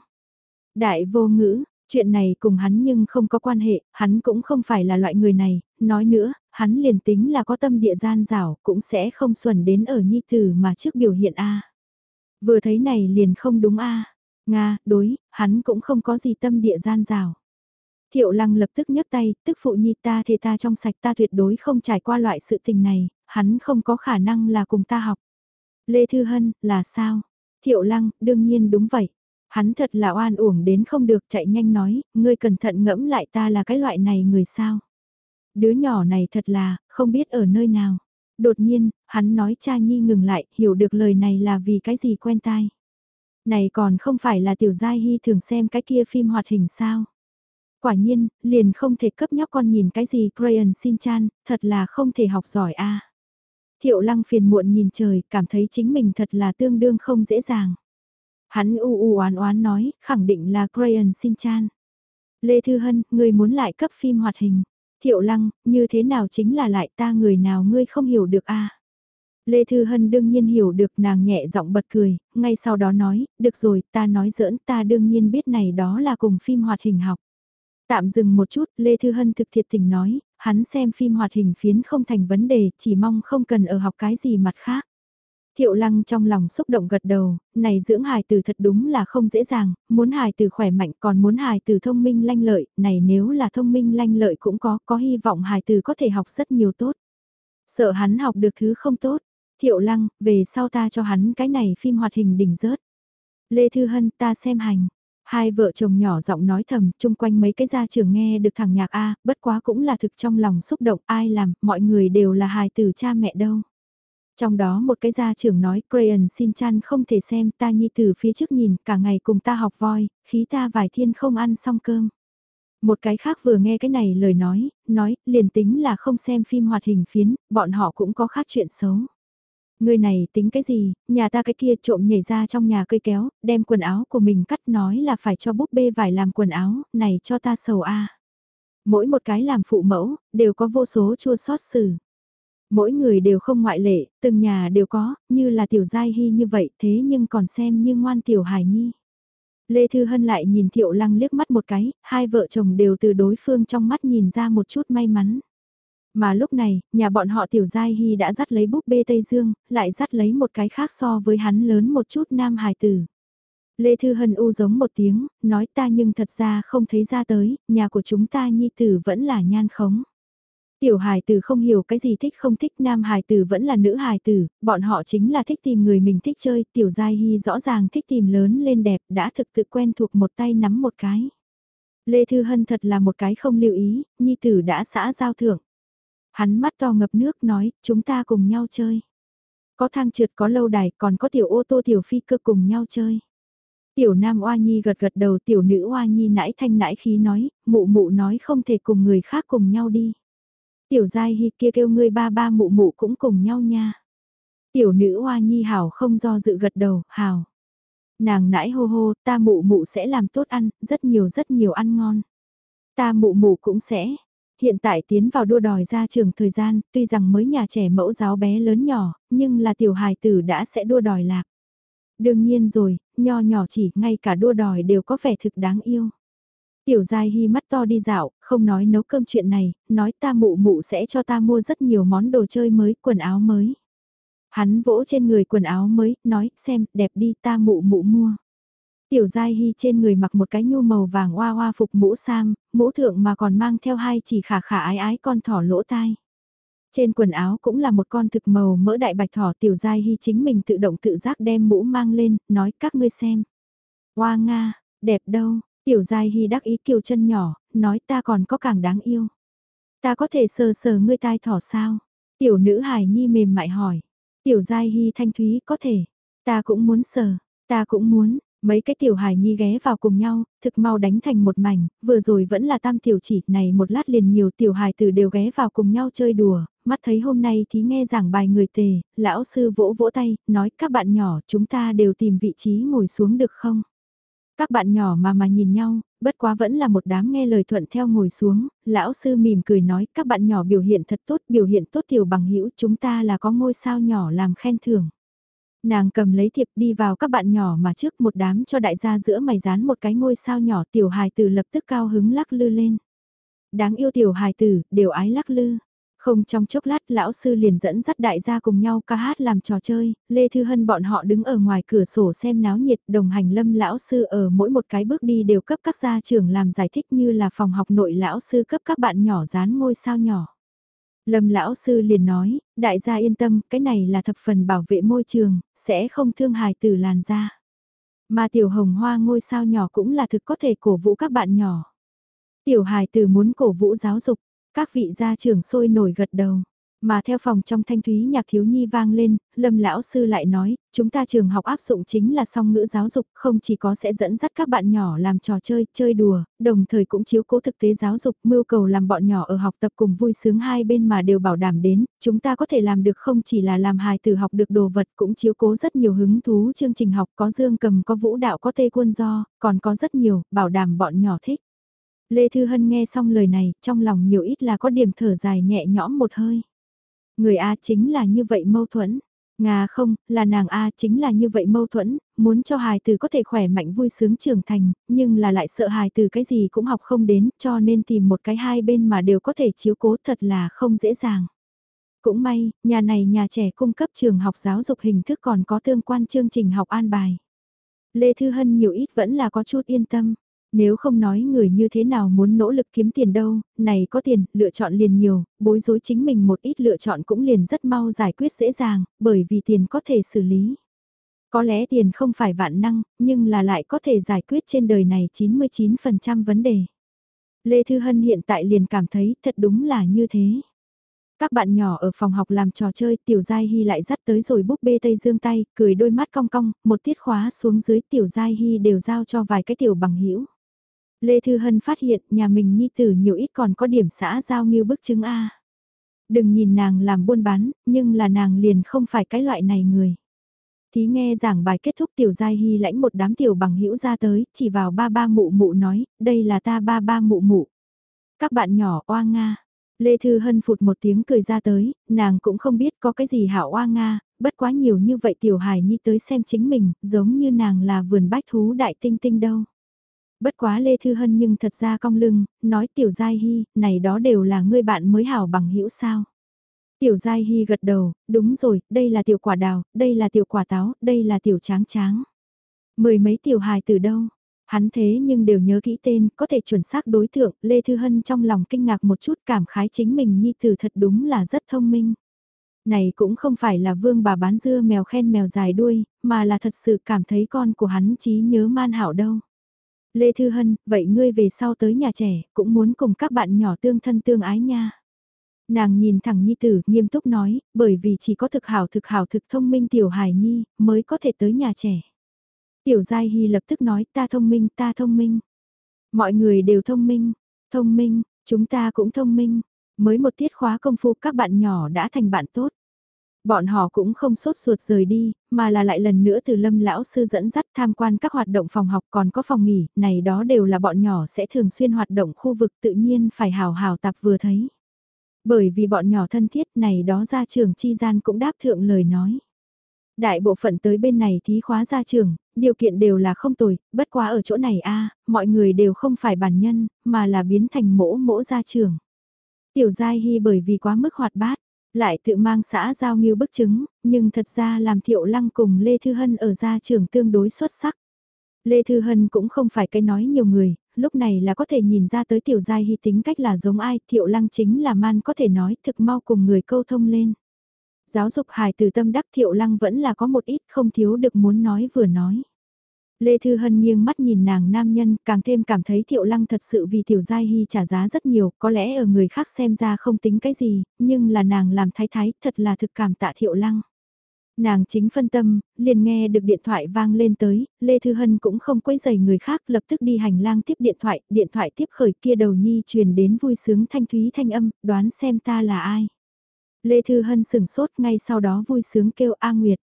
Đại vô ngữ, chuyện này cùng hắn nhưng không có quan hệ, hắn cũng không phải là loại người này, nói nữa, hắn liền tính là có tâm địa gian rảo cũng sẽ không xuẩn đến ở Nhi Tử mà trước biểu hiện A. Vừa thấy này liền không đúng A. Nga, đối, hắn cũng không có gì tâm địa gian rào. Thiệu lăng lập tức nhấc tay, tức phụ nhi ta thì ta trong sạch ta tuyệt đối không trải qua loại sự tình này, hắn không có khả năng là cùng ta học. Lê Thư Hân, là sao? Thiệu lăng, đương nhiên đúng vậy. Hắn thật là oan uổng đến không được chạy nhanh nói, ngươi cẩn thận ngẫm lại ta là cái loại này người sao. Đứa nhỏ này thật là, không biết ở nơi nào. Đột nhiên, hắn nói cha nhi ngừng lại, hiểu được lời này là vì cái gì quen tai. Này còn không phải là tiểu giai hy thường xem cái kia phim hoạt hình sao. Quả nhiên, liền không thể cấp nhóc con nhìn cái gì Crayon Shin-chan, thật là không thể học giỏi a. Thiệu lăng phiền muộn nhìn trời, cảm thấy chính mình thật là tương đương không dễ dàng. Hắn u u oán oán nói, khẳng định là Crayon xin chan Lê Thư Hân, người muốn lại cấp phim hoạt hình. Thiệu lăng, như thế nào chính là lại ta người nào ngươi không hiểu được a Lê Thư Hân đương nhiên hiểu được nàng nhẹ giọng bật cười, ngay sau đó nói, được rồi, ta nói giỡn, ta đương nhiên biết này đó là cùng phim hoạt hình học. Tạm dừng một chút, Lê Thư Hân thực thiệt tình nói, hắn xem phim hoạt hình phiến không thành vấn đề, chỉ mong không cần ở học cái gì mặt khác. Thiệu lăng trong lòng xúc động gật đầu, này dưỡng hài từ thật đúng là không dễ dàng, muốn hài từ khỏe mạnh còn muốn hài từ thông minh lanh lợi, này nếu là thông minh lanh lợi cũng có, có hy vọng hài từ có thể học rất nhiều tốt. Sợ hắn học được thứ không tốt, thiệu lăng, về sau ta cho hắn cái này phim hoạt hình đỉnh rớt. Lê Thư Hân ta xem hành, Hai vợ chồng nhỏ giọng nói thầm, chung quanh mấy cái gia trưởng nghe được thằng nhạc A, bất quá cũng là thực trong lòng xúc động, ai làm, mọi người đều là hài tử cha mẹ đâu. Trong đó một cái gia trưởng nói, Crayon xin chan không thể xem, ta nhi từ phía trước nhìn, cả ngày cùng ta học voi, khí ta vài thiên không ăn xong cơm. Một cái khác vừa nghe cái này lời nói, nói, liền tính là không xem phim hoạt hình phiến, bọn họ cũng có khác chuyện xấu. Người này tính cái gì, nhà ta cái kia trộm nhảy ra trong nhà cây kéo, đem quần áo của mình cắt nói là phải cho búp bê vải làm quần áo, này cho ta sầu a. Mỗi một cái làm phụ mẫu, đều có vô số chua sót xử. Mỗi người đều không ngoại lệ, từng nhà đều có, như là tiểu giai hy như vậy thế nhưng còn xem như ngoan tiểu hài nhi. Lê Thư Hân lại nhìn Thiệu Lăng liếc mắt một cái, hai vợ chồng đều từ đối phương trong mắt nhìn ra một chút may mắn. Mà lúc này, nhà bọn họ Tiểu Giai Hy đã dắt lấy búp bê Tây Dương, lại dắt lấy một cái khác so với hắn lớn một chút nam hài tử. Lê Thư Hân u giống một tiếng, nói ta nhưng thật ra không thấy ra tới, nhà của chúng ta nhi tử vẫn là nhan khống. Tiểu hài tử không hiểu cái gì thích không thích, nam hài tử vẫn là nữ hài tử, bọn họ chính là thích tìm người mình thích chơi, tiểu giai hy rõ ràng thích tìm lớn lên đẹp, đã thực tự quen thuộc một tay nắm một cái. Lê Thư Hân thật là một cái không lưu ý, nhi tử đã xã giao thưởng. Hắn mắt to ngập nước nói, chúng ta cùng nhau chơi. Có thang trượt có lâu đài, còn có tiểu ô tô tiểu phi cơ cùng nhau chơi. Tiểu nam oa nhi gật gật đầu tiểu nữ oa nhi nãi thanh nãi khí nói, mụ mụ nói không thể cùng người khác cùng nhau đi. Tiểu giai hi kia kêu ngươi ba ba mụ mụ cũng cùng nhau nha. Tiểu nữ hoa nhi hảo không do dự gật đầu, hảo. Nàng nãi hô hô, ta mụ mụ sẽ làm tốt ăn, rất nhiều rất nhiều ăn ngon. Ta mụ mụ cũng sẽ. Hiện tại tiến vào đua đòi ra trường thời gian, tuy rằng mới nhà trẻ mẫu giáo bé lớn nhỏ, nhưng là tiểu hài tử đã sẽ đua đòi lạc. Đương nhiên rồi, nho nhỏ chỉ ngay cả đua đòi đều có vẻ thực đáng yêu. Tiểu Giai Hy mắt to đi dạo, không nói nấu cơm chuyện này, nói ta mụ mụ sẽ cho ta mua rất nhiều món đồ chơi mới, quần áo mới. Hắn vỗ trên người quần áo mới, nói, xem, đẹp đi ta mụ mụ mua. Tiểu Giai Hy trên người mặc một cái nhu màu vàng hoa hoa phục mũ sam, mũ thượng mà còn mang theo hai chỉ khả khả ái ái con thỏ lỗ tai. Trên quần áo cũng là một con thực màu mỡ đại bạch thỏ Tiểu Giai Hy chính mình tự động tự giác đem mũ mang lên, nói các ngươi xem. Hoa Nga, đẹp đâu, Tiểu Giai Hy đắc ý kiều chân nhỏ, nói ta còn có càng đáng yêu. Ta có thể sờ sờ ngươi tai thỏ sao? Tiểu nữ hài nhi mềm mại hỏi. Tiểu Giai Hy thanh thúy có thể. Ta cũng muốn sờ, ta cũng muốn. Mấy cái tiểu hài nhi ghé vào cùng nhau, thực mau đánh thành một mảnh, vừa rồi vẫn là tam tiểu chỉ, này một lát liền nhiều tiểu hài tử đều ghé vào cùng nhau chơi đùa, mắt thấy hôm nay thì nghe giảng bài người tề, lão sư vỗ vỗ tay, nói các bạn nhỏ chúng ta đều tìm vị trí ngồi xuống được không? Các bạn nhỏ mà mà nhìn nhau, bất quá vẫn là một đám nghe lời thuận theo ngồi xuống, lão sư mỉm cười nói các bạn nhỏ biểu hiện thật tốt, biểu hiện tốt tiểu bằng hữu chúng ta là có ngôi sao nhỏ làm khen thưởng. Nàng cầm lấy thiệp đi vào các bạn nhỏ mà trước một đám cho đại gia giữa mày dán một cái ngôi sao nhỏ tiểu hài tử lập tức cao hứng lắc lư lên. Đáng yêu tiểu hài tử, đều ái lắc lư. Không trong chốc lát lão sư liền dẫn dắt đại gia cùng nhau ca hát làm trò chơi, Lê Thư Hân bọn họ đứng ở ngoài cửa sổ xem náo nhiệt đồng hành lâm lão sư ở mỗi một cái bước đi đều cấp các gia trưởng làm giải thích như là phòng học nội lão sư cấp các bạn nhỏ dán ngôi sao nhỏ. Lâm lão sư liền nói, đại gia yên tâm, cái này là thập phần bảo vệ môi trường, sẽ không thương hài từ làn da. Mà tiểu hồng hoa ngôi sao nhỏ cũng là thực có thể cổ vũ các bạn nhỏ. Tiểu hài từ muốn cổ vũ giáo dục, các vị gia trưởng sôi nổi gật đầu. Mà theo phòng trong thanh thúy nhạc thiếu nhi vang lên, lâm lão sư lại nói, chúng ta trường học áp dụng chính là song ngữ giáo dục, không chỉ có sẽ dẫn dắt các bạn nhỏ làm trò chơi, chơi đùa, đồng thời cũng chiếu cố thực tế giáo dục, mưu cầu làm bọn nhỏ ở học tập cùng vui sướng hai bên mà đều bảo đảm đến, chúng ta có thể làm được không chỉ là làm hài từ học được đồ vật, cũng chiếu cố rất nhiều hứng thú chương trình học có dương cầm có vũ đạo có tê quân do, còn có rất nhiều, bảo đảm bọn nhỏ thích. Lê Thư Hân nghe xong lời này, trong lòng nhiều ít là có điểm thở dài nhẹ nhõm một hơi. Người A chính là như vậy mâu thuẫn. Nga không, là nàng A chính là như vậy mâu thuẫn, muốn cho hài từ có thể khỏe mạnh vui sướng trưởng thành, nhưng là lại sợ hài từ cái gì cũng học không đến, cho nên tìm một cái hai bên mà đều có thể chiếu cố thật là không dễ dàng. Cũng may, nhà này nhà trẻ cung cấp trường học giáo dục hình thức còn có tương quan chương trình học an bài. Lê Thư Hân nhiều ít vẫn là có chút yên tâm. Nếu không nói người như thế nào muốn nỗ lực kiếm tiền đâu, này có tiền, lựa chọn liền nhiều, bối rối chính mình một ít lựa chọn cũng liền rất mau giải quyết dễ dàng, bởi vì tiền có thể xử lý. Có lẽ tiền không phải vạn năng, nhưng là lại có thể giải quyết trên đời này 99% vấn đề. Lê Thư Hân hiện tại liền cảm thấy thật đúng là như thế. Các bạn nhỏ ở phòng học làm trò chơi, Tiểu Giai Hy lại dắt tới rồi búp bê Tây Dương tay, cười đôi mắt cong cong, một tiết khóa xuống dưới Tiểu Giai Hy đều giao cho vài cái tiểu bằng hữu Lê Thư Hân phát hiện nhà mình nhi tử nhiều ít còn có điểm xã giao nghiêu bức chứng A. Đừng nhìn nàng làm buôn bán, nhưng là nàng liền không phải cái loại này người. Thí nghe giảng bài kết thúc tiểu giai hy lãnh một đám tiểu bằng hữu ra tới, chỉ vào ba ba mụ mụ nói, đây là ta ba ba mụ mụ. Các bạn nhỏ oa Nga. Lê Thư Hân phụt một tiếng cười ra tới, nàng cũng không biết có cái gì hảo oa Nga, bất quá nhiều như vậy tiểu hài nhi tới xem chính mình, giống như nàng là vườn bách thú đại tinh tinh đâu. Bất quá Lê Thư Hân nhưng thật ra cong lưng, nói Tiểu Giai Hy, này đó đều là ngươi bạn mới hảo bằng hữu sao. Tiểu Giai Hy gật đầu, đúng rồi, đây là tiểu quả đào, đây là tiểu quả táo, đây là tiểu tráng tráng. Mười mấy tiểu hài từ đâu? Hắn thế nhưng đều nhớ kỹ tên, có thể chuẩn xác đối tượng, Lê Thư Hân trong lòng kinh ngạc một chút cảm khái chính mình nhi tử thật đúng là rất thông minh. Này cũng không phải là vương bà bán dưa mèo khen mèo dài đuôi, mà là thật sự cảm thấy con của hắn trí nhớ man hảo đâu. Lê Thư Hân, vậy ngươi về sau tới nhà trẻ, cũng muốn cùng các bạn nhỏ tương thân tương ái nha. Nàng nhìn thẳng Nhi Tử, nghiêm túc nói, bởi vì chỉ có thực hảo thực hảo thực thông minh Tiểu Hải Nhi, mới có thể tới nhà trẻ. Tiểu Giai Hy lập tức nói, ta thông minh, ta thông minh. Mọi người đều thông minh, thông minh, chúng ta cũng thông minh. Mới một tiết khóa công phu các bạn nhỏ đã thành bạn tốt. Bọn họ cũng không sốt ruột rời đi, mà là lại lần nữa từ lâm lão sư dẫn dắt tham quan các hoạt động phòng học còn có phòng nghỉ, này đó đều là bọn nhỏ sẽ thường xuyên hoạt động khu vực tự nhiên phải hào hào tạp vừa thấy. Bởi vì bọn nhỏ thân thiết này đó ra trường chi gian cũng đáp thượng lời nói. Đại bộ phận tới bên này thí khóa ra trường, điều kiện đều là không tồi, bất quá ở chỗ này a mọi người đều không phải bản nhân, mà là biến thành mỗ mỗ ra trường. Tiểu Giai Hy bởi vì quá mức hoạt bát, lại tự mang xã giao nghiêu bức chứng, nhưng thật ra làm Thiệu Lăng cùng Lê Thư Hân ở gia trường tương đối xuất sắc. Lê Thư Hân cũng không phải cái nói nhiều người, lúc này là có thể nhìn ra tới Tiểu Giai Hy tính cách là giống ai, Thiệu Lăng chính là man có thể nói thực mau cùng người câu thông lên. Giáo dục hài từ tâm đắc Thiệu Lăng vẫn là có một ít không thiếu được muốn nói vừa nói. Lê Thư Hân nghiêng mắt nhìn nàng nam nhân, càng thêm cảm thấy Thiệu Lăng thật sự vì Tiểu Giai Hy trả giá rất nhiều, có lẽ ở người khác xem ra không tính cái gì, nhưng là nàng làm thái thái, thật là thực cảm tạ Thiệu Lăng. Nàng chính phân tâm, liền nghe được điện thoại vang lên tới, Lê Thư Hân cũng không quấy giày người khác lập tức đi hành lang tiếp điện thoại, điện thoại tiếp khởi kia đầu nhi truyền đến vui sướng thanh thúy thanh âm, đoán xem ta là ai. Lê Thư Hân sửng sốt ngay sau đó vui sướng kêu A Nguyệt.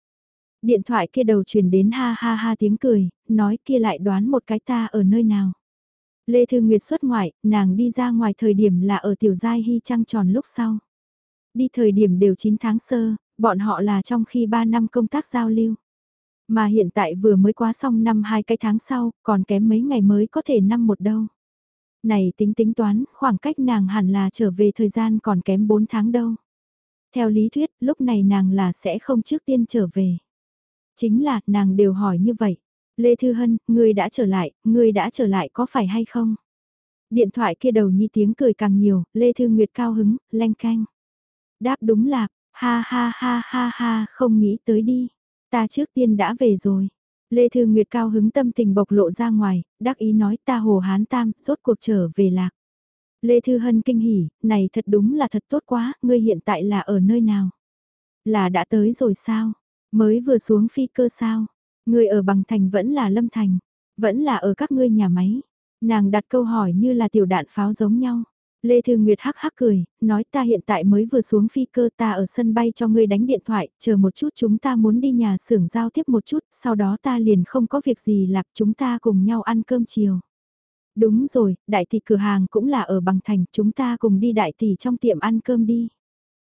Điện thoại kia đầu truyền đến ha ha ha tiếng cười, nói kia lại đoán một cái ta ở nơi nào. Lê Thư Nguyệt xuất ngoại, nàng đi ra ngoài thời điểm là ở tiểu giai hy trăng tròn lúc sau. Đi thời điểm đều 9 tháng sơ, bọn họ là trong khi 3 năm công tác giao lưu. Mà hiện tại vừa mới quá xong năm hai cái tháng sau, còn kém mấy ngày mới có thể năm một đâu. Này tính tính toán, khoảng cách nàng hẳn là trở về thời gian còn kém 4 tháng đâu. Theo lý thuyết, lúc này nàng là sẽ không trước tiên trở về. Chính là, nàng đều hỏi như vậy. Lê Thư Hân, ngươi đã trở lại, ngươi đã trở lại có phải hay không? Điện thoại kia đầu nhi tiếng cười càng nhiều, Lê Thư Nguyệt cao hứng, len canh. Đáp đúng là, ha ha ha ha ha, không nghĩ tới đi. Ta trước tiên đã về rồi. Lê Thư Nguyệt cao hứng tâm tình bộc lộ ra ngoài, đắc ý nói ta hồ hán tam, rốt cuộc trở về lạc. Lê Thư Hân kinh hỉ, này thật đúng là thật tốt quá, ngươi hiện tại là ở nơi nào? Là đã tới rồi sao? Mới vừa xuống phi cơ sao? người ở bằng thành vẫn là lâm thành, vẫn là ở các ngươi nhà máy. Nàng đặt câu hỏi như là tiểu đạn pháo giống nhau. Lê Thư Nguyệt hắc hắc cười, nói ta hiện tại mới vừa xuống phi cơ ta ở sân bay cho ngươi đánh điện thoại, chờ một chút chúng ta muốn đi nhà xưởng giao tiếp một chút, sau đó ta liền không có việc gì lạc chúng ta cùng nhau ăn cơm chiều. Đúng rồi, đại tỷ cửa hàng cũng là ở bằng thành, chúng ta cùng đi đại tỷ trong tiệm ăn cơm đi.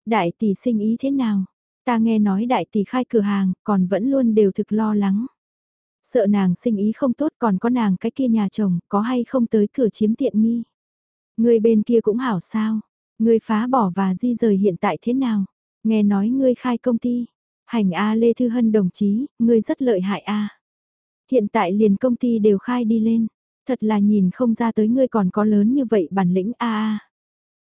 Đại tỷ sinh ý thế nào? Ta nghe nói đại tỷ khai cửa hàng, còn vẫn luôn đều thực lo lắng. Sợ nàng sinh ý không tốt còn có nàng cái kia nhà chồng, có hay không tới cửa chiếm tiện nghi. Người bên kia cũng hảo sao, người phá bỏ và di rời hiện tại thế nào? Nghe nói ngươi khai công ty, hành A Lê Thư Hân đồng chí, ngươi rất lợi hại A. Hiện tại liền công ty đều khai đi lên, thật là nhìn không ra tới ngươi còn có lớn như vậy bản lĩnh A A.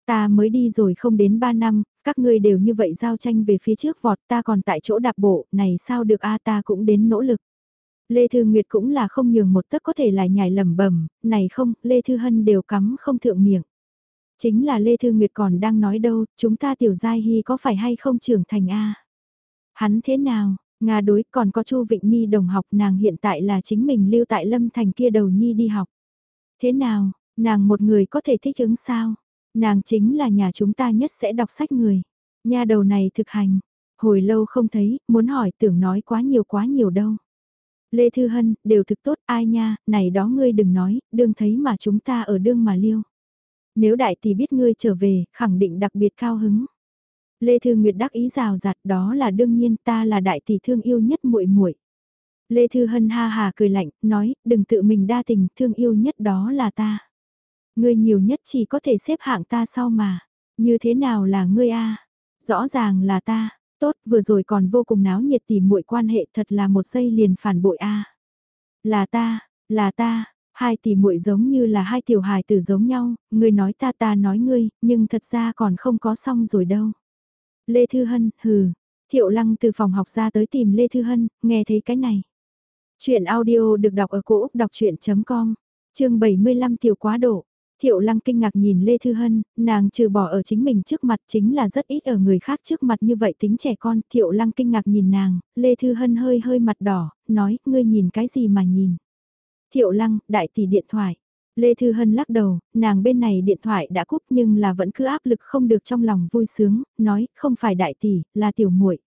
Ta mới đi rồi không đến 3 năm, các ngươi đều như vậy giao tranh về phía trước vọt ta còn tại chỗ đạp bộ, này sao được a ta cũng đến nỗ lực. Lê Thư Nguyệt cũng là không nhường một tấc có thể lại nhảy lầm bẩm này không, Lê Thư Hân đều cắm không thượng miệng. Chính là Lê Thư Nguyệt còn đang nói đâu, chúng ta tiểu giai hy có phải hay không trưởng thành A. Hắn thế nào, Nga đối còn có Chu Vịnh Nhi đồng học nàng hiện tại là chính mình lưu tại Lâm Thành kia đầu Nhi đi học. Thế nào, nàng một người có thể thích ứng sao? Nàng chính là nhà chúng ta nhất sẽ đọc sách người. Nhà đầu này thực hành. Hồi lâu không thấy, muốn hỏi tưởng nói quá nhiều quá nhiều đâu. Lê Thư Hân, đều thực tốt ai nha, này đó ngươi đừng nói, đương thấy mà chúng ta ở đương mà liêu. Nếu đại tỷ biết ngươi trở về, khẳng định đặc biệt cao hứng. Lê Thư Nguyệt đắc ý rào rạt đó là đương nhiên ta là đại tỷ thương yêu nhất muội muội. Lê Thư Hân ha hà cười lạnh, nói, đừng tự mình đa tình, thương yêu nhất đó là ta. Ngươi nhiều nhất chỉ có thể xếp hạng ta sau mà. Như thế nào là ngươi a? Rõ ràng là ta, tốt vừa rồi còn vô cùng náo nhiệt tìm muội quan hệ thật là một giây liền phản bội a. Là ta, là ta, Hai tỷ muội giống như là hai tiểu hài tử giống nhau, ngươi nói ta ta nói ngươi, nhưng thật ra còn không có xong rồi đâu. Lê Thư Hân, hừ. Thiệu Lăng từ phòng học ra tới tìm Lê Thư Hân, nghe thấy cái này. Chuyện audio được đọc ở cổ Úc đọc chuyện.com, chương 75 tiểu quá độ. Thiệu lăng kinh ngạc nhìn Lê Thư Hân, nàng trừ bỏ ở chính mình trước mặt chính là rất ít ở người khác trước mặt như vậy tính trẻ con. Thiệu lăng kinh ngạc nhìn nàng, Lê Thư Hân hơi hơi mặt đỏ, nói, ngươi nhìn cái gì mà nhìn. Thiệu lăng, đại tỷ điện thoại. Lê Thư Hân lắc đầu, nàng bên này điện thoại đã cúp nhưng là vẫn cứ áp lực không được trong lòng vui sướng, nói, không phải đại tỷ, là tiểu muội.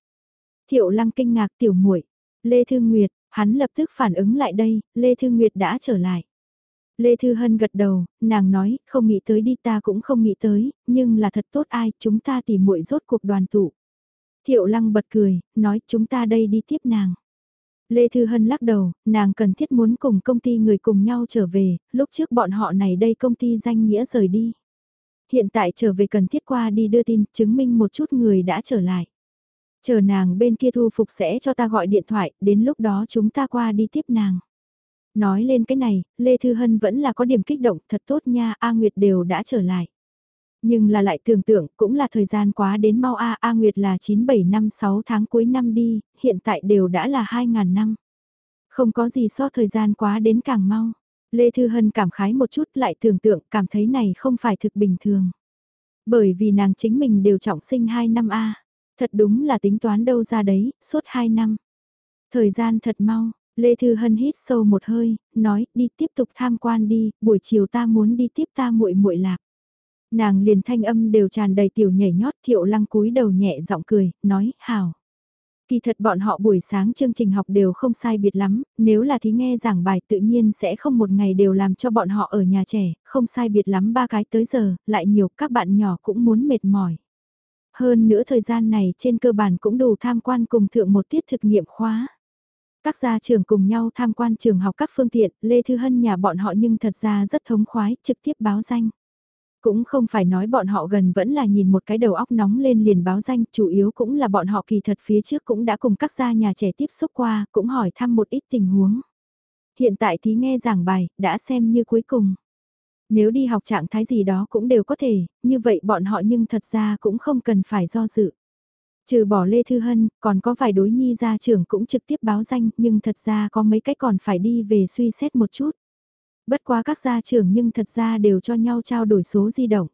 Thiệu lăng kinh ngạc tiểu muội Lê Thư Nguyệt, hắn lập tức phản ứng lại đây, Lê Thư Nguyệt đã trở lại. Lê Thư Hân gật đầu, nàng nói, không nghĩ tới đi ta cũng không nghĩ tới, nhưng là thật tốt ai, chúng ta tỉ muội rốt cuộc đoàn tụ. Thiệu Lăng bật cười, nói chúng ta đây đi tiếp nàng. Lê Thư Hân lắc đầu, nàng cần thiết muốn cùng công ty người cùng nhau trở về, lúc trước bọn họ này đây công ty danh nghĩa rời đi. Hiện tại trở về cần thiết qua đi đưa tin, chứng minh một chút người đã trở lại. Chờ nàng bên kia thu phục sẽ cho ta gọi điện thoại, đến lúc đó chúng ta qua đi tiếp nàng. Nói lên cái này, Lê Thư Hân vẫn là có điểm kích động, thật tốt nha, A Nguyệt đều đã trở lại. Nhưng là lại tưởng tượng, cũng là thời gian quá đến mau A, A Nguyệt là 97 năm 6 tháng cuối năm đi, hiện tại đều đã là 2.000 năm. Không có gì so thời gian quá đến càng mau. Lê Thư Hân cảm khái một chút lại tưởng tượng cảm thấy này không phải thực bình thường. Bởi vì nàng chính mình đều trọng sinh 2 năm A. Thật đúng là tính toán đâu ra đấy, suốt 2 năm. Thời gian thật mau, Lê Thư Hân hít sâu một hơi, nói, đi tiếp tục tham quan đi, buổi chiều ta muốn đi tiếp ta muội muội lạc. Nàng liền thanh âm đều tràn đầy tiểu nhảy nhót thiệu lăng cúi đầu nhẹ giọng cười, nói, hào. Kỳ thật bọn họ buổi sáng chương trình học đều không sai biệt lắm, nếu là thí nghe giảng bài tự nhiên sẽ không một ngày đều làm cho bọn họ ở nhà trẻ, không sai biệt lắm ba cái tới giờ, lại nhiều các bạn nhỏ cũng muốn mệt mỏi. Hơn nữa thời gian này trên cơ bản cũng đủ tham quan cùng thượng một tiết thực nghiệm khóa. Các gia trưởng cùng nhau tham quan trường học các phương tiện, Lê Thư Hân nhà bọn họ nhưng thật ra rất thống khoái, trực tiếp báo danh. Cũng không phải nói bọn họ gần vẫn là nhìn một cái đầu óc nóng lên liền báo danh, chủ yếu cũng là bọn họ kỳ thật phía trước cũng đã cùng các gia nhà trẻ tiếp xúc qua, cũng hỏi thăm một ít tình huống. Hiện tại thì nghe giảng bài, đã xem như cuối cùng. Nếu đi học trạng thái gì đó cũng đều có thể, như vậy bọn họ nhưng thật ra cũng không cần phải do dự. Trừ bỏ Lê Thư Hân, còn có vài đối nhi gia trưởng cũng trực tiếp báo danh, nhưng thật ra có mấy cái còn phải đi về suy xét một chút. Bất quá các gia trưởng nhưng thật ra đều cho nhau trao đổi số di động.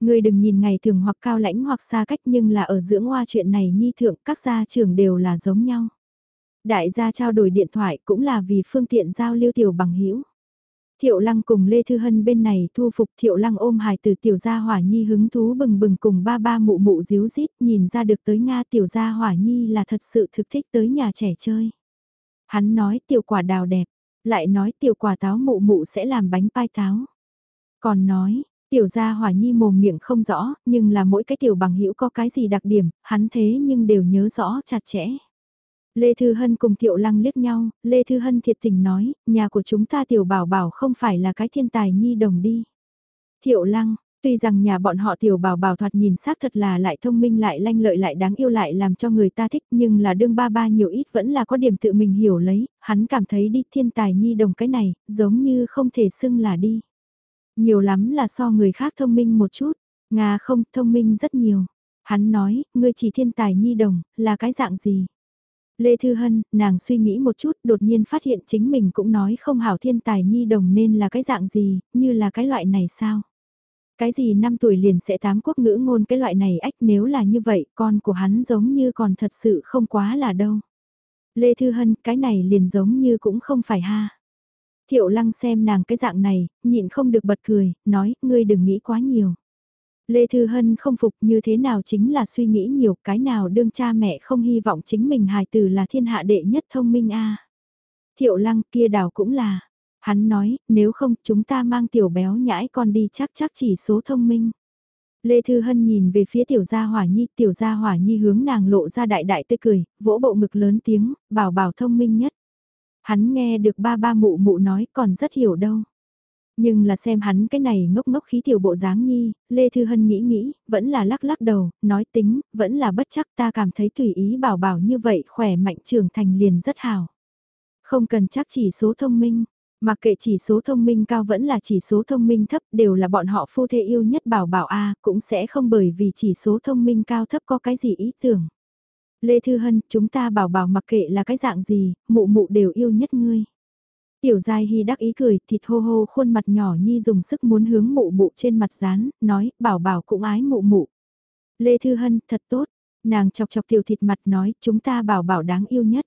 Người đừng nhìn ngày thường hoặc cao lãnh hoặc xa cách nhưng là ở dưỡng hoa chuyện này nhi thượng các gia trưởng đều là giống nhau. Đại gia trao đổi điện thoại cũng là vì phương tiện giao lưu tiểu bằng hữu Thiệu Lăng cùng Lê Thư Hân bên này thu phục Thiệu Lăng ôm hài từ tiểu gia hỏa nhi hứng thú bừng bừng cùng ba ba mụ mụ díu dít nhìn ra được tới Nga tiểu gia hỏa nhi là thật sự thực thích tới nhà trẻ chơi. Hắn nói tiểu quả đào đẹp, lại nói tiểu quả táo mụ mụ sẽ làm bánh pai táo. Còn nói, tiểu gia hỏa nhi mồm miệng không rõ, nhưng là mỗi cái tiểu bằng hữu có cái gì đặc điểm, hắn thế nhưng đều nhớ rõ chặt chẽ. Lê Thư Hân cùng Thiệu Lăng liếc nhau, Lê Thư Hân thiệt tình nói, nhà của chúng ta Tiểu Bảo Bảo không phải là cái thiên tài nhi đồng đi. Thiệu Lăng, tuy rằng nhà bọn họ Tiểu Bảo Bảo thoạt nhìn xác thật là lại thông minh lại lanh lợi lại đáng yêu lại làm cho người ta thích nhưng là đương ba ba nhiều ít vẫn là có điểm tự mình hiểu lấy, hắn cảm thấy đi thiên tài nhi đồng cái này, giống như không thể xưng là đi. Nhiều lắm là so người khác thông minh một chút, Nga không thông minh rất nhiều. Hắn nói, ngươi chỉ thiên tài nhi đồng, là cái dạng gì? Lê Thư Hân, nàng suy nghĩ một chút đột nhiên phát hiện chính mình cũng nói không hảo thiên tài nhi đồng nên là cái dạng gì, như là cái loại này sao? Cái gì năm tuổi liền sẽ tám quốc ngữ ngôn cái loại này ách nếu là như vậy con của hắn giống như còn thật sự không quá là đâu. Lê Thư Hân cái này liền giống như cũng không phải ha. Thiệu lăng xem nàng cái dạng này, nhịn không được bật cười, nói, ngươi đừng nghĩ quá nhiều. Lê Thư Hân không phục như thế nào chính là suy nghĩ nhiều cái nào đương cha mẹ không hy vọng chính mình hài tử là thiên hạ đệ nhất thông minh a Thiệu lăng kia đảo cũng là. Hắn nói, nếu không chúng ta mang tiểu béo nhãi con đi chắc chắc chỉ số thông minh. Lê Thư Hân nhìn về phía tiểu gia hỏa nhi, tiểu gia hỏa nhi hướng nàng lộ ra đại đại tươi cười, vỗ bộ ngực lớn tiếng, bảo bảo thông minh nhất. Hắn nghe được ba ba mụ mụ nói còn rất hiểu đâu. Nhưng là xem hắn cái này ngốc ngốc khí tiểu bộ dáng nhi, Lê Thư Hân nghĩ nghĩ, vẫn là lắc lắc đầu, nói tính, vẫn là bất chắc ta cảm thấy tùy ý bảo bảo như vậy khỏe mạnh trưởng thành liền rất hào. Không cần chắc chỉ số thông minh, Mặc kệ chỉ số thông minh cao vẫn là chỉ số thông minh thấp đều là bọn họ phu thê yêu nhất bảo bảo A cũng sẽ không bởi vì chỉ số thông minh cao thấp có cái gì ý tưởng. Lê Thư Hân, chúng ta bảo bảo mặc kệ là cái dạng gì, mụ mụ đều yêu nhất ngươi. Tiểu Giai Hy đắc ý cười, thịt hô hô khuôn mặt nhỏ nhi dùng sức muốn hướng mụ mụ trên mặt rán, nói, bảo bảo cũng ái mụ mụ. Lê Thư Hân, thật tốt, nàng chọc chọc tiểu thịt mặt nói, chúng ta bảo bảo đáng yêu nhất.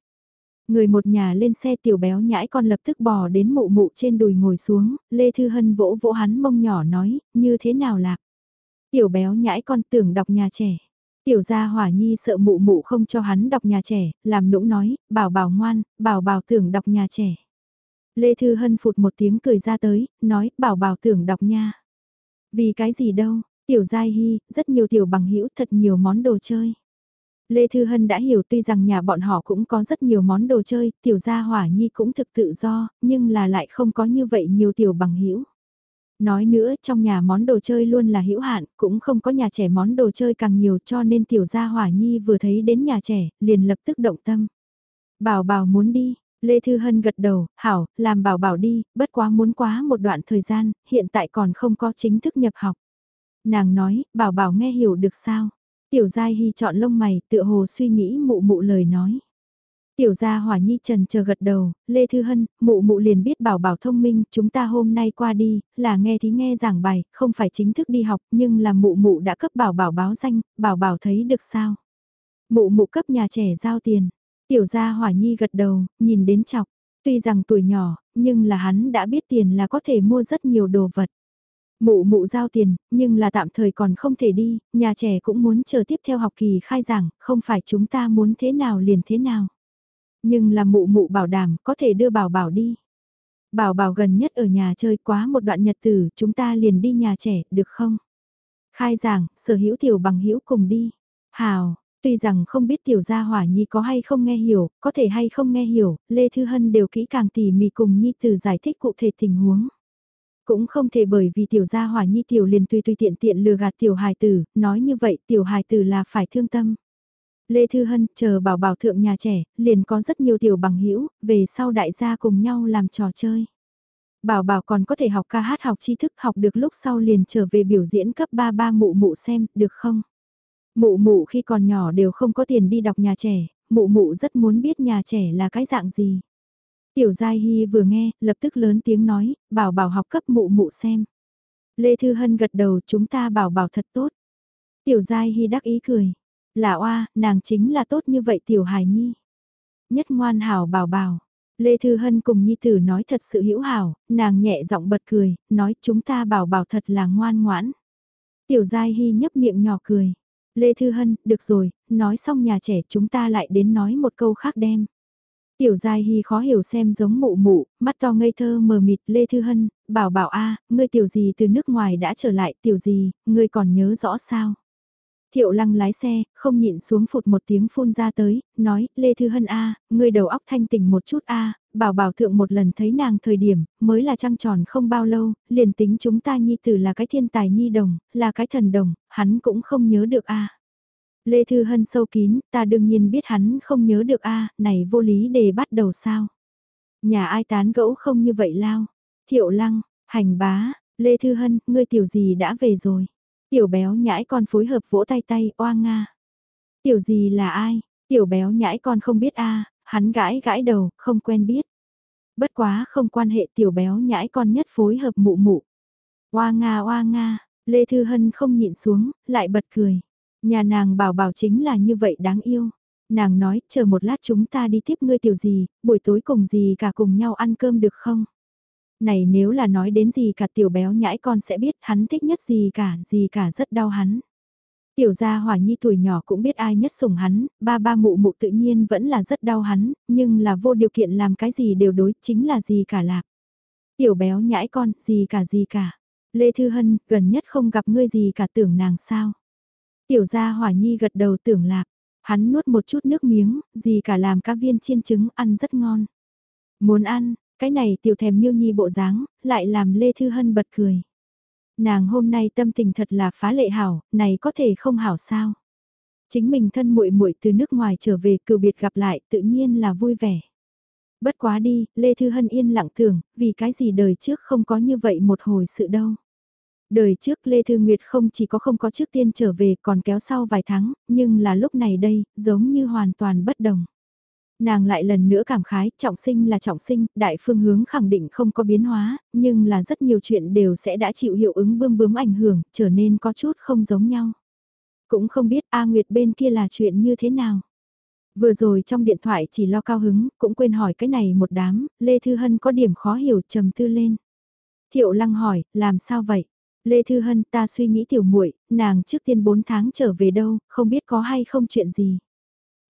Người một nhà lên xe tiểu béo nhãi con lập tức bò đến mụ mụ trên đùi ngồi xuống, Lê Thư Hân vỗ vỗ hắn mông nhỏ nói, như thế nào lạc. Tiểu béo nhãi con tưởng đọc nhà trẻ. Tiểu gia hỏa nhi sợ mụ mụ không cho hắn đọc nhà trẻ, làm nũng nói, bảo bảo ngoan, bảo bảo tưởng đọc nhà trẻ. Lê Thư Hân phụt một tiếng cười ra tới, nói, bảo bảo tưởng đọc nha. Vì cái gì đâu, tiểu giai hy, rất nhiều tiểu bằng hữu thật nhiều món đồ chơi. Lê Thư Hân đã hiểu tuy rằng nhà bọn họ cũng có rất nhiều món đồ chơi, tiểu gia hỏa nhi cũng thực tự do, nhưng là lại không có như vậy nhiều tiểu bằng hữu Nói nữa, trong nhà món đồ chơi luôn là hữu hạn, cũng không có nhà trẻ món đồ chơi càng nhiều cho nên tiểu gia hỏa nhi vừa thấy đến nhà trẻ, liền lập tức động tâm. Bảo bảo muốn đi, Lê Thư Hân gật đầu, hảo, làm bảo bảo đi, bất quá muốn quá một đoạn thời gian, hiện tại còn không có chính thức nhập học. Nàng nói, bảo bảo nghe hiểu được sao? Tiểu Giai Hy chọn lông mày, tựa hồ suy nghĩ mụ mụ lời nói. Tiểu gia hỏa nhi trần chờ gật đầu, Lê Thư Hân, mụ mụ liền biết bảo bảo thông minh, chúng ta hôm nay qua đi, là nghe thì nghe giảng bài, không phải chính thức đi học, nhưng là mụ mụ đã cấp bảo bảo báo danh, bảo bảo thấy được sao. Mụ mụ cấp nhà trẻ giao tiền, tiểu gia hỏa nhi gật đầu, nhìn đến chọc, tuy rằng tuổi nhỏ, nhưng là hắn đã biết tiền là có thể mua rất nhiều đồ vật. Mụ mụ giao tiền, nhưng là tạm thời còn không thể đi, nhà trẻ cũng muốn chờ tiếp theo học kỳ khai giảng, không phải chúng ta muốn thế nào liền thế nào. Nhưng là mụ mụ bảo đảm có thể đưa bảo bảo đi. Bảo bảo gần nhất ở nhà chơi quá một đoạn nhật tử, chúng ta liền đi nhà trẻ, được không? Khai giảng, sở hữu tiểu bằng hữu cùng đi. Hào, tuy rằng không biết tiểu gia hỏa nhi có hay không nghe hiểu, có thể hay không nghe hiểu, Lê Thư Hân đều kỹ càng tỉ mỉ cùng nhi từ giải thích cụ thể tình huống. Cũng không thể bởi vì tiểu gia hỏa nhi tiểu liền tùy tùy tiện tiện lừa gạt tiểu hài tử, nói như vậy tiểu hài tử là phải thương tâm. Lê Thư Hân chờ bảo bảo thượng nhà trẻ, liền có rất nhiều tiểu bằng hữu về sau đại gia cùng nhau làm trò chơi. Bảo bảo còn có thể học ca hát học tri thức học được lúc sau liền trở về biểu diễn cấp 3 ba mụ mụ xem, được không? Mụ mụ khi còn nhỏ đều không có tiền đi đọc nhà trẻ, mụ mụ rất muốn biết nhà trẻ là cái dạng gì. Tiểu Giai Hy vừa nghe, lập tức lớn tiếng nói, bảo bảo học cấp mụ mụ xem. Lê Thư Hân gật đầu chúng ta bảo bảo thật tốt. Tiểu Giai Hy đắc ý cười. Là oa, nàng chính là tốt như vậy Tiểu Hải Nhi. Nhất ngoan hảo bảo bảo. Lê Thư Hân cùng Nhi Tử nói thật sự hữu hảo, nàng nhẹ giọng bật cười, nói chúng ta bảo bảo thật là ngoan ngoãn. Tiểu Giai Hy nhấp miệng nhỏ cười. Lê Thư Hân, được rồi, nói xong nhà trẻ chúng ta lại đến nói một câu khác đem. Tiểu Giai Hy khó hiểu xem giống mụ mụ, mắt to ngây thơ mờ mịt Lê Thư Hân, bảo bảo a ngươi tiểu gì từ nước ngoài đã trở lại tiểu gì, ngươi còn nhớ rõ sao? Thiệu lăng lái xe, không nhịn xuống phụt một tiếng phun ra tới, nói, Lê Thư Hân a ngươi đầu óc thanh tỉnh một chút a bảo bảo thượng một lần thấy nàng thời điểm, mới là trăng tròn không bao lâu, liền tính chúng ta nhi tử là cái thiên tài nhi đồng, là cái thần đồng, hắn cũng không nhớ được a Lê Thư Hân sâu kín, ta đương nhiên biết hắn không nhớ được a này vô lý để bắt đầu sao. Nhà ai tán gẫu không như vậy lao. Thiệu lăng, hành bá, Lê Thư Hân, ngươi tiểu gì đã về rồi. Tiểu béo nhãi con phối hợp vỗ tay tay, oa nga. Tiểu gì là ai? Tiểu béo nhãi con không biết a hắn gãi gãi đầu, không quen biết. Bất quá không quan hệ tiểu béo nhãi con nhất phối hợp mụ mụ. Oa nga oa nga, Lê Thư Hân không nhịn xuống, lại bật cười. Nhà nàng bảo bảo chính là như vậy đáng yêu. Nàng nói, chờ một lát chúng ta đi tiếp ngươi tiểu gì, buổi tối cùng gì cả cùng nhau ăn cơm được không? Này nếu là nói đến gì cả tiểu béo nhãi con sẽ biết hắn thích nhất gì cả, gì cả rất đau hắn. Tiểu gia hỏa nhi tuổi nhỏ cũng biết ai nhất sủng hắn, ba ba mụ mụ tự nhiên vẫn là rất đau hắn, nhưng là vô điều kiện làm cái gì đều đối, chính là gì cả lạc. Tiểu béo nhãi con, gì cả gì cả. Lê Thư Hân, gần nhất không gặp ngươi gì cả tưởng nàng sao. Tiểu gia hỏa nhi gật đầu tưởng lạc, hắn nuốt một chút nước miếng, gì cả làm cá viên chiên trứng ăn rất ngon. Muốn ăn, cái này tiểu thèm miêu nhi bộ dáng, lại làm Lê Thư Hân bật cười. Nàng hôm nay tâm tình thật là phá lệ hảo, này có thể không hảo sao. Chính mình thân muội muội từ nước ngoài trở về cựu biệt gặp lại tự nhiên là vui vẻ. Bất quá đi, Lê Thư Hân yên lặng tưởng, vì cái gì đời trước không có như vậy một hồi sự đâu. Đời trước Lê Thư Nguyệt không chỉ có không có trước tiên trở về còn kéo sau vài tháng, nhưng là lúc này đây, giống như hoàn toàn bất đồng. Nàng lại lần nữa cảm khái, trọng sinh là trọng sinh, đại phương hướng khẳng định không có biến hóa, nhưng là rất nhiều chuyện đều sẽ đã chịu hiệu ứng bươm bướm ảnh hưởng, trở nên có chút không giống nhau. Cũng không biết A Nguyệt bên kia là chuyện như thế nào. Vừa rồi trong điện thoại chỉ lo cao hứng, cũng quên hỏi cái này một đám, Lê Thư Hân có điểm khó hiểu trầm tư lên. Thiệu Lăng hỏi, làm sao vậy? Lê Thư Hân ta suy nghĩ tiểu muội nàng trước tiên 4 tháng trở về đâu, không biết có hay không chuyện gì.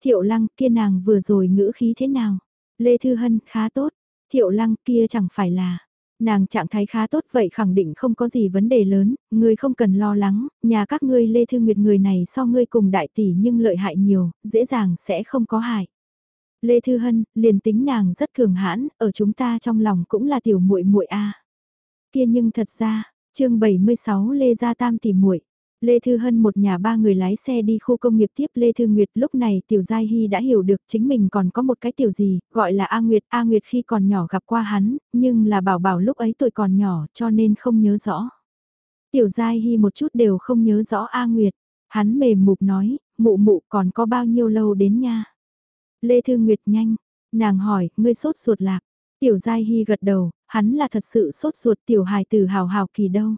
Thiệu Lăng kia nàng vừa rồi ngữ khí thế nào? Lê Thư Hân khá tốt, Thiệu Lăng kia chẳng phải là, nàng trạng thái khá tốt vậy khẳng định không có gì vấn đề lớn, ngươi không cần lo lắng, nhà các ngươi Lê Thư Nguyệt người này so ngươi cùng đại tỷ nhưng lợi hại nhiều, dễ dàng sẽ không có hại. Lê Thư Hân, liền tính nàng rất cường hãn, ở chúng ta trong lòng cũng là tiểu muội muội a. Kia nhưng thật ra, chương 76 Lê Gia Tam tỷ muội Lê Thư Hân một nhà ba người lái xe đi khu công nghiệp tiếp Lê Thư Nguyệt lúc này Tiểu Giai Hy đã hiểu được chính mình còn có một cái tiểu gì, gọi là A Nguyệt. A Nguyệt khi còn nhỏ gặp qua hắn, nhưng là bảo bảo lúc ấy tuổi còn nhỏ cho nên không nhớ rõ. Tiểu Giai Hy một chút đều không nhớ rõ A Nguyệt. Hắn mềm mục nói, mụ mụ còn có bao nhiêu lâu đến nha. Lê Thư Nguyệt nhanh, nàng hỏi, ngươi sốt ruột lạc. Tiểu Giai Hy gật đầu, hắn là thật sự sốt ruột tiểu hài từ hào hào kỳ đâu.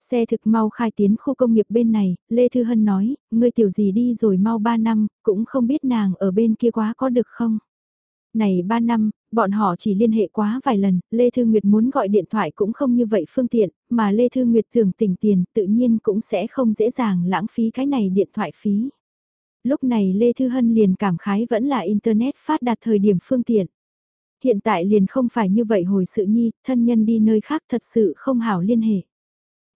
Xe thực mau khai tiến khu công nghiệp bên này, Lê Thư Hân nói, ngươi tiểu gì đi rồi mau 3 năm, cũng không biết nàng ở bên kia quá có được không. Này 3 năm, bọn họ chỉ liên hệ quá vài lần, Lê Thư Nguyệt muốn gọi điện thoại cũng không như vậy phương tiện, mà Lê Thư Nguyệt thường tỉnh tiền tự nhiên cũng sẽ không dễ dàng lãng phí cái này điện thoại phí. Lúc này Lê Thư Hân liền cảm khái vẫn là Internet phát đạt thời điểm phương tiện. Hiện tại liền không phải như vậy hồi sự nhi, thân nhân đi nơi khác thật sự không hảo liên hệ.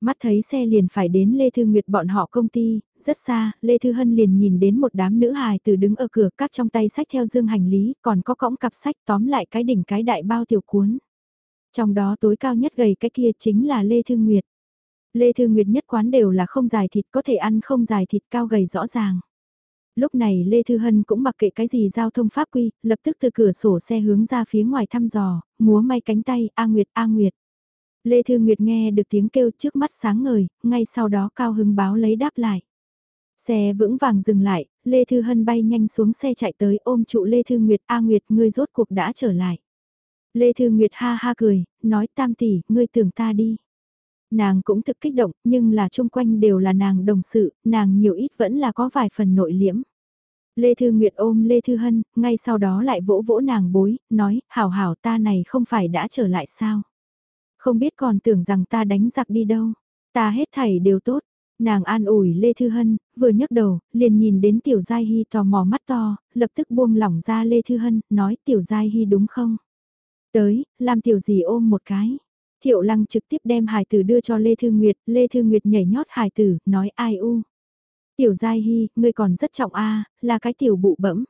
Mắt thấy xe liền phải đến Lê Thư Nguyệt bọn họ công ty, rất xa, Lê Thư Hân liền nhìn đến một đám nữ hài từ đứng ở cửa các trong tay sách theo dương hành lý, còn có cõng cặp sách tóm lại cái đỉnh cái đại bao tiểu cuốn. Trong đó tối cao nhất gầy cái kia chính là Lê Thư Nguyệt. Lê Thư Nguyệt nhất quán đều là không dài thịt có thể ăn không dài thịt cao gầy rõ ràng. Lúc này Lê Thư Hân cũng mặc kệ cái gì giao thông pháp quy, lập tức từ cửa sổ xe hướng ra phía ngoài thăm dò, múa may cánh tay, A Nguyệt, A Nguyệt. Lê Thư Nguyệt nghe được tiếng kêu trước mắt sáng ngời, ngay sau đó cao hứng báo lấy đáp lại. Xe vững vàng dừng lại, Lê Thư Hân bay nhanh xuống xe chạy tới ôm trụ Lê Thư Nguyệt A Nguyệt ngươi rốt cuộc đã trở lại. Lê Thư Nguyệt ha ha cười, nói tam tỷ, ngươi tưởng ta đi. Nàng cũng thực kích động, nhưng là chung quanh đều là nàng đồng sự, nàng nhiều ít vẫn là có vài phần nội liễm. Lê Thư Nguyệt ôm Lê Thư Hân, ngay sau đó lại vỗ vỗ nàng bối, nói, hảo hảo ta này không phải đã trở lại sao. Không biết còn tưởng rằng ta đánh giặc đi đâu. Ta hết thảy đều tốt. Nàng an ủi Lê Thư Hân, vừa nhấc đầu, liền nhìn đến Tiểu Giai Hy tò mò mắt to, lập tức buông lỏng ra Lê Thư Hân, nói Tiểu Giai Hy đúng không? Tới, làm Tiểu gì ôm một cái. Thiệu Lăng trực tiếp đem hài tử đưa cho Lê Thư Nguyệt, Lê Thư Nguyệt nhảy nhót hài tử, nói ai u. Tiểu Giai Hy, ngươi còn rất trọng a là cái tiểu bụ bẫm.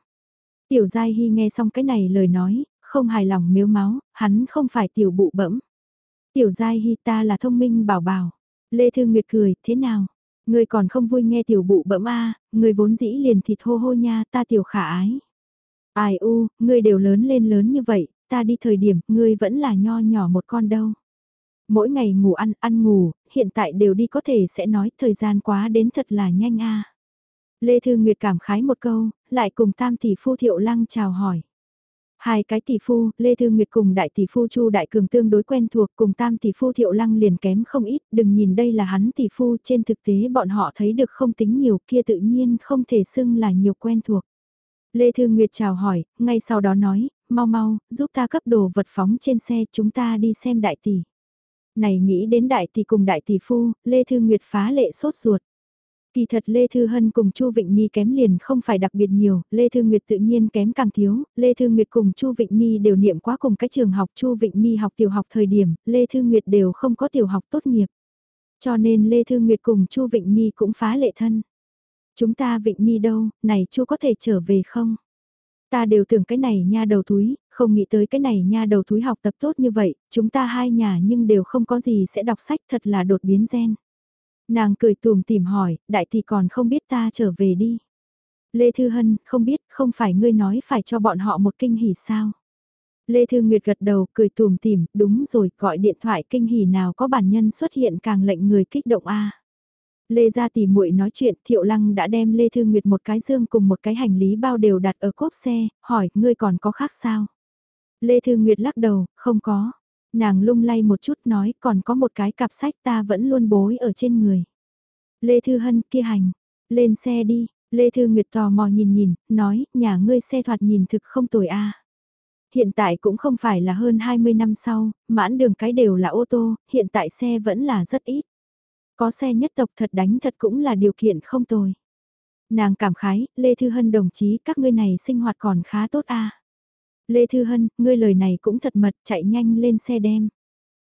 Tiểu Giai Hy nghe xong cái này lời nói, không hài lòng miếu máu, hắn không phải tiểu bụ bẫm. Tiểu giai hy ta là thông minh bảo bảo. Lê Thư Nguyệt cười, thế nào? Người còn không vui nghe tiểu bụ bẫm a người vốn dĩ liền thịt hô hô nha ta tiểu khả ái. Ai u, người đều lớn lên lớn như vậy, ta đi thời điểm, ngươi vẫn là nho nhỏ một con đâu. Mỗi ngày ngủ ăn, ăn ngủ, hiện tại đều đi có thể sẽ nói thời gian quá đến thật là nhanh a Lê Thư Nguyệt cảm khái một câu, lại cùng tam tỷ phu thiệu lăng chào hỏi. Hai cái tỷ phu, Lê Thư Nguyệt cùng đại tỷ phu Chu Đại Cường tương đối quen thuộc cùng tam tỷ phu Thiệu Lăng liền kém không ít, đừng nhìn đây là hắn tỷ phu trên thực tế bọn họ thấy được không tính nhiều kia tự nhiên không thể xưng là nhiều quen thuộc. Lê Thư Nguyệt chào hỏi, ngay sau đó nói, mau mau, giúp ta cấp đồ vật phóng trên xe chúng ta đi xem đại tỷ. Này nghĩ đến đại tỷ cùng đại tỷ phu, Lê Thư Nguyệt phá lệ sốt ruột. Kỳ thật Lê Thư Hân cùng Chu Vịnh Ni kém liền không phải đặc biệt nhiều, Lê Thư Nguyệt tự nhiên kém càng thiếu, Lê Thư Nguyệt cùng Chu Vịnh Ni đều niệm quá cùng cái trường học Chu Vịnh Ni học tiểu học thời điểm, Lê Thư Nguyệt đều không có tiểu học tốt nghiệp. Cho nên Lê Thư Nguyệt cùng Chu Vịnh Ni cũng phá lệ thân. Chúng ta Vịnh Ni đâu, này Chu có thể trở về không? Ta đều tưởng cái này nha đầu túi, không nghĩ tới cái này nha đầu túi học tập tốt như vậy, chúng ta hai nhà nhưng đều không có gì sẽ đọc sách thật là đột biến gen. Nàng cười tùm tìm hỏi, đại thì còn không biết ta trở về đi. Lê Thư Hân, không biết, không phải ngươi nói phải cho bọn họ một kinh hỉ sao? Lê Thư Nguyệt gật đầu cười tùm tìm, đúng rồi, gọi điện thoại kinh hỉ nào có bản nhân xuất hiện càng lệnh người kích động a. Lê gia tỷ muội nói chuyện, Thiệu Lăng đã đem Lê Thư Nguyệt một cái dương cùng một cái hành lý bao đều đặt ở cốp xe, hỏi, ngươi còn có khác sao? Lê Thư Nguyệt lắc đầu, không có. Nàng lung lay một chút nói, còn có một cái cặp sách ta vẫn luôn bối ở trên người. Lê Thư Hân kia hành, lên xe đi, Lê Thư Nguyệt tò mò nhìn nhìn, nói, nhà ngươi xe thoạt nhìn thực không tồi a Hiện tại cũng không phải là hơn 20 năm sau, mãn đường cái đều là ô tô, hiện tại xe vẫn là rất ít. Có xe nhất tộc thật đánh thật cũng là điều kiện không tồi. Nàng cảm khái, Lê Thư Hân đồng chí các ngươi này sinh hoạt còn khá tốt a Lê Thư Hân, ngươi lời này cũng thật mật, chạy nhanh lên xe đem.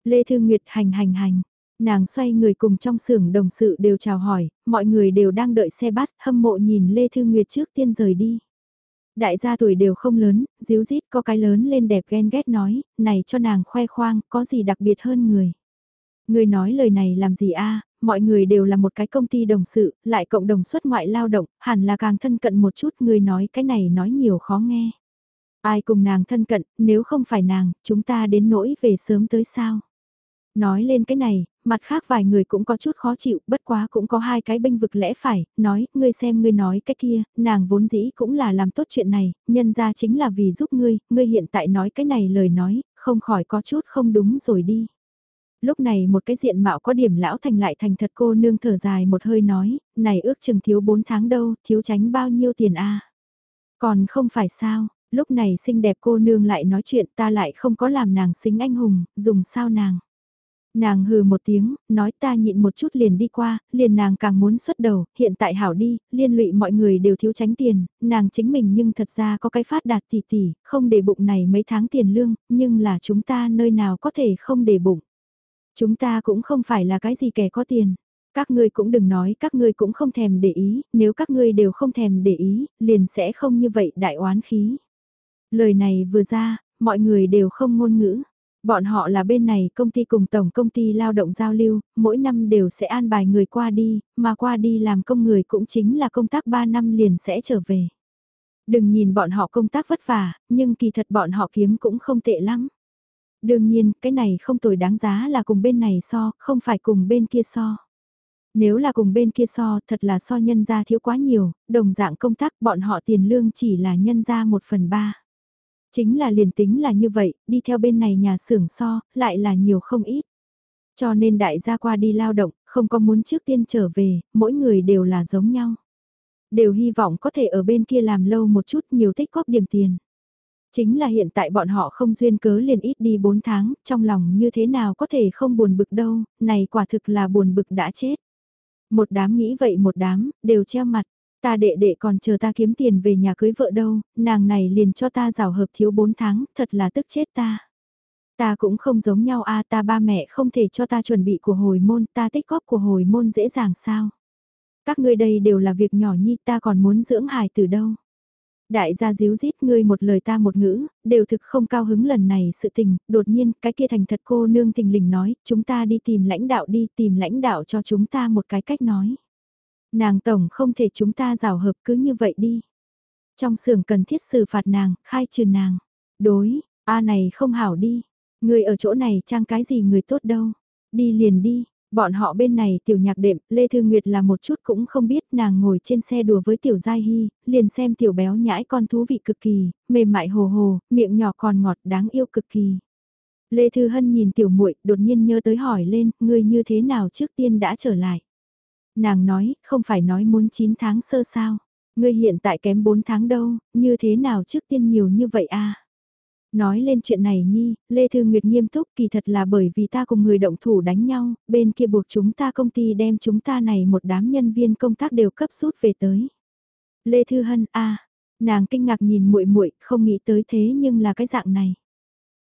Lê Thư Nguyệt hành hành hành, nàng xoay người cùng trong xưởng đồng sự đều chào hỏi, mọi người đều đang đợi xe bus hâm mộ nhìn Lê Thư Nguyệt trước tiên rời đi. Đại gia tuổi đều không lớn, díu dít có cái lớn lên đẹp ghen ghét nói, này cho nàng khoe khoang, có gì đặc biệt hơn người. Người nói lời này làm gì a mọi người đều là một cái công ty đồng sự, lại cộng đồng xuất ngoại lao động, hẳn là càng thân cận một chút người nói cái này nói nhiều khó nghe. Ai cùng nàng thân cận, nếu không phải nàng, chúng ta đến nỗi về sớm tới sao. Nói lên cái này, mặt khác vài người cũng có chút khó chịu, bất quá cũng có hai cái bênh vực lẽ phải, nói, ngươi xem ngươi nói cái kia, nàng vốn dĩ cũng là làm tốt chuyện này, nhân ra chính là vì giúp ngươi, ngươi hiện tại nói cái này lời nói, không khỏi có chút không đúng rồi đi. Lúc này một cái diện mạo có điểm lão thành lại thành thật cô nương thở dài một hơi nói, này ước chừng thiếu 4 tháng đâu, thiếu tránh bao nhiêu tiền a Còn không phải sao, lúc này xinh đẹp cô nương lại nói chuyện ta lại không có làm nàng xính anh hùng, dùng sao nàng. Nàng hừ một tiếng, nói ta nhịn một chút liền đi qua, liền nàng càng muốn xuất đầu, hiện tại hảo đi, liên lụy mọi người đều thiếu tránh tiền, nàng chính mình nhưng thật ra có cái phát đạt tỷ tỷ, không để bụng này mấy tháng tiền lương, nhưng là chúng ta nơi nào có thể không để bụng. Chúng ta cũng không phải là cái gì kẻ có tiền. Các ngươi cũng đừng nói các ngươi cũng không thèm để ý, nếu các ngươi đều không thèm để ý, liền sẽ không như vậy đại oán khí. Lời này vừa ra, mọi người đều không ngôn ngữ. Bọn họ là bên này công ty cùng tổng công ty lao động giao lưu, mỗi năm đều sẽ an bài người qua đi, mà qua đi làm công người cũng chính là công tác 3 năm liền sẽ trở về. Đừng nhìn bọn họ công tác vất vả, nhưng kỳ thật bọn họ kiếm cũng không tệ lắm. Đương nhiên, cái này không tồi đáng giá là cùng bên này so, không phải cùng bên kia so. Nếu là cùng bên kia so, thật là so nhân ra thiếu quá nhiều, đồng dạng công tác bọn họ tiền lương chỉ là nhân ra một phần ba. Chính là liền tính là như vậy, đi theo bên này nhà xưởng so, lại là nhiều không ít. Cho nên đại gia qua đi lao động, không có muốn trước tiên trở về, mỗi người đều là giống nhau. Đều hy vọng có thể ở bên kia làm lâu một chút nhiều tích góp điểm tiền. Chính là hiện tại bọn họ không duyên cớ liền ít đi 4 tháng, trong lòng như thế nào có thể không buồn bực đâu, này quả thực là buồn bực đã chết. Một đám nghĩ vậy một đám, đều treo mặt, ta đệ đệ còn chờ ta kiếm tiền về nhà cưới vợ đâu, nàng này liền cho ta rào hợp thiếu 4 tháng, thật là tức chết ta. Ta cũng không giống nhau a ta ba mẹ không thể cho ta chuẩn bị của hồi môn, ta tích góp của hồi môn dễ dàng sao. Các ngươi đây đều là việc nhỏ nhi ta còn muốn dưỡng hài từ đâu. Đại gia díu dít ngươi một lời ta một ngữ, đều thực không cao hứng lần này sự tình, đột nhiên cái kia thành thật cô nương tình lình nói, chúng ta đi tìm lãnh đạo đi tìm lãnh đạo cho chúng ta một cái cách nói. Nàng tổng không thể chúng ta rào hợp cứ như vậy đi. Trong xưởng cần thiết xử phạt nàng, khai trừ nàng. Đối, A này không hảo đi. Người ở chỗ này trang cái gì người tốt đâu. Đi liền đi, Bọn họ bên này tiểu nhạc đệm, Lê Thư Nguyệt là một chút cũng không biết nàng ngồi trên xe đùa với tiểu giai hy, liền xem tiểu béo nhãi con thú vị cực kỳ, mềm mại hồ hồ, miệng nhỏ còn ngọt đáng yêu cực kỳ. Lê Thư Hân nhìn tiểu muội đột nhiên nhớ tới hỏi lên, ngươi như thế nào trước tiên đã trở lại. Nàng nói, không phải nói muốn 9 tháng sơ sao, ngươi hiện tại kém 4 tháng đâu, như thế nào trước tiên nhiều như vậy a Nói lên chuyện này nhi, Lê Thư Nguyệt nghiêm túc kỳ thật là bởi vì ta cùng người động thủ đánh nhau, bên kia buộc chúng ta công ty đem chúng ta này một đám nhân viên công tác đều cấp rút về tới. Lê Thư Hân a nàng kinh ngạc nhìn muội muội không nghĩ tới thế nhưng là cái dạng này.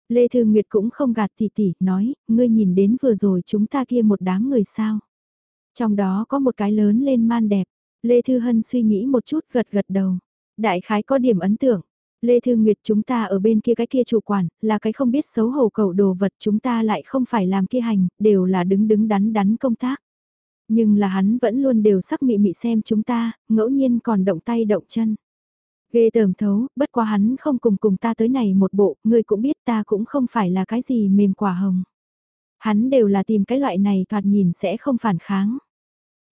Lê Thư Nguyệt cũng không gạt tỷ tỷ, nói, ngươi nhìn đến vừa rồi chúng ta kia một đám người sao. Trong đó có một cái lớn lên man đẹp, Lê Thư Hân suy nghĩ một chút gật gật đầu. Đại khái có điểm ấn tượng, Lê Thư Nguyệt chúng ta ở bên kia cái kia chủ quản, là cái không biết xấu hổ cầu đồ vật chúng ta lại không phải làm kia hành, đều là đứng đứng đắn đắn công tác. Nhưng là hắn vẫn luôn đều sắc mị mị xem chúng ta, ngẫu nhiên còn động tay động chân. Ghê tởm thấu, bất quá hắn không cùng cùng ta tới này một bộ, ngươi cũng biết ta cũng không phải là cái gì mềm quả hồng. Hắn đều là tìm cái loại này thoạt nhìn sẽ không phản kháng.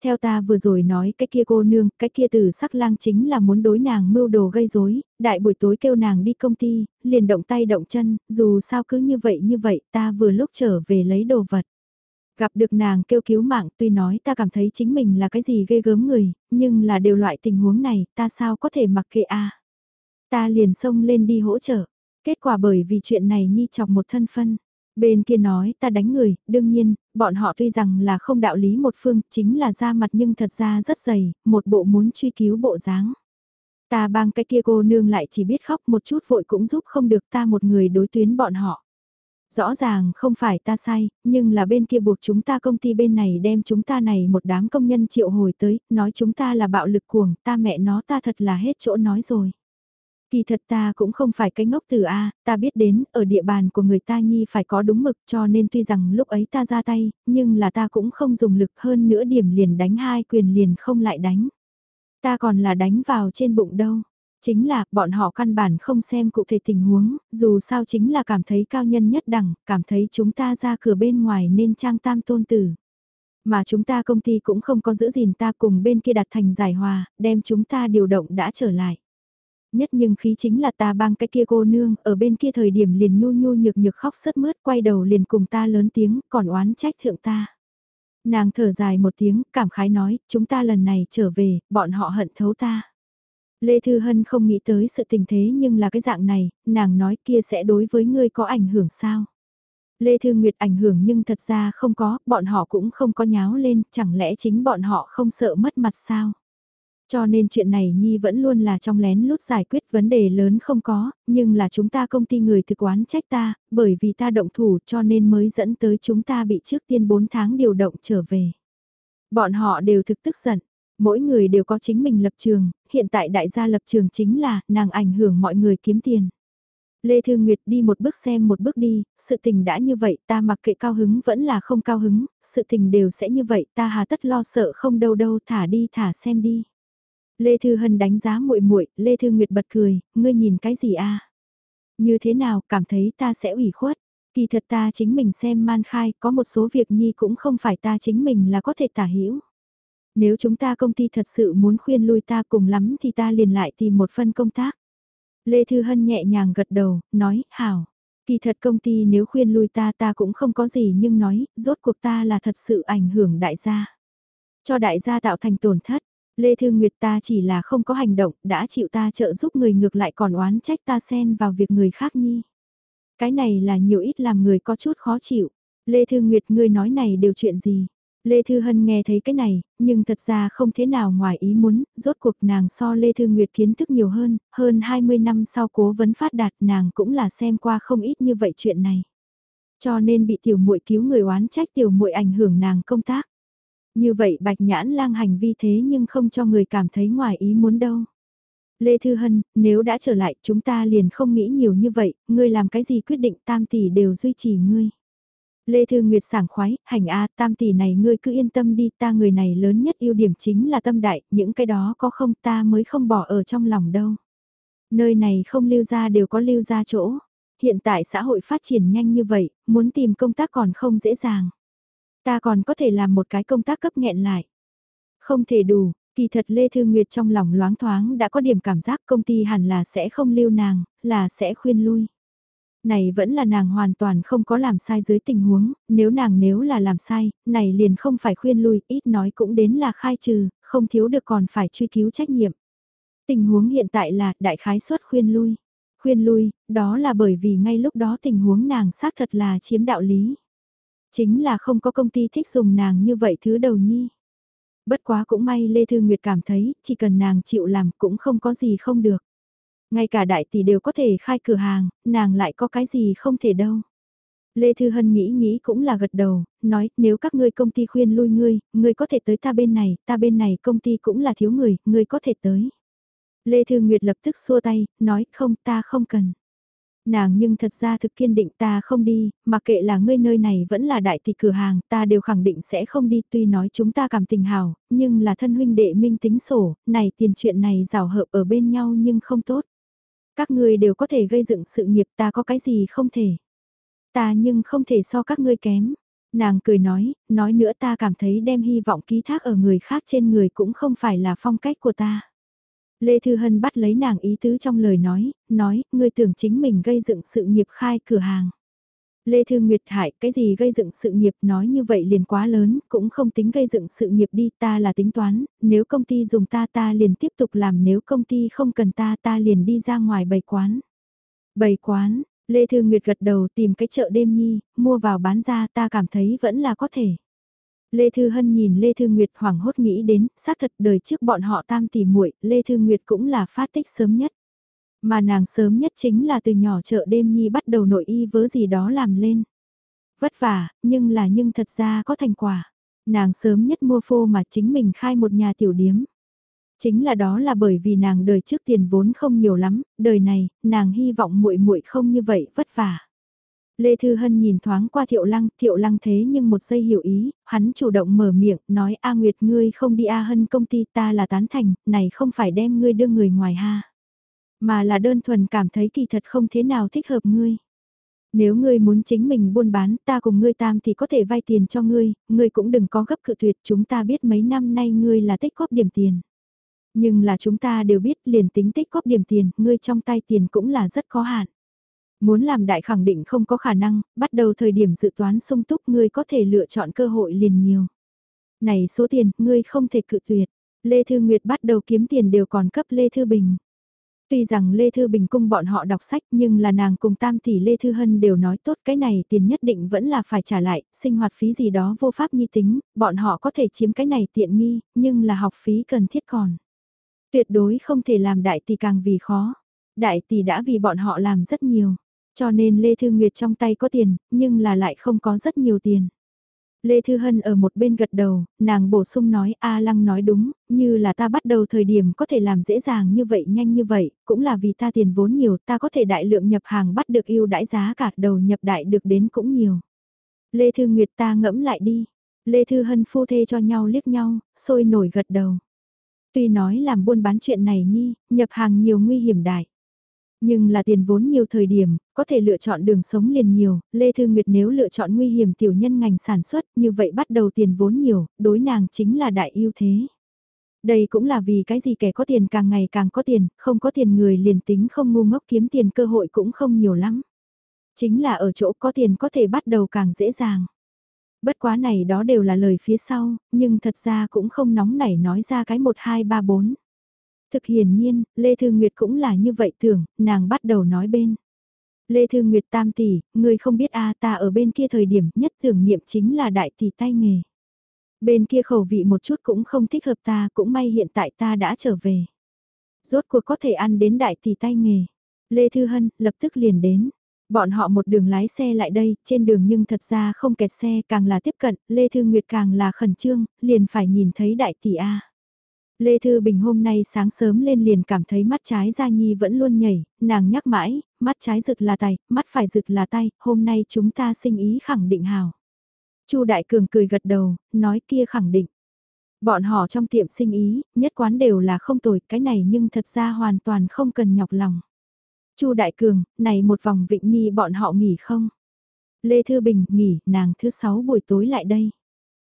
Theo ta vừa rồi nói cái kia cô nương, cái kia từ sắc lang chính là muốn đối nàng mưu đồ gây rối đại buổi tối kêu nàng đi công ty, liền động tay động chân, dù sao cứ như vậy như vậy ta vừa lúc trở về lấy đồ vật. Gặp được nàng kêu cứu mạng tuy nói ta cảm thấy chính mình là cái gì ghê gớm người, nhưng là đều loại tình huống này ta sao có thể mặc kệ a Ta liền xông lên đi hỗ trợ. Kết quả bởi vì chuyện này nhi chọc một thân phân. Bên kia nói ta đánh người, đương nhiên, bọn họ tuy rằng là không đạo lý một phương, chính là ra mặt nhưng thật ra rất dày, một bộ muốn truy cứu bộ dáng. Ta bang cái kia cô nương lại chỉ biết khóc một chút vội cũng giúp không được ta một người đối tuyến bọn họ. Rõ ràng không phải ta sai, nhưng là bên kia buộc chúng ta công ty bên này đem chúng ta này một đám công nhân triệu hồi tới, nói chúng ta là bạo lực cuồng, ta mẹ nó ta thật là hết chỗ nói rồi. Kỳ thật ta cũng không phải cái ngốc từ A, ta biết đến, ở địa bàn của người ta nhi phải có đúng mực cho nên tuy rằng lúc ấy ta ra tay, nhưng là ta cũng không dùng lực hơn nữa điểm liền đánh hai quyền liền không lại đánh. Ta còn là đánh vào trên bụng đâu. Chính là, bọn họ căn bản không xem cụ thể tình huống, dù sao chính là cảm thấy cao nhân nhất đẳng, cảm thấy chúng ta ra cửa bên ngoài nên trang tam tôn tử. Mà chúng ta công ty cũng không có giữ gìn ta cùng bên kia đặt thành giải hòa, đem chúng ta điều động đã trở lại. Nhất nhưng khí chính là ta bang cái kia cô nương, ở bên kia thời điểm liền nhu nhu nhược nhược khóc sớt mướt quay đầu liền cùng ta lớn tiếng, còn oán trách thượng ta. Nàng thở dài một tiếng, cảm khái nói, chúng ta lần này trở về, bọn họ hận thấu ta. Lê Thư Hân không nghĩ tới sự tình thế nhưng là cái dạng này, nàng nói kia sẽ đối với ngươi có ảnh hưởng sao? Lê Thư Nguyệt ảnh hưởng nhưng thật ra không có, bọn họ cũng không có nháo lên, chẳng lẽ chính bọn họ không sợ mất mặt sao? Cho nên chuyện này Nhi vẫn luôn là trong lén lút giải quyết vấn đề lớn không có, nhưng là chúng ta công ty người thực quán trách ta, bởi vì ta động thủ cho nên mới dẫn tới chúng ta bị trước tiên 4 tháng điều động trở về. Bọn họ đều thực tức giận, mỗi người đều có chính mình lập trường, hiện tại đại gia lập trường chính là nàng ảnh hưởng mọi người kiếm tiền. Lê Thư Nguyệt đi một bước xem một bước đi, sự tình đã như vậy ta mặc kệ cao hứng vẫn là không cao hứng, sự tình đều sẽ như vậy ta hà tất lo sợ không đâu đâu thả đi thả xem đi. Lê Thư Hân đánh giá muội muội, Lê Thư Nguyệt bật cười, ngươi nhìn cái gì a? Như thế nào, cảm thấy ta sẽ ủy khuất? Kỳ thật ta chính mình xem man khai, có một số việc nhi cũng không phải ta chính mình là có thể tả hữu Nếu chúng ta công ty thật sự muốn khuyên lui ta cùng lắm thì ta liền lại tìm một phân công tác. Lê Thư Hân nhẹ nhàng gật đầu, nói, hảo. Kỳ thật công ty nếu khuyên lui ta ta cũng không có gì nhưng nói, rốt cuộc ta là thật sự ảnh hưởng đại gia. Cho đại gia tạo thành tổn thất, Lê Thư Nguyệt ta chỉ là không có hành động, đã chịu ta trợ giúp người ngược lại còn oán trách ta xen vào việc người khác nhi. Cái này là nhiều ít làm người có chút khó chịu. Lê Thư Nguyệt ngươi nói này đều chuyện gì? Lê Thư Hân nghe thấy cái này, nhưng thật ra không thế nào ngoài ý muốn, rốt cuộc nàng so Lê Thư Nguyệt kiến thức nhiều hơn, hơn 20 năm sau cố vấn phát đạt nàng cũng là xem qua không ít như vậy chuyện này. Cho nên bị tiểu muội cứu người oán trách tiểu muội ảnh hưởng nàng công tác. Như vậy bạch nhãn lang hành vi thế nhưng không cho người cảm thấy ngoài ý muốn đâu. Lê Thư Hân, nếu đã trở lại chúng ta liền không nghĩ nhiều như vậy, ngươi làm cái gì quyết định tam tỷ đều duy trì ngươi. Lê Thư Nguyệt sảng khoái, hành a tam tỷ này ngươi cứ yên tâm đi, ta người này lớn nhất ưu điểm chính là tâm đại, những cái đó có không ta mới không bỏ ở trong lòng đâu. Nơi này không lưu ra đều có lưu ra chỗ. Hiện tại xã hội phát triển nhanh như vậy, muốn tìm công tác còn không dễ dàng. Ta còn có thể làm một cái công tác cấp nghẹn lại. Không thể đủ, kỳ thật Lê Thư Nguyệt trong lòng loáng thoáng đã có điểm cảm giác công ty hẳn là sẽ không lưu nàng, là sẽ khuyên lui. Này vẫn là nàng hoàn toàn không có làm sai dưới tình huống, nếu nàng nếu là làm sai, này liền không phải khuyên lui, ít nói cũng đến là khai trừ, không thiếu được còn phải truy cứu trách nhiệm. Tình huống hiện tại là đại khái suất khuyên lui. Khuyên lui, đó là bởi vì ngay lúc đó tình huống nàng xác thật là chiếm đạo lý. Chính là không có công ty thích dùng nàng như vậy thứ đầu nhi. Bất quá cũng may Lê Thư Nguyệt cảm thấy, chỉ cần nàng chịu làm cũng không có gì không được. Ngay cả đại tỷ đều có thể khai cửa hàng, nàng lại có cái gì không thể đâu. Lê Thư Hân nghĩ nghĩ cũng là gật đầu, nói nếu các ngươi công ty khuyên lui ngươi, ngươi có thể tới ta bên này, ta bên này công ty cũng là thiếu người, ngươi có thể tới. Lê Thư Nguyệt lập tức xua tay, nói không ta không cần. Nàng nhưng thật ra thực kiên định ta không đi, mà kệ là ngươi nơi này vẫn là đại tỷ cửa hàng, ta đều khẳng định sẽ không đi tuy nói chúng ta cảm tình hào, nhưng là thân huynh đệ minh tính sổ, này tiền chuyện này rào hợp ở bên nhau nhưng không tốt. Các ngươi đều có thể gây dựng sự nghiệp ta có cái gì không thể. Ta nhưng không thể so các ngươi kém. Nàng cười nói, nói nữa ta cảm thấy đem hy vọng ký thác ở người khác trên người cũng không phải là phong cách của ta. Lê Thư Hân bắt lấy nàng ý tứ trong lời nói, nói, ngươi tưởng chính mình gây dựng sự nghiệp khai cửa hàng. Lê Thư Nguyệt hại cái gì gây dựng sự nghiệp nói như vậy liền quá lớn, cũng không tính gây dựng sự nghiệp đi, ta là tính toán, nếu công ty dùng ta ta liền tiếp tục làm nếu công ty không cần ta ta liền đi ra ngoài bày quán. Bày quán, Lê Thư Nguyệt gật đầu tìm cái chợ đêm nhi, mua vào bán ra ta cảm thấy vẫn là có thể. Lê Thư Hân nhìn Lê Thư Nguyệt hoảng hốt nghĩ đến, xác thật đời trước bọn họ tam tỷ muội Lê Thư Nguyệt cũng là phát tích sớm nhất. Mà nàng sớm nhất chính là từ nhỏ chợ đêm nhi bắt đầu nội y vớ gì đó làm lên. Vất vả, nhưng là nhưng thật ra có thành quả. Nàng sớm nhất mua phô mà chính mình khai một nhà tiểu điếm. Chính là đó là bởi vì nàng đời trước tiền vốn không nhiều lắm, đời này, nàng hy vọng muội muội không như vậy vất vả. Lê Thư Hân nhìn thoáng qua Thiệu Lăng, Thiệu Lăng thế nhưng một giây hiểu ý, hắn chủ động mở miệng, nói A Nguyệt ngươi không đi A Hân công ty ta là tán thành, này không phải đem ngươi đưa người ngoài ha. Mà là đơn thuần cảm thấy kỳ thật không thế nào thích hợp ngươi. Nếu ngươi muốn chính mình buôn bán, ta cùng ngươi tam thì có thể vay tiền cho ngươi, ngươi cũng đừng có gấp cự tuyệt, chúng ta biết mấy năm nay ngươi là tích góp điểm tiền. Nhưng là chúng ta đều biết liền tính tích góp điểm tiền, ngươi trong tay tiền cũng là rất có hạn. Muốn làm đại khẳng định không có khả năng, bắt đầu thời điểm dự toán sung túc ngươi có thể lựa chọn cơ hội liền nhiều. Này số tiền, ngươi không thể cự tuyệt. Lê Thư Nguyệt bắt đầu kiếm tiền đều còn cấp Lê Thư Bình. Tuy rằng Lê Thư Bình cung bọn họ đọc sách nhưng là nàng cùng tam tỷ Lê Thư Hân đều nói tốt cái này tiền nhất định vẫn là phải trả lại, sinh hoạt phí gì đó vô pháp nhi tính, bọn họ có thể chiếm cái này tiện nghi, nhưng là học phí cần thiết còn. Tuyệt đối không thể làm đại tỷ càng vì khó. Đại tỷ đã vì bọn họ làm rất nhiều. Cho nên Lê Thư Nguyệt trong tay có tiền, nhưng là lại không có rất nhiều tiền. Lê Thư Hân ở một bên gật đầu, nàng bổ sung nói A Lăng nói đúng, như là ta bắt đầu thời điểm có thể làm dễ dàng như vậy nhanh như vậy, cũng là vì ta tiền vốn nhiều ta có thể đại lượng nhập hàng bắt được yêu đãi giá cả đầu nhập đại được đến cũng nhiều. Lê Thư Nguyệt ta ngẫm lại đi. Lê Thư Hân phu thê cho nhau liếc nhau, sôi nổi gật đầu. Tuy nói làm buôn bán chuyện này nhi, nhập hàng nhiều nguy hiểm đại. Nhưng là tiền vốn nhiều thời điểm, có thể lựa chọn đường sống liền nhiều, Lê Thư Nguyệt nếu lựa chọn nguy hiểm tiểu nhân ngành sản xuất như vậy bắt đầu tiền vốn nhiều, đối nàng chính là đại ưu thế. Đây cũng là vì cái gì kẻ có tiền càng ngày càng có tiền, không có tiền người liền tính không ngu ngốc kiếm tiền cơ hội cũng không nhiều lắm. Chính là ở chỗ có tiền có thể bắt đầu càng dễ dàng. Bất quá này đó đều là lời phía sau, nhưng thật ra cũng không nóng nảy nói ra cái 1 2 3 4. Thực hiển nhiên, Lê Thư Nguyệt cũng là như vậy tưởng, nàng bắt đầu nói bên. Lê Thư Nguyệt tam tỷ, người không biết a ta ở bên kia thời điểm nhất tưởng niệm chính là đại tỷ tay nghề. Bên kia khẩu vị một chút cũng không thích hợp ta, cũng may hiện tại ta đã trở về. Rốt cuộc có thể ăn đến đại tỷ tay nghề. Lê Thư Hân lập tức liền đến. Bọn họ một đường lái xe lại đây, trên đường nhưng thật ra không kẹt xe càng là tiếp cận, Lê Thư Nguyệt càng là khẩn trương, liền phải nhìn thấy đại tỷ A. Lê Thư Bình hôm nay sáng sớm lên liền cảm thấy mắt trái Gia Nhi vẫn luôn nhảy, nàng nhắc mãi, mắt trái rực là tay, mắt phải rực là tay, hôm nay chúng ta sinh ý khẳng định hào. Chu Đại Cường cười gật đầu, nói kia khẳng định. Bọn họ trong tiệm sinh ý, nhất quán đều là không tồi, cái này nhưng thật ra hoàn toàn không cần nhọc lòng. Chu Đại Cường, này một vòng vịnh nhi bọn họ nghỉ không? Lê Thư Bình nghỉ, nàng thứ sáu buổi tối lại đây.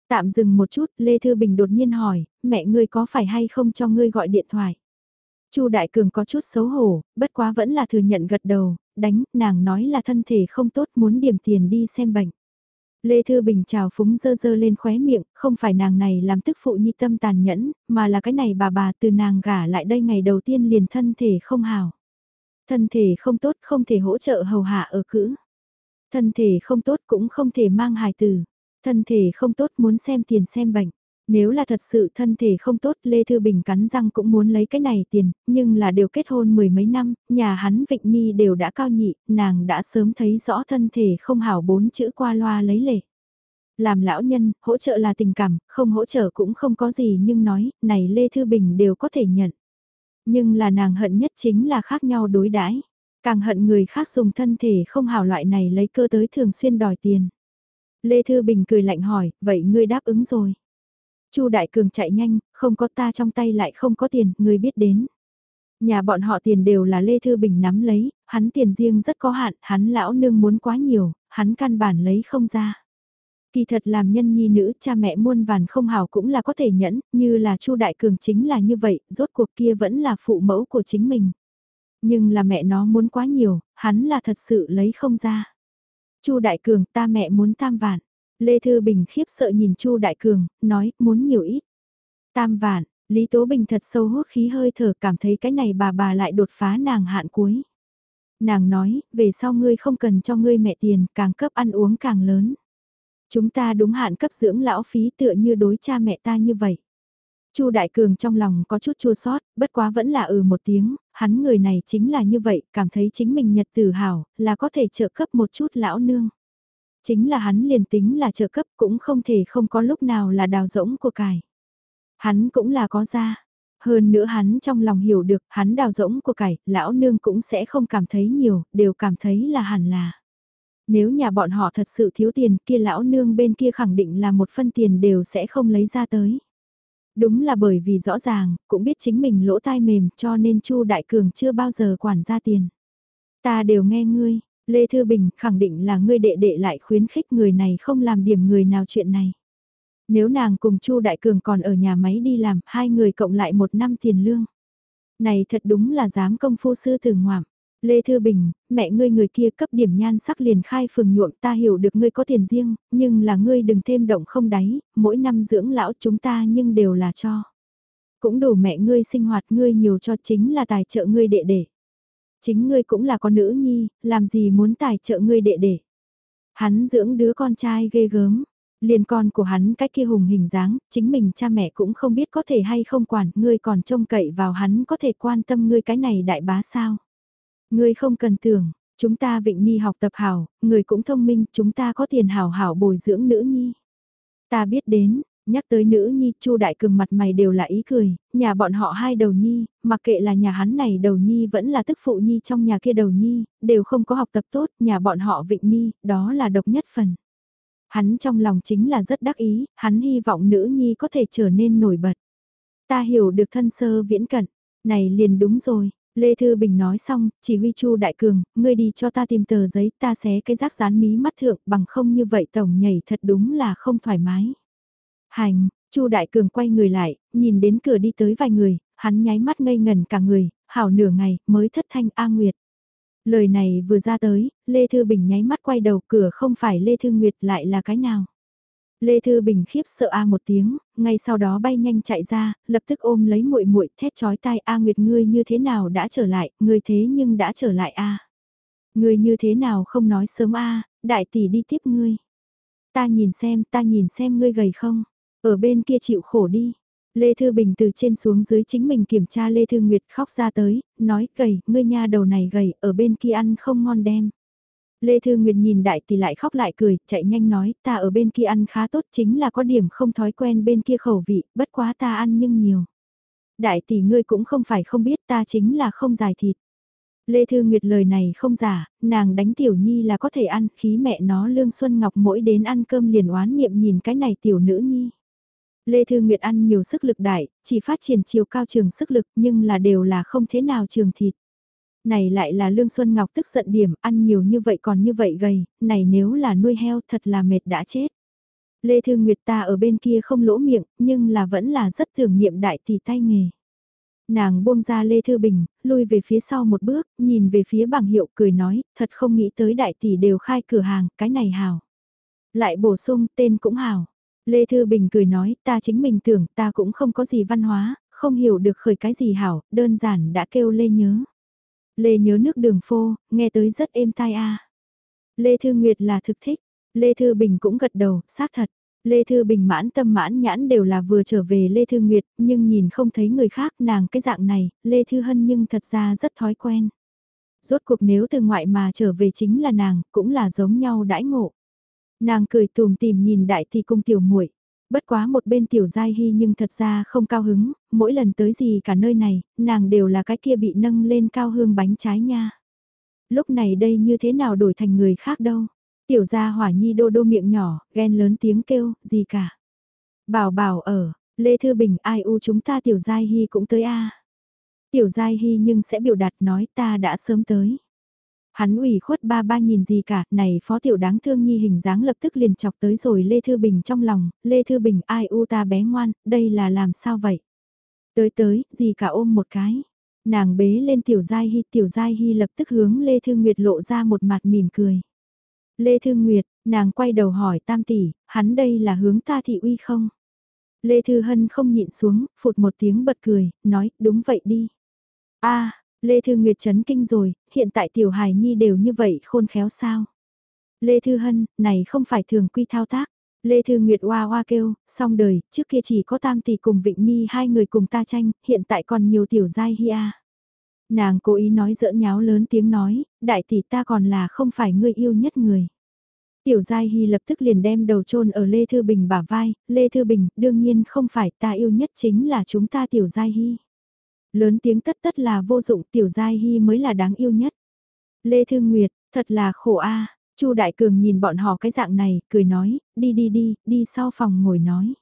Tạm dừng một chút, Lê Thư Bình đột nhiên hỏi, mẹ ngươi có phải hay không cho ngươi gọi điện thoại? Chu Đại Cường có chút xấu hổ, bất quá vẫn là thừa nhận gật đầu, đánh, nàng nói là thân thể không tốt muốn điểm tiền đi xem bệnh. Lê Thư Bình chào phúng dơ dơ lên khóe miệng, không phải nàng này làm tức phụ nhi tâm tàn nhẫn, mà là cái này bà bà từ nàng gả lại đây ngày đầu tiên liền thân thể không hào. Thân thể không tốt không thể hỗ trợ hầu hạ ở cữ. Thân thể không tốt cũng không thể mang hài tử. Thân thể không tốt muốn xem tiền xem bệnh. Nếu là thật sự thân thể không tốt Lê Thư Bình cắn răng cũng muốn lấy cái này tiền, nhưng là đều kết hôn mười mấy năm, nhà hắn Vịnh Ni đều đã cao nhị, nàng đã sớm thấy rõ thân thể không hảo bốn chữ qua loa lấy lệ. Làm lão nhân, hỗ trợ là tình cảm, không hỗ trợ cũng không có gì nhưng nói, này Lê Thư Bình đều có thể nhận. Nhưng là nàng hận nhất chính là khác nhau đối đãi Càng hận người khác dùng thân thể không hảo loại này lấy cơ tới thường xuyên đòi tiền. Lê Thư Bình cười lạnh hỏi, vậy ngươi đáp ứng rồi. Chu Đại Cường chạy nhanh, không có ta trong tay lại không có tiền, ngươi biết đến. Nhà bọn họ tiền đều là Lê Thư Bình nắm lấy, hắn tiền riêng rất có hạn, hắn lão nương muốn quá nhiều, hắn căn bản lấy không ra. Kỳ thật làm nhân nhi nữ cha mẹ muôn vàn không hảo cũng là có thể nhẫn, như là Chu Đại Cường chính là như vậy, rốt cuộc kia vẫn là phụ mẫu của chính mình. Nhưng là mẹ nó muốn quá nhiều, hắn là thật sự lấy không ra. Chu Đại Cường ta mẹ muốn tam vạn. Lê Thư Bình khiếp sợ nhìn Chu Đại Cường, nói muốn nhiều ít. Tam vạn, Lý Tố Bình thật sâu hút khí hơi thở cảm thấy cái này bà bà lại đột phá nàng hạn cuối. Nàng nói, về sau ngươi không cần cho ngươi mẹ tiền, càng cấp ăn uống càng lớn. Chúng ta đúng hạn cấp dưỡng lão phí tựa như đối cha mẹ ta như vậy. Chu Đại Cường trong lòng có chút chua sót, bất quá vẫn là ừ một tiếng, hắn người này chính là như vậy, cảm thấy chính mình nhật tử hảo, là có thể trợ cấp một chút lão nương. Chính là hắn liền tính là trợ cấp cũng không thể không có lúc nào là đào rỗng của cải. Hắn cũng là có ra. Hơn nữa hắn trong lòng hiểu được, hắn đào rỗng của cải, lão nương cũng sẽ không cảm thấy nhiều, đều cảm thấy là hẳn là. Nếu nhà bọn họ thật sự thiếu tiền kia lão nương bên kia khẳng định là một phân tiền đều sẽ không lấy ra tới. Đúng là bởi vì rõ ràng, cũng biết chính mình lỗ tai mềm cho nên Chu Đại Cường chưa bao giờ quản ra tiền. Ta đều nghe ngươi, Lê Thư Bình khẳng định là ngươi đệ đệ lại khuyến khích người này không làm điểm người nào chuyện này. Nếu nàng cùng Chu Đại Cường còn ở nhà máy đi làm, hai người cộng lại một năm tiền lương. Này thật đúng là dám công phu sư từ ngoạm. Lê Thư Bình, mẹ ngươi người kia cấp điểm nhan sắc liền khai phường nhuộm ta hiểu được ngươi có tiền riêng, nhưng là ngươi đừng thêm động không đáy, mỗi năm dưỡng lão chúng ta nhưng đều là cho. Cũng đủ mẹ ngươi sinh hoạt ngươi nhiều cho chính là tài trợ ngươi đệ đệ. Chính ngươi cũng là con nữ nhi, làm gì muốn tài trợ ngươi đệ đệ. Hắn dưỡng đứa con trai ghê gớm, liền con của hắn cái kia hùng hình dáng, chính mình cha mẹ cũng không biết có thể hay không quản, ngươi còn trông cậy vào hắn có thể quan tâm ngươi cái này đại bá sao. Ngươi không cần tưởng, chúng ta Vịnh Nhi học tập hảo, người cũng thông minh, chúng ta có tiền hảo hảo bồi dưỡng nữ nhi. Ta biết đến, nhắc tới nữ nhi, Chu Đại Cường mặt mày đều là ý cười, nhà bọn họ hai đầu nhi, mặc kệ là nhà hắn này đầu nhi vẫn là tức phụ nhi trong nhà kia đầu nhi, đều không có học tập tốt, nhà bọn họ Vịnh Nhi, đó là độc nhất phần. Hắn trong lòng chính là rất đắc ý, hắn hy vọng nữ nhi có thể trở nên nổi bật. Ta hiểu được thân sơ viễn cận, này liền đúng rồi, Lê Thư Bình nói xong, chỉ huy Chu Đại Cường, ngươi đi cho ta tìm tờ giấy, ta xé cái rác dán mí mắt thượng, bằng không như vậy tổng nhảy thật đúng là không thoải mái. Hành, Chu Đại Cường quay người lại, nhìn đến cửa đi tới vài người, hắn nháy mắt ngây ngần cả người, hảo nửa ngày, mới thất thanh A Nguyệt. Lời này vừa ra tới, Lê Thư Bình nháy mắt quay đầu cửa không phải Lê Thư Nguyệt lại là cái nào. Lê Thư Bình khiếp sợ a một tiếng, ngay sau đó bay nhanh chạy ra, lập tức ôm lấy muội muội thét chói tai a Nguyệt ngươi như thế nào đã trở lại, ngươi thế nhưng đã trở lại a. Ngươi như thế nào không nói sớm a, đại tỷ đi tiếp ngươi. Ta nhìn xem, ta nhìn xem ngươi gầy không, ở bên kia chịu khổ đi. Lê Thư Bình từ trên xuống dưới chính mình kiểm tra Lê Thư Nguyệt khóc ra tới, nói gầy, ngươi nha đầu này gầy, ở bên kia ăn không ngon đem. Lê Thư Nguyệt nhìn đại tỷ lại khóc lại cười, chạy nhanh nói, ta ở bên kia ăn khá tốt chính là có điểm không thói quen bên kia khẩu vị, bất quá ta ăn nhưng nhiều. Đại tỷ ngươi cũng không phải không biết ta chính là không giải thịt. Lê Thư Nguyệt lời này không giả, nàng đánh tiểu nhi là có thể ăn, khí mẹ nó Lương Xuân Ngọc mỗi đến ăn cơm liền oán niệm nhìn cái này tiểu nữ nhi. Lê Thư Nguyệt ăn nhiều sức lực đại, chỉ phát triển chiều cao trường sức lực nhưng là đều là không thế nào trường thịt này lại là Lương Xuân Ngọc tức giận điểm, ăn nhiều như vậy còn như vậy gầy, này nếu là nuôi heo thật là mệt đã chết. Lê Thư Nguyệt ta ở bên kia không lỗ miệng, nhưng là vẫn là rất thường niệm đại tỷ tay nghề. Nàng buông ra Lê Thư Bình, lui về phía sau một bước, nhìn về phía bảng hiệu cười nói, thật không nghĩ tới đại tỷ đều khai cửa hàng, cái này hào. Lại bổ sung, tên cũng hào. Lê Thư Bình cười nói, ta chính mình tưởng, ta cũng không có gì văn hóa, không hiểu được khởi cái gì hảo, đơn giản đã kêu Lê nhớ. Lê nhớ nước đường phô, nghe tới rất êm tai a. Lê Thư Nguyệt là thực thích, Lê Thư Bình cũng gật đầu, xác thật. Lê Thư Bình mãn tâm mãn nhãn đều là vừa trở về Lê Thư Nguyệt, nhưng nhìn không thấy người khác nàng cái dạng này, Lê Thư Hân nhưng thật ra rất thói quen. Rốt cuộc nếu từ ngoại mà trở về chính là nàng, cũng là giống nhau đãi ngộ. Nàng cười tùm tìm nhìn đại thì cung tiểu muội Bất quá một bên tiểu giai hy nhưng thật ra không cao hứng, mỗi lần tới gì cả nơi này, nàng đều là cái kia bị nâng lên cao hương bánh trái nha. lúc này đây như thế nào đổi thành người khác đâu. Tiểu gia hỏa nhi đô đô miệng nhỏ, ghen lớn tiếng kêu, gì cả. Bảo bảo ở, Lê Thư Bình ai u chúng ta tiểu giai hy cũng tới a Tiểu giai hy nhưng sẽ biểu đạt nói ta đã sớm tới. Hắn ủy khuất ba ba nhìn gì cả, này phó tiểu đáng thương nhi hình dáng lập tức liền chọc tới rồi Lê Thư Bình trong lòng, Lê Thư Bình ai u ta bé ngoan, đây là làm sao vậy? Tới tới, gì cả ôm một cái. Nàng bế lên tiểu giai hy, tiểu giai hy lập tức hướng Lê Thư Nguyệt lộ ra một mặt mỉm cười. Lê Thư Nguyệt, nàng quay đầu hỏi tam tỷ, hắn đây là hướng ta thị uy không? Lê Thư Hân không nhịn xuống, phụt một tiếng bật cười, nói, đúng vậy đi. a Lê Thư Nguyệt chấn kinh rồi, hiện tại tiểu hài nhi đều như vậy khôn khéo sao? Lê Thư Hân, này không phải thường quy thao tác. Lê Thư Nguyệt oa oa kêu, xong đời, trước kia chỉ có tam tỷ cùng Vịnh Nhi hai người cùng ta tranh, hiện tại còn nhiều tiểu giai hi a. Nàng cố ý nói giỡn nháo lớn tiếng nói, đại tỷ ta còn là không phải người yêu nhất người. Tiểu Giai Hy lập tức liền đem đầu chôn ở Lê Thư Bình bả vai, Lê Thư Bình, đương nhiên không phải ta yêu nhất chính là chúng ta Tiểu Giai Hy. Lớn tiếng tất tất là vô dụng Tiểu Giai Hy mới là đáng yêu nhất. Lê Thư Nguyệt, thật là khổ a Chu Đại Cường nhìn bọn họ cái dạng này, cười nói, đi đi đi, đi sau phòng ngồi nói.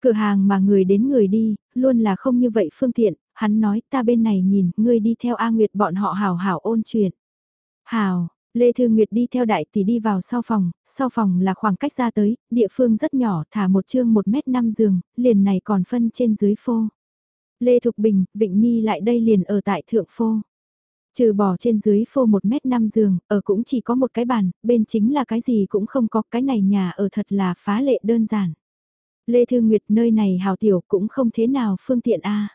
Cửa hàng mà người đến người đi, luôn là không như vậy phương tiện, hắn nói ta bên này nhìn, ngươi đi theo A Nguyệt bọn họ hào hào ôn chuyện. Hào, Lê Thư Nguyệt đi theo đại tỷ đi vào sau phòng, sau phòng là khoảng cách ra tới, địa phương rất nhỏ, thả một chương 1 mét 5 giường, liền này còn phân trên dưới phô. Lê Thục Bình, Vịnh Nhi lại đây liền ở tại thượng phô. Trừ bỏ trên dưới phô 1 mét 5 giường, ở cũng chỉ có một cái bàn, bên chính là cái gì cũng không có, cái này nhà ở thật là phá lệ đơn giản. Lê Thư Nguyệt nơi này hào tiểu cũng không thế nào phương tiện a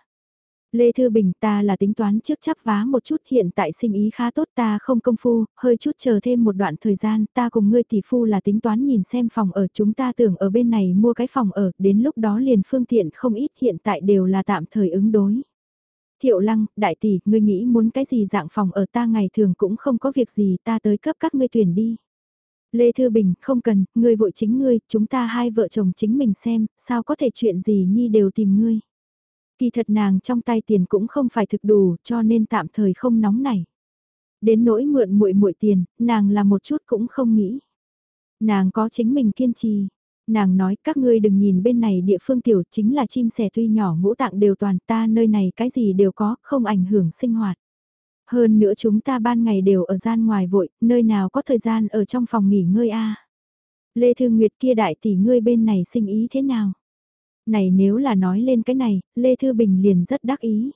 Lê Thư Bình ta là tính toán trước chắp vá một chút hiện tại sinh ý khá tốt ta không công phu, hơi chút chờ thêm một đoạn thời gian ta cùng ngươi tỷ phu là tính toán nhìn xem phòng ở chúng ta tưởng ở bên này mua cái phòng ở, đến lúc đó liền phương tiện không ít hiện tại đều là tạm thời ứng đối. Thiệu lăng, đại tỷ, ngươi nghĩ muốn cái gì dạng phòng ở ta ngày thường cũng không có việc gì ta tới cấp các ngươi tuyển đi. Lê Thư Bình, không cần, ngươi vội chính ngươi, chúng ta hai vợ chồng chính mình xem, sao có thể chuyện gì nhi đều tìm ngươi. Kỳ thật nàng trong tay tiền cũng không phải thực đủ cho nên tạm thời không nóng nảy. Đến nỗi mượn muội muội tiền, nàng là một chút cũng không nghĩ. Nàng có chính mình kiên trì. Nàng nói các ngươi đừng nhìn bên này địa phương tiểu chính là chim sẻ tuy nhỏ ngũ tạng đều toàn ta nơi này cái gì đều có, không ảnh hưởng sinh hoạt. Hơn nữa chúng ta ban ngày đều ở gian ngoài vội, nơi nào có thời gian ở trong phòng nghỉ ngơi a Lê Thư Nguyệt kia đại tỷ ngươi bên này sinh ý thế nào? Này nếu là nói lên cái này, Lê Thư Bình liền rất đắc ý.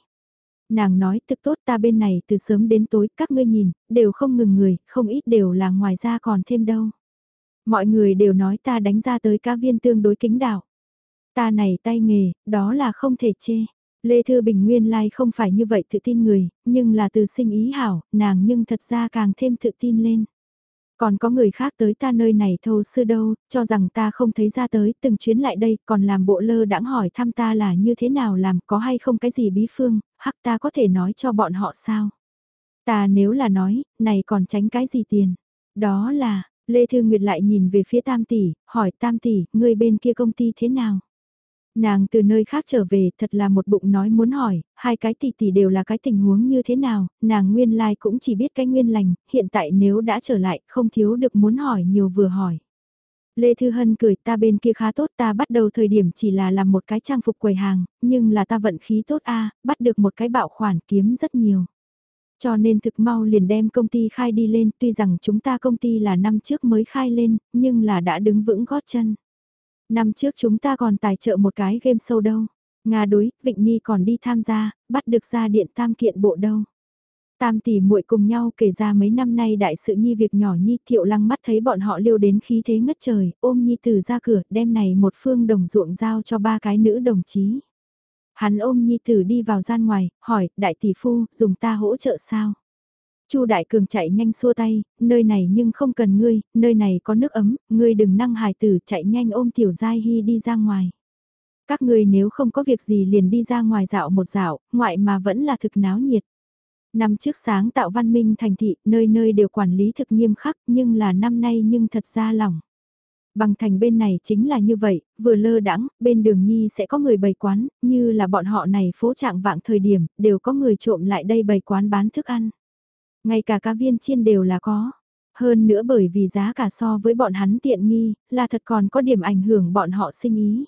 Nàng nói thực tốt ta bên này từ sớm đến tối, các ngươi nhìn, đều không ngừng người, không ít đều là ngoài ra còn thêm đâu. Mọi người đều nói ta đánh ra tới ca viên tương đối kính đạo. Ta này tay nghề, đó là không thể chê. Lê Thư Bình nguyên lai like không phải như vậy tự tin người, nhưng là từ sinh ý hảo, nàng nhưng thật ra càng thêm tự tin lên. Còn có người khác tới ta nơi này thâu sư đâu, cho rằng ta không thấy ra tới, từng chuyến lại đây, còn làm bộ lơ đãng hỏi thăm ta là như thế nào làm, có hay không cái gì bí phương, hắc ta có thể nói cho bọn họ sao. Ta nếu là nói, này còn tránh cái gì tiền. Đó là, Lê Thư Nguyệt lại nhìn về phía Tam Tỷ, hỏi Tam Tỷ, người bên kia công ty thế nào? Nàng từ nơi khác trở về thật là một bụng nói muốn hỏi, hai cái tỷ tỷ đều là cái tình huống như thế nào, nàng nguyên lai like cũng chỉ biết cái nguyên lành, hiện tại nếu đã trở lại không thiếu được muốn hỏi nhiều vừa hỏi. Lê Thư Hân cười ta bên kia khá tốt ta bắt đầu thời điểm chỉ là làm một cái trang phục quầy hàng, nhưng là ta vận khí tốt a bắt được một cái bạo khoản kiếm rất nhiều. Cho nên thực mau liền đem công ty khai đi lên tuy rằng chúng ta công ty là năm trước mới khai lên, nhưng là đã đứng vững gót chân. Năm trước chúng ta còn tài trợ một cái game show đâu. Nga đối, Vịnh Nhi còn đi tham gia, bắt được ra điện tam kiện bộ đâu. Tam tỷ muội cùng nhau kể ra mấy năm nay đại sự nhi việc nhỏ nhi thiệu lăng mắt thấy bọn họ liêu đến khí thế ngất trời, ôm nhi từ ra cửa, đem này một phương đồng ruộng giao cho ba cái nữ đồng chí. Hắn ôm nhi tử đi vào gian ngoài, hỏi, đại tỷ phu, dùng ta hỗ trợ sao? Chu Đại Cường chạy nhanh xua tay, nơi này nhưng không cần ngươi, nơi này có nước ấm, ngươi đừng năng hài tử chạy nhanh ôm Tiểu Giai Hy đi ra ngoài. Các ngươi nếu không có việc gì liền đi ra ngoài dạo một dạo, ngoại mà vẫn là thực náo nhiệt. Năm trước sáng tạo văn minh thành thị, nơi nơi đều quản lý thực nghiêm khắc, nhưng là năm nay nhưng thật ra lỏng. Bằng thành bên này chính là như vậy, vừa lơ đãng bên đường nhi sẽ có người bày quán, như là bọn họ này phố trạng vạng thời điểm, đều có người trộm lại đây bày quán bán thức ăn. Ngay cả cá viên chiên đều là có. Hơn nữa bởi vì giá cả so với bọn hắn tiện nghi, là thật còn có điểm ảnh hưởng bọn họ sinh ý.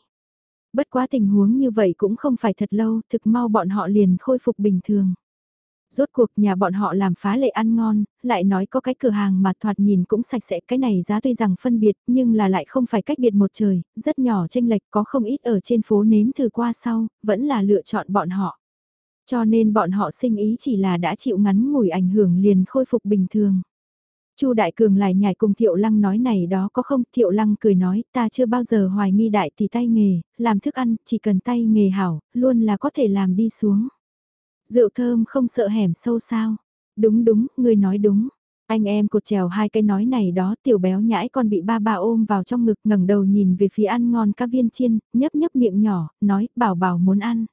Bất quá tình huống như vậy cũng không phải thật lâu, thực mau bọn họ liền khôi phục bình thường. Rốt cuộc nhà bọn họ làm phá lệ ăn ngon, lại nói có cái cửa hàng mà thoạt nhìn cũng sạch sẽ, cái này giá tuy rằng phân biệt nhưng là lại không phải cách biệt một trời, rất nhỏ tranh lệch có không ít ở trên phố nếm thử qua sau, vẫn là lựa chọn bọn họ. Cho nên bọn họ sinh ý chỉ là đã chịu ngắn ngủi ảnh hưởng liền khôi phục bình thường. Chu Đại Cường lại nhảy cùng Thiệu Lăng nói này đó có không? Thiệu Lăng cười nói, ta chưa bao giờ hoài nghi đại thì tay nghề, làm thức ăn, chỉ cần tay nghề hảo, luôn là có thể làm đi xuống. Rượu thơm không sợ hẻm sâu sao? Đúng đúng, người nói đúng. Anh em cột trèo hai cái nói này đó tiểu béo nhãi con bị ba ba ôm vào trong ngực ngẩng đầu nhìn về phía ăn ngon cá viên chiên, nhấp nhấp miệng nhỏ, nói bảo bảo muốn ăn.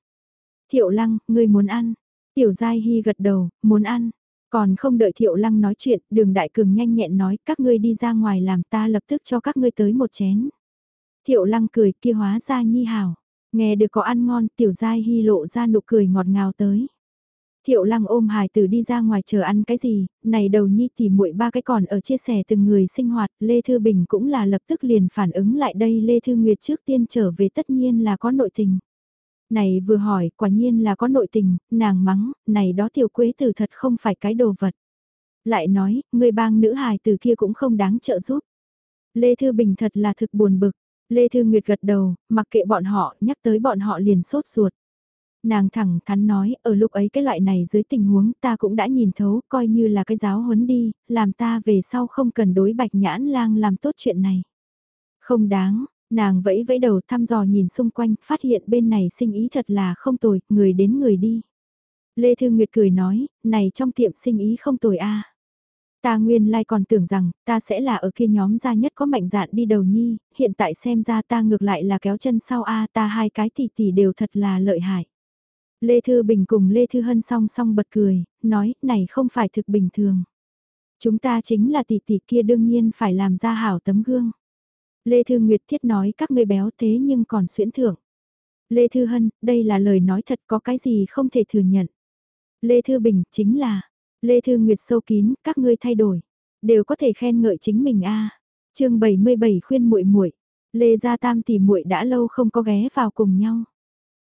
Thiệu lăng, ngươi muốn ăn. Tiểu giai hy gật đầu, muốn ăn. Còn không đợi thiệu lăng nói chuyện, đường đại cường nhanh nhẹn nói các ngươi đi ra ngoài làm ta lập tức cho các ngươi tới một chén. Thiệu lăng cười kia hóa ra nhi hảo. Nghe được có ăn ngon tiểu giai hy lộ ra nụ cười ngọt ngào tới. Thiệu lăng ôm hài tử đi ra ngoài chờ ăn cái gì, này đầu nhi thì muội ba cái còn ở chia sẻ từng người sinh hoạt, Lê Thư Bình cũng là lập tức liền phản ứng lại đây Lê Thư Nguyệt trước tiên trở về tất nhiên là có nội tình. Này vừa hỏi, quả nhiên là có nội tình, nàng mắng, này đó tiểu quế tử thật không phải cái đồ vật. Lại nói, người bang nữ hài từ kia cũng không đáng trợ giúp. Lê Thư Bình thật là thực buồn bực. Lê Thư Nguyệt gật đầu, mặc kệ bọn họ, nhắc tới bọn họ liền sốt ruột. Nàng thẳng thắn nói, ở lúc ấy cái loại này dưới tình huống ta cũng đã nhìn thấu, coi như là cái giáo huấn đi, làm ta về sau không cần đối bạch nhãn lang làm tốt chuyện này. Không đáng, nàng vẫy vẫy đầu thăm dò nhìn xung quanh, phát hiện bên này sinh ý thật là không tồi, người đến người đi. Lê Thư Nguyệt cười nói, này trong tiệm sinh ý không tồi a Ta nguyên lai like còn tưởng rằng, ta sẽ là ở kia nhóm gia nhất có mạnh dạn đi đầu nhi, hiện tại xem ra ta ngược lại là kéo chân sau a ta hai cái tỷ tỷ đều thật là lợi hại. Lê Thư Bình cùng Lê Thư Hân song song bật cười, nói, này không phải thực bình thường. Chúng ta chính là tỷ tỷ kia đương nhiên phải làm ra hảo tấm gương. Lê Thư Nguyệt thiết nói các người béo thế nhưng còn xuyễn thưởng. Lê Thư Hân, đây là lời nói thật có cái gì không thể thừa nhận. Lê Thư Bình, chính là, Lê Thư Nguyệt sâu kín, các ngươi thay đổi, đều có thể khen ngợi chính mình a. Chương 77 khuyên muội muội. Lê Gia Tam tỷ muội đã lâu không có ghé vào cùng nhau.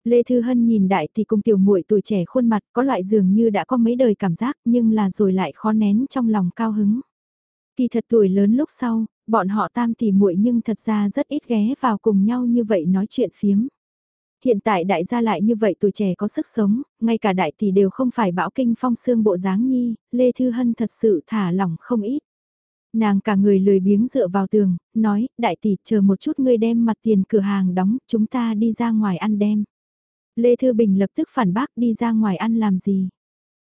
Lê Thư Hân nhìn đại thì cùng tiểu muội tuổi trẻ khuôn mặt có loại dường như đã có mấy đời cảm giác nhưng là rồi lại khó nén trong lòng cao hứng. Kỳ thật tuổi lớn lúc sau, bọn họ tam tỷ muội nhưng thật ra rất ít ghé vào cùng nhau như vậy nói chuyện phiếm. Hiện tại đại gia lại như vậy tuổi trẻ có sức sống, ngay cả đại tỷ đều không phải bão kinh phong xương bộ dáng nhi, Lê Thư Hân thật sự thả lỏng không ít. Nàng cả người lười biếng dựa vào tường, nói, đại tỷ chờ một chút ngươi đem mặt tiền cửa hàng đóng, chúng ta đi ra ngoài ăn đem. Lê Thư Bình lập tức phản bác đi ra ngoài ăn làm gì.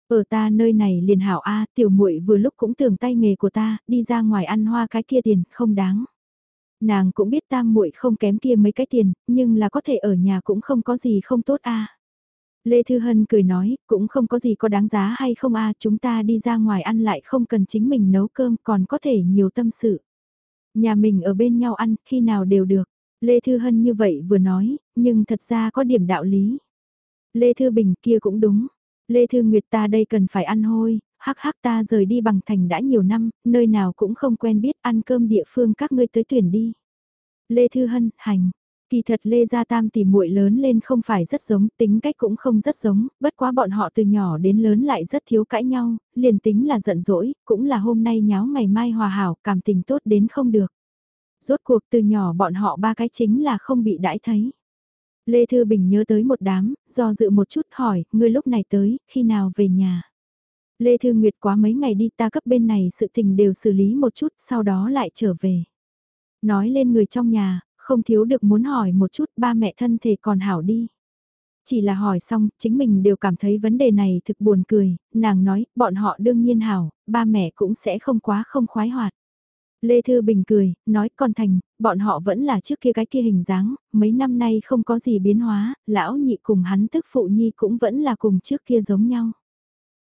Ở ta nơi này liền hảo A, tiểu muội vừa lúc cũng tưởng tay nghề của ta, đi ra ngoài ăn hoa cái kia tiền, không đáng. Nàng cũng biết tam muội không kém kia mấy cái tiền, nhưng là có thể ở nhà cũng không có gì không tốt A. Lê Thư Hân cười nói, cũng không có gì có đáng giá hay không a chúng ta đi ra ngoài ăn lại không cần chính mình nấu cơm còn có thể nhiều tâm sự. Nhà mình ở bên nhau ăn, khi nào đều được. Lê Thư Hân như vậy vừa nói, nhưng thật ra có điểm đạo lý. Lê Thư Bình kia cũng đúng. Lê Thư Nguyệt ta đây cần phải ăn hôi, hắc hắc ta rời đi bằng thành đã nhiều năm, nơi nào cũng không quen biết ăn cơm địa phương các ngươi tới tuyển đi. Lê Thư Hân, hành. Kỳ thật Lê Gia Tam tỷ muội lớn lên không phải rất giống, tính cách cũng không rất giống, bất quá bọn họ từ nhỏ đến lớn lại rất thiếu cãi nhau, liền tính là giận dỗi, cũng là hôm nay nháo ngày mai hòa hảo, cảm tình tốt đến không được. Rốt cuộc từ nhỏ bọn họ ba cái chính là không bị đãi thấy. Lê Thư Bình nhớ tới một đám, do dự một chút hỏi, ngươi lúc này tới, khi nào về nhà? Lê Thư Nguyệt quá mấy ngày đi ta cấp bên này sự tình đều xử lý một chút, sau đó lại trở về. Nói lên người trong nhà, không thiếu được muốn hỏi một chút ba mẹ thân thể còn hảo đi. Chỉ là hỏi xong, chính mình đều cảm thấy vấn đề này thực buồn cười, nàng nói, bọn họ đương nhiên hảo, ba mẹ cũng sẽ không quá không khoái hoạt. Lê Thư Bình cười, nói con thành, bọn họ vẫn là trước kia cái kia hình dáng, mấy năm nay không có gì biến hóa, lão nhị cùng hắn tức phụ nhi cũng vẫn là cùng trước kia giống nhau.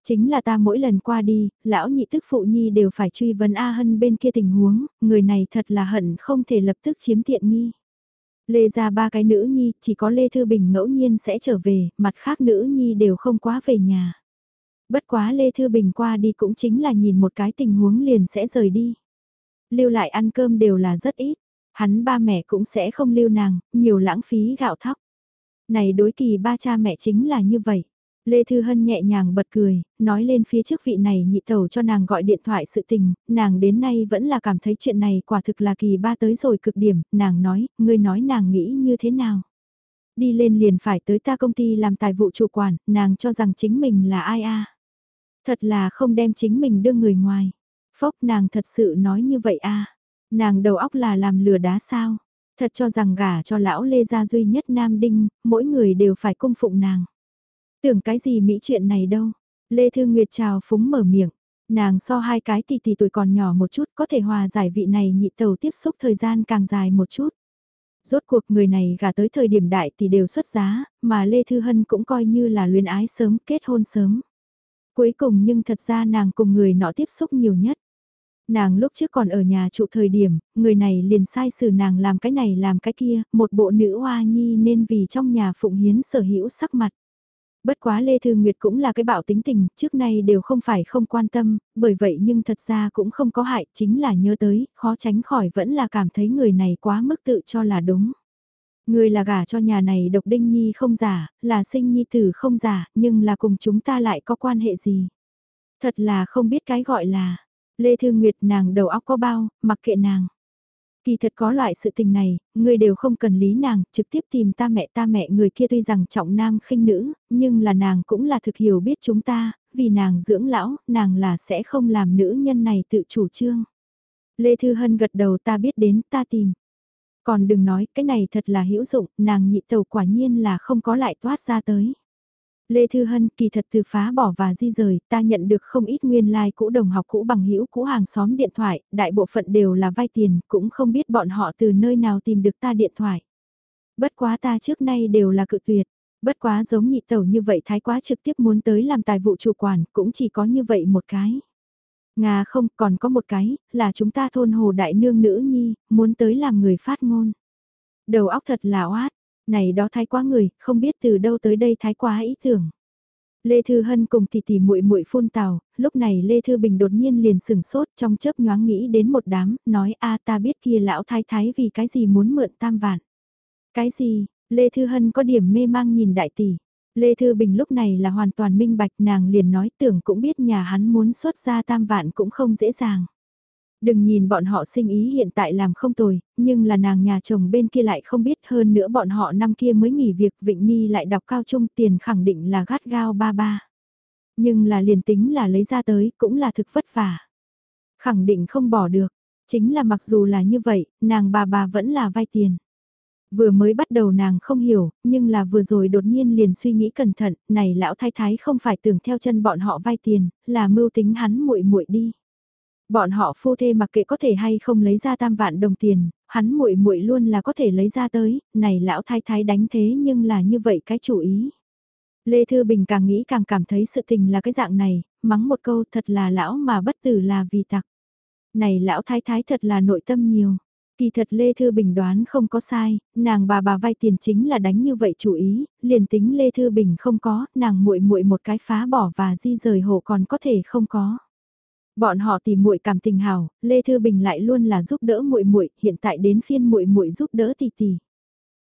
Chính là ta mỗi lần qua đi, lão nhị tức phụ nhi đều phải truy vấn A Hân bên kia tình huống, người này thật là hận không thể lập tức chiếm tiện nghi. Lê ra ba cái nữ nhi, chỉ có Lê Thư Bình ngẫu nhiên sẽ trở về, mặt khác nữ nhi đều không quá về nhà. Bất quá Lê Thư Bình qua đi cũng chính là nhìn một cái tình huống liền sẽ rời đi. Lưu lại ăn cơm đều là rất ít, hắn ba mẹ cũng sẽ không lưu nàng, nhiều lãng phí gạo thóc. Này đối kỳ ba cha mẹ chính là như vậy. Lê Thư Hân nhẹ nhàng bật cười, nói lên phía trước vị này nhị tẩu cho nàng gọi điện thoại sự tình, nàng đến nay vẫn là cảm thấy chuyện này quả thực là kỳ ba tới rồi cực điểm, nàng nói, ngươi nói nàng nghĩ như thế nào. Đi lên liền phải tới ta công ty làm tài vụ chủ quản, nàng cho rằng chính mình là ai a Thật là không đem chính mình đưa người ngoài. Phốc nàng thật sự nói như vậy à Nàng đầu óc là làm lừa đá sao? Thật cho rằng gả cho lão Lê gia duy nhất Nam Đinh, mỗi người đều phải cung phụng nàng. Tưởng cái gì mỹ chuyện này đâu. Lê Thư Nguyệt chào phúng mở miệng. Nàng so hai cái tỷ tỷ tuổi còn nhỏ một chút có thể hòa giải vị này nhị tàu tiếp xúc thời gian càng dài một chút. Rốt cuộc người này gả tới thời điểm đại thì đều xuất giá, mà Lê Thư Hân cũng coi như là luyến ái sớm, kết hôn sớm. Cuối cùng nhưng thật ra nàng cùng người nọ tiếp xúc nhiều nhất. Nàng lúc trước còn ở nhà trụ thời điểm, người này liền sai xử nàng làm cái này làm cái kia, một bộ nữ hoa nhi nên vì trong nhà phụng hiến sở hữu sắc mặt. Bất quá Lê Thư Nguyệt cũng là cái bạo tính tình, trước nay đều không phải không quan tâm, bởi vậy nhưng thật ra cũng không có hại, chính là nhớ tới, khó tránh khỏi vẫn là cảm thấy người này quá mức tự cho là đúng. Người là gả cho nhà này độc đinh nhi không giả, là sinh nhi tử không giả, nhưng là cùng chúng ta lại có quan hệ gì. Thật là không biết cái gọi là, Lê Thư Nguyệt nàng đầu óc có bao, mặc kệ nàng. Kỳ thật có loại sự tình này, người đều không cần lý nàng, trực tiếp tìm ta mẹ ta mẹ người kia tuy rằng trọng nam khinh nữ, nhưng là nàng cũng là thực hiểu biết chúng ta, vì nàng dưỡng lão, nàng là sẽ không làm nữ nhân này tự chủ trương. Lê Thư Hân gật đầu ta biết đến ta tìm. Còn đừng nói cái này thật là hữu dụng, nàng nhị tàu quả nhiên là không có lại toát ra tới. Lê Thư Hân kỳ thật từ phá bỏ và di rời, ta nhận được không ít nguyên lai like cũ đồng học cũ bằng hữu cũ hàng xóm điện thoại, đại bộ phận đều là vay tiền, cũng không biết bọn họ từ nơi nào tìm được ta điện thoại. Bất quá ta trước nay đều là cự tuyệt, bất quá giống nhị tẩu như vậy thái quá trực tiếp muốn tới làm tài vụ chủ quản, cũng chỉ có như vậy một cái. Nga không, còn có một cái, là chúng ta thôn hồ đại nương nữ nhi, muốn tới làm người phát ngôn. Đầu óc thật là oát, này đó thái quá người, không biết từ đâu tới đây thái quá ý tưởng. Lê Thư Hân cùng tỷ tỷ muội muội phun tào, lúc này Lê Thư Bình đột nhiên liền sừng sốt trong chớp nhoáng nghĩ đến một đám, nói a ta biết kia lão thái thái vì cái gì muốn mượn tam vạn. Cái gì, Lê Thư Hân có điểm mê mang nhìn đại tỷ. Lê Thư Bình lúc này là hoàn toàn minh bạch nàng liền nói tưởng cũng biết nhà hắn muốn xuất ra tam vạn cũng không dễ dàng. Đừng nhìn bọn họ sinh ý hiện tại làm không tồi, nhưng là nàng nhà chồng bên kia lại không biết hơn nữa bọn họ năm kia mới nghỉ việc Vịnh Ni lại đọc cao trung tiền khẳng định là gắt gao ba ba. Nhưng là liền tính là lấy ra tới cũng là thực vất vả. Khẳng định không bỏ được, chính là mặc dù là như vậy, nàng bà bà vẫn là vay tiền. Vừa mới bắt đầu nàng không hiểu, nhưng là vừa rồi đột nhiên liền suy nghĩ cẩn thận, này lão thái thái không phải tưởng theo chân bọn họ vay tiền, là mưu tính hắn muội muội đi. Bọn họ phu thê mặc kệ có thể hay không lấy ra tam vạn đồng tiền, hắn muội muội luôn là có thể lấy ra tới, này lão thái thái đánh thế nhưng là như vậy cái chủ ý. Lê Thư Bình càng nghĩ càng cảm thấy sự tình là cái dạng này, mắng một câu thật là lão mà bất tử là vì tặc. Này lão thái thái thật là nội tâm nhiều. Kỳ thật Lê Thư Bình đoán không có sai, nàng bà bà vay tiền chính là đánh như vậy chủ ý, liền tính Lê Thư Bình không có, nàng muội muội một cái phá bỏ và di rời hộ còn có thể không có. Bọn họ tìm muội cảm tình hào, Lê Thư Bình lại luôn là giúp đỡ muội muội, hiện tại đến phiên muội muội giúp đỡ tỷ tỷ.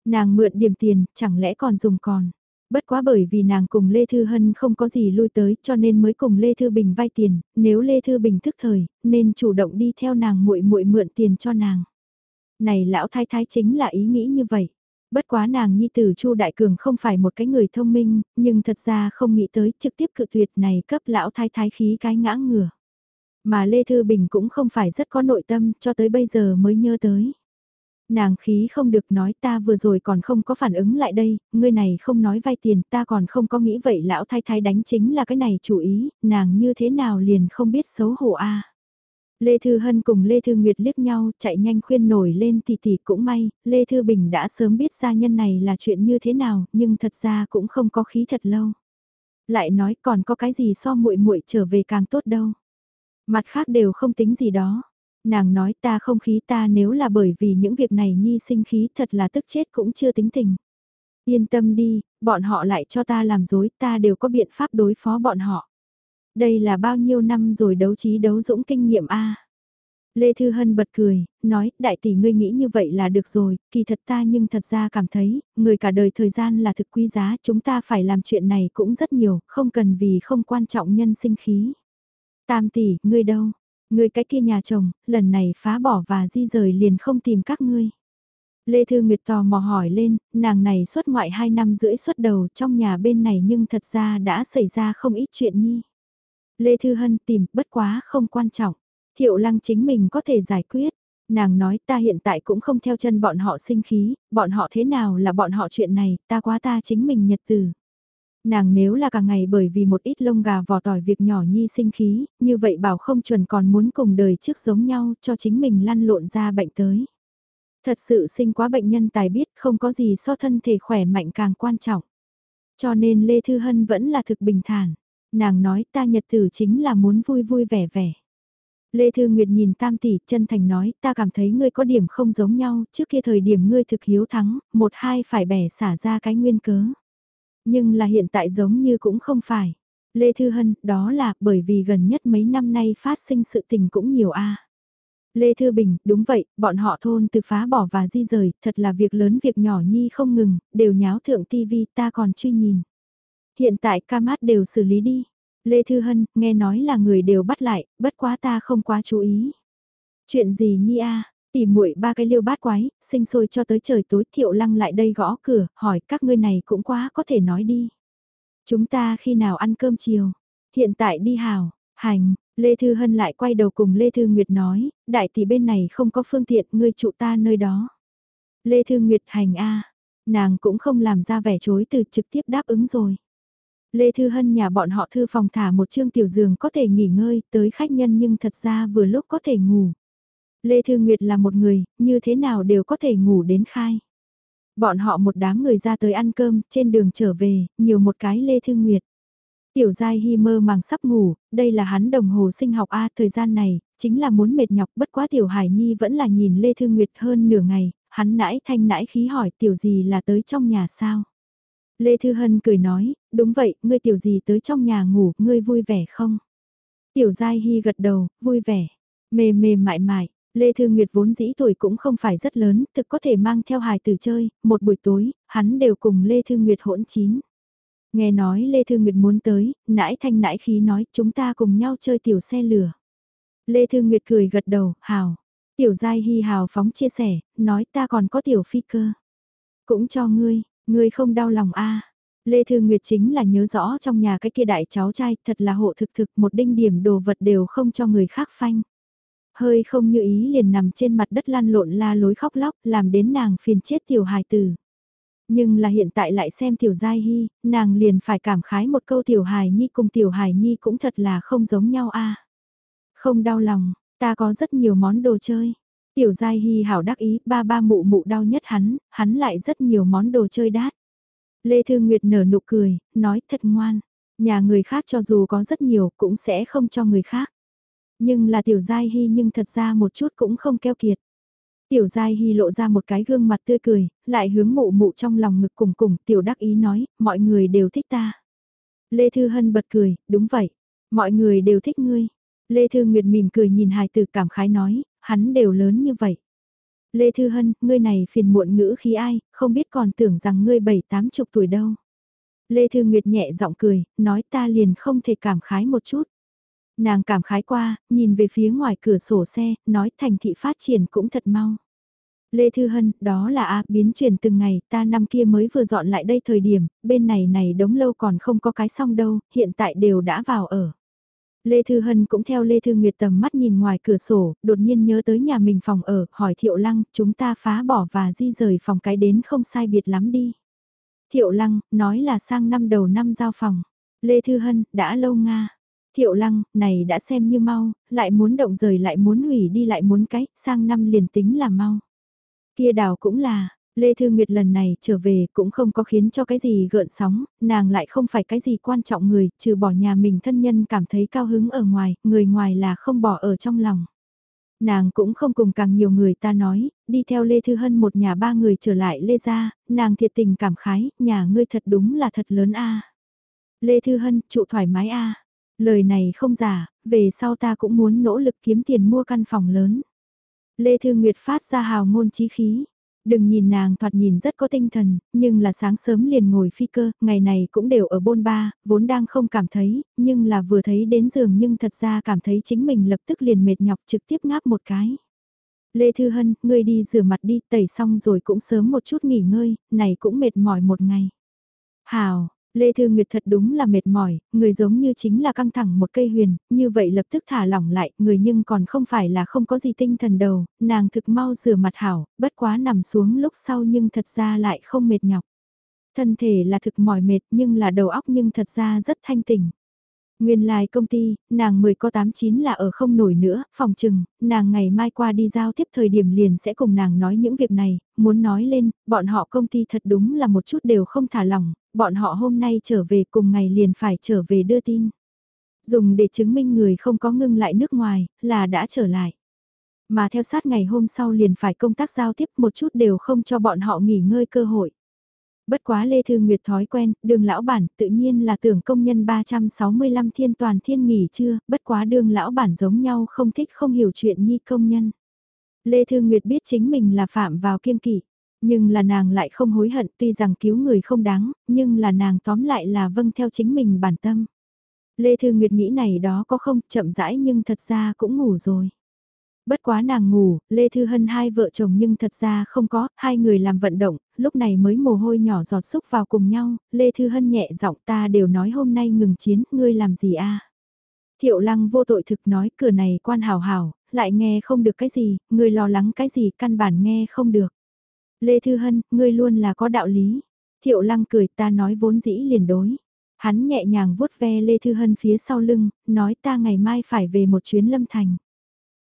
Nàng mượn điểm tiền, chẳng lẽ còn dùng còn. Bất quá bởi vì nàng cùng Lê Thư Hân không có gì lui tới cho nên mới cùng Lê Thư Bình vay tiền, nếu Lê Thư Bình thức thời, nên chủ động đi theo nàng muội muội mượn tiền cho nàng. Này lão thái thái chính là ý nghĩ như vậy. Bất quá nàng nhi tử Chu Đại Cường không phải một cái người thông minh, nhưng thật ra không nghĩ tới trực tiếp cự tuyệt này cấp lão thái thái khí cái ngã ngửa. Mà Lê Thư Bình cũng không phải rất có nội tâm cho tới bây giờ mới nhớ tới. Nàng khí không được nói ta vừa rồi còn không có phản ứng lại đây, ngươi này không nói vay tiền ta còn không có nghĩ vậy lão thái thái đánh chính là cái này chủ ý, nàng như thế nào liền không biết xấu hổ a Lê Thư Hân cùng Lê Thư Nguyệt liếc nhau, chạy nhanh khuyên nổi lên tỷ tỷ cũng may, Lê Thư Bình đã sớm biết gia nhân này là chuyện như thế nào, nhưng thật ra cũng không có khí thật lâu. Lại nói còn có cái gì so muội muội trở về càng tốt đâu. Mặt khác đều không tính gì đó. Nàng nói ta không khí ta nếu là bởi vì những việc này nhi sinh khí thật là tức chết cũng chưa tính tình. Yên tâm đi, bọn họ lại cho ta làm dối ta đều có biện pháp đối phó bọn họ. Đây là bao nhiêu năm rồi đấu trí đấu dũng kinh nghiệm a Lê Thư Hân bật cười, nói, đại tỷ ngươi nghĩ như vậy là được rồi, kỳ thật ta nhưng thật ra cảm thấy, người cả đời thời gian là thực quý giá, chúng ta phải làm chuyện này cũng rất nhiều, không cần vì không quan trọng nhân sinh khí. Tam tỷ, ngươi đâu? Ngươi cái kia nhà chồng, lần này phá bỏ và di rời liền không tìm các ngươi. Lê Thư Nguyệt tò mò hỏi lên, nàng này xuất ngoại 2 năm rưỡi xuất đầu trong nhà bên này nhưng thật ra đã xảy ra không ít chuyện nhi. Lê Thư Hân tìm, bất quá không quan trọng. Thiệu lăng chính mình có thể giải quyết. Nàng nói ta hiện tại cũng không theo chân bọn họ sinh khí, bọn họ thế nào là bọn họ chuyện này, ta quá ta chính mình nhật từ. Nàng nếu là cả ngày bởi vì một ít lông gà vò tỏi việc nhỏ nhi sinh khí, như vậy bảo không chuẩn còn muốn cùng đời trước giống nhau cho chính mình lăn lộn ra bệnh tới. Thật sự sinh quá bệnh nhân tài biết không có gì so thân thể khỏe mạnh càng quan trọng. Cho nên Lê Thư Hân vẫn là thực bình thản. Nàng nói ta nhật tử chính là muốn vui vui vẻ vẻ. Lê Thư Nguyệt nhìn Tam Tỷ chân thành nói ta cảm thấy ngươi có điểm không giống nhau, trước kia thời điểm ngươi thực hiếu thắng, một hai phải bẻ xả ra cái nguyên cớ. Nhưng là hiện tại giống như cũng không phải. Lê Thư Hân, đó là bởi vì gần nhất mấy năm nay phát sinh sự tình cũng nhiều a Lê Thư Bình, đúng vậy, bọn họ thôn từ phá bỏ và di rời, thật là việc lớn việc nhỏ nhi không ngừng, đều nháo thượng tivi ta còn truy nhìn. Hiện tại ca mát đều xử lý đi. Lê Thư Hân, nghe nói là người đều bắt lại, bất quá ta không quá chú ý. Chuyện gì nhi a tỉ muội ba cái liêu bát quái, sinh sôi cho tới trời tối thiệu lăng lại đây gõ cửa, hỏi các ngươi này cũng quá có thể nói đi. Chúng ta khi nào ăn cơm chiều? Hiện tại đi hào, hành, Lê Thư Hân lại quay đầu cùng Lê Thư Nguyệt nói, đại tỷ bên này không có phương tiện, ngươi trụ ta nơi đó. Lê Thư Nguyệt hành a nàng cũng không làm ra vẻ chối từ trực tiếp đáp ứng rồi. Lê Thư Hân nhà bọn họ thư phòng thả một chương tiểu giường có thể nghỉ ngơi, tới khách nhân nhưng thật ra vừa lúc có thể ngủ. Lê Thư Nguyệt là một người, như thế nào đều có thể ngủ đến khai. Bọn họ một đám người ra tới ăn cơm, trên đường trở về, nhiều một cái Lê Thư Nguyệt. Tiểu Giai Hy mơ màng sắp ngủ, đây là hắn đồng hồ sinh học A thời gian này, chính là muốn mệt nhọc bất quá Tiểu Hải Nhi vẫn là nhìn Lê Thư Nguyệt hơn nửa ngày, hắn nãi thanh nãi khí hỏi Tiểu gì là tới trong nhà sao. Lê Thư Hân cười nói, đúng vậy, ngươi Tiểu gì tới trong nhà ngủ, ngươi vui vẻ không? Tiểu Giai Hi gật đầu, vui vẻ, mềm mềm mại mại, Lê Thư Nguyệt vốn dĩ tuổi cũng không phải rất lớn, thực có thể mang theo hài tử chơi, một buổi tối, hắn đều cùng Lê Thư Nguyệt hỗn chín. Nghe nói Lê Thư Nguyệt muốn tới, nãi thanh nãi khí nói chúng ta cùng nhau chơi tiểu xe lửa. Lê Thư Nguyệt cười gật đầu, hào. Tiểu Giai Hy hào phóng chia sẻ, nói ta còn có tiểu phi cơ. Cũng cho ngươi, ngươi không đau lòng a Lê Thư Nguyệt chính là nhớ rõ trong nhà cái kia đại cháu trai thật là hộ thực thực một đinh điểm đồ vật đều không cho người khác phanh. Hơi không như ý liền nằm trên mặt đất lan lộn la lối khóc lóc làm đến nàng phiền chết tiểu hài tử. Nhưng là hiện tại lại xem tiểu giai hy, nàng liền phải cảm khái một câu tiểu hài nhi cùng tiểu hài nhi cũng thật là không giống nhau a Không đau lòng, ta có rất nhiều món đồ chơi. Tiểu giai hy hảo đắc ý, ba ba mụ mụ đau nhất hắn, hắn lại rất nhiều món đồ chơi đát. Lê Thư Nguyệt nở nụ cười, nói thật ngoan, nhà người khác cho dù có rất nhiều cũng sẽ không cho người khác. Nhưng là tiểu giai hy nhưng thật ra một chút cũng không keo kiệt. Tiểu Giai Hy lộ ra một cái gương mặt tươi cười, lại hướng mụ mụ trong lòng ngực cùng cùng, tiểu đắc ý nói, mọi người đều thích ta. Lê Thư Hân bật cười, đúng vậy, mọi người đều thích ngươi. Lê Thư Nguyệt mỉm cười nhìn hài tử cảm khái nói, hắn đều lớn như vậy. Lê Thư Hân, ngươi này phiền muộn ngữ khí ai, không biết còn tưởng rằng ngươi bảy tám chục tuổi đâu. Lê Thư Nguyệt nhẹ giọng cười, nói ta liền không thể cảm khái một chút. Nàng cảm khái qua, nhìn về phía ngoài cửa sổ xe, nói thành thị phát triển cũng thật mau. Lê Thư Hân, đó là A biến chuyển từng ngày, ta năm kia mới vừa dọn lại đây thời điểm, bên này này đống lâu còn không có cái xong đâu, hiện tại đều đã vào ở. Lê Thư Hân cũng theo Lê Thư Nguyệt tầm mắt nhìn ngoài cửa sổ, đột nhiên nhớ tới nhà mình phòng ở, hỏi Thiệu Lăng, chúng ta phá bỏ và di rời phòng cái đến không sai biệt lắm đi. Thiệu Lăng, nói là sang năm đầu năm giao phòng. Lê Thư Hân, đã lâu Nga. Thiệu Lăng, này đã xem như mau, lại muốn động rời lại muốn hủy đi lại muốn cái, sang năm liền tính là mau. Kia đào cũng là, Lê Thư Nguyệt lần này trở về cũng không có khiến cho cái gì gợn sóng, nàng lại không phải cái gì quan trọng người, trừ bỏ nhà mình thân nhân cảm thấy cao hứng ở ngoài, người ngoài là không bỏ ở trong lòng. Nàng cũng không cùng càng nhiều người ta nói, đi theo Lê Thư Hân một nhà ba người trở lại Lê gia, nàng thiệt tình cảm khái, nhà ngươi thật đúng là thật lớn a Lê Thư Hân, trụ thoải mái a Lời này không giả, về sau ta cũng muốn nỗ lực kiếm tiền mua căn phòng lớn. Lê Thư Nguyệt phát ra hào ngôn chí khí. Đừng nhìn nàng thoạt nhìn rất có tinh thần, nhưng là sáng sớm liền ngồi phi cơ, ngày này cũng đều ở bôn ba, vốn đang không cảm thấy, nhưng là vừa thấy đến giường nhưng thật ra cảm thấy chính mình lập tức liền mệt nhọc trực tiếp ngáp một cái. Lê Thư Hân, ngươi đi rửa mặt đi, tẩy xong rồi cũng sớm một chút nghỉ ngơi, này cũng mệt mỏi một ngày. Hào, Lê Thư Nguyệt thật đúng là mệt mỏi, người giống như chính là căng thẳng một cây huyền, như vậy lập tức thả lỏng lại, người nhưng còn không phải là không có gì tinh thần đầu, nàng thực mau rửa mặt hảo, bất quá nằm xuống lúc sau nhưng thật ra lại không mệt nhọc. Thân thể là thực mỏi mệt nhưng là đầu óc nhưng thật ra rất thanh tỉnh. Nguyên lai like công ty, nàng 10 có 89 là ở không nổi nữa, phòng trừng, nàng ngày mai qua đi giao tiếp thời điểm liền sẽ cùng nàng nói những việc này, muốn nói lên, bọn họ công ty thật đúng là một chút đều không thả lỏng, bọn họ hôm nay trở về cùng ngày liền phải trở về đưa tin. Dùng để chứng minh người không có ngưng lại nước ngoài, là đã trở lại. Mà theo sát ngày hôm sau liền phải công tác giao tiếp một chút đều không cho bọn họ nghỉ ngơi cơ hội. Bất quá Lê Thư Nguyệt thói quen, đường lão bản tự nhiên là tưởng công nhân 365 thiên toàn thiên nghỉ chưa, bất quá đường lão bản giống nhau không thích không hiểu chuyện nhi công nhân. Lê Thư Nguyệt biết chính mình là phạm vào kiên kỵ, nhưng là nàng lại không hối hận tuy rằng cứu người không đáng, nhưng là nàng tóm lại là vâng theo chính mình bản tâm. Lê Thư Nguyệt nghĩ này đó có không chậm rãi nhưng thật ra cũng ngủ rồi. Bất quá nàng ngủ, Lê Thư Hân hai vợ chồng nhưng thật ra không có, hai người làm vận động, lúc này mới mồ hôi nhỏ giọt xúc vào cùng nhau, Lê Thư Hân nhẹ giọng ta đều nói hôm nay ngừng chiến, ngươi làm gì a Thiệu lăng vô tội thực nói cửa này quan hào hào, lại nghe không được cái gì, ngươi lo lắng cái gì căn bản nghe không được. Lê Thư Hân, ngươi luôn là có đạo lý. Thiệu lăng cười ta nói vốn dĩ liền đối. Hắn nhẹ nhàng vuốt ve Lê Thư Hân phía sau lưng, nói ta ngày mai phải về một chuyến lâm thành.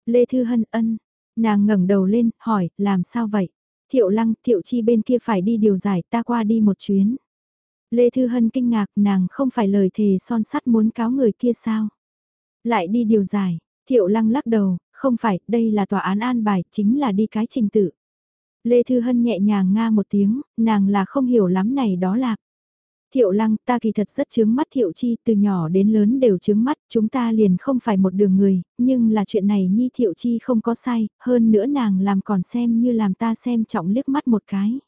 Lê Thư Hân ân, nàng ngẩng đầu lên, hỏi, làm sao vậy? Thiệu lăng, thiệu chi bên kia phải đi điều giải ta qua đi một chuyến. Lê Thư Hân kinh ngạc nàng không phải lời thề son sắt muốn cáo người kia sao? Lại đi điều giải, thiệu lăng lắc đầu, không phải, đây là tòa án an bài, chính là đi cái trình tự. Lê Thư Hân nhẹ nhàng nga một tiếng, nàng là không hiểu lắm này đó là. Thiệu lăng ta kỳ thật rất chướng mắt thiệu chi từ nhỏ đến lớn đều chướng mắt chúng ta liền không phải một đường người, nhưng là chuyện này nhi thiệu chi không có sai, hơn nữa nàng làm còn xem như làm ta xem trọng liếc mắt một cái.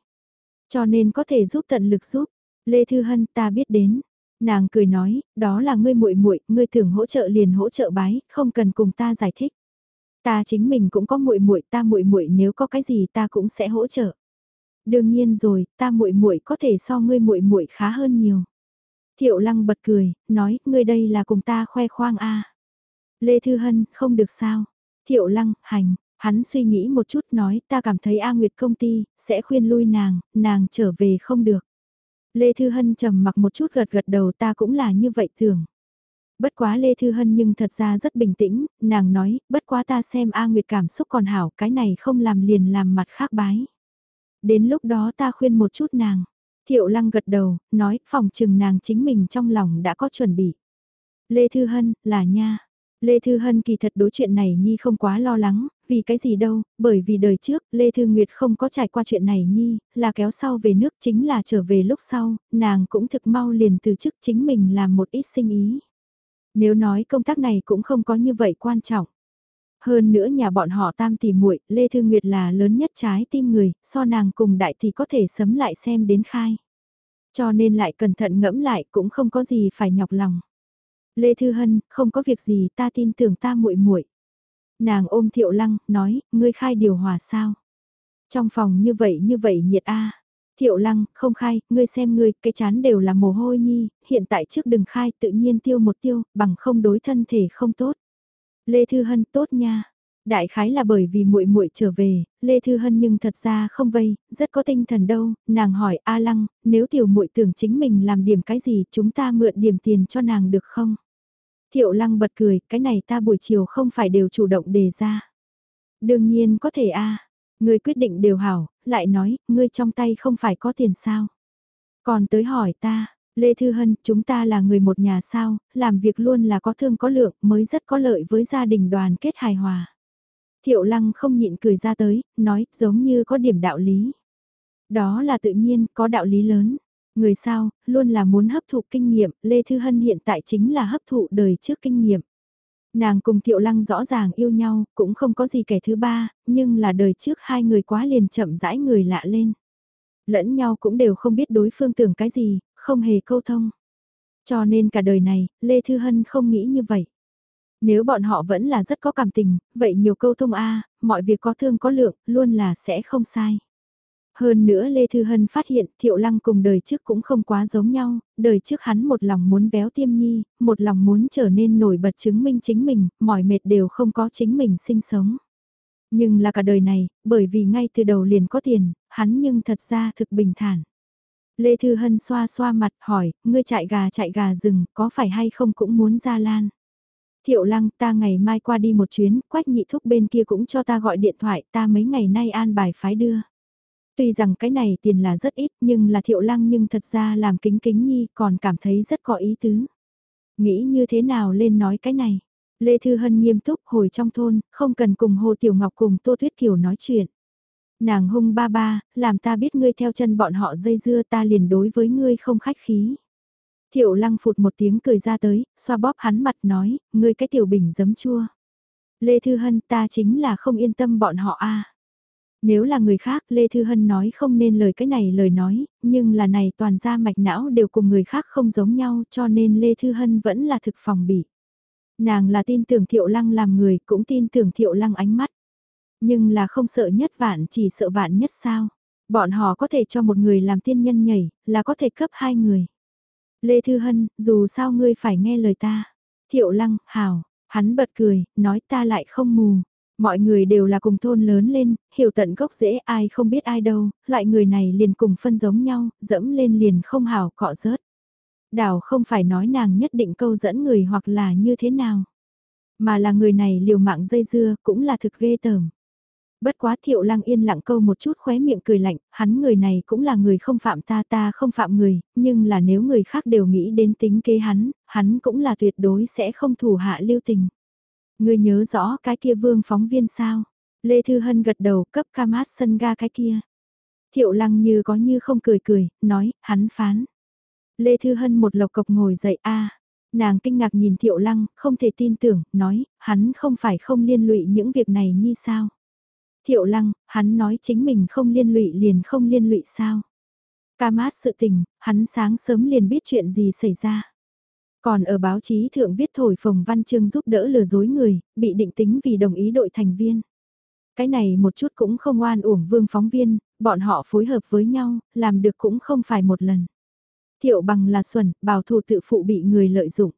Cho nên có thể giúp tận lực giúp, Lê Thư Hân ta biết đến. Nàng cười nói, đó là ngươi muội muội, ngươi tưởng hỗ trợ liền hỗ trợ bái, không cần cùng ta giải thích. Ta chính mình cũng có muội muội, ta muội muội nếu có cái gì ta cũng sẽ hỗ trợ. Đương nhiên rồi, ta muội muội có thể so ngươi muội muội khá hơn nhiều. Thiệu Lăng bật cười, nói, ngươi đây là cùng ta khoe khoang a. Lê Thư Hân, không được sao? Thiệu Lăng, hành, hắn suy nghĩ một chút nói, ta cảm thấy A Nguyệt công ty sẽ khuyên lui nàng, nàng trở về không được. Lê Thư Hân trầm mặc một chút gật gật đầu ta cũng là như vậy tưởng. Bất quá Lê Thư Hân nhưng thật ra rất bình tĩnh, nàng nói, bất quá ta xem A Nguyệt cảm xúc còn hảo, cái này không làm liền làm mặt khác bái. Đến lúc đó ta khuyên một chút nàng. Thiệu lăng gật đầu, nói, phòng trừng nàng chính mình trong lòng đã có chuẩn bị. Lê Thư Hân, là nha. Lê Thư Hân kỳ thật đối chuyện này Nhi không quá lo lắng, vì cái gì đâu, bởi vì đời trước, Lê Thư Nguyệt không có trải qua chuyện này Nhi, là kéo sau về nước chính là trở về lúc sau, nàng cũng thực mau liền từ chức chính mình làm một ít sinh ý. Nếu nói công tác này cũng không có như vậy quan trọng. Hơn nữa nhà bọn họ tam tỷ muội, Lê Thư Nguyệt là lớn nhất trái tim người, so nàng cùng đại thì có thể sấm lại xem đến khai. Cho nên lại cẩn thận ngẫm lại cũng không có gì phải nhọc lòng. Lê Thư Hân, không có việc gì ta tin tưởng ta muội muội. Nàng ôm Thiệu Lăng, nói, ngươi khai điều hòa sao? Trong phòng như vậy như vậy nhiệt a Thiệu Lăng, không khai, ngươi xem ngươi, cái chán đều là mồ hôi nhi, hiện tại trước đừng khai tự nhiên tiêu một tiêu, bằng không đối thân thể không tốt. Lê Thư Hân tốt nha. Đại khái là bởi vì muội muội trở về, Lê Thư Hân nhưng thật ra không vây, rất có tinh thần đâu, nàng hỏi A Lăng, nếu tiểu muội tưởng chính mình làm điểm cái gì, chúng ta mượn điểm tiền cho nàng được không? Thiệu Lăng bật cười, cái này ta buổi chiều không phải đều chủ động đề ra. Đương nhiên có thể a Ngươi quyết định đều hảo, lại nói, ngươi trong tay không phải có tiền sao? Còn tới hỏi ta, Lê Thư Hân, chúng ta là người một nhà sao, làm việc luôn là có thương có lượng mới rất có lợi với gia đình đoàn kết hài hòa. Thiệu Lăng không nhịn cười ra tới, nói giống như có điểm đạo lý. Đó là tự nhiên, có đạo lý lớn. Người sao, luôn là muốn hấp thụ kinh nghiệm, Lê Thư Hân hiện tại chính là hấp thụ đời trước kinh nghiệm. Nàng cùng Thiệu Lăng rõ ràng yêu nhau, cũng không có gì kẻ thứ ba, nhưng là đời trước hai người quá liền chậm rãi người lạ lên. Lẫn nhau cũng đều không biết đối phương tưởng cái gì, không hề câu thông. Cho nên cả đời này, Lê Thư Hân không nghĩ như vậy. Nếu bọn họ vẫn là rất có cảm tình, vậy nhiều câu thông A, mọi việc có thương có lượng, luôn là sẽ không sai. Hơn nữa Lê Thư Hân phát hiện Thiệu Lăng cùng đời trước cũng không quá giống nhau, đời trước hắn một lòng muốn béo tiêm nhi, một lòng muốn trở nên nổi bật chứng minh chính mình, mỏi mệt đều không có chính mình sinh sống. Nhưng là cả đời này, bởi vì ngay từ đầu liền có tiền, hắn nhưng thật ra thực bình thản. Lê Thư Hân xoa xoa mặt hỏi, ngươi chạy gà chạy gà rừng, có phải hay không cũng muốn ra lan? Thiệu lăng ta ngày mai qua đi một chuyến, quách nhị thúc bên kia cũng cho ta gọi điện thoại, ta mấy ngày nay an bài phái đưa. Tuy rằng cái này tiền là rất ít nhưng là thiệu lăng nhưng thật ra làm kính kính nhi còn cảm thấy rất có ý tứ. Nghĩ như thế nào lên nói cái này? Lê Thư Hân nghiêm túc hồi trong thôn, không cần cùng Hồ Tiểu Ngọc cùng Tô Thuyết Kiều nói chuyện. Nàng hung ba ba, làm ta biết ngươi theo chân bọn họ dây dưa ta liền đối với ngươi không khách khí. Thiệu lăng phụt một tiếng cười ra tới, xoa bóp hắn mặt nói, ngươi cái tiểu bình giấm chua. Lê Thư Hân ta chính là không yên tâm bọn họ a nếu là người khác Lê Thư Hân nói không nên lời cái này lời nói, nhưng là này toàn ra mạch não đều cùng người khác không giống nhau cho nên Lê Thư Hân vẫn là thực phòng bị. Nàng là tin tưởng Thiệu Lăng làm người cũng tin tưởng Thiệu Lăng ánh mắt. Nhưng là không sợ nhất vạn chỉ sợ vạn nhất sao. Bọn họ có thể cho một người làm tiên nhân nhảy, là có thể cấp hai người. Lê Thư Hân, dù sao ngươi phải nghe lời ta. Thiệu Lăng, hào, hắn bật cười, nói ta lại không mù. Mọi người đều là cùng thôn lớn lên, hiểu tận gốc dễ ai không biết ai đâu, loại người này liền cùng phân giống nhau, dẫm lên liền không hào cọ rớt. Đảo không phải nói nàng nhất định câu dẫn người hoặc là như thế nào. Mà là người này liều mạng dây dưa cũng là thực ghê tởm. Bất quá thiệu lăng yên lặng câu một chút khóe miệng cười lạnh, hắn người này cũng là người không phạm ta ta không phạm người, nhưng là nếu người khác đều nghĩ đến tính kế hắn, hắn cũng là tuyệt đối sẽ không thủ hạ lưu tình. Người nhớ rõ cái kia vương phóng viên sao? Lê Thư Hân gật đầu cấp ca mát sân ga cái kia. Thiệu lăng như có như không cười cười, nói, hắn phán. Lê Thư Hân một lộc cộc ngồi dậy a Nàng kinh ngạc nhìn Thiệu lăng, không thể tin tưởng, nói, hắn không phải không liên lụy những việc này như sao? Thiệu lăng, hắn nói chính mình không liên lụy liền không liên lụy sao. Ca mát sự tình, hắn sáng sớm liền biết chuyện gì xảy ra. Còn ở báo chí thượng viết thổi phồng văn chương giúp đỡ lừa dối người, bị định tính vì đồng ý đội thành viên. Cái này một chút cũng không oan uổng vương phóng viên, bọn họ phối hợp với nhau, làm được cũng không phải một lần. Thiệu bằng là xuẩn, bảo thủ tự phụ bị người lợi dụng.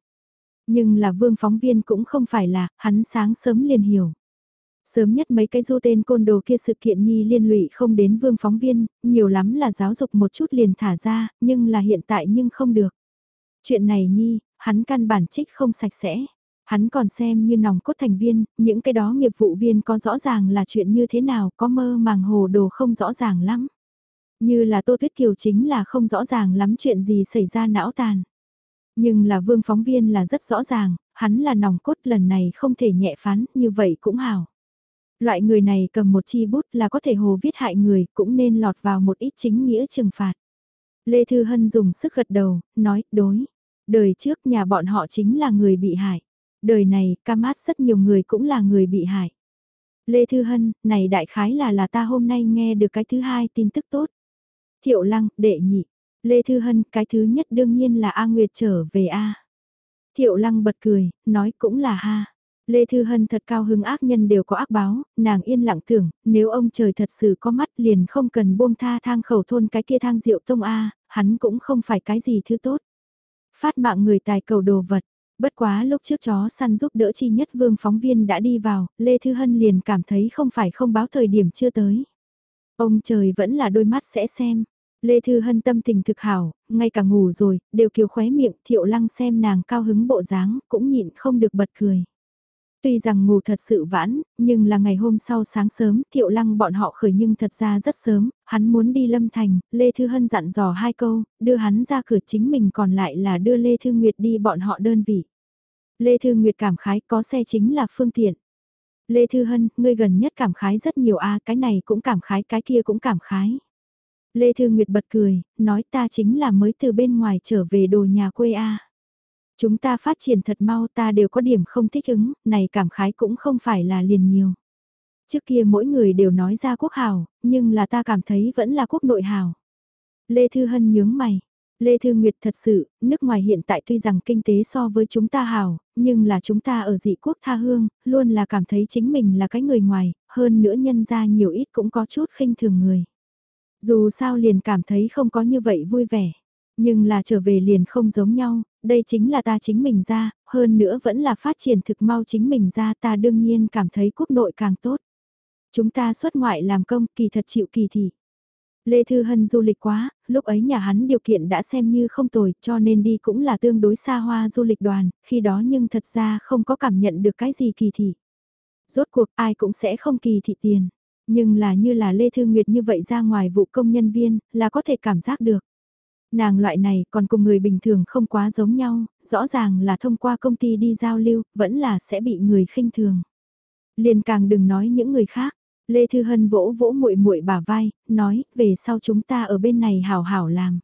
Nhưng là vương phóng viên cũng không phải là, hắn sáng sớm liền hiểu. Sớm nhất mấy cái du tên côn đồ kia sự kiện nhi liên lụy không đến vương phóng viên, nhiều lắm là giáo dục một chút liền thả ra, nhưng là hiện tại nhưng không được. Chuyện này nhi, hắn căn bản trích không sạch sẽ. Hắn còn xem như nòng cốt thành viên, những cái đó nghiệp vụ viên có rõ ràng là chuyện như thế nào, có mơ màng hồ đồ không rõ ràng lắm. Như là Tô Tuyết Kiều chính là không rõ ràng lắm chuyện gì xảy ra não tàn. Nhưng là vương phóng viên là rất rõ ràng, hắn là nòng cốt lần này không thể nhẹ phán, như vậy cũng hảo. Loại người này cầm một chi bút là có thể hồ viết hại người, cũng nên lọt vào một ít chính nghĩa trừng phạt. Lê Thư Hân dùng sức gật đầu, nói, đối. Đời trước nhà bọn họ chính là người bị hại. Đời này, ca mát rất nhiều người cũng là người bị hại. Lê Thư Hân, này đại khái là là ta hôm nay nghe được cái thứ hai tin tức tốt. Thiệu Lăng, đệ nhị. Lê Thư Hân, cái thứ nhất đương nhiên là A Nguyệt trở về A. Thiệu Lăng bật cười, nói cũng là ha. Lê Thư Hân thật cao hứng ác nhân đều có ác báo, nàng yên lặng tưởng, nếu ông trời thật sự có mắt liền không cần buông tha thang khẩu thôn cái kia thang rượu tông A, hắn cũng không phải cái gì thứ tốt. Phát mạng người tài cầu đồ vật, bất quá lúc trước chó săn giúp đỡ chi nhất vương phóng viên đã đi vào, Lê Thư Hân liền cảm thấy không phải không báo thời điểm chưa tới. Ông trời vẫn là đôi mắt sẽ xem. Lê Thư Hân tâm tình thực hảo, ngay cả ngủ rồi, đều kiều khóe miệng, thiệu lăng xem nàng cao hứng bộ dáng, cũng nhịn không được bật cười. Tuy rằng ngủ thật sự vãn, nhưng là ngày hôm sau sáng sớm, thiệu lăng bọn họ khởi nhưng thật ra rất sớm, hắn muốn đi lâm thành, Lê Thư Hân dặn dò hai câu, đưa hắn ra cửa chính mình còn lại là đưa Lê Thư Nguyệt đi bọn họ đơn vị. Lê Thư Nguyệt cảm khái có xe chính là phương tiện. Lê Thư Hân, ngươi gần nhất cảm khái rất nhiều a cái này cũng cảm khái cái kia cũng cảm khái. Lê Thư Nguyệt bật cười, nói ta chính là mới từ bên ngoài trở về đồ nhà quê A. Chúng ta phát triển thật mau ta đều có điểm không thích ứng, này cảm khái cũng không phải là liền nhiều. Trước kia mỗi người đều nói ra quốc hào, nhưng là ta cảm thấy vẫn là quốc nội hào. Lê Thư Hân nhướng mày. Lê Thư Nguyệt thật sự, nước ngoài hiện tại tuy rằng kinh tế so với chúng ta hào, nhưng là chúng ta ở dị quốc tha hương, luôn là cảm thấy chính mình là cái người ngoài, hơn nữa nhân ra nhiều ít cũng có chút khinh thường người. Dù sao liền cảm thấy không có như vậy vui vẻ, nhưng là trở về liền không giống nhau, đây chính là ta chính mình ra, hơn nữa vẫn là phát triển thực mau chính mình ra ta đương nhiên cảm thấy quốc nội càng tốt. Chúng ta xuất ngoại làm công kỳ thật chịu kỳ thị. Lê Thư Hân du lịch quá, lúc ấy nhà hắn điều kiện đã xem như không tồi cho nên đi cũng là tương đối xa hoa du lịch đoàn, khi đó nhưng thật ra không có cảm nhận được cái gì kỳ thị. Rốt cuộc ai cũng sẽ không kỳ thị tiền, nhưng là như là Lê Thư Nguyệt như vậy ra ngoài vụ công nhân viên là có thể cảm giác được. Nàng loại này còn cùng người bình thường không quá giống nhau, rõ ràng là thông qua công ty đi giao lưu, vẫn là sẽ bị người khinh thường. Liền càng đừng nói những người khác, Lê Thư Hân vỗ vỗ muội muội bả vai, nói, về sau chúng ta ở bên này hảo hảo làm.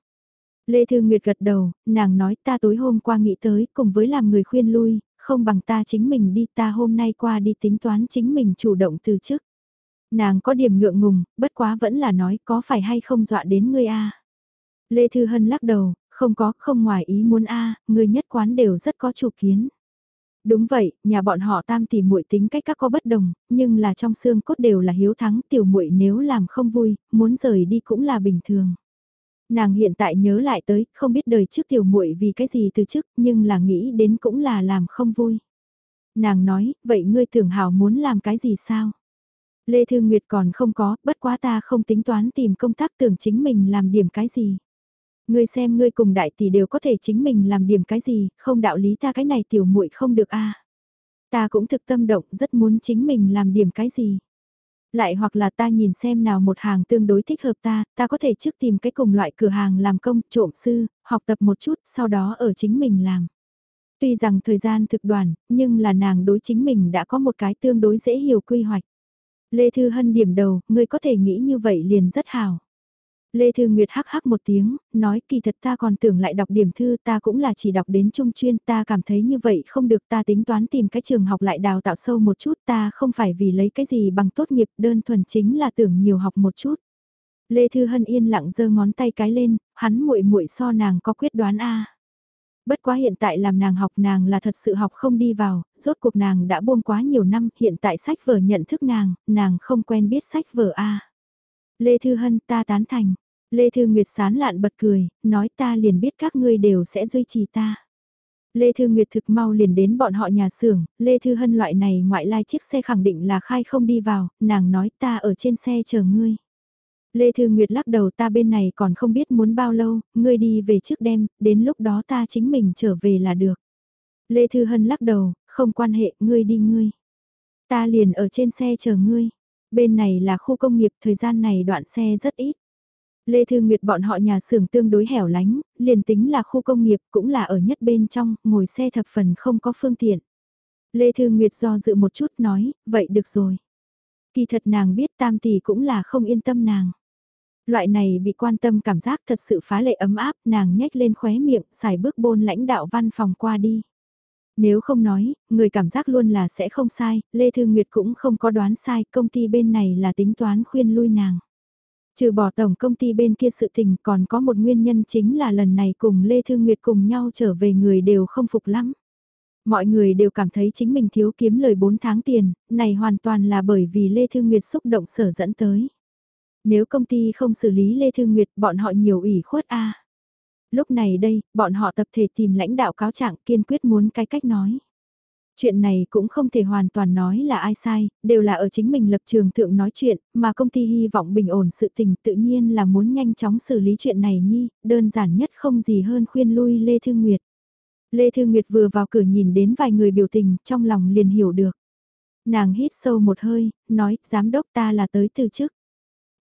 Lê Thư Nguyệt gật đầu, nàng nói ta tối hôm qua nghĩ tới, cùng với làm người khuyên lui, không bằng ta chính mình đi ta hôm nay qua đi tính toán chính mình chủ động từ chức. Nàng có điểm ngượng ngùng, bất quá vẫn là nói có phải hay không dọa đến ngươi a Lê Thư Hân lắc đầu, không có, không ngoài ý muốn a người nhất quán đều rất có chủ kiến. Đúng vậy, nhà bọn họ tam tỷ muội tính cách các có bất đồng, nhưng là trong xương cốt đều là hiếu thắng tiểu muội nếu làm không vui, muốn rời đi cũng là bình thường. Nàng hiện tại nhớ lại tới, không biết đời trước tiểu muội vì cái gì từ trước, nhưng là nghĩ đến cũng là làm không vui. Nàng nói, vậy ngươi tưởng hảo muốn làm cái gì sao? Lê Thư Nguyệt còn không có, bất quá ta không tính toán tìm công tác tưởng chính mình làm điểm cái gì. Ngươi xem ngươi cùng đại tỷ đều có thể chính mình làm điểm cái gì, không đạo lý ta cái này tiểu muội không được a. Ta cũng thực tâm động, rất muốn chính mình làm điểm cái gì. Lại hoặc là ta nhìn xem nào một hàng tương đối thích hợp ta, ta có thể trước tìm cái cùng loại cửa hàng làm công, trộm sư, học tập một chút, sau đó ở chính mình làm. Tuy rằng thời gian thực đoàn, nhưng là nàng đối chính mình đã có một cái tương đối dễ hiểu quy hoạch. Lê Thư Hân điểm đầu, ngươi có thể nghĩ như vậy liền rất hào. Lê Thư Nguyệt hắc hắc một tiếng, nói kỳ thật ta còn tưởng lại đọc điểm thư ta cũng là chỉ đọc đến trung chuyên ta cảm thấy như vậy không được ta tính toán tìm cái trường học lại đào tạo sâu một chút ta không phải vì lấy cái gì bằng tốt nghiệp đơn thuần chính là tưởng nhiều học một chút. Lê Thư Hân yên lặng giơ ngón tay cái lên, hắn muội muội so nàng có quyết đoán a. Bất quá hiện tại làm nàng học nàng là thật sự học không đi vào, rốt cuộc nàng đã buông quá nhiều năm, hiện tại sách vở nhận thức nàng, nàng không quen biết sách vở a. Lê Thư Hân ta tán thành, Lê Thư Nguyệt sán lạn bật cười, nói ta liền biết các ngươi đều sẽ duy trì ta. Lê Thư Nguyệt thực mau liền đến bọn họ nhà xưởng, Lê Thư Hân loại này ngoại lai chiếc xe khẳng định là khai không đi vào, nàng nói ta ở trên xe chờ ngươi. Lê Thư Nguyệt lắc đầu ta bên này còn không biết muốn bao lâu, ngươi đi về trước đêm, đến lúc đó ta chính mình trở về là được. Lê Thư Hân lắc đầu, không quan hệ, ngươi đi ngươi. Ta liền ở trên xe chờ ngươi. Bên này là khu công nghiệp, thời gian này đoạn xe rất ít. Lê Thư Nguyệt bọn họ nhà xưởng tương đối hẻo lánh, liền tính là khu công nghiệp cũng là ở nhất bên trong, ngồi xe thập phần không có phương tiện. Lê Thư Nguyệt do dự một chút nói, vậy được rồi. Kỳ thật nàng biết tam tỷ cũng là không yên tâm nàng. Loại này bị quan tâm cảm giác thật sự phá lệ ấm áp, nàng nhếch lên khóe miệng, xài bước bôn lãnh đạo văn phòng qua đi. Nếu không nói, người cảm giác luôn là sẽ không sai, Lê Thư Nguyệt cũng không có đoán sai, công ty bên này là tính toán khuyên lui nàng. Trừ bỏ tổng công ty bên kia sự tình còn có một nguyên nhân chính là lần này cùng Lê Thư Nguyệt cùng nhau trở về người đều không phục lắm. Mọi người đều cảm thấy chính mình thiếu kiếm lời 4 tháng tiền, này hoàn toàn là bởi vì Lê Thư Nguyệt xúc động sở dẫn tới. Nếu công ty không xử lý Lê Thư Nguyệt bọn họ nhiều ủy khuất a Lúc này đây, bọn họ tập thể tìm lãnh đạo cáo trạng kiên quyết muốn cái cách nói. Chuyện này cũng không thể hoàn toàn nói là ai sai, đều là ở chính mình lập trường thượng nói chuyện, mà công ty hy vọng bình ổn sự tình tự nhiên là muốn nhanh chóng xử lý chuyện này nhi, đơn giản nhất không gì hơn khuyên lui Lê Thư Nguyệt. Lê Thư Nguyệt vừa vào cửa nhìn đến vài người biểu tình, trong lòng liền hiểu được. Nàng hít sâu một hơi, nói, giám đốc ta là tới từ chức.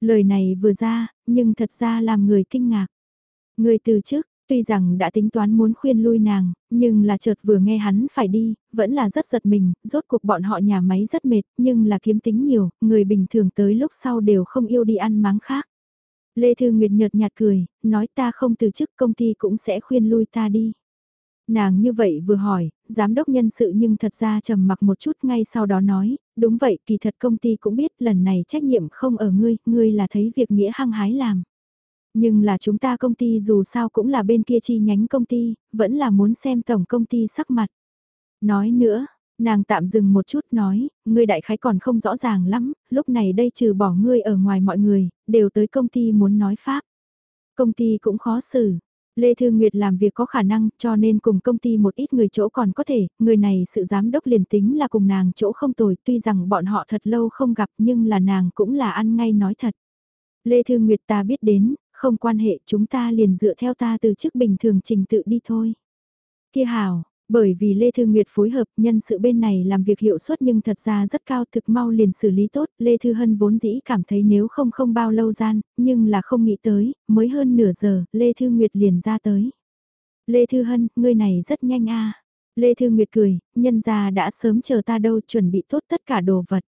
Lời này vừa ra, nhưng thật ra làm người kinh ngạc. Người từ chức, Tuy rằng đã tính toán muốn khuyên lui nàng, nhưng là chợt vừa nghe hắn phải đi, vẫn là rất giật mình, rốt cuộc bọn họ nhà máy rất mệt, nhưng là kiếm tính nhiều, người bình thường tới lúc sau đều không yêu đi ăn máng khác. Lê Thư Nguyệt nhợt nhạt cười, nói ta không từ chức công ty cũng sẽ khuyên lui ta đi. Nàng như vậy vừa hỏi, giám đốc nhân sự nhưng thật ra trầm mặc một chút ngay sau đó nói, đúng vậy kỳ thật công ty cũng biết lần này trách nhiệm không ở ngươi, ngươi là thấy việc nghĩa hăng hái làm. Nhưng là chúng ta công ty dù sao cũng là bên kia chi nhánh công ty, vẫn là muốn xem tổng công ty sắc mặt. Nói nữa, nàng tạm dừng một chút nói, ngươi đại khái còn không rõ ràng lắm, lúc này đây trừ bỏ ngươi ở ngoài mọi người, đều tới công ty muốn nói pháp. Công ty cũng khó xử, Lê Thư Nguyệt làm việc có khả năng cho nên cùng công ty một ít người chỗ còn có thể, người này sự giám đốc liền tính là cùng nàng chỗ không tồi tuy rằng bọn họ thật lâu không gặp nhưng là nàng cũng là ăn ngay nói thật. Lê Thư Nguyệt ta biết đến, không quan hệ chúng ta liền dựa theo ta từ chức bình thường trình tự đi thôi. Kia hào, bởi vì Lê Thư Nguyệt phối hợp nhân sự bên này làm việc hiệu suất nhưng thật ra rất cao thực mau liền xử lý tốt, Lê Thư Hân vốn dĩ cảm thấy nếu không không bao lâu gian, nhưng là không nghĩ tới, mới hơn nửa giờ, Lê Thư Nguyệt liền ra tới. Lê Thư Hân, ngươi này rất nhanh a Lê Thư Nguyệt cười, nhân ra đã sớm chờ ta đâu chuẩn bị tốt tất cả đồ vật.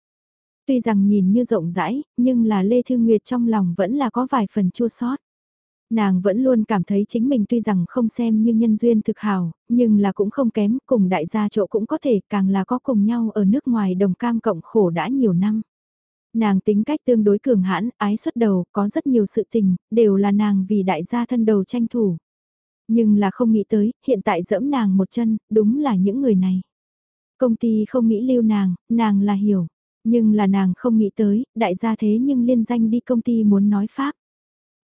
Tuy rằng nhìn như rộng rãi, nhưng là Lê Thư Nguyệt trong lòng vẫn là có vài phần chua sót nàng vẫn luôn cảm thấy chính mình tuy rằng không xem như nhân duyên thực hào, nhưng là cũng không kém, cùng đại gia chỗ cũng có thể càng là có cùng nhau ở nước ngoài đồng cam cộng khổ đã nhiều năm. Nàng tính cách tương đối cường hãn, ái xuất đầu, có rất nhiều sự tình, đều là nàng vì đại gia thân đầu tranh thủ. Nhưng là không nghĩ tới, hiện tại dẫm nàng một chân, đúng là những người này. Công ty không nghĩ lưu nàng, nàng là hiểu. Nhưng là nàng không nghĩ tới, đại gia thế nhưng liên danh đi công ty muốn nói Pháp.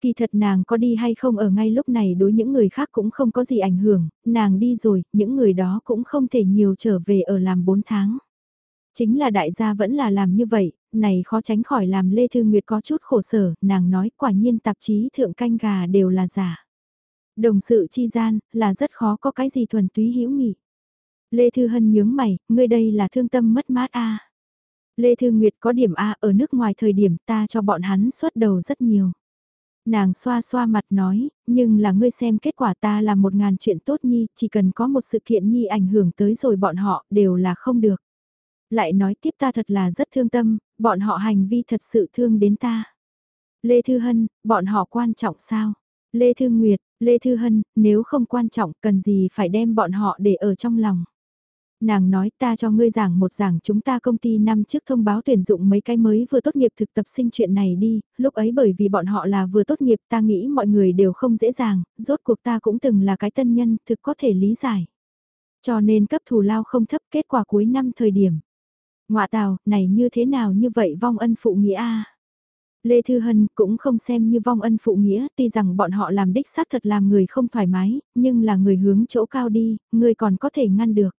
Kỳ thật nàng có đi hay không ở ngay lúc này đối những người khác cũng không có gì ảnh hưởng, nàng đi rồi, những người đó cũng không thể nhiều trở về ở làm 4 tháng. Chính là đại gia vẫn là làm như vậy, này khó tránh khỏi làm Lê Thư Nguyệt có chút khổ sở, nàng nói quả nhiên tạp chí thượng canh gà đều là giả. Đồng sự chi gian, là rất khó có cái gì thuần túy hữu nghị. Lê Thư Hân nhướng mày, ngươi đây là thương tâm mất mát a Lê Thư Nguyệt có điểm A ở nước ngoài thời điểm ta cho bọn hắn xuất đầu rất nhiều. Nàng xoa xoa mặt nói, nhưng là ngươi xem kết quả ta là một ngàn chuyện tốt nhi, chỉ cần có một sự kiện nhi ảnh hưởng tới rồi bọn họ đều là không được. Lại nói tiếp ta thật là rất thương tâm, bọn họ hành vi thật sự thương đến ta. Lê Thư Hân, bọn họ quan trọng sao? Lê Thư Nguyệt, Lê Thư Hân, nếu không quan trọng cần gì phải đem bọn họ để ở trong lòng nàng nói ta cho ngươi giảng một giảng chúng ta công ty năm trước thông báo tuyển dụng mấy cái mới vừa tốt nghiệp thực tập sinh chuyện này đi, lúc ấy bởi vì bọn họ là vừa tốt nghiệp ta nghĩ mọi người đều không dễ dàng, rốt cuộc ta cũng từng là cái tân nhân thực có thể lý giải. Cho nên cấp thù lao không thấp kết quả cuối năm thời điểm. Ngoạ tào, này như thế nào như vậy vong ân phụ nghĩa a Lê Thư Hân cũng không xem như vong ân phụ nghĩa, tuy rằng bọn họ làm đích xác thật làm người không thoải mái, nhưng là người hướng chỗ cao đi, người còn có thể ngăn được.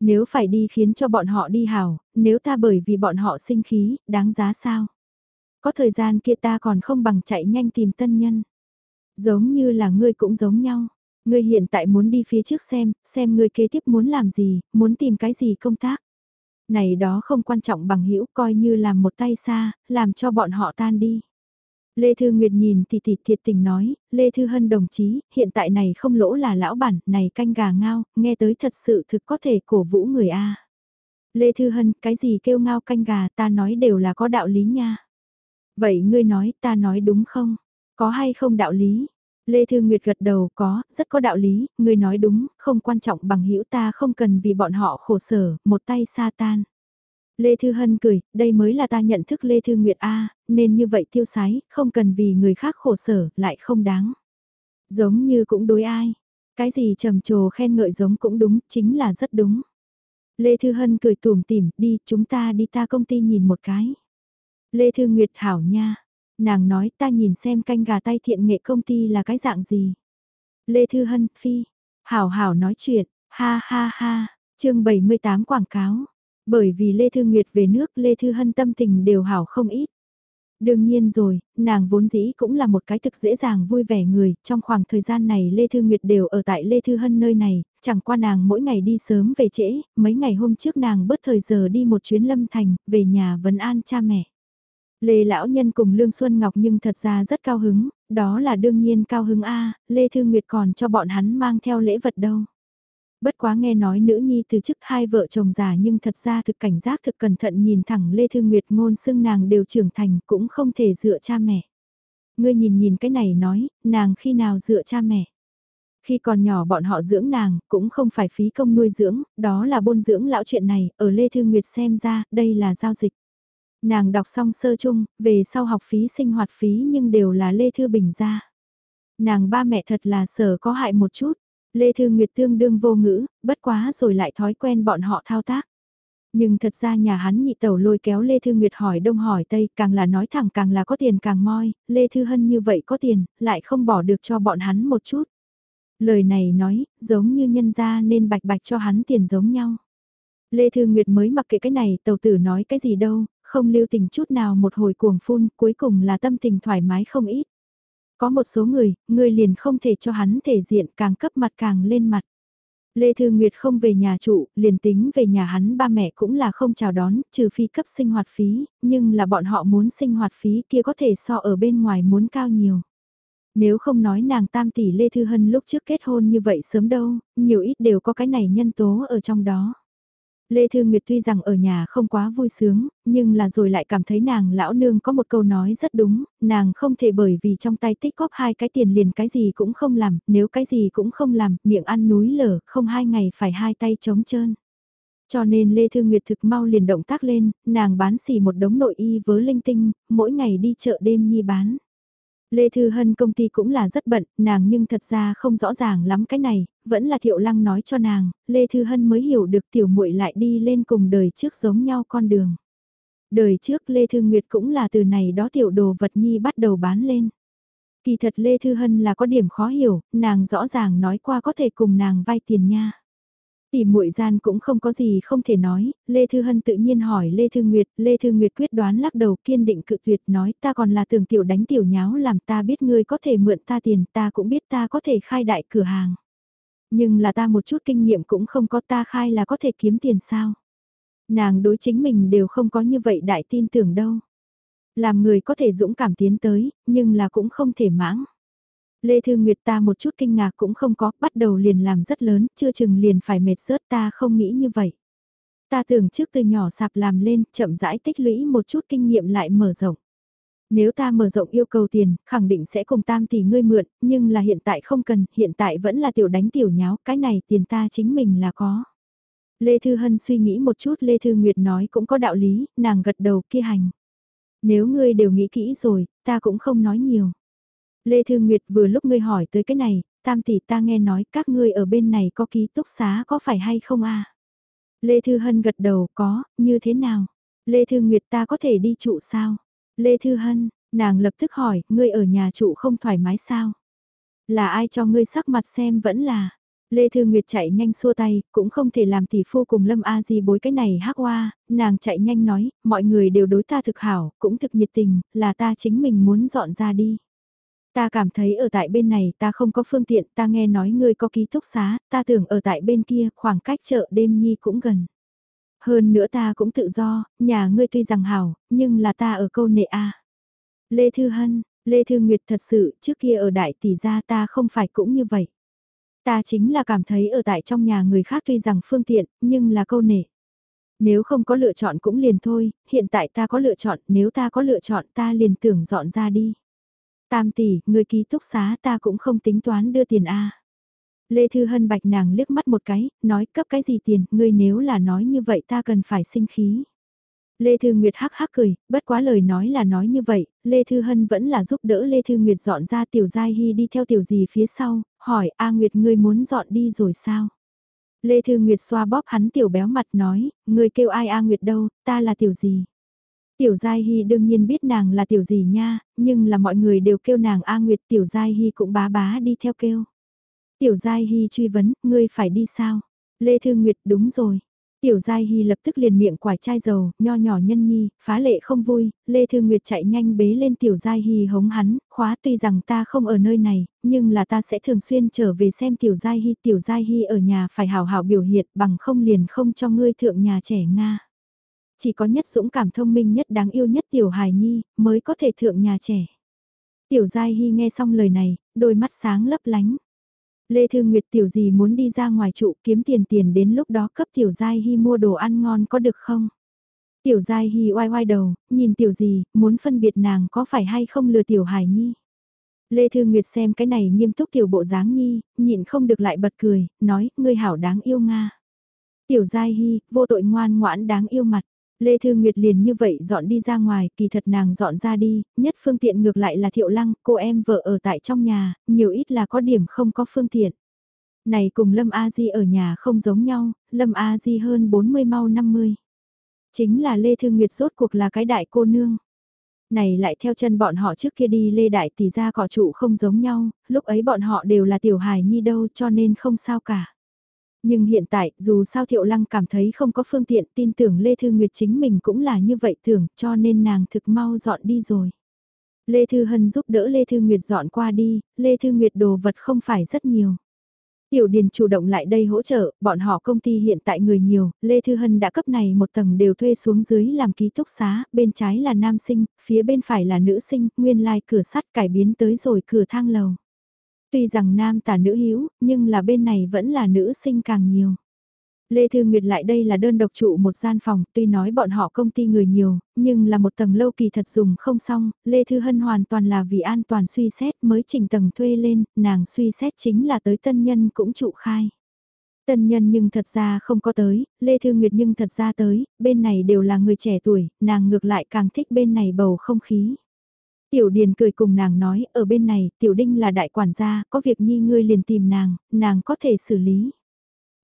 Nếu phải đi khiến cho bọn họ đi hảo, nếu ta bởi vì bọn họ sinh khí, đáng giá sao? Có thời gian kia ta còn không bằng chạy nhanh tìm tân nhân. Giống như là ngươi cũng giống nhau. Ngươi hiện tại muốn đi phía trước xem, xem ngươi kế tiếp muốn làm gì, muốn tìm cái gì công tác. Này đó không quan trọng bằng hữu coi như làm một tay xa, làm cho bọn họ tan đi. Lê Thư Nguyệt nhìn thì thì thiệt tình nói, Lê Thư Hân đồng chí, hiện tại này không lỗ là lão bản, này canh gà ngao, nghe tới thật sự thực có thể cổ vũ người A. Lê Thư Hân, cái gì kêu ngao canh gà ta nói đều là có đạo lý nha. Vậy ngươi nói ta nói đúng không? Có hay không đạo lý? Lê Thư Nguyệt gật đầu có, rất có đạo lý, ngươi nói đúng, không quan trọng bằng hữu ta không cần vì bọn họ khổ sở, một tay sa tan. Lê Thư Hân cười, đây mới là ta nhận thức Lê Thư Nguyệt A, nên như vậy tiêu sái, không cần vì người khác khổ sở, lại không đáng. Giống như cũng đối ai, cái gì trầm trồ khen ngợi giống cũng đúng, chính là rất đúng. Lê Thư Hân cười tủm tỉm, đi, chúng ta đi ta công ty nhìn một cái. Lê Thư Nguyệt hảo nha, nàng nói ta nhìn xem canh gà tay thiện nghệ công ty là cái dạng gì. Lê Thư Hân, phi, hảo hảo nói chuyện, ha ha ha, chương 78 quảng cáo. Bởi vì Lê Thư Nguyệt về nước Lê Thư Hân tâm tình đều hảo không ít. Đương nhiên rồi, nàng vốn dĩ cũng là một cái thực dễ dàng vui vẻ người, trong khoảng thời gian này Lê Thư Nguyệt đều ở tại Lê Thư Hân nơi này, chẳng qua nàng mỗi ngày đi sớm về trễ, mấy ngày hôm trước nàng bớt thời giờ đi một chuyến lâm thành, về nhà vấn an cha mẹ. Lê Lão Nhân cùng Lương Xuân Ngọc nhưng thật ra rất cao hứng, đó là đương nhiên cao hứng A, Lê Thư Nguyệt còn cho bọn hắn mang theo lễ vật đâu. Bất quá nghe nói nữ nhi từ chức hai vợ chồng già nhưng thật ra thực cảnh giác thực cẩn thận nhìn thẳng Lê Thư Nguyệt ngôn xưng nàng đều trưởng thành cũng không thể dựa cha mẹ. Ngươi nhìn nhìn cái này nói, nàng khi nào dựa cha mẹ. Khi còn nhỏ bọn họ dưỡng nàng, cũng không phải phí công nuôi dưỡng, đó là bôn dưỡng lão chuyện này, ở Lê Thư Nguyệt xem ra, đây là giao dịch. Nàng đọc xong sơ chung, về sau học phí sinh hoạt phí nhưng đều là Lê Thư Bình ra. Nàng ba mẹ thật là sở có hại một chút, Lê Thư Nguyệt tương đương vô ngữ, bất quá rồi lại thói quen bọn họ thao tác. Nhưng thật ra nhà hắn nhị tẩu lôi kéo Lê Thư Nguyệt hỏi đông hỏi tây, càng là nói thẳng càng là có tiền càng moi, Lê Thư Hân như vậy có tiền, lại không bỏ được cho bọn hắn một chút. Lời này nói, giống như nhân ra nên bạch bạch cho hắn tiền giống nhau. Lê Thư Nguyệt mới mặc kệ cái này tàu tử nói cái gì đâu, không lưu tình chút nào một hồi cuồng phun, cuối cùng là tâm tình thoải mái không ít. Có một số người, người liền không thể cho hắn thể diện càng cấp mặt càng lên mặt. Lê Thư Nguyệt không về nhà trụ, liền tính về nhà hắn ba mẹ cũng là không chào đón, trừ phi cấp sinh hoạt phí, nhưng là bọn họ muốn sinh hoạt phí kia có thể so ở bên ngoài muốn cao nhiều. Nếu không nói nàng tam tỷ Lê Thư Hân lúc trước kết hôn như vậy sớm đâu, nhiều ít đều có cái này nhân tố ở trong đó. Lê Thư Nguyệt tuy rằng ở nhà không quá vui sướng, nhưng là rồi lại cảm thấy nàng lão nương có một câu nói rất đúng, nàng không thể bởi vì trong tay tích góp hai cái tiền liền cái gì cũng không làm, nếu cái gì cũng không làm, miệng ăn núi lở, không hai ngày phải hai tay trống trơn. Cho nên Lê Thư Nguyệt thực mau liền động tác lên, nàng bán xỉ một đống nội y với linh tinh, mỗi ngày đi chợ đêm nhi bán. Lê Thư Hân công ty cũng là rất bận, nàng nhưng thật ra không rõ ràng lắm cái này, vẫn là Thiệu Lăng nói cho nàng, Lê Thư Hân mới hiểu được tiểu muội lại đi lên cùng đời trước giống nhau con đường. Đời trước Lê Thư Nguyệt cũng là từ này đó tiểu đồ vật nhi bắt đầu bán lên. Kỳ thật Lê Thư Hân là có điểm khó hiểu, nàng rõ ràng nói qua có thể cùng nàng vay tiền nha tỉ muội gian cũng không có gì không thể nói, Lê Thư Hân tự nhiên hỏi Lê Thư Nguyệt, Lê Thư Nguyệt quyết đoán lắc đầu kiên định cự tuyệt nói ta còn là tưởng tiểu đánh tiểu nháo làm ta biết ngươi có thể mượn ta tiền ta cũng biết ta có thể khai đại cửa hàng. Nhưng là ta một chút kinh nghiệm cũng không có ta khai là có thể kiếm tiền sao. Nàng đối chính mình đều không có như vậy đại tin tưởng đâu. Làm người có thể dũng cảm tiến tới, nhưng là cũng không thể mãng. Lê Thư Nguyệt ta một chút kinh ngạc cũng không có, bắt đầu liền làm rất lớn, chưa chừng liền phải mệt rớt ta không nghĩ như vậy. Ta tưởng trước từ nhỏ sạp làm lên, chậm rãi tích lũy một chút kinh nghiệm lại mở rộng. Nếu ta mở rộng yêu cầu tiền, khẳng định sẽ cùng tam tỷ ngươi mượn, nhưng là hiện tại không cần, hiện tại vẫn là tiểu đánh tiểu nháo, cái này tiền ta chính mình là có. Lê Thư Hân suy nghĩ một chút Lê Thư Nguyệt nói cũng có đạo lý, nàng gật đầu kia hành. Nếu ngươi đều nghĩ kỹ rồi, ta cũng không nói nhiều. Lê Thư Nguyệt vừa lúc ngươi hỏi tới cái này, tam tỷ ta nghe nói các ngươi ở bên này có ký túc xá có phải hay không a Lê Thư Hân gật đầu có, như thế nào? Lê Thư Nguyệt ta có thể đi trụ sao? Lê Thư Hân, nàng lập tức hỏi, ngươi ở nhà trụ không thoải mái sao? Là ai cho ngươi sắc mặt xem vẫn là... Lê Thư Nguyệt chạy nhanh xua tay, cũng không thể làm tỷ phu cùng Lâm A Di bối cái này hắc hoa, nàng chạy nhanh nói, mọi người đều đối ta thực hảo, cũng thực nhiệt tình, là ta chính mình muốn dọn ra đi. Ta cảm thấy ở tại bên này ta không có phương tiện, ta nghe nói ngươi có ký túc xá, ta tưởng ở tại bên kia, khoảng cách chợ đêm nhi cũng gần. Hơn nữa ta cũng tự do, nhà ngươi tuy rằng hảo, nhưng là ta ở câu nệ A. Lê Thư Hân, Lê Thư Nguyệt thật sự trước kia ở đại tỷ gia ta không phải cũng như vậy. Ta chính là cảm thấy ở tại trong nhà người khác tuy rằng phương tiện, nhưng là câu nệ. Nếu không có lựa chọn cũng liền thôi, hiện tại ta có lựa chọn, nếu ta có lựa chọn ta liền tưởng dọn ra đi. Tam tỷ, người ký túc xá ta cũng không tính toán đưa tiền A. Lê Thư Hân bạch nàng liếc mắt một cái, nói cấp cái gì tiền, ngươi nếu là nói như vậy ta cần phải sinh khí. Lê Thư Nguyệt hắc hắc cười, bất quá lời nói là nói như vậy, Lê Thư Hân vẫn là giúp đỡ Lê Thư Nguyệt dọn ra tiểu giai hy đi theo tiểu gì phía sau, hỏi A Nguyệt ngươi muốn dọn đi rồi sao? Lê Thư Nguyệt xoa bóp hắn tiểu béo mặt nói, ngươi kêu ai A Nguyệt đâu, ta là tiểu gì? Tiểu Giai Hy đương nhiên biết nàng là tiểu gì nha, nhưng là mọi người đều kêu nàng A Nguyệt Tiểu Giai Hy cũng bá bá đi theo kêu. Tiểu Giai Hy truy vấn, ngươi phải đi sao? Lê Thư Nguyệt đúng rồi. Tiểu Giai Hy lập tức liền miệng quải chai dầu, nho nhỏ nhân nhi, phá lệ không vui, Lê Thư Nguyệt chạy nhanh bế lên Tiểu Giai Hy hống hắn, khóa tuy rằng ta không ở nơi này, nhưng là ta sẽ thường xuyên trở về xem Tiểu Giai Hy. Tiểu Giai Hy ở nhà phải hào hào biểu hiện bằng không liền không cho ngươi thượng nhà trẻ Nga. Chỉ có nhất dũng cảm thông minh nhất đáng yêu nhất Tiểu Hài Nhi, mới có thể thượng nhà trẻ. Tiểu Giai Hy nghe xong lời này, đôi mắt sáng lấp lánh. Lê Thư Nguyệt Tiểu gì muốn đi ra ngoài trụ kiếm tiền tiền đến lúc đó cấp Tiểu Giai Hy mua đồ ăn ngon có được không? Tiểu Giai Hy oai oai đầu, nhìn Tiểu gì, muốn phân biệt nàng có phải hay không lừa Tiểu Hải Nhi. Lê Thư Nguyệt xem cái này nghiêm túc tiểu bộ dáng nhi, nhịn không được lại bật cười, nói, ngươi hảo đáng yêu Nga. Tiểu Giai Hy, vô tội ngoan ngoãn đáng yêu mặt. Lê Thư Nguyệt liền như vậy dọn đi ra ngoài, kỳ thật nàng dọn ra đi, nhất phương tiện ngược lại là Thiệu Lăng, cô em vợ ở tại trong nhà, nhiều ít là có điểm không có phương tiện. Này cùng Lâm A Di ở nhà không giống nhau, Lâm A Di hơn 40 mau 50. Chính là Lê Thư Nguyệt rốt cuộc là cái đại cô nương. Này lại theo chân bọn họ trước kia đi Lê Đại tỷ ra cỏ trụ không giống nhau, lúc ấy bọn họ đều là tiểu hài nhi đâu cho nên không sao cả. Nhưng hiện tại, dù sao Thiệu Lăng cảm thấy không có phương tiện tin tưởng Lê Thư Nguyệt chính mình cũng là như vậy tưởng cho nên nàng thực mau dọn đi rồi. Lê Thư Hân giúp đỡ Lê Thư Nguyệt dọn qua đi, Lê Thư Nguyệt đồ vật không phải rất nhiều. Tiểu Điền chủ động lại đây hỗ trợ, bọn họ công ty hiện tại người nhiều, Lê Thư Hân đã cấp này một tầng đều thuê xuống dưới làm ký túc xá, bên trái là nam sinh, phía bên phải là nữ sinh, nguyên lai like cửa sắt cải biến tới rồi cửa thang lầu. Tuy rằng nam tả nữ hiếu, nhưng là bên này vẫn là nữ sinh càng nhiều. Lê Thư Nguyệt lại đây là đơn độc trụ một gian phòng, tuy nói bọn họ công ty người nhiều, nhưng là một tầng lâu kỳ thật dùng không xong, Lê Thư Hân hoàn toàn là vì an toàn suy xét mới trình tầng thuê lên, nàng suy xét chính là tới tân nhân cũng trụ khai. Tân nhân nhưng thật ra không có tới, Lê Thư Nguyệt nhưng thật ra tới, bên này đều là người trẻ tuổi, nàng ngược lại càng thích bên này bầu không khí. Tiểu Điền cười cùng nàng nói, ở bên này, Tiểu Đinh là đại quản gia, có việc nhi ngươi liền tìm nàng, nàng có thể xử lý.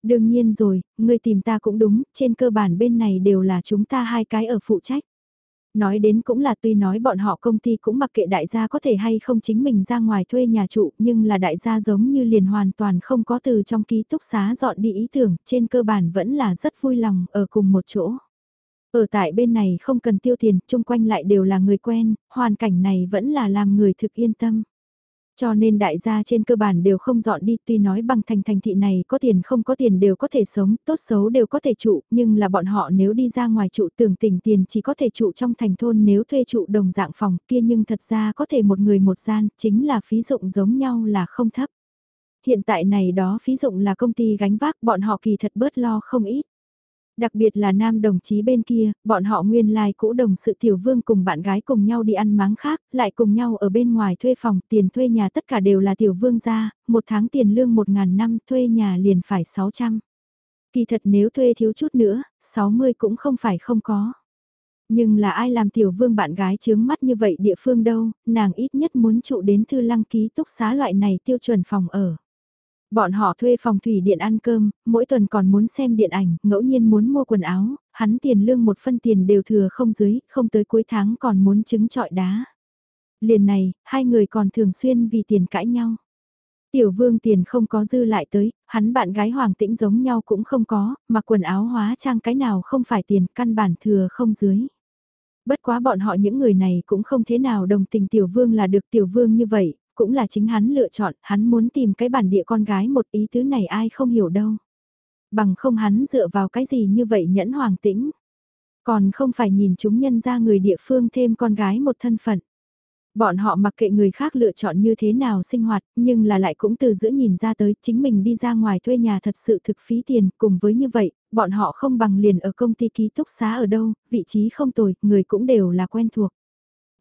Đương nhiên rồi, ngươi tìm ta cũng đúng, trên cơ bản bên này đều là chúng ta hai cái ở phụ trách. Nói đến cũng là tuy nói bọn họ công ty cũng mặc kệ đại gia có thể hay không chính mình ra ngoài thuê nhà trụ nhưng là đại gia giống như liền hoàn toàn không có từ trong ký túc xá dọn đi ý tưởng, trên cơ bản vẫn là rất vui lòng ở cùng một chỗ. Ở tại bên này không cần tiêu tiền, chung quanh lại đều là người quen, hoàn cảnh này vẫn là làm người thực yên tâm. Cho nên đại gia trên cơ bản đều không dọn đi tuy nói bằng thành thành thị này có tiền không có tiền đều có thể sống, tốt xấu đều có thể trụ, nhưng là bọn họ nếu đi ra ngoài trụ tưởng tỉnh tiền chỉ có thể trụ trong thành thôn nếu thuê trụ đồng dạng phòng kia nhưng thật ra có thể một người một gian, chính là phí dụng giống nhau là không thấp. Hiện tại này đó phí dụng là công ty gánh vác bọn họ kỳ thật bớt lo không ít. Đặc biệt là nam đồng chí bên kia, bọn họ nguyên lai like cũ đồng sự tiểu vương cùng bạn gái cùng nhau đi ăn máng khác, lại cùng nhau ở bên ngoài thuê phòng, tiền thuê nhà tất cả đều là tiểu vương ra, một tháng tiền lương một ngàn năm thuê nhà liền phải 600. Kỳ thật nếu thuê thiếu chút nữa, 60 cũng không phải không có. Nhưng là ai làm tiểu vương bạn gái chướng mắt như vậy địa phương đâu, nàng ít nhất muốn trụ đến thư lăng ký túc xá loại này tiêu chuẩn phòng ở. Bọn họ thuê phòng thủy điện ăn cơm, mỗi tuần còn muốn xem điện ảnh, ngẫu nhiên muốn mua quần áo, hắn tiền lương một phân tiền đều thừa không dưới, không tới cuối tháng còn muốn trứng trọi đá. Liền này, hai người còn thường xuyên vì tiền cãi nhau. Tiểu vương tiền không có dư lại tới, hắn bạn gái hoàng tĩnh giống nhau cũng không có, mà quần áo hóa trang cái nào không phải tiền căn bản thừa không dưới. Bất quá bọn họ những người này cũng không thế nào đồng tình tiểu vương là được tiểu vương như vậy, cũng là chính hắn lựa chọn, hắn muốn tìm cái bản địa con gái một ý tứ này ai không hiểu đâu. Bằng không hắn dựa vào cái gì như vậy nhẫn hoàng tĩnh. Còn không phải nhìn chúng nhân ra người địa phương thêm con gái một thân phận. Bọn họ mặc kệ người khác lựa chọn như thế nào sinh hoạt, nhưng là lại cũng từ giữa nhìn ra tới chính mình đi ra ngoài thuê nhà thật sự thực phí tiền, cùng với như vậy, bọn họ không bằng liền ở công ty ký túc xá ở đâu, vị trí không tồi, người cũng đều là quen thuộc.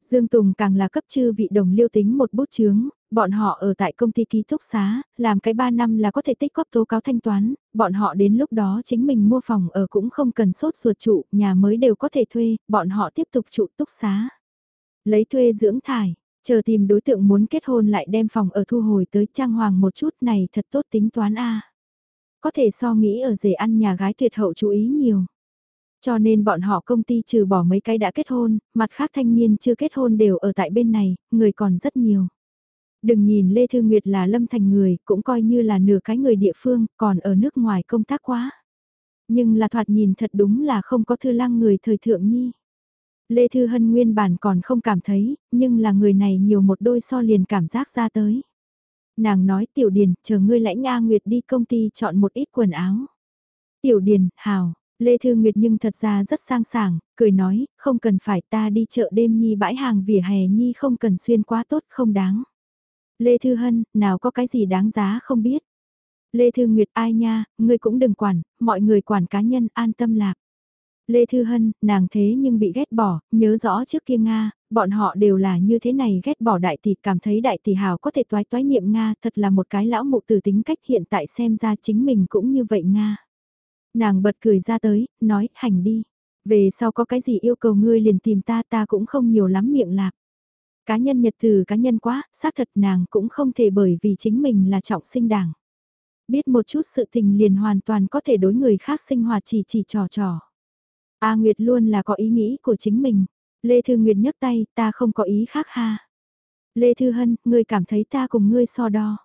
Dương Tùng càng là cấp chư vị đồng liêu tính một bút chướng, bọn họ ở tại công ty ký túc xá, làm cái 3 năm là có thể tích góp tố cáo thanh toán, bọn họ đến lúc đó chính mình mua phòng ở cũng không cần sốt ruột trụ, nhà mới đều có thể thuê, bọn họ tiếp tục trụ túc xá. Lấy thuê dưỡng thải, chờ tìm đối tượng muốn kết hôn lại đem phòng ở thu hồi tới trang hoàng một chút này thật tốt tính toán a Có thể so nghĩ ở rể ăn nhà gái tuyệt hậu chú ý nhiều. Cho nên bọn họ công ty trừ bỏ mấy cái đã kết hôn, mặt khác thanh niên chưa kết hôn đều ở tại bên này, người còn rất nhiều. Đừng nhìn Lê Thư Nguyệt là lâm thành người, cũng coi như là nửa cái người địa phương, còn ở nước ngoài công tác quá. Nhưng là thoạt nhìn thật đúng là không có thư lăng người thời thượng nhi. Lê Thư Hân nguyên bản còn không cảm thấy, nhưng là người này nhiều một đôi so liền cảm giác ra tới. Nàng nói Tiểu Điền, chờ ngươi lãnh A Nguyệt đi công ty chọn một ít quần áo. Tiểu Điền, hào, Lê Thư Nguyệt nhưng thật ra rất sang sảng, cười nói, không cần phải ta đi chợ đêm nhi bãi hàng vỉa hè nhi không cần xuyên quá tốt không đáng. Lê Thư Hân, nào có cái gì đáng giá không biết. Lê Thư Nguyệt ai nha, ngươi cũng đừng quản, mọi người quản cá nhân an tâm lạc. Lê Thư Hân, nàng thế nhưng bị ghét bỏ, nhớ rõ trước kia Nga, bọn họ đều là như thế này ghét bỏ đại tỷ, cảm thấy đại tỷ hào có thể toái toái niệm Nga, thật là một cái lão mụ từ tính cách hiện tại xem ra chính mình cũng như vậy Nga. Nàng bật cười ra tới, nói, hành đi. Về sau có cái gì yêu cầu ngươi liền tìm ta ta cũng không nhiều lắm miệng lạc. Cá nhân nhật từ cá nhân quá, xác thật nàng cũng không thể bởi vì chính mình là trọng sinh đảng. Biết một chút sự tình liền hoàn toàn có thể đối người khác sinh hoạt chỉ chỉ trò trò. A Nguyệt luôn là có ý nghĩ của chính mình. Lê Thư Nguyệt nhấc tay, ta không có ý khác ha. Lê Thư Hân, ngươi cảm thấy ta cùng ngươi so đo.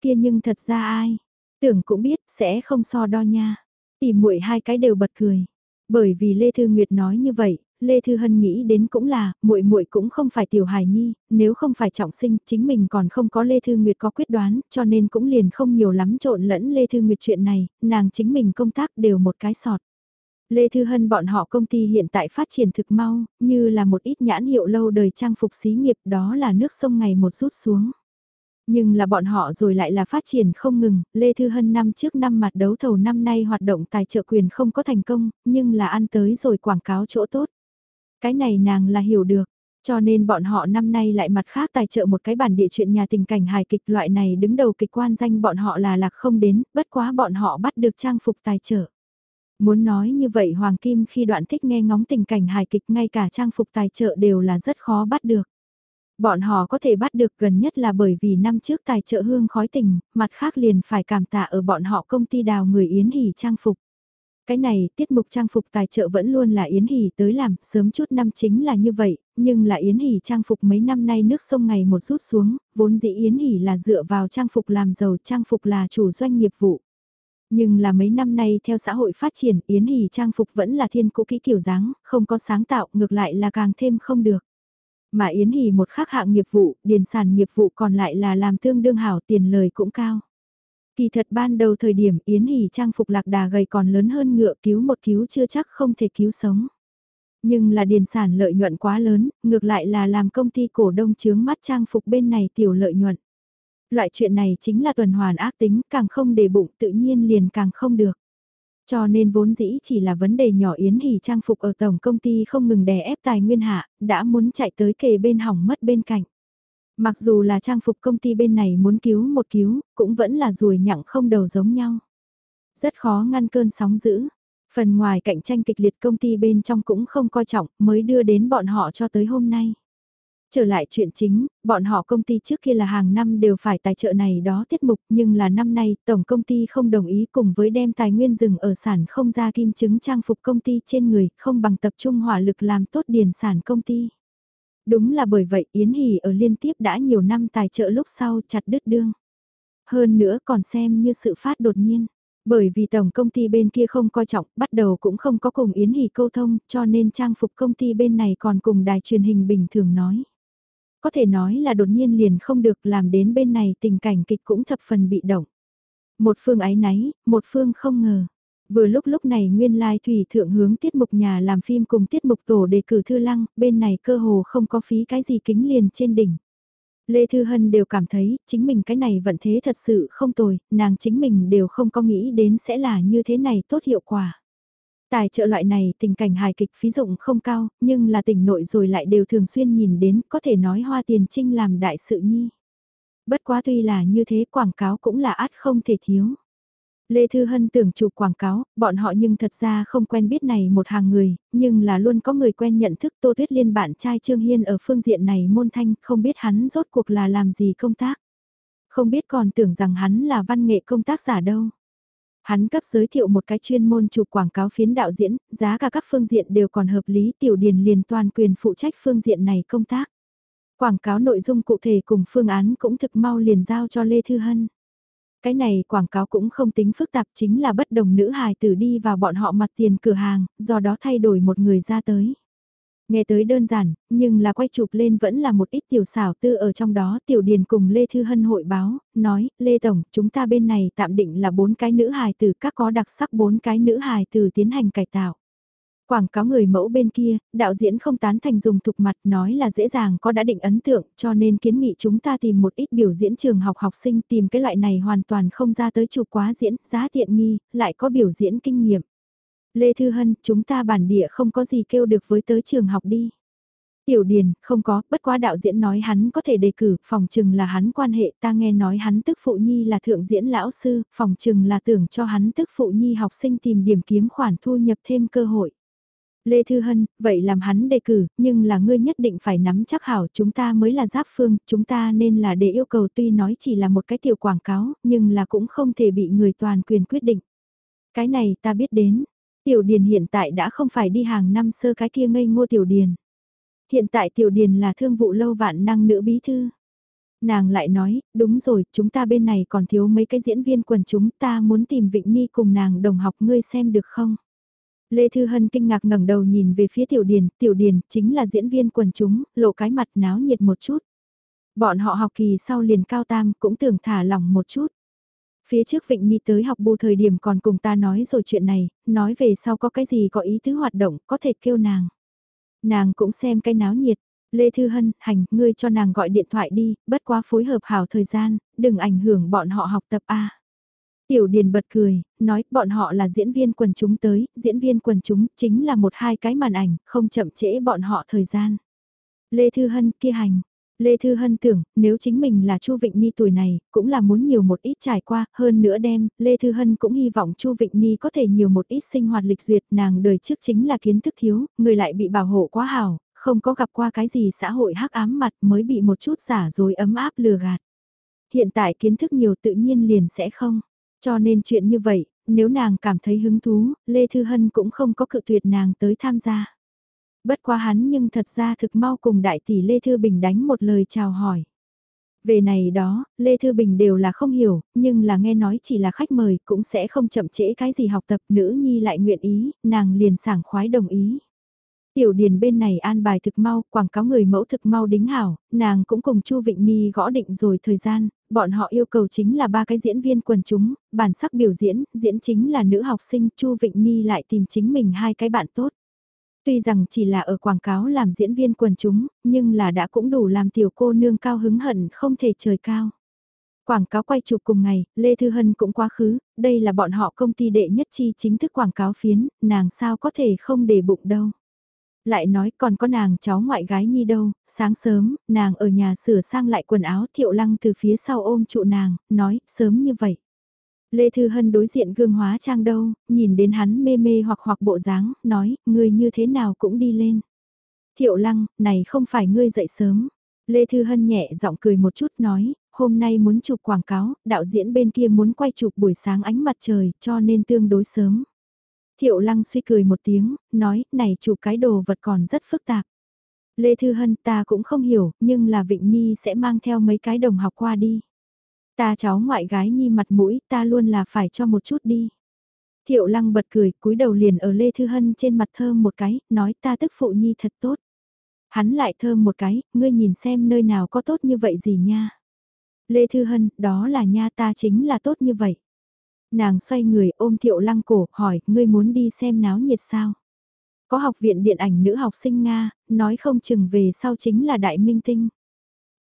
Kia nhưng thật ra ai? Tưởng cũng biết, sẽ không so đo nha. Tìm muội hai cái đều bật cười. Bởi vì Lê Thư Nguyệt nói như vậy, Lê Thư Hân nghĩ đến cũng là, muội muội cũng không phải tiểu hài nhi, nếu không phải trọng sinh, chính mình còn không có Lê Thư Nguyệt có quyết đoán, cho nên cũng liền không nhiều lắm trộn lẫn Lê Thư Nguyệt chuyện này, nàng chính mình công tác đều một cái sọt. Lê Thư Hân bọn họ công ty hiện tại phát triển thực mau, như là một ít nhãn hiệu lâu đời trang phục xí nghiệp đó là nước sông ngày một rút xuống. Nhưng là bọn họ rồi lại là phát triển không ngừng, Lê Thư Hân năm trước năm mặt đấu thầu năm nay hoạt động tài trợ quyền không có thành công, nhưng là ăn tới rồi quảng cáo chỗ tốt. Cái này nàng là hiểu được, cho nên bọn họ năm nay lại mặt khác tài trợ một cái bản địa chuyện nhà tình cảnh hài kịch loại này đứng đầu kịch quan danh bọn họ là lạc không đến, bất quá bọn họ bắt được trang phục tài trợ. Muốn nói như vậy Hoàng Kim khi đoạn thích nghe ngóng tình cảnh hài kịch ngay cả trang phục tài trợ đều là rất khó bắt được. Bọn họ có thể bắt được gần nhất là bởi vì năm trước tài trợ hương khói tình, mặt khác liền phải cảm tạ ở bọn họ công ty đào người Yến Hỷ trang phục. Cái này, tiết mục trang phục tài trợ vẫn luôn là Yến Hỷ tới làm, sớm chút năm chính là như vậy, nhưng là Yến Hỷ trang phục mấy năm nay nước sông ngày một rút xuống, vốn dĩ Yến Hỷ là dựa vào trang phục làm giàu, trang phục là chủ doanh nghiệp vụ. Nhưng là mấy năm nay theo xã hội phát triển, Yến Hỷ trang phục vẫn là thiên cũ kỹ kiểu dáng, không có sáng tạo, ngược lại là càng thêm không được. Mà Yến Hỷ một khác hạng nghiệp vụ, điền sản nghiệp vụ còn lại là làm tương đương hảo tiền lời cũng cao. Kỳ thật ban đầu thời điểm Yến Hỷ trang phục lạc đà gầy còn lớn hơn ngựa cứu một cứu chưa chắc không thể cứu sống. Nhưng là điền sản lợi nhuận quá lớn, ngược lại là làm công ty cổ đông chướng mắt trang phục bên này tiểu lợi nhuận. Loại chuyện này chính là tuần hoàn ác tính, càng không để bụng tự nhiên liền càng không được. Cho nên vốn dĩ chỉ là vấn đề nhỏ Yến Hỷ trang phục ở tổng công ty không ngừng đè ép tài nguyên hạ, đã muốn chạy tới kề bên hỏng mất bên cạnh. Mặc dù là trang phục công ty bên này muốn cứu một cứu, cũng vẫn là ruồi nhặng không đầu giống nhau. Rất khó ngăn cơn sóng dữ. Phần ngoài cạnh tranh kịch liệt công ty bên trong cũng không coi trọng mới đưa đến bọn họ cho tới hôm nay. Trở lại chuyện chính, bọn họ công ty trước kia là hàng năm đều phải tài trợ này đó tiết mục nhưng là năm nay tổng công ty không đồng ý cùng với đem tài nguyên rừng ở sản không ra kim chứng trang phục công ty trên người không bằng tập trung hỏa lực làm tốt điền sản công ty. Đúng là bởi vậy Yến Hỷ ở liên tiếp đã nhiều năm tài trợ lúc sau chặt đứt đương. Hơn nữa còn xem như sự phát đột nhiên. Bởi vì tổng công ty bên kia không coi trọng, bắt đầu cũng không có cùng Yến Hỷ câu thông, cho nên trang phục công ty bên này còn cùng đài truyền hình bình thường nói. Có thể nói là đột nhiên liền không được làm đến bên này tình cảnh kịch cũng thập phần bị động. Một phương ái náy, một phương không ngờ. Vừa lúc lúc này nguyên lai thủy thượng hướng tiết mục nhà làm phim cùng tiết mục tổ đề cử thư lăng, bên này cơ hồ không có phí cái gì kính liền trên đỉnh. Lê Thư Hân đều cảm thấy chính mình cái này vận thế thật sự không tồi, nàng chính mình đều không có nghĩ đến sẽ là như thế này tốt hiệu quả. Tài trợ loại này tình cảnh hài kịch phí dụng không cao, nhưng là tỉnh nội rồi lại đều thường xuyên nhìn đến có thể nói hoa tiền trinh làm đại sự nhi. Bất quá tuy là như thế quảng cáo cũng là át không thể thiếu. Lê Thư Hân tưởng chụp quảng cáo, bọn họ nhưng thật ra không quen biết này một hàng người, nhưng là luôn có người quen nhận thức Tô Tuyết Liên bạn trai Trương Hiên ở phương diện này môn thanh, không biết hắn rốt cuộc là làm gì công tác. Không biết còn tưởng rằng hắn là văn nghệ công tác giả đâu. Hắn cấp giới thiệu một cái chuyên môn chụp quảng cáo phiến đạo diễn, giá cả các phương diện đều còn hợp lý tiểu điền liền toàn quyền phụ trách phương diện này công tác. Quảng cáo nội dung cụ thể cùng phương án cũng thực mau liền giao cho Lê Thư Hân. Cái này quảng cáo cũng không tính phức tạp chính là bất đồng nữ hài tử đi vào bọn họ mặt tiền cửa hàng, do đó thay đổi một người ra tới. Nghe tới đơn giản, nhưng là quay chụp lên vẫn là một ít tiểu xảo tư ở trong đó tiểu điền cùng Lê Thư Hân hội báo, nói, Lê Tổng, chúng ta bên này tạm định là bốn cái nữ hài từ các có đặc sắc bốn cái nữ hài từ tiến hành cải tạo. Quảng cáo người mẫu bên kia, đạo diễn không tán thành dùng thục mặt nói là dễ dàng có đã định ấn tượng cho nên kiến nghị chúng ta tìm một ít biểu diễn trường học học sinh tìm cái loại này hoàn toàn không ra tới chụp quá diễn, giá tiện nghi, lại có biểu diễn kinh nghiệm. Lê Thư Hân, chúng ta bản địa không có gì kêu được với tới trường học đi. Tiểu Điền, không có, bất quá đạo diễn nói hắn có thể đề cử, phòng trừng là hắn quan hệ, ta nghe nói hắn tức phụ nhi là thượng diễn lão sư, phòng trừng là tưởng cho hắn tức phụ nhi học sinh tìm điểm kiếm khoản thu nhập thêm cơ hội. Lê Thư Hân, vậy làm hắn đề cử, nhưng là ngươi nhất định phải nắm chắc hảo chúng ta mới là giáp phương, chúng ta nên là để yêu cầu tuy nói chỉ là một cái tiểu quảng cáo, nhưng là cũng không thể bị người toàn quyền quyết định. Cái này ta biết đến, tiểu điền hiện tại đã không phải đi hàng năm sơ cái kia ngây ngô tiểu điền. Hiện tại tiểu điền là thương vụ lâu vạn năng nữ bí thư. Nàng lại nói, đúng rồi, chúng ta bên này còn thiếu mấy cái diễn viên quần chúng ta muốn tìm Vịnh Ni cùng nàng đồng học ngươi xem được không? Lê Thư Hân kinh ngạc ngẩng đầu nhìn về phía Tiểu Điền, Tiểu Điền chính là diễn viên quần chúng, lộ cái mặt náo nhiệt một chút. Bọn họ học kỳ sau liền cao tam cũng tưởng thả lỏng một chút. Phía trước Vịnh Nhi tới học bù thời điểm còn cùng ta nói rồi chuyện này, nói về sau có cái gì có ý tứ hoạt động có thể kêu nàng. Nàng cũng xem cái náo nhiệt. Lê Thư Hân, hành, ngươi cho nàng gọi điện thoại đi, bất quá phối hợp hảo thời gian, đừng ảnh hưởng bọn họ học tập A. Tiểu Điền bật cười, nói bọn họ là diễn viên quần chúng tới, diễn viên quần chúng chính là một hai cái màn ảnh, không chậm trễ bọn họ thời gian. Lê Thư Hân kia hành. Lê Thư Hân tưởng, nếu chính mình là Chu Vịnh Ni tuổi này, cũng là muốn nhiều một ít trải qua, hơn nữa đem, Lê Thư Hân cũng hy vọng Chu Vịnh Ni có thể nhiều một ít sinh hoạt lịch duyệt, nàng đời trước chính là kiến thức thiếu, người lại bị bảo hộ quá hảo, không có gặp qua cái gì xã hội hắc ám mặt mới bị một chút giả dối ấm áp lừa gạt. Hiện tại kiến thức nhiều tự nhiên liền sẽ không. Cho nên chuyện như vậy, nếu nàng cảm thấy hứng thú, Lê Thư Hân cũng không có cự tuyệt nàng tới tham gia. Bất quá hắn nhưng thật ra thực mau cùng đại tỷ Lê Thư Bình đánh một lời chào hỏi. Về này đó, Lê Thư Bình đều là không hiểu, nhưng là nghe nói chỉ là khách mời cũng sẽ không chậm trễ cái gì học tập nữ nhi lại nguyện ý, nàng liền sảng khoái đồng ý. Tiểu điền bên này an bài thực mau, quảng cáo người mẫu thực mau đính hảo, nàng cũng cùng Chu Vịnh Ni gõ định rồi thời gian, bọn họ yêu cầu chính là ba cái diễn viên quần chúng, bản sắc biểu diễn, diễn chính là nữ học sinh, Chu Vịnh Ni lại tìm chính mình hai cái bạn tốt. Tuy rằng chỉ là ở quảng cáo làm diễn viên quần chúng, nhưng là đã cũng đủ làm tiểu cô nương cao hứng hận không thể trời cao. Quảng cáo quay chụp cùng ngày, Lê Thư Hân cũng quá khứ, đây là bọn họ công ty đệ nhất chi chính thức quảng cáo phiến, nàng sao có thể không để bụng đâu lại nói còn có nàng cháu ngoại gái nhi đâu, sáng sớm, nàng ở nhà sửa sang lại quần áo thiệu lăng từ phía sau ôm trụ nàng, nói, sớm như vậy. Lê Thư Hân đối diện gương hóa trang đâu, nhìn đến hắn mê mê hoặc hoặc bộ dáng, nói, người như thế nào cũng đi lên. Thiệu lăng, này không phải ngươi dậy sớm. Lê Thư Hân nhẹ giọng cười một chút nói, hôm nay muốn chụp quảng cáo, đạo diễn bên kia muốn quay chụp buổi sáng ánh mặt trời, cho nên tương đối sớm. Thiệu lăng suy cười một tiếng, nói, này chụp cái đồ vật còn rất phức tạp. Lê Thư Hân ta cũng không hiểu, nhưng là Vịnh Nhi sẽ mang theo mấy cái đồng học qua đi. Ta cháu ngoại gái Nhi mặt mũi, ta luôn là phải cho một chút đi. Thiệu lăng bật cười, cúi đầu liền ở Lê Thư Hân trên mặt thơm một cái, nói ta tức phụ Nhi thật tốt. Hắn lại thơm một cái, ngươi nhìn xem nơi nào có tốt như vậy gì nha. Lê Thư Hân, đó là nha ta chính là tốt như vậy. Nàng xoay người ôm thiệu lăng cổ, hỏi, ngươi muốn đi xem náo nhiệt sao? Có học viện điện ảnh nữ học sinh Nga, nói không chừng về sau chính là đại minh tinh.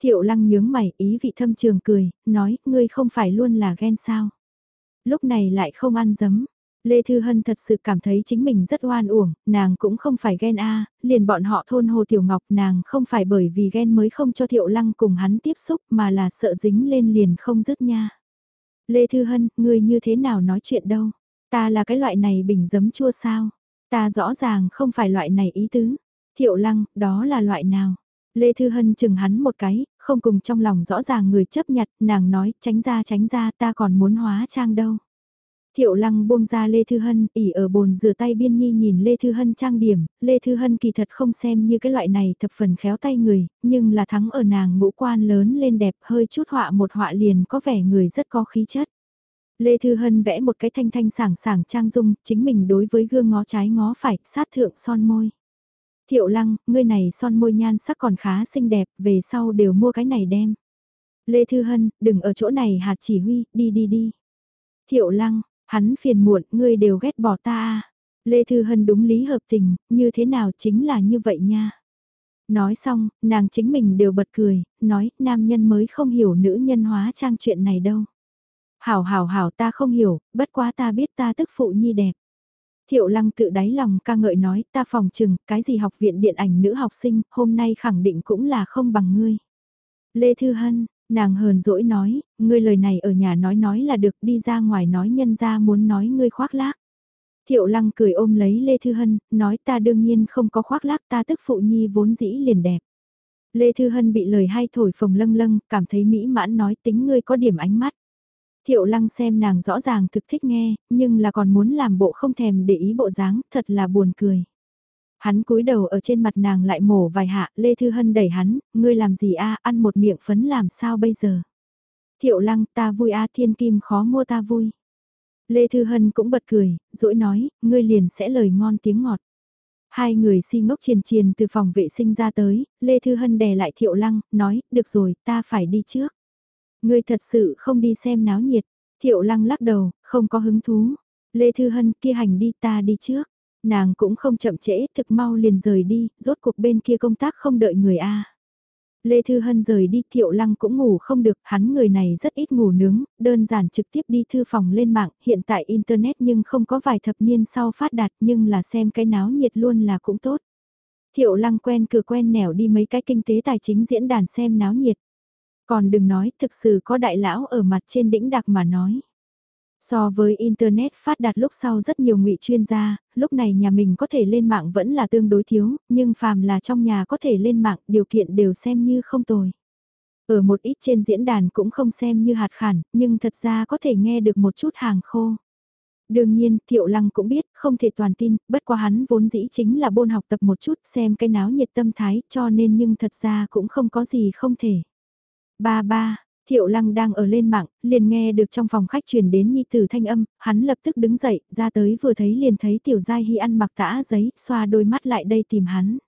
Thiệu lăng nhướng mày, ý vị thâm trường cười, nói, ngươi không phải luôn là ghen sao? Lúc này lại không ăn dấm. Lê Thư Hân thật sự cảm thấy chính mình rất oan uổng, nàng cũng không phải ghen a liền bọn họ thôn Hồ Tiểu Ngọc nàng không phải bởi vì ghen mới không cho Thiệu Lăng cùng hắn tiếp xúc mà là sợ dính lên liền không dứt nha. Lê Thư Hân, ngươi như thế nào nói chuyện đâu? Ta là cái loại này bình giấm chua sao? Ta rõ ràng không phải loại này ý tứ. Thiệu lăng, đó là loại nào? Lê Thư Hân chừng hắn một cái, không cùng trong lòng rõ ràng người chấp nhặt, nàng nói, tránh ra tránh ra ta còn muốn hóa trang đâu. Thiệu lăng buông ra Lê Thư Hân, ỉ ở bồn rửa tay biên nhi nhìn Lê Thư Hân trang điểm, Lê Thư Hân kỳ thật không xem như cái loại này thập phần khéo tay người, nhưng là thắng ở nàng ngũ quan lớn lên đẹp hơi chút họa một họa liền có vẻ người rất có khí chất. Lê Thư Hân vẽ một cái thanh thanh sảng sảng trang dung, chính mình đối với gương ngó trái ngó phải, sát thượng son môi. Thiệu lăng, ngươi này son môi nhan sắc còn khá xinh đẹp, về sau đều mua cái này đem. Lê Thư Hân, đừng ở chỗ này hạt chỉ huy, đi đi đi. Thiệu lăng, Hắn phiền muộn, ngươi đều ghét bỏ ta. À? Lê Thư Hân đúng lý hợp tình, như thế nào chính là như vậy nha. Nói xong, nàng chính mình đều bật cười, nói, nam nhân mới không hiểu nữ nhân hóa trang chuyện này đâu. Hảo hảo hảo ta không hiểu, bất quá ta biết ta tức phụ nhi đẹp. Thiệu lăng tự đáy lòng ca ngợi nói ta phòng chừng cái gì học viện điện ảnh nữ học sinh hôm nay khẳng định cũng là không bằng ngươi. Lê Thư Hân, nàng hờn dỗi nói, ngươi lời này ở nhà nói nói là được đi ra ngoài nói nhân ra muốn nói ngươi khoác lác. Thiệu lăng cười ôm lấy Lê Thư Hân, nói ta đương nhiên không có khoác lác ta tức phụ nhi vốn dĩ liền đẹp. Lê Thư Hân bị lời hay thổi phồng lâng lâng, cảm thấy mỹ mãn nói tính ngươi có điểm ánh mắt. Thiệu lăng xem nàng rõ ràng thực thích nghe, nhưng là còn muốn làm bộ không thèm để ý bộ dáng, thật là buồn cười. Hắn cúi đầu ở trên mặt nàng lại mổ vài hạ, Lê Thư Hân đẩy hắn, ngươi làm gì a ăn một miệng phấn làm sao bây giờ. Thiệu lăng ta vui a thiên kim khó mua ta vui. Lê Thư Hân cũng bật cười, dỗi nói, ngươi liền sẽ lời ngon tiếng ngọt. Hai người si ngốc triền triền từ phòng vệ sinh ra tới, Lê Thư Hân đè lại Thiệu Lăng, nói, được rồi, ta phải đi trước. Ngươi thật sự không đi xem náo nhiệt. Thiệu Lăng lắc đầu, không có hứng thú. Lê Thư Hân kia hành đi ta đi trước. Nàng cũng không chậm trễ, thực mau liền rời đi, rốt cuộc bên kia công tác không đợi người A. Lê Thư Hân rời đi Thiệu Lăng cũng ngủ không được, hắn người này rất ít ngủ nướng, đơn giản trực tiếp đi thư phòng lên mạng, hiện tại Internet nhưng không có vài thập niên sau phát đạt nhưng là xem cái náo nhiệt luôn là cũng tốt. Thiệu Lăng quen cửa quen nẻo đi mấy cái kinh tế tài chính diễn đàn xem náo nhiệt. Còn đừng nói thực sự có đại lão ở mặt trên đỉnh đặc mà nói. So với Internet phát đạt lúc sau rất nhiều ngụy chuyên gia, lúc này nhà mình có thể lên mạng vẫn là tương đối thiếu, nhưng phàm là trong nhà có thể lên mạng điều kiện đều xem như không tồi. Ở một ít trên diễn đàn cũng không xem như hạt khản, nhưng thật ra có thể nghe được một chút hàng khô. Đương nhiên, Thiệu Lăng cũng biết, không thể toàn tin, bất quá hắn vốn dĩ chính là bôn học tập một chút xem cái náo nhiệt tâm thái cho nên nhưng thật ra cũng không có gì không thể. Ba ba, Thiệu Lăng đang ở lên mạng, liền nghe được trong phòng khách truyền đến nhi tử thanh âm, hắn lập tức đứng dậy, ra tới vừa thấy liền thấy Tiểu Giai Hy ăn mặc tã giấy, xoa đôi mắt lại đây tìm hắn.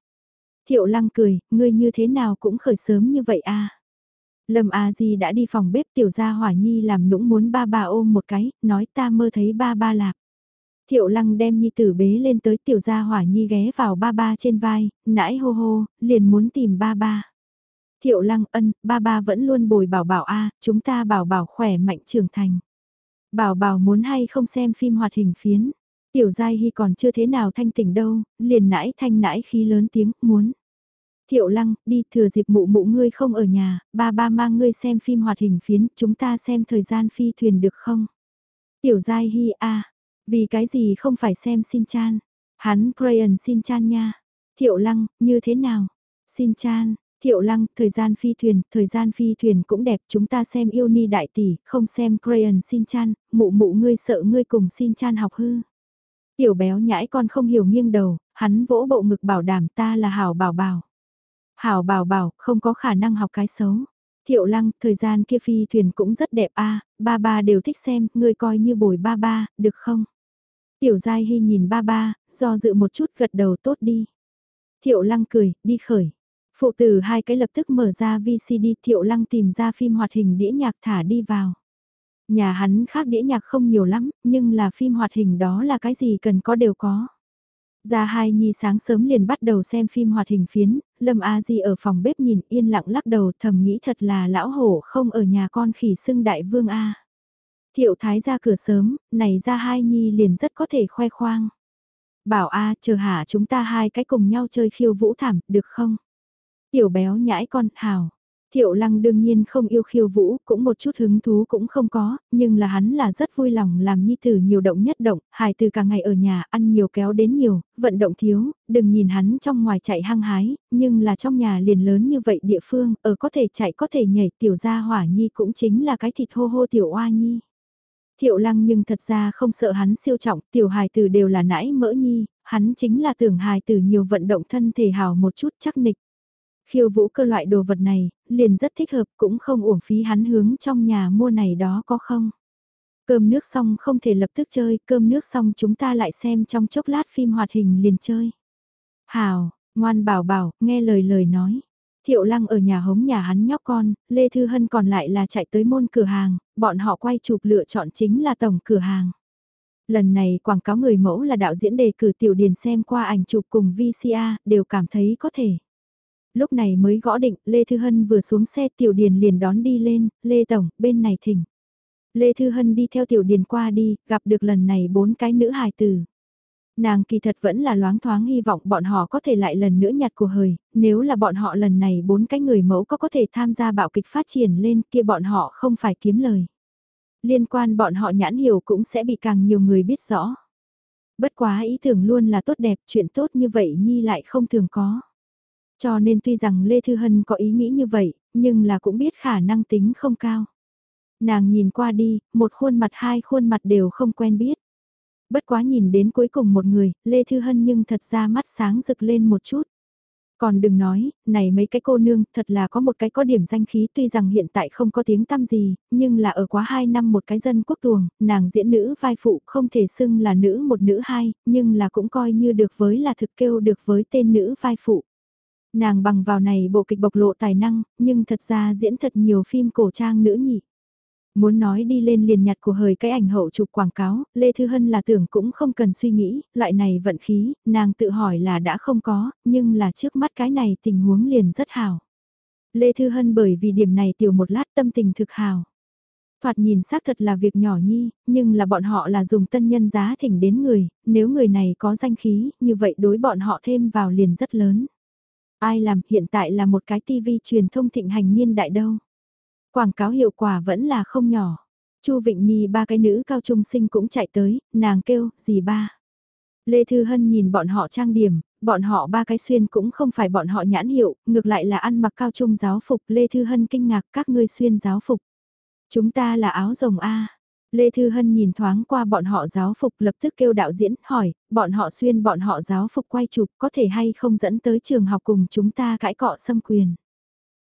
Thiệu Lăng cười, ngươi như thế nào cũng khởi sớm như vậy à. Lâm A Di đã đi phòng bếp Tiểu Gia Hỏa Nhi làm nũng muốn ba ba ôm một cái, nói ta mơ thấy ba ba lạc. Thiệu Lăng đem Nhi tử bế lên tới Tiểu Gia Hỏa Nhi ghé vào ba ba trên vai, nãi hô hô, liền muốn tìm ba ba. Thiệu lăng ân, ba ba vẫn luôn bồi bảo bảo a chúng ta bảo bảo khỏe mạnh trưởng thành. Bảo bảo muốn hay không xem phim hoạt hình phiến. Tiểu giai hy còn chưa thế nào thanh tỉnh đâu, liền nãi thanh nãi khí lớn tiếng, muốn. Thiệu lăng, đi thừa dịp mụ mụ ngươi không ở nhà, ba ba mang ngươi xem phim hoạt hình phiến, chúng ta xem thời gian phi thuyền được không? Tiểu giai hy a vì cái gì không phải xem xin chan? Hắn Crayon xin chan nha. Thiệu lăng, như thế nào? Xin chan, Thiệu lăng, thời gian phi thuyền, thời gian phi thuyền cũng đẹp, chúng ta xem yêu ni đại tỷ, không xem crayon xin chan, mụ mụ ngươi sợ ngươi cùng xin chan học hư. Tiểu béo nhãi con không hiểu nghiêng đầu, hắn vỗ bộ ngực bảo đảm ta là hảo bảo bảo. Hảo bảo bảo, không có khả năng học cái xấu. Thiệu lăng, thời gian kia phi thuyền cũng rất đẹp a ba ba đều thích xem, ngươi coi như bồi ba ba, được không? Tiểu giai hy nhìn ba ba, do dự một chút gật đầu tốt đi. Thiệu lăng cười, đi khởi. Phụ tử hai cái lập tức mở ra VCD thiệu lăng tìm ra phim hoạt hình đĩa nhạc thả đi vào. Nhà hắn khác đĩa nhạc không nhiều lắm, nhưng là phim hoạt hình đó là cái gì cần có đều có. Gia hai nhi sáng sớm liền bắt đầu xem phim hoạt hình phiến, Lâm A Di ở phòng bếp nhìn yên lặng lắc đầu thầm nghĩ thật là lão hổ không ở nhà con khỉ xưng đại vương A. Thiệu thái ra cửa sớm, này gia hai nhi liền rất có thể khoe khoang. Bảo A chờ hả chúng ta hai cái cùng nhau chơi khiêu vũ thảm, được không? Tiểu béo nhãi con, hào. Thiệu lăng đương nhiên không yêu khiêu vũ, cũng một chút hứng thú cũng không có, nhưng là hắn là rất vui lòng làm nhi tử nhiều động nhất động, hài từ cả ngày ở nhà ăn nhiều kéo đến nhiều, vận động thiếu, đừng nhìn hắn trong ngoài chạy hăng hái, nhưng là trong nhà liền lớn như vậy địa phương, ở có thể chạy có thể nhảy tiểu gia hỏa nhi cũng chính là cái thịt hô hô tiểu oa nhi. Thiệu lăng nhưng thật ra không sợ hắn siêu trọng, tiểu hài tử đều là nãi mỡ nhi, hắn chính là tưởng hài tử nhiều vận động thân thể hào một chút chắc nịch. Khiêu vũ cơ loại đồ vật này, liền rất thích hợp cũng không uổng phí hắn hướng trong nhà mua này đó có không. Cơm nước xong không thể lập tức chơi, cơm nước xong chúng ta lại xem trong chốc lát phim hoạt hình liền chơi. Hào, ngoan bảo bảo, nghe lời lời nói. Thiệu lăng ở nhà hống nhà hắn nhóc con, Lê Thư Hân còn lại là chạy tới môn cửa hàng, bọn họ quay chụp lựa chọn chính là tổng cửa hàng. Lần này quảng cáo người mẫu là đạo diễn đề cử tiểu điền xem qua ảnh chụp cùng VCA, đều cảm thấy có thể lúc này mới gõ định, Lê Thư Hân vừa xuống xe Tiểu Điền liền đón đi lên, Lê Tổng, bên này thỉnh. Lê Thư Hân đi theo Tiểu Điền qua đi, gặp được lần này bốn cái nữ hài tử. Nàng kỳ thật vẫn là loáng thoáng hy vọng bọn họ có thể lại lần nữa nhặt của hời, nếu là bọn họ lần này bốn cái người mẫu có có thể tham gia bạo kịch phát triển lên kia bọn họ không phải kiếm lời. Liên quan bọn họ nhãn hiểu cũng sẽ bị càng nhiều người biết rõ. Bất quá ý tưởng luôn là tốt đẹp, chuyện tốt như vậy Nhi lại không thường có. Cho nên tuy rằng Lê Thư Hân có ý nghĩ như vậy, nhưng là cũng biết khả năng tính không cao. Nàng nhìn qua đi, một khuôn mặt hai khuôn mặt đều không quen biết. Bất quá nhìn đến cuối cùng một người, Lê Thư Hân nhưng thật ra mắt sáng rực lên một chút. Còn đừng nói, này mấy cái cô nương thật là có một cái có điểm danh khí tuy rằng hiện tại không có tiếng tăm gì, nhưng là ở quá hai năm một cái dân quốc tuồng, nàng diễn nữ vai phụ không thể xưng là nữ một nữ hai, nhưng là cũng coi như được với là thực kêu được với tên nữ vai phụ. Nàng bằng vào này bộ kịch bộc lộ tài năng, nhưng thật ra diễn thật nhiều phim cổ trang nữ nhỉ. Muốn nói đi lên liền nhặt của hời cái ảnh hậu chụp quảng cáo, Lê Thư Hân là tưởng cũng không cần suy nghĩ, loại này vận khí, nàng tự hỏi là đã không có, nhưng là trước mắt cái này tình huống liền rất hào. Lê Thư Hân bởi vì điểm này tiểu một lát tâm tình thực hào. Thoạt nhìn xác thật là việc nhỏ nhi, nhưng là bọn họ là dùng tân nhân giá thỉnh đến người, nếu người này có danh khí, như vậy đối bọn họ thêm vào liền rất lớn. Ai làm hiện tại là một cái tivi truyền thông thịnh hành niên đại đâu. Quảng cáo hiệu quả vẫn là không nhỏ. Chu Vịnh Nhi ba cái nữ cao trung sinh cũng chạy tới, nàng kêu, gì ba. Lê Thư Hân nhìn bọn họ trang điểm, bọn họ ba cái xuyên cũng không phải bọn họ nhãn hiệu, ngược lại là ăn mặc cao trung giáo phục. Lê Thư Hân kinh ngạc các ngươi xuyên giáo phục. Chúng ta là áo rồng A. Lê Thư Hân nhìn thoáng qua bọn họ giáo phục lập tức kêu đạo diễn, hỏi, bọn họ xuyên bọn họ giáo phục quay chụp có thể hay không dẫn tới trường học cùng chúng ta cãi cọ xâm quyền.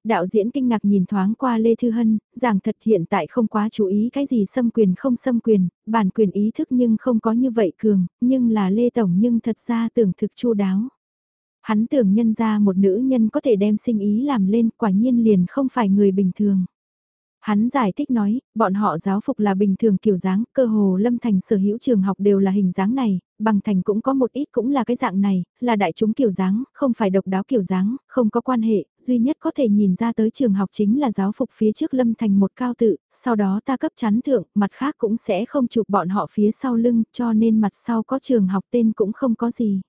Đạo diễn kinh ngạc nhìn thoáng qua Lê Thư Hân, rằng thật hiện tại không quá chú ý cái gì xâm quyền không xâm quyền, bản quyền ý thức nhưng không có như vậy cường, nhưng là Lê Tổng nhưng thật ra tưởng thực chu đáo. Hắn tưởng nhân ra một nữ nhân có thể đem sinh ý làm lên quả nhiên liền không phải người bình thường. Hắn giải thích nói, bọn họ giáo phục là bình thường kiểu dáng, cơ hồ lâm thành sở hữu trường học đều là hình dáng này, bằng thành cũng có một ít cũng là cái dạng này, là đại chúng kiểu dáng, không phải độc đáo kiểu dáng, không có quan hệ, duy nhất có thể nhìn ra tới trường học chính là giáo phục phía trước lâm thành một cao tự, sau đó ta cấp chắn thượng, mặt khác cũng sẽ không chụp bọn họ phía sau lưng, cho nên mặt sau có trường học tên cũng không có gì.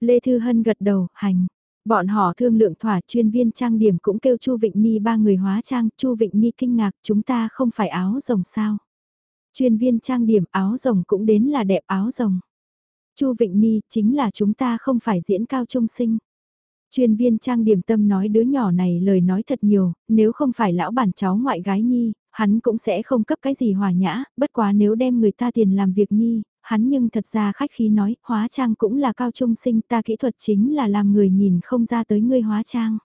Lê Thư Hân gật đầu, hành. Bọn họ thương lượng thỏa chuyên viên trang điểm cũng kêu Chu Vịnh Ni ba người hóa trang, Chu Vịnh Ni kinh ngạc chúng ta không phải áo rồng sao. Chuyên viên trang điểm áo rồng cũng đến là đẹp áo rồng. Chu Vịnh Ni chính là chúng ta không phải diễn cao trung sinh. Chuyên viên trang điểm tâm nói đứa nhỏ này lời nói thật nhiều, nếu không phải lão bản cháu ngoại gái nhi, hắn cũng sẽ không cấp cái gì hòa nhã, bất quá nếu đem người ta tiền làm việc nhi, hắn nhưng thật ra khách khí nói, hóa trang cũng là cao trung sinh ta kỹ thuật chính là làm người nhìn không ra tới ngươi hóa trang.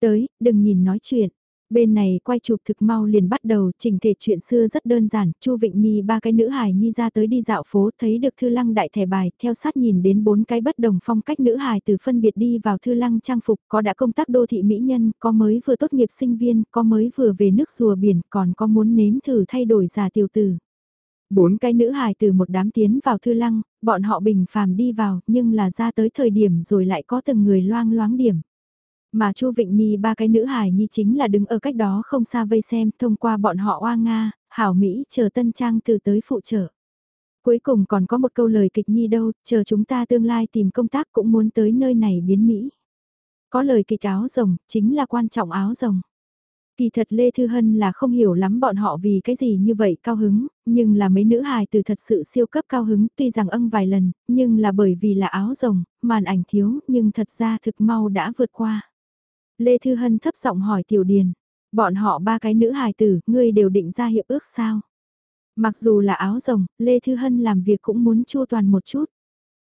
Tới, đừng nhìn nói chuyện. Bên này quay chụp thực mau liền bắt đầu, trình thể chuyện xưa rất đơn giản, Chu Vịnh Nhi ba cái nữ hài nhi ra tới đi dạo phố, thấy được Thư Lăng đại thẻ bài, theo sát nhìn đến bốn cái bất đồng phong cách nữ hài từ phân biệt đi vào Thư Lăng trang phục, có đã công tác đô thị mỹ nhân, có mới vừa tốt nghiệp sinh viên, có mới vừa về nước rùa biển, còn có muốn nếm thử thay đổi già tiểu tử. Bốn cái nữ hài từ một đám tiến vào thư lăng, bọn họ bình phàm đi vào, nhưng là ra tới thời điểm rồi lại có từng người loang loáng điểm. Mà Chu Vịnh Nhi ba cái nữ hài nhi chính là đứng ở cách đó không xa vây xem, thông qua bọn họ oa Nga, hảo Mỹ chờ tân trang từ tới phụ trợ. Cuối cùng còn có một câu lời kịch nhi đâu, chờ chúng ta tương lai tìm công tác cũng muốn tới nơi này biến Mỹ. Có lời kịch áo rồng, chính là quan trọng áo rồng. Kỳ thật Lê Thư Hân là không hiểu lắm bọn họ vì cái gì như vậy cao hứng, nhưng là mấy nữ hài từ thật sự siêu cấp cao hứng tuy rằng âng vài lần, nhưng là bởi vì là áo rồng, màn ảnh thiếu nhưng thật ra thực mau đã vượt qua. Lê Thư Hân thấp giọng hỏi Tiểu Điền, bọn họ ba cái nữ hài tử, ngươi đều định ra hiệp ước sao? Mặc dù là áo rồng, Lê Thư Hân làm việc cũng muốn chua toàn một chút.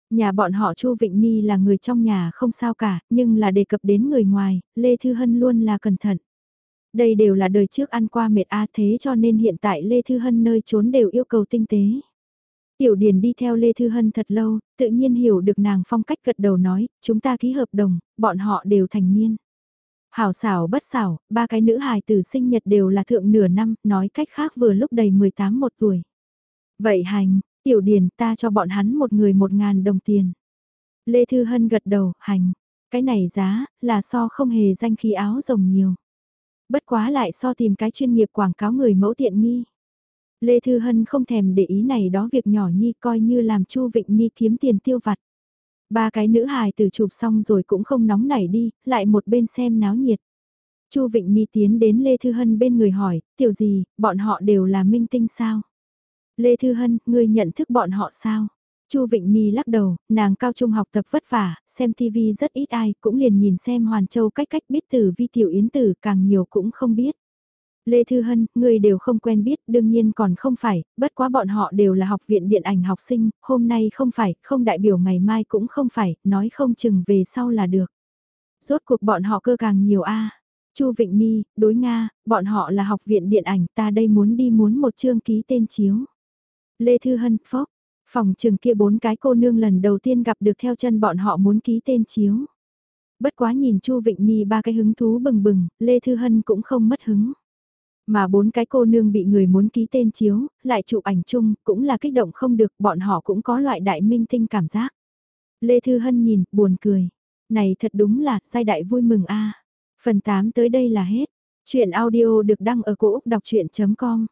Nhà bọn họ Chu Vịnh Ni là người trong nhà không sao cả, nhưng là đề cập đến người ngoài, Lê Thư Hân luôn là cẩn thận. Đây đều là đời trước ăn qua mệt a thế cho nên hiện tại Lê Thư Hân nơi trốn đều yêu cầu tinh tế. Tiểu Điền đi theo Lê Thư Hân thật lâu, tự nhiên hiểu được nàng phong cách gật đầu nói, chúng ta ký hợp đồng, bọn họ đều thành niên. Hảo xảo bất xảo, ba cái nữ hài từ sinh nhật đều là thượng nửa năm, nói cách khác vừa lúc đầy 18 một tuổi. Vậy hành, Tiểu Điền ta cho bọn hắn một người một ngàn đồng tiền. Lê Thư Hân gật đầu, hành, cái này giá, là so không hề danh khí áo rồng nhiều. Bất quá lại so tìm cái chuyên nghiệp quảng cáo người mẫu tiện nghi. Lê Thư Hân không thèm để ý này đó việc nhỏ nhi coi như làm Chu Vịnh Ni kiếm tiền tiêu vặt. Ba cái nữ hài từ chụp xong rồi cũng không nóng nảy đi, lại một bên xem náo nhiệt. Chu Vịnh Ni tiến đến Lê Thư Hân bên người hỏi, tiểu gì, bọn họ đều là minh tinh sao? Lê Thư Hân, ngươi nhận thức bọn họ sao? Chu Vịnh Ni lắc đầu, nàng cao trung học tập vất vả, xem TV rất ít ai, cũng liền nhìn xem Hoàn Châu cách cách biết từ vi tiểu yến tử càng nhiều cũng không biết. Lê Thư Hân, người đều không quen biết, đương nhiên còn không phải, bất quá bọn họ đều là học viện điện ảnh học sinh, hôm nay không phải, không đại biểu ngày mai cũng không phải, nói không chừng về sau là được. Rốt cuộc bọn họ cơ càng nhiều a Chu Vịnh Ni, đối Nga, bọn họ là học viện điện ảnh, ta đây muốn đi muốn một chương ký tên chiếu. Lê Thư Hân, Phốc, phòng trường kia bốn cái cô nương lần đầu tiên gặp được theo chân bọn họ muốn ký tên chiếu. Bất quá nhìn Chu Vịnh nhi ba cái hứng thú bừng bừng, Lê Thư Hân cũng không mất hứng. Mà bốn cái cô nương bị người muốn ký tên chiếu, lại chụp ảnh chung, cũng là kích động không được, bọn họ cũng có loại đại minh tinh cảm giác. Lê Thư Hân nhìn, buồn cười. Này thật đúng là, giai đại vui mừng a Phần 8 tới đây là hết. Chuyện audio được đăng ở cổ Úc đọc chuyện.com